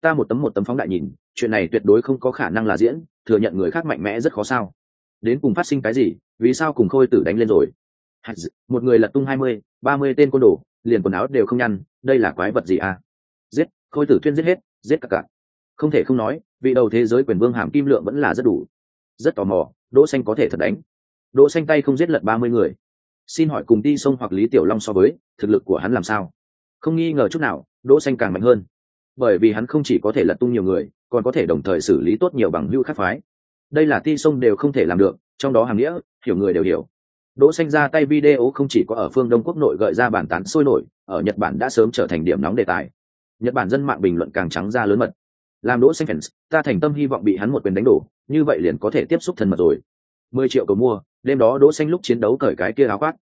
ta một tấm một tấm phóng đại nhìn, chuyện này tuyệt đối không có khả năng là diễn, thừa nhận người khác mạnh mẽ rất khó sao. Đến cùng phát sinh cái gì, vì sao cùng khôi tử đánh lên rồi? Một người lật tung hai mươi, ba mươi tên côn đồ, liền quần áo đều không nhăn, đây là quái vật gì à? Giết, khôi tử thuyên giết hết, giết cả cả. Không thể không nói, vị đầu thế giới quyền vương hàm kim lượng vẫn là rất đủ. Rất tò mò, đỗ xanh có thể thật đánh. Đỗ xanh tay không giết lật ba mươi người xin hỏi cùng ti sông hoặc lý tiểu long so với, thực lực của hắn làm sao? Không nghi ngờ chút nào, đỗ xanh càng mạnh hơn. Bởi vì hắn không chỉ có thể lật tung nhiều người, còn có thể đồng thời xử lý tốt nhiều bằng hữu khác phái. Đây là ti sông đều không thể làm được, trong đó hàng nghĩa, hiểu người đều hiểu. Đỗ xanh ra tay video không chỉ có ở phương đông quốc nội gợi ra bản tán sôi nổi, ở nhật bản đã sớm trở thành điểm nóng đề tài. Nhật bản dân mạng bình luận càng trắng ra lớn mật. Làm đỗ xanh fans, ta thành tâm hy vọng bị hắn một quyền đánh đổ, như vậy liền có thể tiếp xúc thân mật rồi. 10 triệu cầu mua đêm đó đỗ xanh lúc chiến đấu cởi cái kia áo khoác.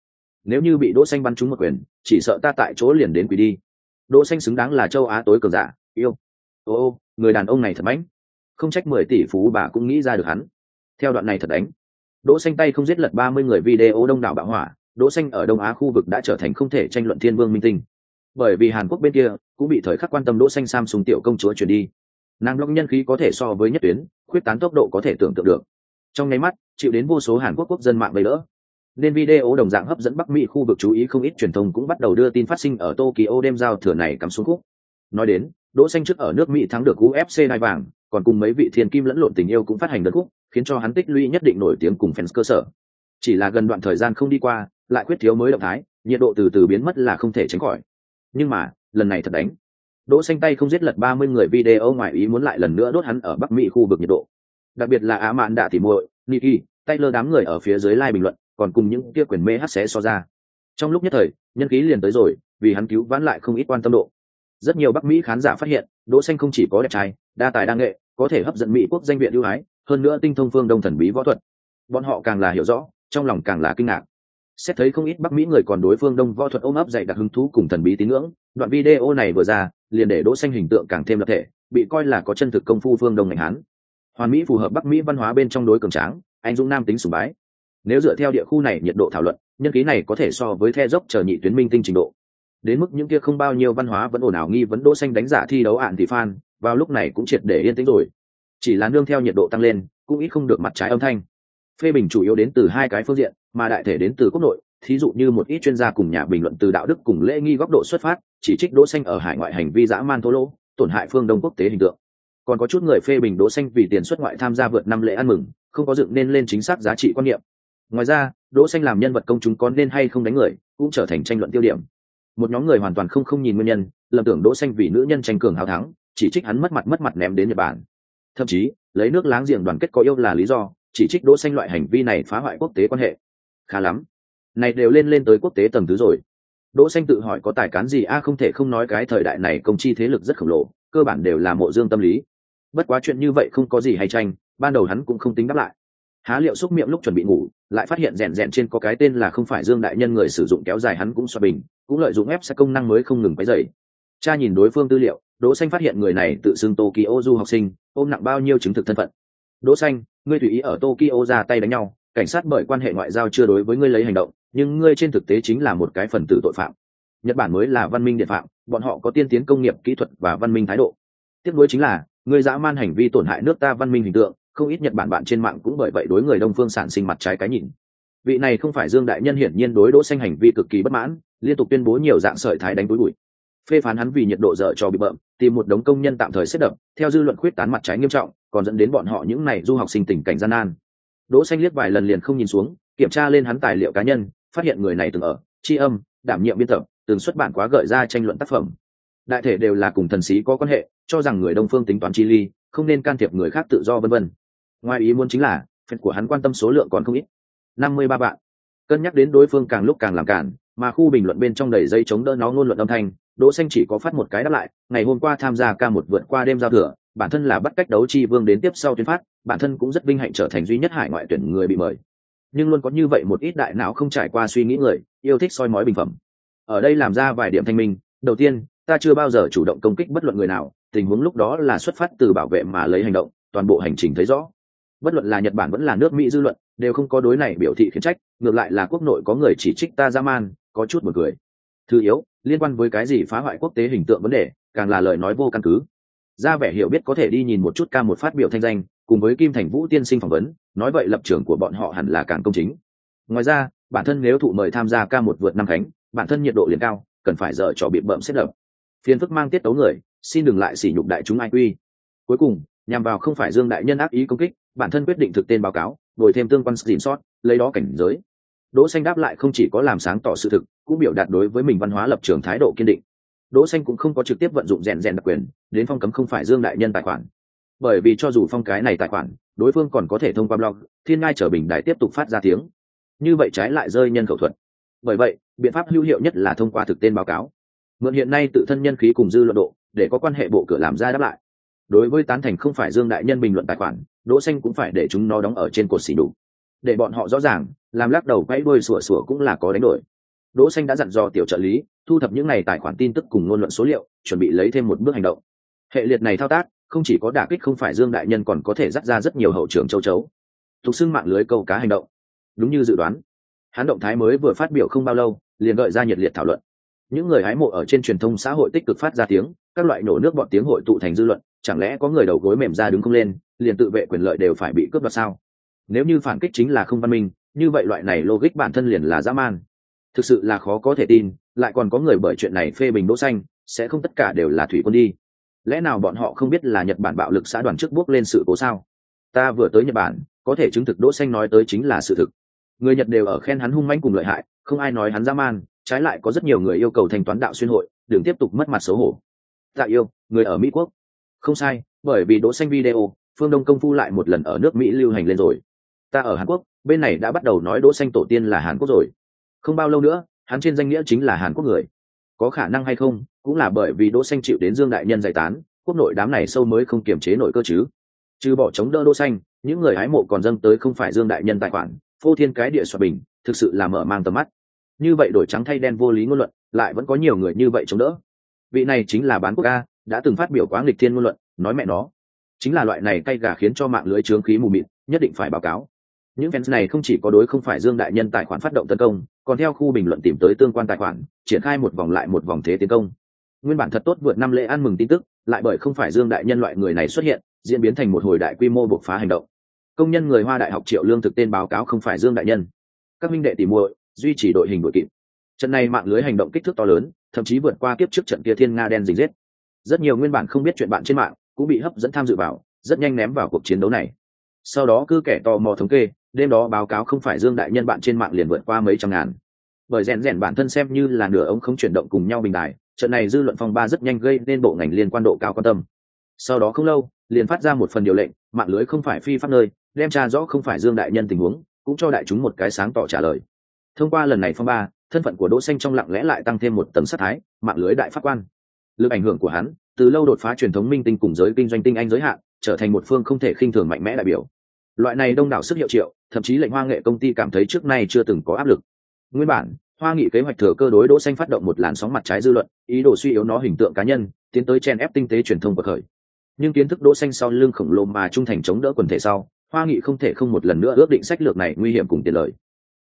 Nếu như bị đỗ xanh bắn trúng một quyền, chỉ sợ ta tại chỗ liền đến quỷ đi. Đỗ xanh xứng đáng là châu á tối cường giả, yêu. Ô ô, người đàn ông này thật mạnh không trách mười tỷ phú bà cũng nghĩ ra được hắn. Theo đoạn này thật đánh, đỗ xanh tay không giết lật ba mươi người video đông đảo bạo hỏa, đỗ xanh ở đông á khu vực đã trở thành không thể tranh luận thiên vương minh tinh. Bởi vì hàn quốc bên kia cũng bị thời khắc quan tâm đỗ xanh samsung tiểu công chúa chuyển đi. Nàng long nhân khí có thể so với nhất tuyến, khuyết tán tốc độ có thể tưởng tượng được trong nháy mắt, chịu đến vô số hàn quốc quốc dân mạng vây đỡ. Nên video đồng dạng hấp dẫn bắc mỹ khu vực chú ý không ít truyền thông cũng bắt đầu đưa tin phát sinh ở tokyo đêm giao thừa này cắm xuống khúc. Nói đến, đỗ xanh trước ở nước mỹ thắng được ufc đai vàng, còn cùng mấy vị thiên kim lẫn lộn tình yêu cũng phát hành đơn khúc, khiến cho hắn tích lũy nhất định nổi tiếng cùng fans cơ sở. Chỉ là gần đoạn thời gian không đi qua, lại quyết thiếu mới động thái, nhiệt độ từ từ biến mất là không thể tránh khỏi. Nhưng mà, lần này thật đánh. Đỗ xanh tay không giết lật 30 người video ngoài ý muốn lại lần nữa đốt hắn ở bắc mỹ khu vực nhiệt độ đặc biệt là á mạn đạ tỉ muội, niki, taylor đám người ở phía dưới lai bình luận, còn cùng những kia quyền mê hát xé so ra. Trong lúc nhất thời, nhân khí liền tới rồi, vì hắn cứu vãn lại không ít quan tâm độ. Rất nhiều bắc mỹ khán giả phát hiện, đỗ xanh không chỉ có đẹp trai, đa tài đa nghệ, có thể hấp dẫn mỹ quốc danh viện ưu ái, hơn nữa tinh thông phương đông thần bí võ thuật. Bọn họ càng là hiểu rõ, trong lòng càng là kinh ngạc. Xét thấy không ít bắc mỹ người còn đối phương đông võ thuật ôm ấp dạy đặc hứng thú cùng thần bí tín ngưỡng, đoạn video này vừa ra, liền để đỗ xanh hình tượng càng thêm lập thể, bị coi là có chân thực công phu phương đông ngành hán hoàn mỹ phù hợp bắc mỹ văn hóa bên trong đối cường tráng, anh dũng nam tính sùng bái. Nếu dựa theo địa khu này nhiệt độ thảo luận, nhân khí này có thể so với the dốc chờ nhị tuyến minh tinh trình độ. Đến mức những kia không bao nhiêu văn hóa vẫn ồn ào nghi vấn đỗ xanh đánh giả thi đấu ạn thì fan vào lúc này cũng triệt để yên tĩnh rồi. Chỉ là nương theo nhiệt độ tăng lên, cũng ít không được mặt trái âm thanh. Phê bình chủ yếu đến từ hai cái phương diện, mà đại thể đến từ quốc nội, thí dụ như một ít chuyên gia cùng nhà bình luận từ đạo đức cùng lễ nghi góc độ xuất phát, chỉ trích đỗ xanh ở hải ngoại hành vi dã man thô lỗ, tổn hại phương đông quốc tế hình tượng còn có chút người phê bình đỗ xanh vì tiền xuất ngoại tham gia vượt năm lễ ăn mừng, không có dựng nên lên chính xác giá trị quan niệm. Ngoài ra, đỗ xanh làm nhân vật công chúng có nên hay không đánh người, cũng trở thành tranh luận tiêu điểm. Một nhóm người hoàn toàn không không nhìn nguyên nhân, lầm tưởng đỗ xanh vì nữ nhân tranh cường hào thắng, chỉ trích hắn mất mặt mất mặt ném đến nhật bản. Thậm chí, lấy nước láng giềng đoàn kết có yêu là lý do, chỉ trích đỗ xanh loại hành vi này phá hoại quốc tế quan hệ. Khá lắm. Này đều lên lên tới quốc tế tầng thứ rồi. Đỗ xanh tự hỏi có tài cán gì a, không thể không nói cái thời đại này công chi thế lực rất khổng lồ, cơ bản đều là mộ dương tâm lý bất quá chuyện như vậy không có gì hay tranh, ban đầu hắn cũng không tính đáp lại. Há liệu xúc miệng lúc chuẩn bị ngủ, lại phát hiện rèn rèn trên có cái tên là không phải dương đại nhân người sử dụng kéo dài hắn cũng xoa bình, cũng lợi dụng ép sẽ công năng mới không ngừng váy dậy cha nhìn đối phương tư liệu, đỗ xanh phát hiện người này tự xưng tokyo du học sinh, ôm nặng bao nhiêu chứng thực thân phận. Đỗ xanh, ngươi tùy ý ở tokyo ra tay đánh nhau, cảnh sát bởi quan hệ ngoại giao chưa đối với ngươi lấy hành động, nhưng ngươi trên thực tế chính là một cái phần tử tội phạm. Nhật bản mới là văn minh điện phạm, bọn họ có tiên tiến công nghiệp, kỹ thuật và văn minh thái độ. Tiếp nối chính là Người dã man hành vi tổn hại nước ta văn minh hình tượng, không ít nhật bản bạn trên mạng cũng bởi vậy đối người đông phương sản sinh mặt trái cái nhìn. Vị này không phải dương đại nhân hiển nhiên đối đỗ xanh hành vi cực kỳ bất mãn, liên tục tuyên bố nhiều dạng sợi thái đánh túi bụi. Phê phán hắn vì nhiệt độ dở cho bị bợm, tìm một đống công nhân tạm thời xếp đập, theo dư luận khuyết tán mặt trái nghiêm trọng, còn dẫn đến bọn họ những này du học sinh tình cảnh gian nan. Đỗ xanh liếc vài lần liền không nhìn xuống, kiểm tra lên hắn tài liệu cá nhân, phát hiện người này từng ở, tri âm, đảm nhiệm biên tập, từng xuất bản quá gợi ra tranh luận tác phẩm đại thể đều là cùng thần sĩ có quan hệ, cho rằng người đông phương tính toán chi ly, không nên can thiệp người khác tự do vân vân. Ngoài ý muốn chính là phần của hắn quan tâm số lượng còn không ít. Năm mươi ba bạn cân nhắc đến đối phương càng lúc càng làm cản, mà khu bình luận bên trong đầy dây chống đỡ nó ngôn luận âm thanh, đỗ xanh chỉ có phát một cái đáp lại, ngày hôm qua tham gia ca một vượt qua đêm giao thừa, bản thân là bắt cách đấu chi vương đến tiếp sau tuyên phát, bản thân cũng rất vinh hạnh trở thành duy nhất hải ngoại tuyển người bị mời. Nhưng luôn có như vậy một ít đại não không trải qua suy nghĩ người, yêu thích soi mói bình phẩm. Ở đây làm ra vài điểm thanh minh, đầu tiên ta chưa bao giờ chủ động công kích bất luận người nào, tình huống lúc đó là xuất phát từ bảo vệ mà lấy hành động, toàn bộ hành trình thấy rõ. Bất luận là nhật bản vẫn là nước mỹ dư luận, đều không có đối này biểu thị khiến trách, ngược lại là quốc nội có người chỉ trích ta ra man, có chút một cười. Thứ yếu, liên quan với cái gì phá hoại quốc tế hình tượng vấn đề, càng là lời nói vô căn cứ. Ra vẻ hiểu biết có thể đi nhìn một chút ca một phát biểu thanh danh, cùng với kim thành vũ tiên sinh phỏng vấn, nói vậy lập trường của bọn họ hẳn là càng công chính. Ngoài ra, bản thân nếu thụ mời tham gia ca một vượt năm khánh bản thân nhiệt độ liền cao, cần phải dở trò bị bợm xếp đập phiền phức mang tiết tấu người, xin đừng lại sỉ nhục đại chúng ai quy cuối cùng, nhằm vào không phải dương đại nhân ác ý công kích, bản thân quyết định thực tên báo cáo, đổi thêm tương quan xin sót lấy đó cảnh giới. Đỗ xanh đáp lại không chỉ có làm sáng tỏ sự thực, cũng biểu đạt đối với mình văn hóa lập trường thái độ kiên định. Đỗ xanh cũng không có trực tiếp vận dụng rèn rèn đặc quyền, đến phong cấm không phải dương đại nhân tài khoản. Bởi vì cho dù phong cái này tài khoản, đối phương còn có thể thông qua blog, thiên ngai trở bình đại tiếp tục phát ra tiếng. Như vậy trái lại rơi nhân khẩu thuật. Bởi vậy, biện pháp hữu hiệu nhất là thông qua thực tên báo cáo mượn hiện nay tự thân nhân khí cùng dư luận độ để có quan hệ bộ cửa làm ra đáp lại. Đối với tán thành không phải dương đại nhân bình luận tài khoản, đỗ xanh cũng phải để chúng nó đóng ở trên cột xỉ đủ. Để bọn họ rõ ràng, làm lắc đầu quay đuôi sủa sủa cũng là có đánh đổi. Đỗ xanh đã dặn dò tiểu trợ lý, thu thập những này tài khoản tin tức cùng ngôn luận số liệu, chuẩn bị lấy thêm một bước hành động. Hệ liệt này thao tác, không chỉ có đả kích không phải dương đại nhân còn có thể dắt ra rất nhiều hậu trường châu chấu. Thuộc xưng mạng lưới câu cá hành động. Đúng như dự đoán, hắn động thái mới vừa phát biểu không bao lâu, liền gợi ra nhiệt liệt thảo luận những người hái mộ ở trên truyền thông xã hội tích cực phát ra tiếng, các loại nổ nước bọn tiếng hội tụ thành dư luận, chẳng lẽ có người đầu gối mềm ra đứng không lên, liền tự vệ quyền lợi đều phải bị cướp đoạt sao? Nếu như phản kích chính là không văn minh, như vậy loại này logic bản thân liền là dã man. Thực sự là khó có thể tin, lại còn có người bởi chuyện này phê bình đỗ xanh, sẽ không tất cả đều là thủy quân đi. Lẽ nào bọn họ không biết là nhật bản bạo lực xã đoàn trước bước lên sự cố sao? Ta vừa tới nhật bản, có thể chứng thực đỗ xanh nói tới chính là sự thực. Người nhật đều ở khen hắn hung manh cùng lợi hại, không ai nói hắn dã man trái lại có rất nhiều người yêu cầu thanh toán đạo xuyên hội, đừng tiếp tục mất mặt xấu hổ. Tạ yêu, người ở mỹ quốc. Không sai, bởi vì đỗ xanh video, phương đông công phu lại một lần ở nước mỹ lưu hành lên rồi. Ta ở hàn quốc, bên này đã bắt đầu nói đỗ xanh tổ tiên là hàn quốc rồi. Không bao lâu nữa, hắn trên danh nghĩa chính là hàn quốc người. Có khả năng hay không, cũng là bởi vì đỗ xanh chịu đến dương đại nhân giải tán, quốc nội đám này sâu mới không kiềm chế nổi cơ chứ. Trừ bỏ chống đỡ đỗ xanh, những người hái mộ còn dâng tới không phải dương đại nhân tài khoản, phô thiên cái địa xoa bình, thực sự là mở mang tầm mắt như vậy đổi trắng thay đen vô lý ngôn luận, lại vẫn có nhiều người như vậy chống đỡ. Vị này chính là bán quốc a, đã từng phát biểu quá nghịch thiên ngôn luận, nói mẹ nó. Chính là loại này cay gà khiến cho mạng lưới trướng khí mù mịt, nhất định phải báo cáo. Những fans này không chỉ có đối không phải dương đại nhân tài khoản phát động tấn công, còn theo khu bình luận tìm tới tương quan tài khoản, triển khai một vòng lại một vòng thế tiến công. Nguyên bản thật tốt vượt năm lễ ăn mừng tin tức, lại bởi không phải dương đại nhân loại người này xuất hiện, diễn biến thành một hồi đại quy mô bộc phá hành động. Công nhân người hoa đại học triệu lương thực tên báo cáo không phải dương đại nhân. Các minh đệ tỉ muội duy trì đội hình đội kịp. Trận này mạng lưới hành động kích thước to lớn, thậm chí vượt qua kiếp trước trận kia thiên nga đen dình rết rất nhiều nguyên bản không biết chuyện bạn trên mạng cũng bị hấp dẫn tham dự vào, rất nhanh ném vào cuộc chiến đấu này. Sau đó cứ kẻ tò mò thống kê, đêm đó báo cáo không phải dương đại nhân bạn trên mạng liền vượt qua mấy trăm ngàn. Bởi rèn rèn bản thân xem như là nửa ống không chuyển động cùng nhau bình đài, trận này dư luận phong ba rất nhanh gây nên bộ ngành liên quan độ cao quan tâm. Sau đó không lâu, liền phát ra một phần điều lệnh, mạng lưới không phải phi pháp nơi, đem tra rõ không phải dương đại nhân tình huống, cũng cho đại chúng một cái sáng tỏ trả lời thông qua lần này phong ba, thân phận của đỗ xanh trong lặng lẽ lại tăng thêm một tầng sát thái, mạng lưới đại pháp quan. Lực ảnh hưởng của hắn, từ lâu đột phá truyền thống minh tinh cùng giới kinh doanh tinh anh giới hạn, trở thành một phương không thể khinh thường mạnh mẽ đại biểu. Loại này đông đảo sức hiệu triệu, thậm chí lệnh hoa nghệ công ty cảm thấy trước nay chưa từng có áp lực. Nguyên bản, hoa nghị kế hoạch thừa cơ đối đỗ xanh phát động một làn sóng mặt trái dư luận, ý đồ suy yếu nó hình tượng cá nhân, tiến tới chen ép tinh tế truyền thông bậc khởi. Nhưng kiến thức đỗ xanh sau lưng khổng lồ mà trung thành chống đỡ quần thể sau, hoa nghị không thể không một lần nữa ước định sách lược này nguy hiểm cùng tiện lợi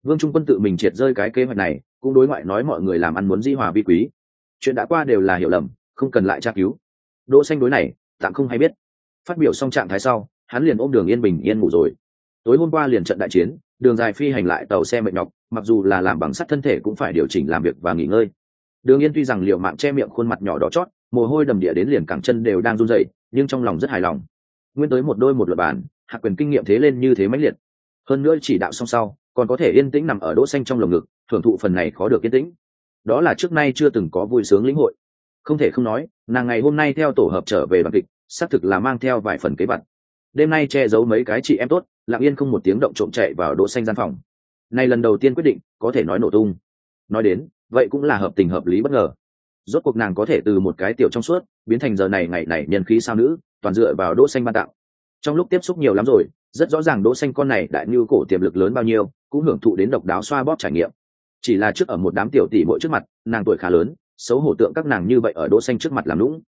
vương trung quân tự mình triệt rơi cái kế hoạch này, cũng đối ngoại nói mọi người làm ăn muốn di hòa vi quý. Chuyện đã qua đều là hiểu lầm, không cần lại tra cứu. Đỗ xanh đối này, tạm không hay biết. Phát biểu xong trạng thái sau, hắn liền ôm đường yên bình yên ngủ rồi. Tối hôm qua liền trận đại chiến, đường dài phi hành lại tàu xe mệt nhọc, mặc dù là làm bằng sắt thân thể cũng phải điều chỉnh làm việc và nghỉ ngơi. Đường yên tuy rằng liệu mạng che miệng khuôn mặt nhỏ đỏ chót, mồ hôi đầm địa đến liền cẳng chân đều đang run rẩy, nhưng trong lòng rất hài lòng. Nguyên tới một đôi một luật bàn hạ quyền kinh nghiệm thế lên như thế mãnh liệt. Hơn nữa chỉ đạo xong sau còn có thể yên tĩnh nằm ở đỗ xanh trong lồng ngực, thưởng thụ phần này khó được yên tĩnh. Đó là trước nay chưa từng có vui sướng lĩnh hội. Không thể không nói, nàng ngày hôm nay theo tổ hợp trở về đoàn kịch, xác thực là mang theo vài phần kế vật. Đêm nay che giấu mấy cái chị em tốt, lặng yên không một tiếng động trộm chạy vào đỗ xanh gian phòng. Này lần đầu tiên quyết định, có thể nói nổ tung. Nói đến, vậy cũng là hợp tình hợp lý bất ngờ. Rốt cuộc nàng có thể từ một cái tiểu trong suốt, biến thành giờ này ngày này nhân khí sao nữ, toàn dựa vào đỗ xanh ban tạo. Trong lúc tiếp xúc nhiều lắm rồi, rất rõ ràng đỗ xanh con này đại như cổ tiềm lực lớn bao nhiêu cũng hưởng thụ đến độc đáo xoa bóp trải nghiệm. Chỉ là trước ở một đám tiểu tỷ muội trước mặt nàng tuổi khá lớn xấu hổ tượng các nàng như vậy ở đỗ xanh trước mặt làm lũng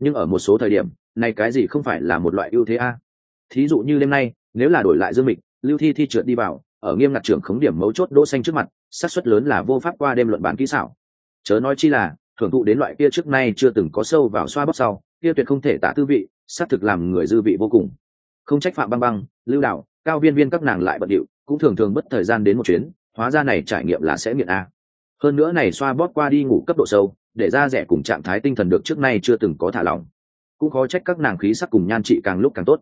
nhưng ở một số thời điểm này cái gì không phải là một loại ưu thế a? Thí dụ như đêm nay nếu là đổi lại dương mịch lưu thi thi trượt đi vào ở nghiêm ngặt trưởng khống điểm mấu chốt đỗ xanh trước mặt xác suất lớn là vô pháp qua đêm luận bản kỹ xảo. Chớ nói chi là thưởng thụ đến loại kia trước nay chưa từng có sâu vào xoa bóp sau kia tuyệt không thể tả tư vị xác thực làm người dư vị vô cùng. Không trách phạm băng băng lưu đảo, cao viên viên các nàng lại bận điệu cũng thường thường mất thời gian đến một chuyến, hóa ra này trải nghiệm là sẽ nghiện a. Hơn nữa này xoa bóp qua đi ngủ cấp độ sâu, để ra rẻ cùng trạng thái tinh thần được trước nay chưa từng có thả lỏng. Cũng khó trách các nàng khí sắc cùng nhan trị càng lúc càng tốt.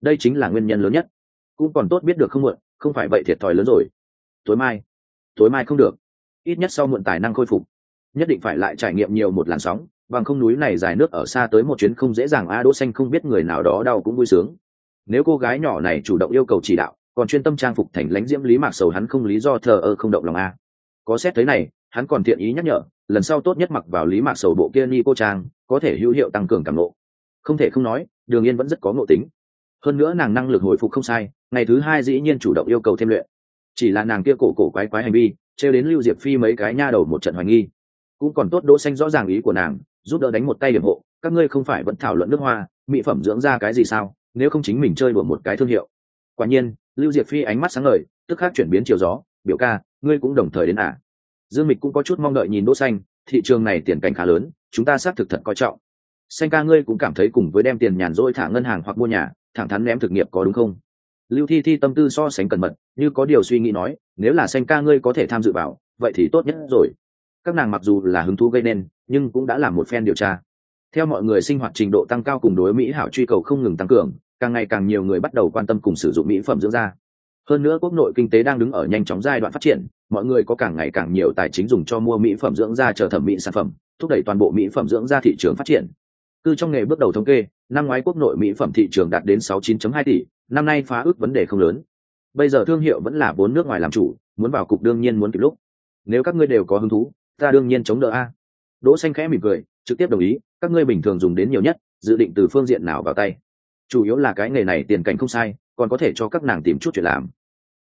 Đây chính là nguyên nhân lớn nhất. Cũng còn tốt biết được không muộn, không phải vậy thiệt thòi lớn rồi. Tối mai tối mai không được. Ít nhất sau muộn tài năng khôi phục, nhất định phải lại trải nghiệm nhiều một làn sóng, bằng không núi này dài nước ở xa tới một chuyến không dễ dàng a, đỗ xanh không biết người nào đó đau cũng vui sướng. Nếu cô gái nhỏ này chủ động yêu cầu chỉ đạo còn chuyên tâm trang phục thành lãnh diễm lý mạc sầu hắn không lý do thờ ơ không động lòng a. Có xét thế này, hắn còn thiện ý nhắc nhở, lần sau tốt nhất mặc vào lý mạc sầu bộ kia ni cô trang, có thể hữu hiệu tăng cường cảm nộ không thể không nói, đường yên vẫn rất có ngộ tính. Hơn nữa nàng năng lực hồi phục không sai, ngày thứ hai dĩ nhiên chủ động yêu cầu thêm luyện. Chỉ là nàng kia cổ cổ quái quái hành vi, trêu đến lưu diệp phi mấy cái nha đầu một trận hoài nghi. Cũng còn tốt đỗ xanh rõ ràng ý của nàng, giúp đỡ đánh một tay điểm hộ, các ngươi không phải vẫn thảo luận nước hoa, mỹ phẩm dưỡng da cái gì sao, nếu không chính mình chơi đùa một cái thương hiệu. Quả nhiên lưu diệp phi ánh mắt sáng ngời, tức khắc chuyển biến chiều gió. Biểu ca, ngươi cũng đồng thời đến à? Dương mịch cũng có chút mong đợi nhìn đỗ xanh. Thị trường này tiền cảnh khá lớn, chúng ta xác thực thật coi trọng. Xanh ca ngươi cũng cảm thấy cùng với đem tiền nhàn rỗi thả ngân hàng hoặc mua nhà, thẳng thắn ném thực nghiệp có đúng không? Lưu thi thi tâm tư so sánh cẩn mật, như có điều suy nghĩ nói, nếu là xanh ca ngươi có thể tham dự vào, vậy thì tốt nhất rồi. Các nàng mặc dù là hứng thú gây nên, nhưng cũng đã làm một phen điều tra. Theo mọi người sinh hoạt trình độ tăng cao cùng đối mỹ hảo truy cầu không ngừng tăng cường càng ngày càng nhiều người bắt đầu quan tâm cùng sử dụng mỹ phẩm dưỡng da. Hơn nữa quốc nội kinh tế đang đứng ở nhanh chóng giai đoạn phát triển, mọi người có càng ngày càng nhiều tài chính dùng cho mua mỹ phẩm dưỡng da chờ thẩm mỹ sản phẩm, thúc đẩy toàn bộ mỹ phẩm dưỡng da thị trường phát triển. Cứ trong nghề bước đầu thống kê, năm ngoái quốc nội mỹ phẩm thị trường đạt đến 69.2 tỷ, năm nay phá ước vấn đề không lớn. Bây giờ thương hiệu vẫn là bốn nước ngoài làm chủ, muốn vào cục đương nhiên muốn kịp lúc. Nếu các ngươi đều có hứng thú, ta đương nhiên chống đỡ a. Đỗ xanh khẽ mỉm cười, trực tiếp đồng ý, các ngươi bình thường dùng đến nhiều nhất, dự định từ phương diện nào vào tay? Chủ yếu là cái nghề này tiền cảnh không sai, còn có thể cho các nàng tìm chút chuyện làm.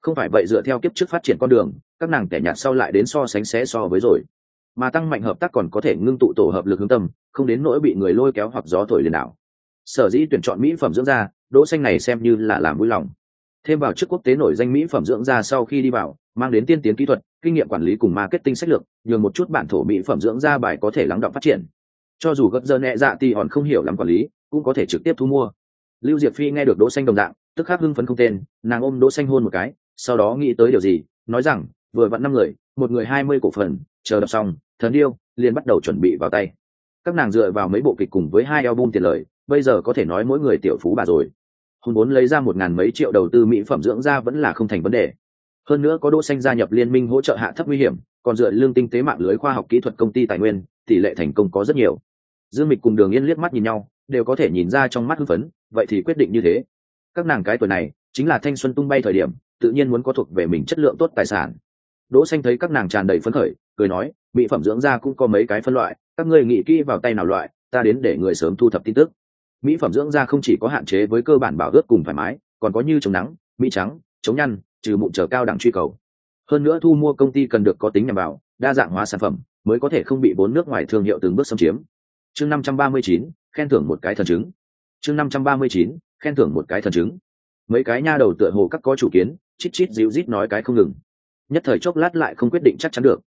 Không phải vậy dựa theo kiếp trước phát triển con đường, các nàng tẻ nhạt sau lại đến so sánh xé so với rồi. Mà tăng mạnh hợp tác còn có thể ngưng tụ tổ hợp lực hướng tâm, không đến nỗi bị người lôi kéo hoặc gió thổi liền đảo. Sở dĩ tuyển chọn mỹ phẩm dưỡng da, đỗ xanh này xem như là làm vui lòng. Thêm vào chức quốc tế nổi danh mỹ phẩm dưỡng da sau khi đi vào, mang đến tiên tiến kỹ thuật, kinh nghiệm quản lý cùng marketing sách lược, nhường một chút bản thổ mỹ phẩm dưỡng da bài có thể lắng động phát triển. Cho dù gấp giờ nhẹ dạ thì hòn không hiểu lắm quản lý, cũng có thể trực tiếp thu mua lưu diệp phi nghe được đỗ xanh đồng dạng, tức khắc hưng phấn không tên, nàng ôm đỗ xanh hôn một cái, sau đó nghĩ tới điều gì, nói rằng, vừa vặn năm người, một người hai mươi cổ phần, chờ đọc xong, thần điêu, liền bắt đầu chuẩn bị vào tay. Các nàng dựa vào mấy bộ kịch cùng với hai album tiền lời, bây giờ có thể nói mỗi người tiểu phú bà rồi. Hôn bốn lấy ra một ngàn mấy triệu đầu tư mỹ phẩm dưỡng da vẫn là không thành vấn đề. Hơn nữa có đỗ xanh gia nhập liên minh hỗ trợ hạ thấp nguy hiểm, còn dựa lương tinh tế mạng lưới khoa học kỹ thuật công ty tài nguyên, tỷ lệ thành công có rất nhiều. Dương mịch cùng đường yên liếc mắt nhìn nhau, đều có thể nhìn ra trong mắt hưng phấn vậy thì quyết định như thế. Các nàng cái tuổi này chính là thanh xuân tung bay thời điểm tự nhiên muốn có thuộc về mình chất lượng tốt tài sản. Đỗ xanh thấy các nàng tràn đầy phấn khởi cười nói mỹ phẩm dưỡng da cũng có mấy cái phân loại các ngươi nghĩ kỹ vào tay nào loại ta đến để người sớm thu thập tin tức. Mỹ phẩm dưỡng da không chỉ có hạn chế với cơ bản bảo ướt cùng thoải mái còn có như chống nắng mỹ trắng chống nhăn trừ mụn trở cao đẳng truy cầu. Hơn nữa thu mua công ty cần được có tính nhằm vào đa dạng hóa sản phẩm mới có thể không bị bốn nước ngoài thương hiệu từng bước xâm chiếm. Chương 539, khen thưởng một cái thần chứng chương 539, khen thưởng một cái thần chứng. Mấy cái nha đầu tựa hồ các có chủ kiến chít chít dịu rít nói cái không ngừng. Nhất thời chốc lát lại không quyết định chắc chắn được.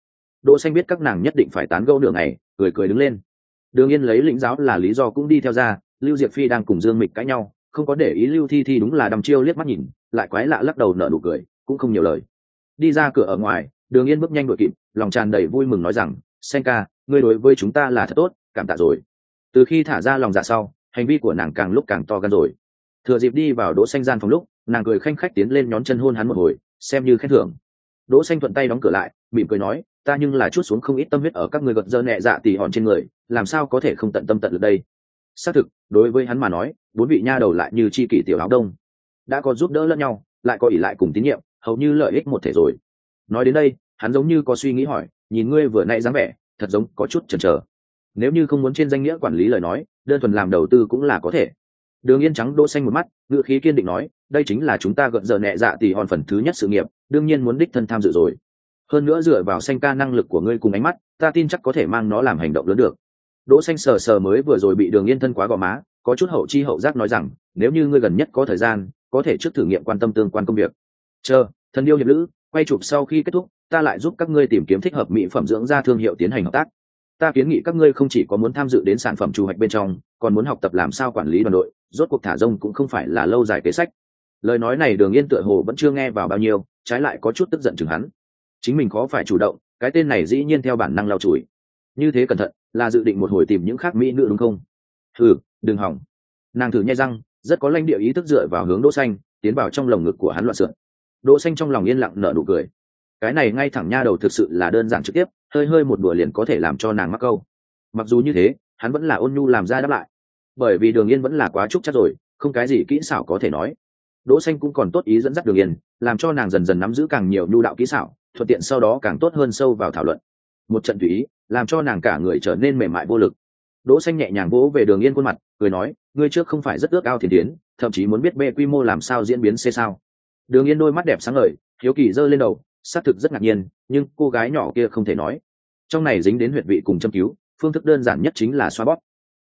Đỗ xanh biết các nàng nhất định phải tán gẫu nửa ngày cười cười đứng lên. Đường yên lấy lĩnh giáo là lý do cũng đi theo ra lưu diệp phi đang cùng dương mịch cãi nhau không có để ý lưu thi thi đúng là đăm chiêu liếc mắt nhìn lại quái lạ lắc đầu nở nụ cười cũng không nhiều lời. Đi ra cửa ở ngoài đường yên bước nhanh đội kịp lòng tràn đầy vui mừng nói rằng xanh ca ngươi đối với chúng ta là thật tốt cảm tạ rồi. Từ khi thả ra lòng dạ sau hành vi của nàng càng lúc càng to gan rồi. Thừa dịp đi vào đỗ xanh gian phòng lúc, nàng cười khanh khách tiến lên nhón chân hôn hắn một hồi, xem như khen thưởng. Đỗ xanh thuận tay đóng cửa lại, mỉm cười nói, ta nhưng là chút xuống không ít tâm huyết ở các người gật dơ nhẹ dạ tỉ hòn trên người, làm sao có thể không tận tâm tận được đây? Xác thực, đối với hắn mà nói, bốn vị nha đầu lại như chi kỷ tiểu áo đông. Đã có giúp đỡ lẫn nhau, lại có ỷ lại cùng tín nhiệm, hầu như lợi ích một thể rồi. Nói đến đây, hắn giống như có suy nghĩ hỏi, nhìn ngươi vừa nãy dáng vẻ, thật giống có chút chần chờ nếu như không muốn trên danh nghĩa quản lý lời nói, đơn thuần làm đầu tư cũng là có thể. Đường yên trắng đỗ xanh một mắt, ngựa khí kiên định nói, đây chính là chúng ta gợn giờ nhẹ dạ tỷ hòn phần thứ nhất sự nghiệp, đương nhiên muốn đích thân tham dự rồi. Hơn nữa dựa vào xanh ca năng lực của ngươi cùng ánh mắt, ta tin chắc có thể mang nó làm hành động lớn được. Đỗ xanh sờ sờ mới vừa rồi bị đường yên thân quá gò má, có chút hậu chi hậu giác nói rằng, nếu như ngươi gần nhất có thời gian, có thể trước thử nghiệm quan tâm tương quan công việc. Chờ, thần điêu hiệp lữ, quay chụp sau khi kết thúc, ta lại giúp các ngươi tìm kiếm thích hợp mỹ phẩm dưỡng da thương hiệu tiến hành hợp tác ta kiến nghị các ngươi không chỉ có muốn tham dự đến sản phẩm chủ hoạch bên trong, còn muốn học tập làm sao quản lý đoàn đội, rốt cuộc thả rông cũng không phải là lâu dài kế sách. Lời nói này đường yên tựa hồ vẫn chưa nghe vào bao nhiêu, trái lại có chút tức giận chừng hắn. Chính mình khó phải chủ động, cái tên này dĩ nhiên theo bản năng lao chùi. Như thế cẩn thận, là dự định một hồi tìm những khác mỹ nữ đúng không? Thử, đừng hỏng. Nàng thử nhai răng, rất có lãnh địa ý thức dựa vào hướng đỗ xanh, tiến vào trong lồng ngực của hắn loạn sượn. Đỗ xanh trong lòng yên lặng nở nụ cười cái này ngay thẳng nha đầu thực sự là đơn giản trực tiếp, hơi hơi một đùa liền có thể làm cho nàng mắc câu. Mặc dù như thế, hắn vẫn là ôn nhu làm ra đáp lại. Bởi vì đường yên vẫn là quá trúc chắc rồi, không cái gì kỹ xảo có thể nói. Đỗ xanh cũng còn tốt ý dẫn dắt đường yên, làm cho nàng dần dần nắm giữ càng nhiều nhu đạo kỹ xảo, thuận tiện sau đó càng tốt hơn sâu vào thảo luận. Một trận tùy ý, làm cho nàng cả người trở nên mềm mại vô lực. Đỗ xanh nhẹ nhàng vỗ về đường yên khuôn mặt, cười nói, ngươi trước không phải rất ước ao thiền tiến, thậm chí muốn biết bê quy mô làm sao diễn biến xê sao? Đường yên đôi mắt đẹp sáng ngời, hiếu kỳ giơ lên đầu xác thực rất ngạc nhiên, nhưng cô gái nhỏ kia không thể nói. Trong này dính đến huyệt vị cùng châm cứu, phương thức đơn giản nhất chính là xoa bóp.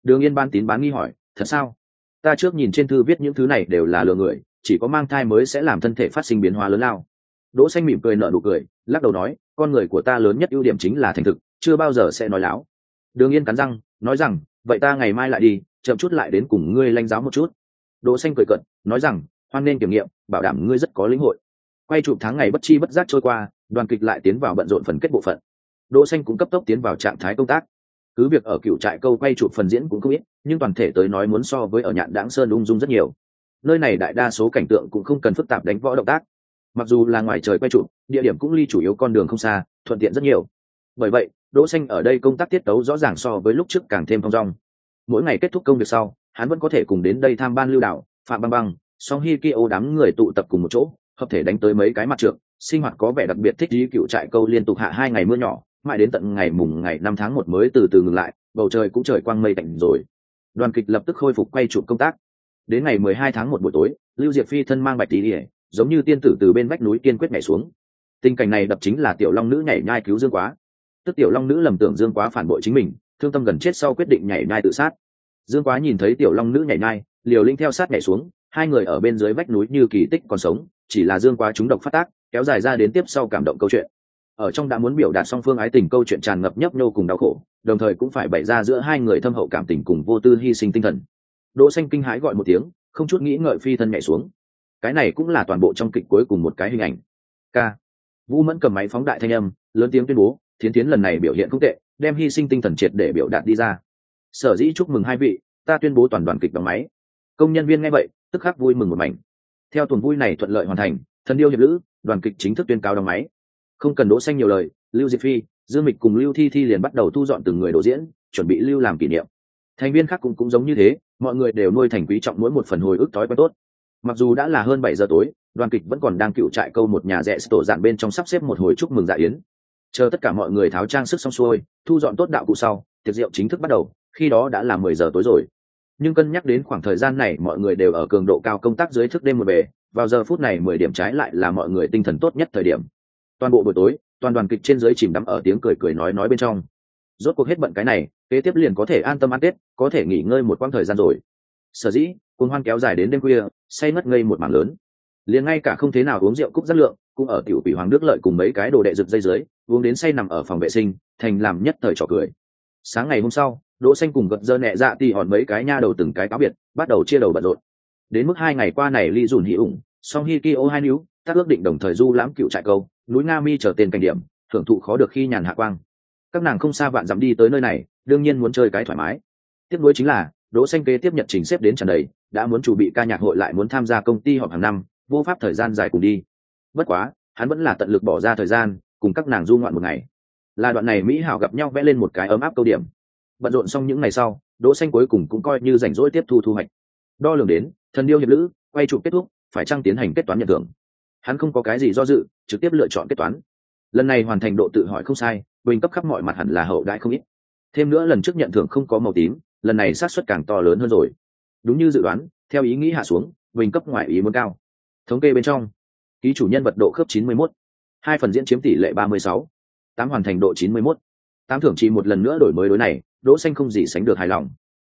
Đường yên ban tín bán nghi hỏi, thật sao? Ta trước nhìn trên thư viết những thứ này đều là lừa người, chỉ có mang thai mới sẽ làm thân thể phát sinh biến hóa lớn lao. Đỗ xanh mỉm cười nở nụ cười, lắc đầu nói, con người của ta lớn nhất ưu điểm chính là thành thực, chưa bao giờ sẽ nói láo. Đường yên cắn răng, nói rằng, vậy ta ngày mai lại đi, chậm chút lại đến cùng ngươi lanh giáo một chút. Đỗ xanh cười cận nói rằng, hoan nên kiểm nghiệm, bảo đảm ngươi rất có lĩnh hội quay chụp tháng ngày bất chi bất giác trôi qua, đoàn kịch lại tiến vào bận rộn phần kết bộ phận. Đỗ xanh cũng cấp tốc tiến vào trạng thái công tác. Cứ việc ở cựu trại câu quay chụp phần diễn cũng không ít, nhưng toàn thể tới nói muốn so với ở nhạn đãng sơn ung dung rất nhiều. Nơi này đại đa số cảnh tượng cũng không cần phức tạp đánh võ động tác. Mặc dù là ngoài trời quay chụp, địa điểm cũng ly chủ yếu con đường không xa, thuận tiện rất nhiều. Bởi vậy, đỗ xanh ở đây công tác tiết tấu rõ ràng so với lúc trước càng thêm phong dong. Mỗi ngày kết thúc công việc sau, hắn vẫn có thể cùng đến đây tham ban lưu đạo, phạm băng băng, song hi kia ô đám người tụ tập cùng một chỗ hợp thể đánh tới mấy cái mặt trượng, sinh hoạt có vẻ đặc biệt thích ý, cựu trại câu liên tục hạ hai ngày mưa nhỏ, mãi đến tận ngày mùng ngày năm tháng một mới từ từ ngừng lại, bầu trời cũng trời quang mây tạnh rồi. Đoàn kịch lập tức khôi phục quay chụp công tác. Đến ngày mười hai tháng một buổi tối, lưu diệp phi thân mang bạch tí ỉa giống như tiên tử từ bên vách núi kiên quyết nhảy xuống. Tình cảnh này đập chính là tiểu long nữ nhảy nhai cứu dương quá. Tức tiểu long nữ lầm tưởng dương quá phản bội chính mình, thương tâm gần chết sau quyết định nhảy nhai tự sát. Dương quá nhìn thấy tiểu long nữ nhảy nhai, liều linh theo sát nhảy xuống, hai người ở bên dưới vách núi như kỳ tích còn sống chỉ là dương quá chúng độc phát tác, kéo dài ra đến tiếp sau cảm động câu chuyện. Ở trong đã muốn biểu đạt song phương ái tình câu chuyện tràn ngập nhấp nhô cùng đau khổ, đồng thời cũng phải bày ra giữa hai người thâm hậu cảm tình cùng vô tư hy sinh tinh thần. Đỗ xanh kinh hãi gọi một tiếng, không chút nghĩ ngợi phi thân nhảy xuống. Cái này cũng là toàn bộ trong kịch cuối cùng một cái hình ảnh. K. Vũ mẫn cầm máy phóng đại thanh âm, lớn tiếng tuyên bố, thiến tiến lần này biểu hiện không tệ, đem hy sinh tinh thần triệt để biểu đạt đi ra. Sở dĩ chúc mừng hai vị, ta tuyên bố toàn đoàn kịch đóng máy. Công nhân viên nghe vậy, tức khắc vui mừng một mảnh theo tuần vui này thuận lợi hoàn thành thần điêu hiệp lữ, đoàn kịch chính thức tuyên cao đóng máy. Không cần đỗ xanh nhiều lời, lưu diệp phi, dương mịch cùng lưu thi thi liền bắt đầu thu dọn từng người đồ diễn, chuẩn bị lưu làm kỷ niệm. Thành viên khác cũng cũng giống như thế, mọi người đều nuôi thành quý trọng mỗi một phần hồi ức tối quen tốt. Mặc dù đã là hơn bảy giờ tối, đoàn kịch vẫn còn đang cựu trại câu một nhà rẽ tổ dạn bên trong sắp xếp một hồi chúc mừng dạ yến. Chờ tất cả mọi người tháo trang sức xong xuôi, thu dọn tốt đạo cụ sau, tiệc rượu chính thức bắt đầu, khi đó đã là mười giờ tối rồi nhưng cân nhắc đến khoảng thời gian này mọi người đều ở cường độ cao công tác dưới thức đêm một bề, vào giờ phút này mười điểm trái lại là mọi người tinh thần tốt nhất thời điểm. Toàn bộ buổi tối, toàn đoàn kịch trên dưới chìm đắm ở tiếng cười cười nói nói bên trong. Rốt cuộc hết bận cái này, kế tiếp liền có thể an tâm ăn tết, có thể nghỉ ngơi một quãng thời gian rồi. Sở dĩ cuốn hoan kéo dài đến đêm khuya, say mất ngây một mảng lớn. Liền ngay cả không thế nào uống rượu cúc rất lượng, cũng ở tiểu quỷ hoàng đức lợi cùng mấy cái đồ đệ rực dây dưới, uống đến say nằm ở phòng vệ sinh, thành làm nhất thời trò cười. Sáng ngày hôm sau đỗ xanh cùng gật dơ nhẹ dạ thì hòn mấy cái nha đầu từng cái cáo biệt, bắt đầu chia đầu bận rộn. Đến mức hai ngày qua này ly dùn hỉ ủng, song hi ki ô hai níu các ước định đồng thời du lãm cựu trại câu, núi nga mi trở tên cảnh điểm, thưởng thụ khó được khi nhàn hạ quang. Các nàng không xa vạn dặm đi tới nơi này, đương nhiên muốn chơi cái thoải mái. Tiếp nối chính là, đỗ xanh kế tiếp nhận trình xếp đến tràn đầy, đã muốn chủ bị ca nhạc hội lại muốn tham gia công ty họp hàng năm, vô pháp thời gian dài cùng đi. Bất quá, hắn vẫn là tận lực bỏ ra thời gian, cùng các nàng du ngoạn một ngày. Là đoạn này mỹ hảo gặp nhau vẽ lên một cái ấm áp câu điểm bận rộn xong những ngày sau, đỗ xanh cuối cùng cũng coi như rảnh rỗi tiếp thu thu hoạch đo lường đến, thần điêu hiệp lữ, quay trụ kết thúc, phải trang tiến hành kết toán nhận thưởng hắn không có cái gì do dự, trực tiếp lựa chọn kết toán lần này hoàn thành độ tự hỏi không sai, bình cấp khắp mọi mặt hẳn là hậu đại không ít thêm nữa lần trước nhận thưởng không có màu tím, lần này sát suất càng to lớn hơn rồi đúng như dự đoán, theo ý nghĩ hạ xuống, bình cấp ngoại ý muốn cao thống kê bên trong, ký chủ nhân vật độ khớp 91. hai phần diễn chiếm tỷ lệ 36. tám hoàn thành độ 91. tám thưởng chỉ một lần nữa đổi mới đối này đỗ xanh không gì sánh được hài lòng.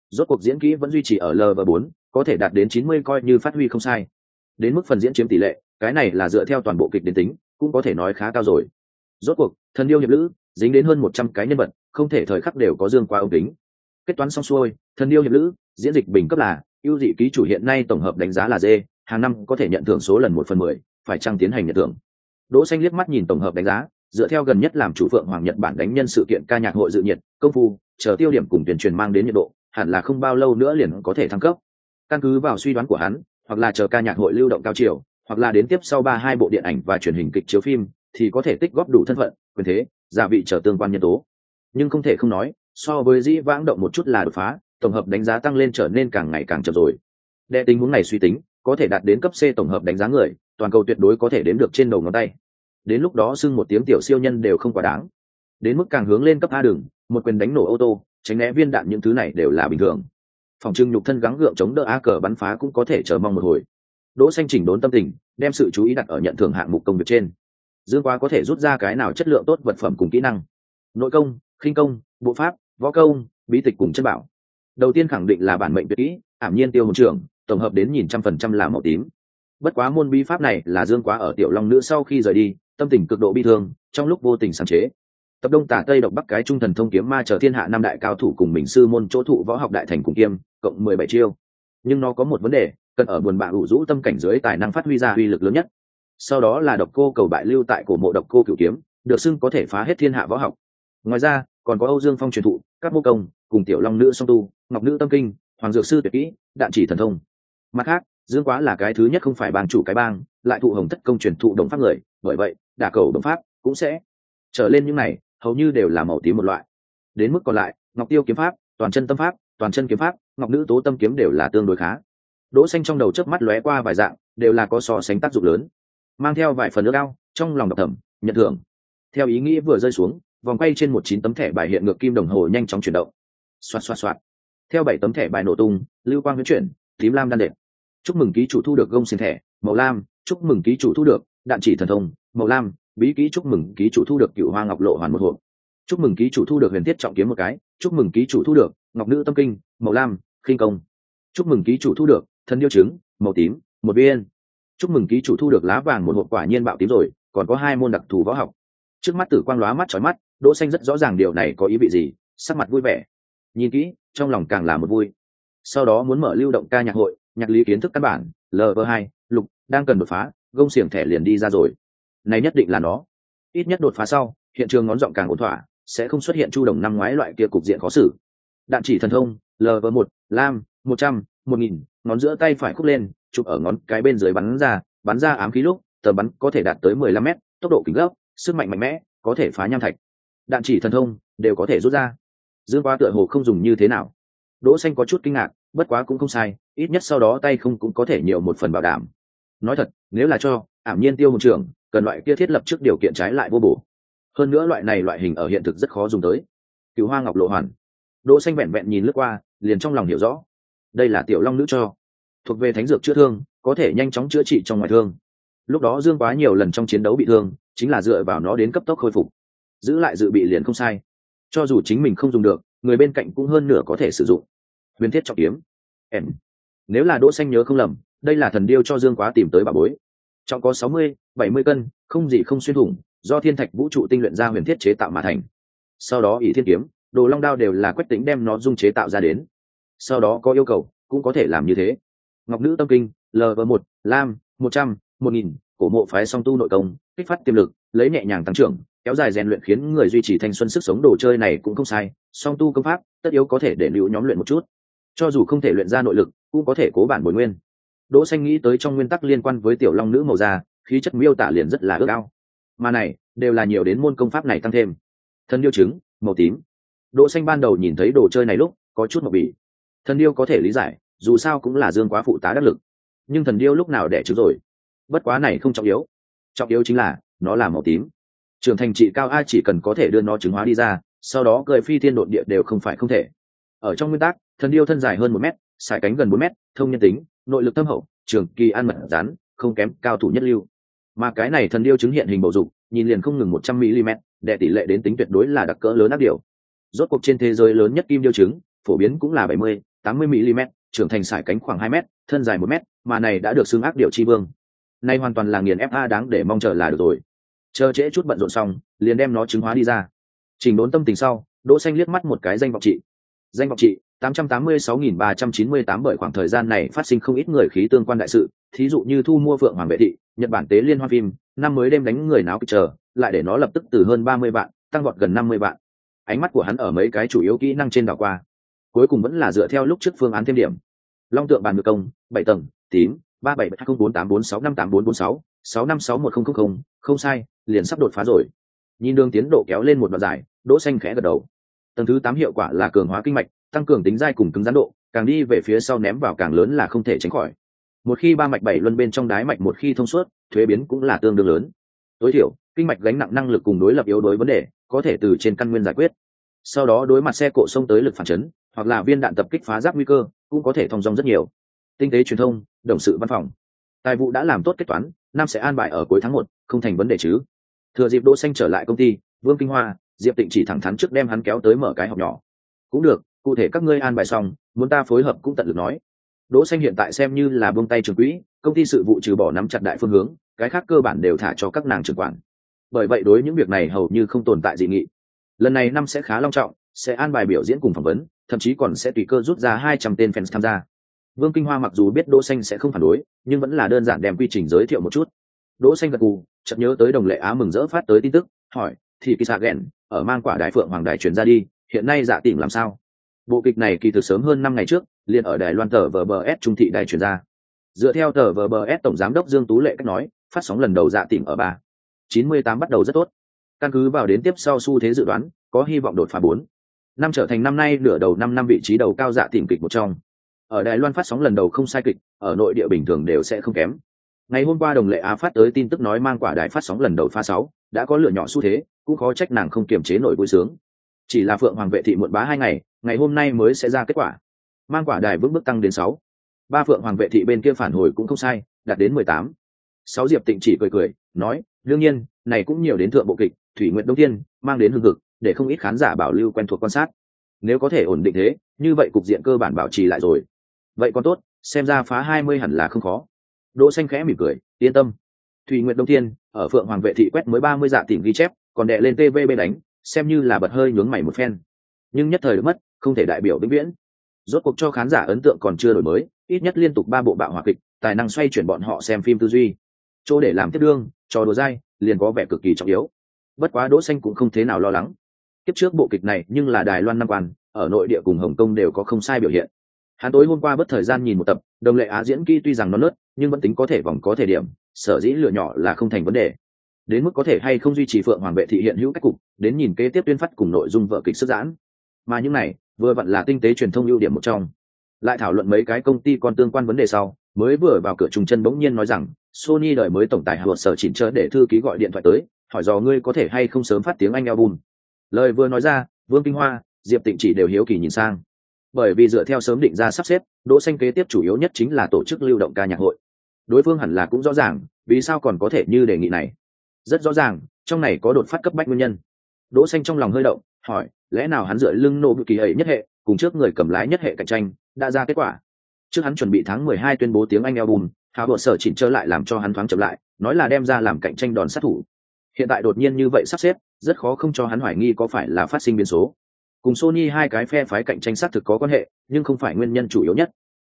Rốt cuộc diễn kỹ vẫn duy trì ở lv 4 có thể đạt đến 90 coi như phát huy không sai. Đến mức phần diễn chiếm tỷ lệ, cái này là dựa theo toàn bộ kịch đến tính, cũng có thể nói khá cao rồi. Rốt cuộc, thần điêu hiệp lữ, dính đến hơn một trăm cái nhân vật, không thể thời khắc đều có dương qua ống kính. Kết toán xong xuôi, thần điêu hiệp lữ, diễn dịch bình cấp là, ưu dị ký chủ hiện nay tổng hợp đánh giá là d, hàng năm có thể nhận thưởng số lần một phần mười, phải trăng tiến hành nhận thưởng? Đỗ xanh liếc mắt nhìn tổng hợp đánh giá dựa theo gần nhất làm chủ phượng hoàng nhật bản đánh nhân sự kiện ca nhạc hội dự nhiệt, công phu, chờ tiêu điểm cùng tuyển truyền mang đến nhiệt độ, hẳn là không bao lâu nữa liền có thể thăng cấp. Căn cứ vào suy đoán của hắn, hoặc là chờ ca nhạc hội lưu động cao chiều, hoặc là đến tiếp sau ba hai bộ điện ảnh và truyền hình kịch chiếu phim, thì có thể tích góp đủ thân phận, quyền thế giả vị trở tương quan nhân tố. Nhưng không thể không nói, so với dĩ vãng động một chút là đột phá, tổng hợp đánh giá tăng lên trở nên càng ngày càng chậm rồi. Đệ tình huống này suy tính, có thể đạt đến cấp c tổng hợp đánh giá người, toàn cầu tuyệt đối có thể đếm được trên đầu ngón tay đến lúc đó xưng một tiếng tiểu siêu nhân đều không quá đáng. Đến mức càng hướng lên cấp a đường, một quyền đánh nổ ô tô, tránh né viên đạn những thứ này đều là bình thường. Phòng trưng nhục thân gắng gượng chống đỡ a cờ bắn phá cũng có thể chờ mong một hồi. Đỗ xanh chỉnh đốn tâm tình, đem sự chú ý đặt ở nhận thưởng hạng mục công việc trên. Dương quá có thể rút ra cái nào chất lượng tốt vật phẩm cùng kỹ năng? Nội công, khinh công, bộ pháp, võ công, bí tịch cùng chất bảo. Đầu tiên khẳng định là bản mệnh tuyệt kỹ, ảm nhiên tiêu hồn trưởng, tổng hợp đến nhìn trăm phần trăm là màu tím. Bất quá môn bí pháp này là dương quá ở tiểu long nữ sau khi rời đi tâm tình cực độ bi thương, trong lúc vô tình sáng chế. Tập đông tả tây độc bắc cái trung thần thông kiếm ma chờ thiên hạ năm đại cao thủ cùng mình sư môn chỗ thụ võ học đại thành cùng kiêm, cộng mười bảy chiêu. Nhưng nó có một vấn đề, cần ở buồn bạ ủ rũ tâm cảnh dưới tài năng phát huy ra uy lực lớn nhất. Sau đó là độc cô cầu bại lưu tại cổ mộ độc cô cửu kiếm, được xưng có thể phá hết thiên hạ võ học. Ngoài ra, còn có âu dương phong truyền thụ, các mô công, cùng tiểu long nữ song tu, ngọc nữ tâm kinh, hoàng dược sư tuyệt kỹ, đạn chỉ thần thông. Mặt khác, dương quá là cái thứ nhất không phải bang chủ cái bang lại thụ hồng thất công truyền thụ đồng pháp người, bởi vậy, đả cầu đồng pháp cũng sẽ trở lên những này, hầu như đều là màu tím một loại. Đến mức còn lại, ngọc tiêu kiếm pháp, toàn chân tâm pháp, toàn chân kiếm pháp, ngọc nữ tố tâm kiếm đều là tương đối khá. Đỗ xanh trong đầu chớp mắt lóe qua vài dạng, đều là có so sánh tác dụng lớn. Mang theo vài phần nước ao, trong lòng độc thầm, nhận thưởng. Theo ý nghĩ vừa rơi xuống, vòng quay trên một chín tấm thẻ bài hiện ngược kim đồng hồ nhanh chóng chuyển động. Xoát xoát xoát theo bảy tấm thẻ bài nổ tung, lưu quang huyễn chuyển, tím lam đan đệm. Chúc mừng ký chủ thu được gông xin thẻ màu lam, chúc mừng ký chủ thu được, đạn chỉ thần thông. Màu lam, bí ký chúc mừng ký chủ thu được cựu hoa ngọc lộ hoàn một hộp. Chúc mừng ký chủ thu được huyền thiết trọng kiếm một cái. Chúc mừng ký chủ thu được ngọc nữ tâm kinh màu lam, khinh công. Chúc mừng ký chủ thu được thân điêu trứng màu tím, một viên chúc mừng ký chủ thu được lá vàng một hộp quả nhiên bạo tím rồi, còn có hai môn đặc thù võ học. Trước mắt tử quang lóa mắt trói mắt, đỗ xanh rất rõ ràng điều này có ý vị gì, sắc mặt vui vẻ. Nhìn kỹ, trong lòng càng là một vui. Sau đó muốn mở lưu động ca nhạc hội, nhạc lý kiến thức căn bản lv hai đang cần đột phá, gông xiềng thẻ liền đi ra rồi. Này nhất định là nó. Ít nhất đột phá sau, hiện trường ngón giọng càng ổn thỏa, sẽ không xuất hiện chu đồng năm ngoái loại kia cục diện khó xử. Đạn chỉ thần thông lv một, lam, một trăm, một nghìn, ngón giữa tay phải khúc lên, chụp ở ngón cái bên dưới bắn ra bắn ra ám khí lúc, tầm bắn có thể đạt tới mười lăm mét, tốc độ kính gốc sức mạnh mạnh mẽ, có thể phá nham thạch. Đạn chỉ thần thông, đều có thể rút ra. Dương qua tựa hồ không dùng như thế nào. Đỗ xanh có chút kinh ngạc, bất quá cũng không sai, ít nhất sau đó tay không cũng có thể nhiều một phần bảo đảm nói thật, nếu là cho, ảm nhiên tiêu hồn trưởng cần loại kia thiết lập trước điều kiện trái lại vô bổ. Hơn nữa loại này loại hình ở hiện thực rất khó dùng tới. Cựu hoa ngọc lộ hoàn. Đỗ xanh vẹn vẹn nhìn lướt qua, liền trong lòng hiểu rõ. Đây là tiểu long nữ cho. Thuộc về thánh dược chữa thương, có thể nhanh chóng chữa trị trong ngoài thương. Lúc đó dương quá nhiều lần trong chiến đấu bị thương, chính là dựa vào nó đến cấp tốc khôi phục. Giữ lại dự bị liền không sai. Cho dù chính mình không dùng được, người bên cạnh cũng hơn nửa có thể sử dụng. Huyền thiết trọng kiếm. Em. Nếu là đỗ xanh nhớ không lầm đây là thần điêu cho dương quá tìm tới bà bối. Trọng có sáu mươi, bảy mươi cân không gì không xuyên thủng do thiên thạch vũ trụ tinh luyện ra huyền thiết chế tạo mà thành. Sau đó ỷ thiên kiếm đồ long đao đều là quách tính đem nó dung chế tạo ra đến. Sau đó có yêu cầu cũng có thể làm như thế. Ngọc nữ tâm kinh lv một lam một trăm một nghìn cổ mộ phái song tu nội công kích phát tiềm lực lấy nhẹ nhàng tăng trưởng kéo dài rèn luyện khiến người duy trì thanh xuân sức sống đồ chơi này cũng không sai song tu công pháp tất yếu có thể để lưu nhóm luyện một chút. Cho dù không thể luyện ra nội lực cũng có thể cố bản bồi nguyên đỗ xanh nghĩ tới trong nguyên tắc liên quan với tiểu long nữ màu da, khí chất miêu tả liền rất là ước ao. Mà này, đều là nhiều đến môn công pháp này tăng thêm. Thần điêu trứng, màu tím. Đỗ xanh ban đầu nhìn thấy đồ chơi này lúc, có chút mập bỉ thần điêu có thể lý giải, dù sao cũng là dương quá phụ tá đắc lực. Nhưng thần điêu lúc nào đẻ trứng rồi? Bất quá này không trọng yếu. Trọng yếu chính là, nó là màu tím. Trưởng thành trị cao a chỉ cần có thể đưa nó trứng hóa đi ra, sau đó cười phi thiên đột địa đều không phải không thể. Ở trong nguyên tắc thần điêu thân dài hơn một mét, sải cánh gần bốn mét, thông nhân tính nội lực thâm hậu, trường kỳ ăn mật rán không kém cao thủ nhất lưu. Mà cái này thần điêu chứng hiện hình bầu dục, nhìn liền không ngừng một trăm mm đệ tỷ lệ đến tính tuyệt đối là đặc cỡ lớn ác điều. Rốt cuộc trên thế giới lớn nhất kim điêu trứng phổ biến cũng là bảy mươi, tám mươi mm trưởng thành sải cánh khoảng hai m thân dài một m mà này đã được xưng ác điệu chi vương. Nay hoàn toàn là nghiền fa đáng để mong chờ là được rồi. Chờ trễ chút bận rộn xong, liền đem nó chứng hóa đi ra. Trình đốn tâm tình sau, đỗ xanh liếc mắt một cái danh vọng trị. Danh vọng trị 886.398 bởi khoảng thời gian này phát sinh không ít người khí tương quan đại sự, thí dụ như thu mua vượng hoàng vệ thị, nhật bản tế liên hoa phim, năm mới đêm đánh người náo kịch chờ, lại để nó lập tức từ hơn 30 vạn tăng vọt gần 50 vạn. Ánh mắt của hắn ở mấy cái chủ yếu kỹ năng trên đảo qua, cuối cùng vẫn là dựa theo lúc trước phương án thêm điểm. Long tượng bàn ngược công, bảy tầng, tím, ba bảy hai không bốn tám bốn sáu năm tám bốn bốn sáu sáu năm sáu một không không không không sai, liền sắp đột phá rồi. Nhìn đường tiến độ kéo lên một đoạn dài, đỗ xanh khẽ gật đầu. Tầng thứ tám hiệu quả là cường hóa kinh mạch tăng cường tính dai cùng cứng rắn độ, càng đi về phía sau ném vào càng lớn là không thể tránh khỏi. Một khi ba mạch bảy luân bên trong đái mạch một khi thông suốt, thuế biến cũng là tương đương lớn. Tối thiểu, kinh mạch gánh nặng năng lực cùng đối lập yếu đối vấn đề, có thể từ trên căn nguyên giải quyết. Sau đó đối mặt xe cộ xông tới lực phản chấn, hoặc là viên đạn tập kích phá giáp nguy cơ, cũng có thể thông dong rất nhiều. Tinh tế truyền thông, đồng sự văn phòng. Tài vụ đã làm tốt kết toán, năm sẽ an bài ở cuối tháng một, không thành vấn đề chứ. Thừa dịp đỗ xanh trở lại công ty, vương kinh hoa, diệp tịnh chỉ thẳng thắn trước đem hắn kéo tới mở cái học nhỏ. Cũng được cụ thể các ngươi an bài xong, muốn ta phối hợp cũng tận lực nói. Đỗ xanh hiện tại xem như là buông tay trường quỹ, công ty sự vụ trừ bỏ nắm chặt đại phương hướng, cái khác cơ bản đều thả cho các nàng trưởng quản. Bởi vậy đối những việc này hầu như không tồn tại dị nghị. Lần này năm sẽ khá long trọng, sẽ an bài biểu diễn cùng phỏng vấn, thậm chí còn sẽ tùy cơ rút ra hai trăm tên fans tham gia. Vương kinh hoa mặc dù biết đỗ xanh sẽ không phản đối, nhưng vẫn là đơn giản đem quy trình giới thiệu một chút. Đỗ xanh gật gù, chợt nhớ tới đồng lệ á mừng rỡ phát tới tin tức, hỏi, thì kỳ sạc ở mang quả đại phượng hoàng đài truyền ra đi, hiện nay dạ tỉnh làm sao? Bộ kịch này kỳ thực sớm hơn năm ngày trước, liền ở đài loan tờ vbs trung thị đài truyền ra. Dựa theo tờ vbs tổng giám đốc dương tú lệ cách nói, phát sóng lần đầu dạ tỉnh ở ba chín mươi tám bắt đầu rất tốt. Căn cứ vào đến tiếp sau xu thế dự đoán, có hy vọng đột phá bốn. Năm trở thành năm nay nửa đầu năm năm vị trí đầu cao dạ tìm kịch một trong. Ở đài loan phát sóng lần đầu không sai kịch, ở nội địa bình thường đều sẽ không kém. Ngày hôm qua đồng lệ á phát tới tin tức nói mang quả đài phát sóng lần đầu pha sáu, đã có lựa nhỏ xu thế, cũng khó trách nàng không kiềm chế nổi vui sướng chỉ là phượng hoàng vệ thị muộn bá hai ngày ngày hôm nay mới sẽ ra kết quả. Mang quả đài vững bước tăng đến sáu. Ba phượng hoàng vệ thị bên kia phản hồi cũng không sai, đạt đến mười tám. Sáu diệp tịnh chỉ cười cười, nói, đương nhiên, này cũng nhiều đến thượng bộ kịch, thủy nguyện đông thiên, mang đến hương cực, để không ít khán giả bảo lưu quen thuộc quan sát. Nếu có thể ổn định thế, như vậy cục diện cơ bản bảo trì lại rồi. Vậy còn tốt, xem ra phá hai mươi hẳn là không khó. Đỗ xanh khẽ mỉm cười, yên tâm. Thủy nguyện đông thiên, ở phượng hoàng vệ thị quét mới ba mươi dạ tỉnh ghi chép, còn đệ lên tvb đánh xem như là bật hơi nhướng mày một phen. Nhưng nhất thời được mất, không thể đại biểu vĩnh viễn. Rốt cuộc cho khán giả ấn tượng còn chưa đổi mới, ít nhất liên tục ba bộ bạo hòa kịch, tài năng xoay chuyển bọn họ xem phim tư duy. Chỗ để làm tiếp đương, trò đùa dai, liền có vẻ cực kỳ trọng yếu. Bất quá đỗ xanh cũng không thế nào lo lắng. Kiếp trước bộ kịch này nhưng là đài loan năm quan, ở nội địa cùng hồng kông đều có không sai biểu hiện. Hắn tối hôm qua bất thời gian nhìn một tập, đồng lệ á diễn kỹ tuy rằng nó nớt, nhưng vẫn tính có thể vòng có thể điểm, sở dĩ lựa nhỏ là không thành vấn đề đến mức có thể hay không duy trì phượng hoàng vệ thị hiện hữu cách cục, đến nhìn kế tiếp tuyên phát cùng nội dung vợ kịch sức giãn. Mà những này, vừa vặn là tinh tế truyền thông ưu điểm một trong. Lại thảo luận mấy cái công ty còn tương quan vấn đề sau, mới vừa vào cửa trùng chân bỗng nhiên nói rằng, sony đợi mới tổng tài hợp sở chỉnh chớ để thư ký gọi điện thoại tới, hỏi dò ngươi có thể hay không sớm phát tiếng anh album. Lời vừa nói ra, vương kinh hoa, diệp tịnh chỉ đều hiếu kỳ nhìn sang. Bởi vì dựa theo sớm định ra sắp xếp, đỗ xanh kế tiếp chủ yếu nhất chính là tổ chức lưu động ca nhạc hội. Đối phương hẳn là cũng rõ ràng, vì sao còn có thể như đề nghị này rất rõ ràng, trong này có đột phát cấp bách nguyên nhân. Đỗ xanh trong lòng hơi động, hỏi, lẽ nào hắn dựa lưng nô kỳ ấy nhất hệ, cùng trước người cầm lái nhất hệ cạnh tranh, đã ra kết quả? Trước hắn chuẩn bị tháng 12 tuyên bố tiếng anh album hào bộ sở chỉnh trở lại làm cho hắn thoáng chậm lại, nói là đem ra làm cạnh tranh đòn sát thủ. Hiện tại đột nhiên như vậy sắp xếp, rất khó không cho hắn hoài nghi có phải là phát sinh biến số. Cùng sony hai cái phe phái cạnh tranh sát thực có quan hệ, nhưng không phải nguyên nhân chủ yếu nhất.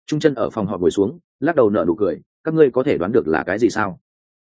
Trung chân ở phòng họ ngồi xuống, lắc đầu nở nụ cười, các ngươi có thể đoán được là cái gì sao?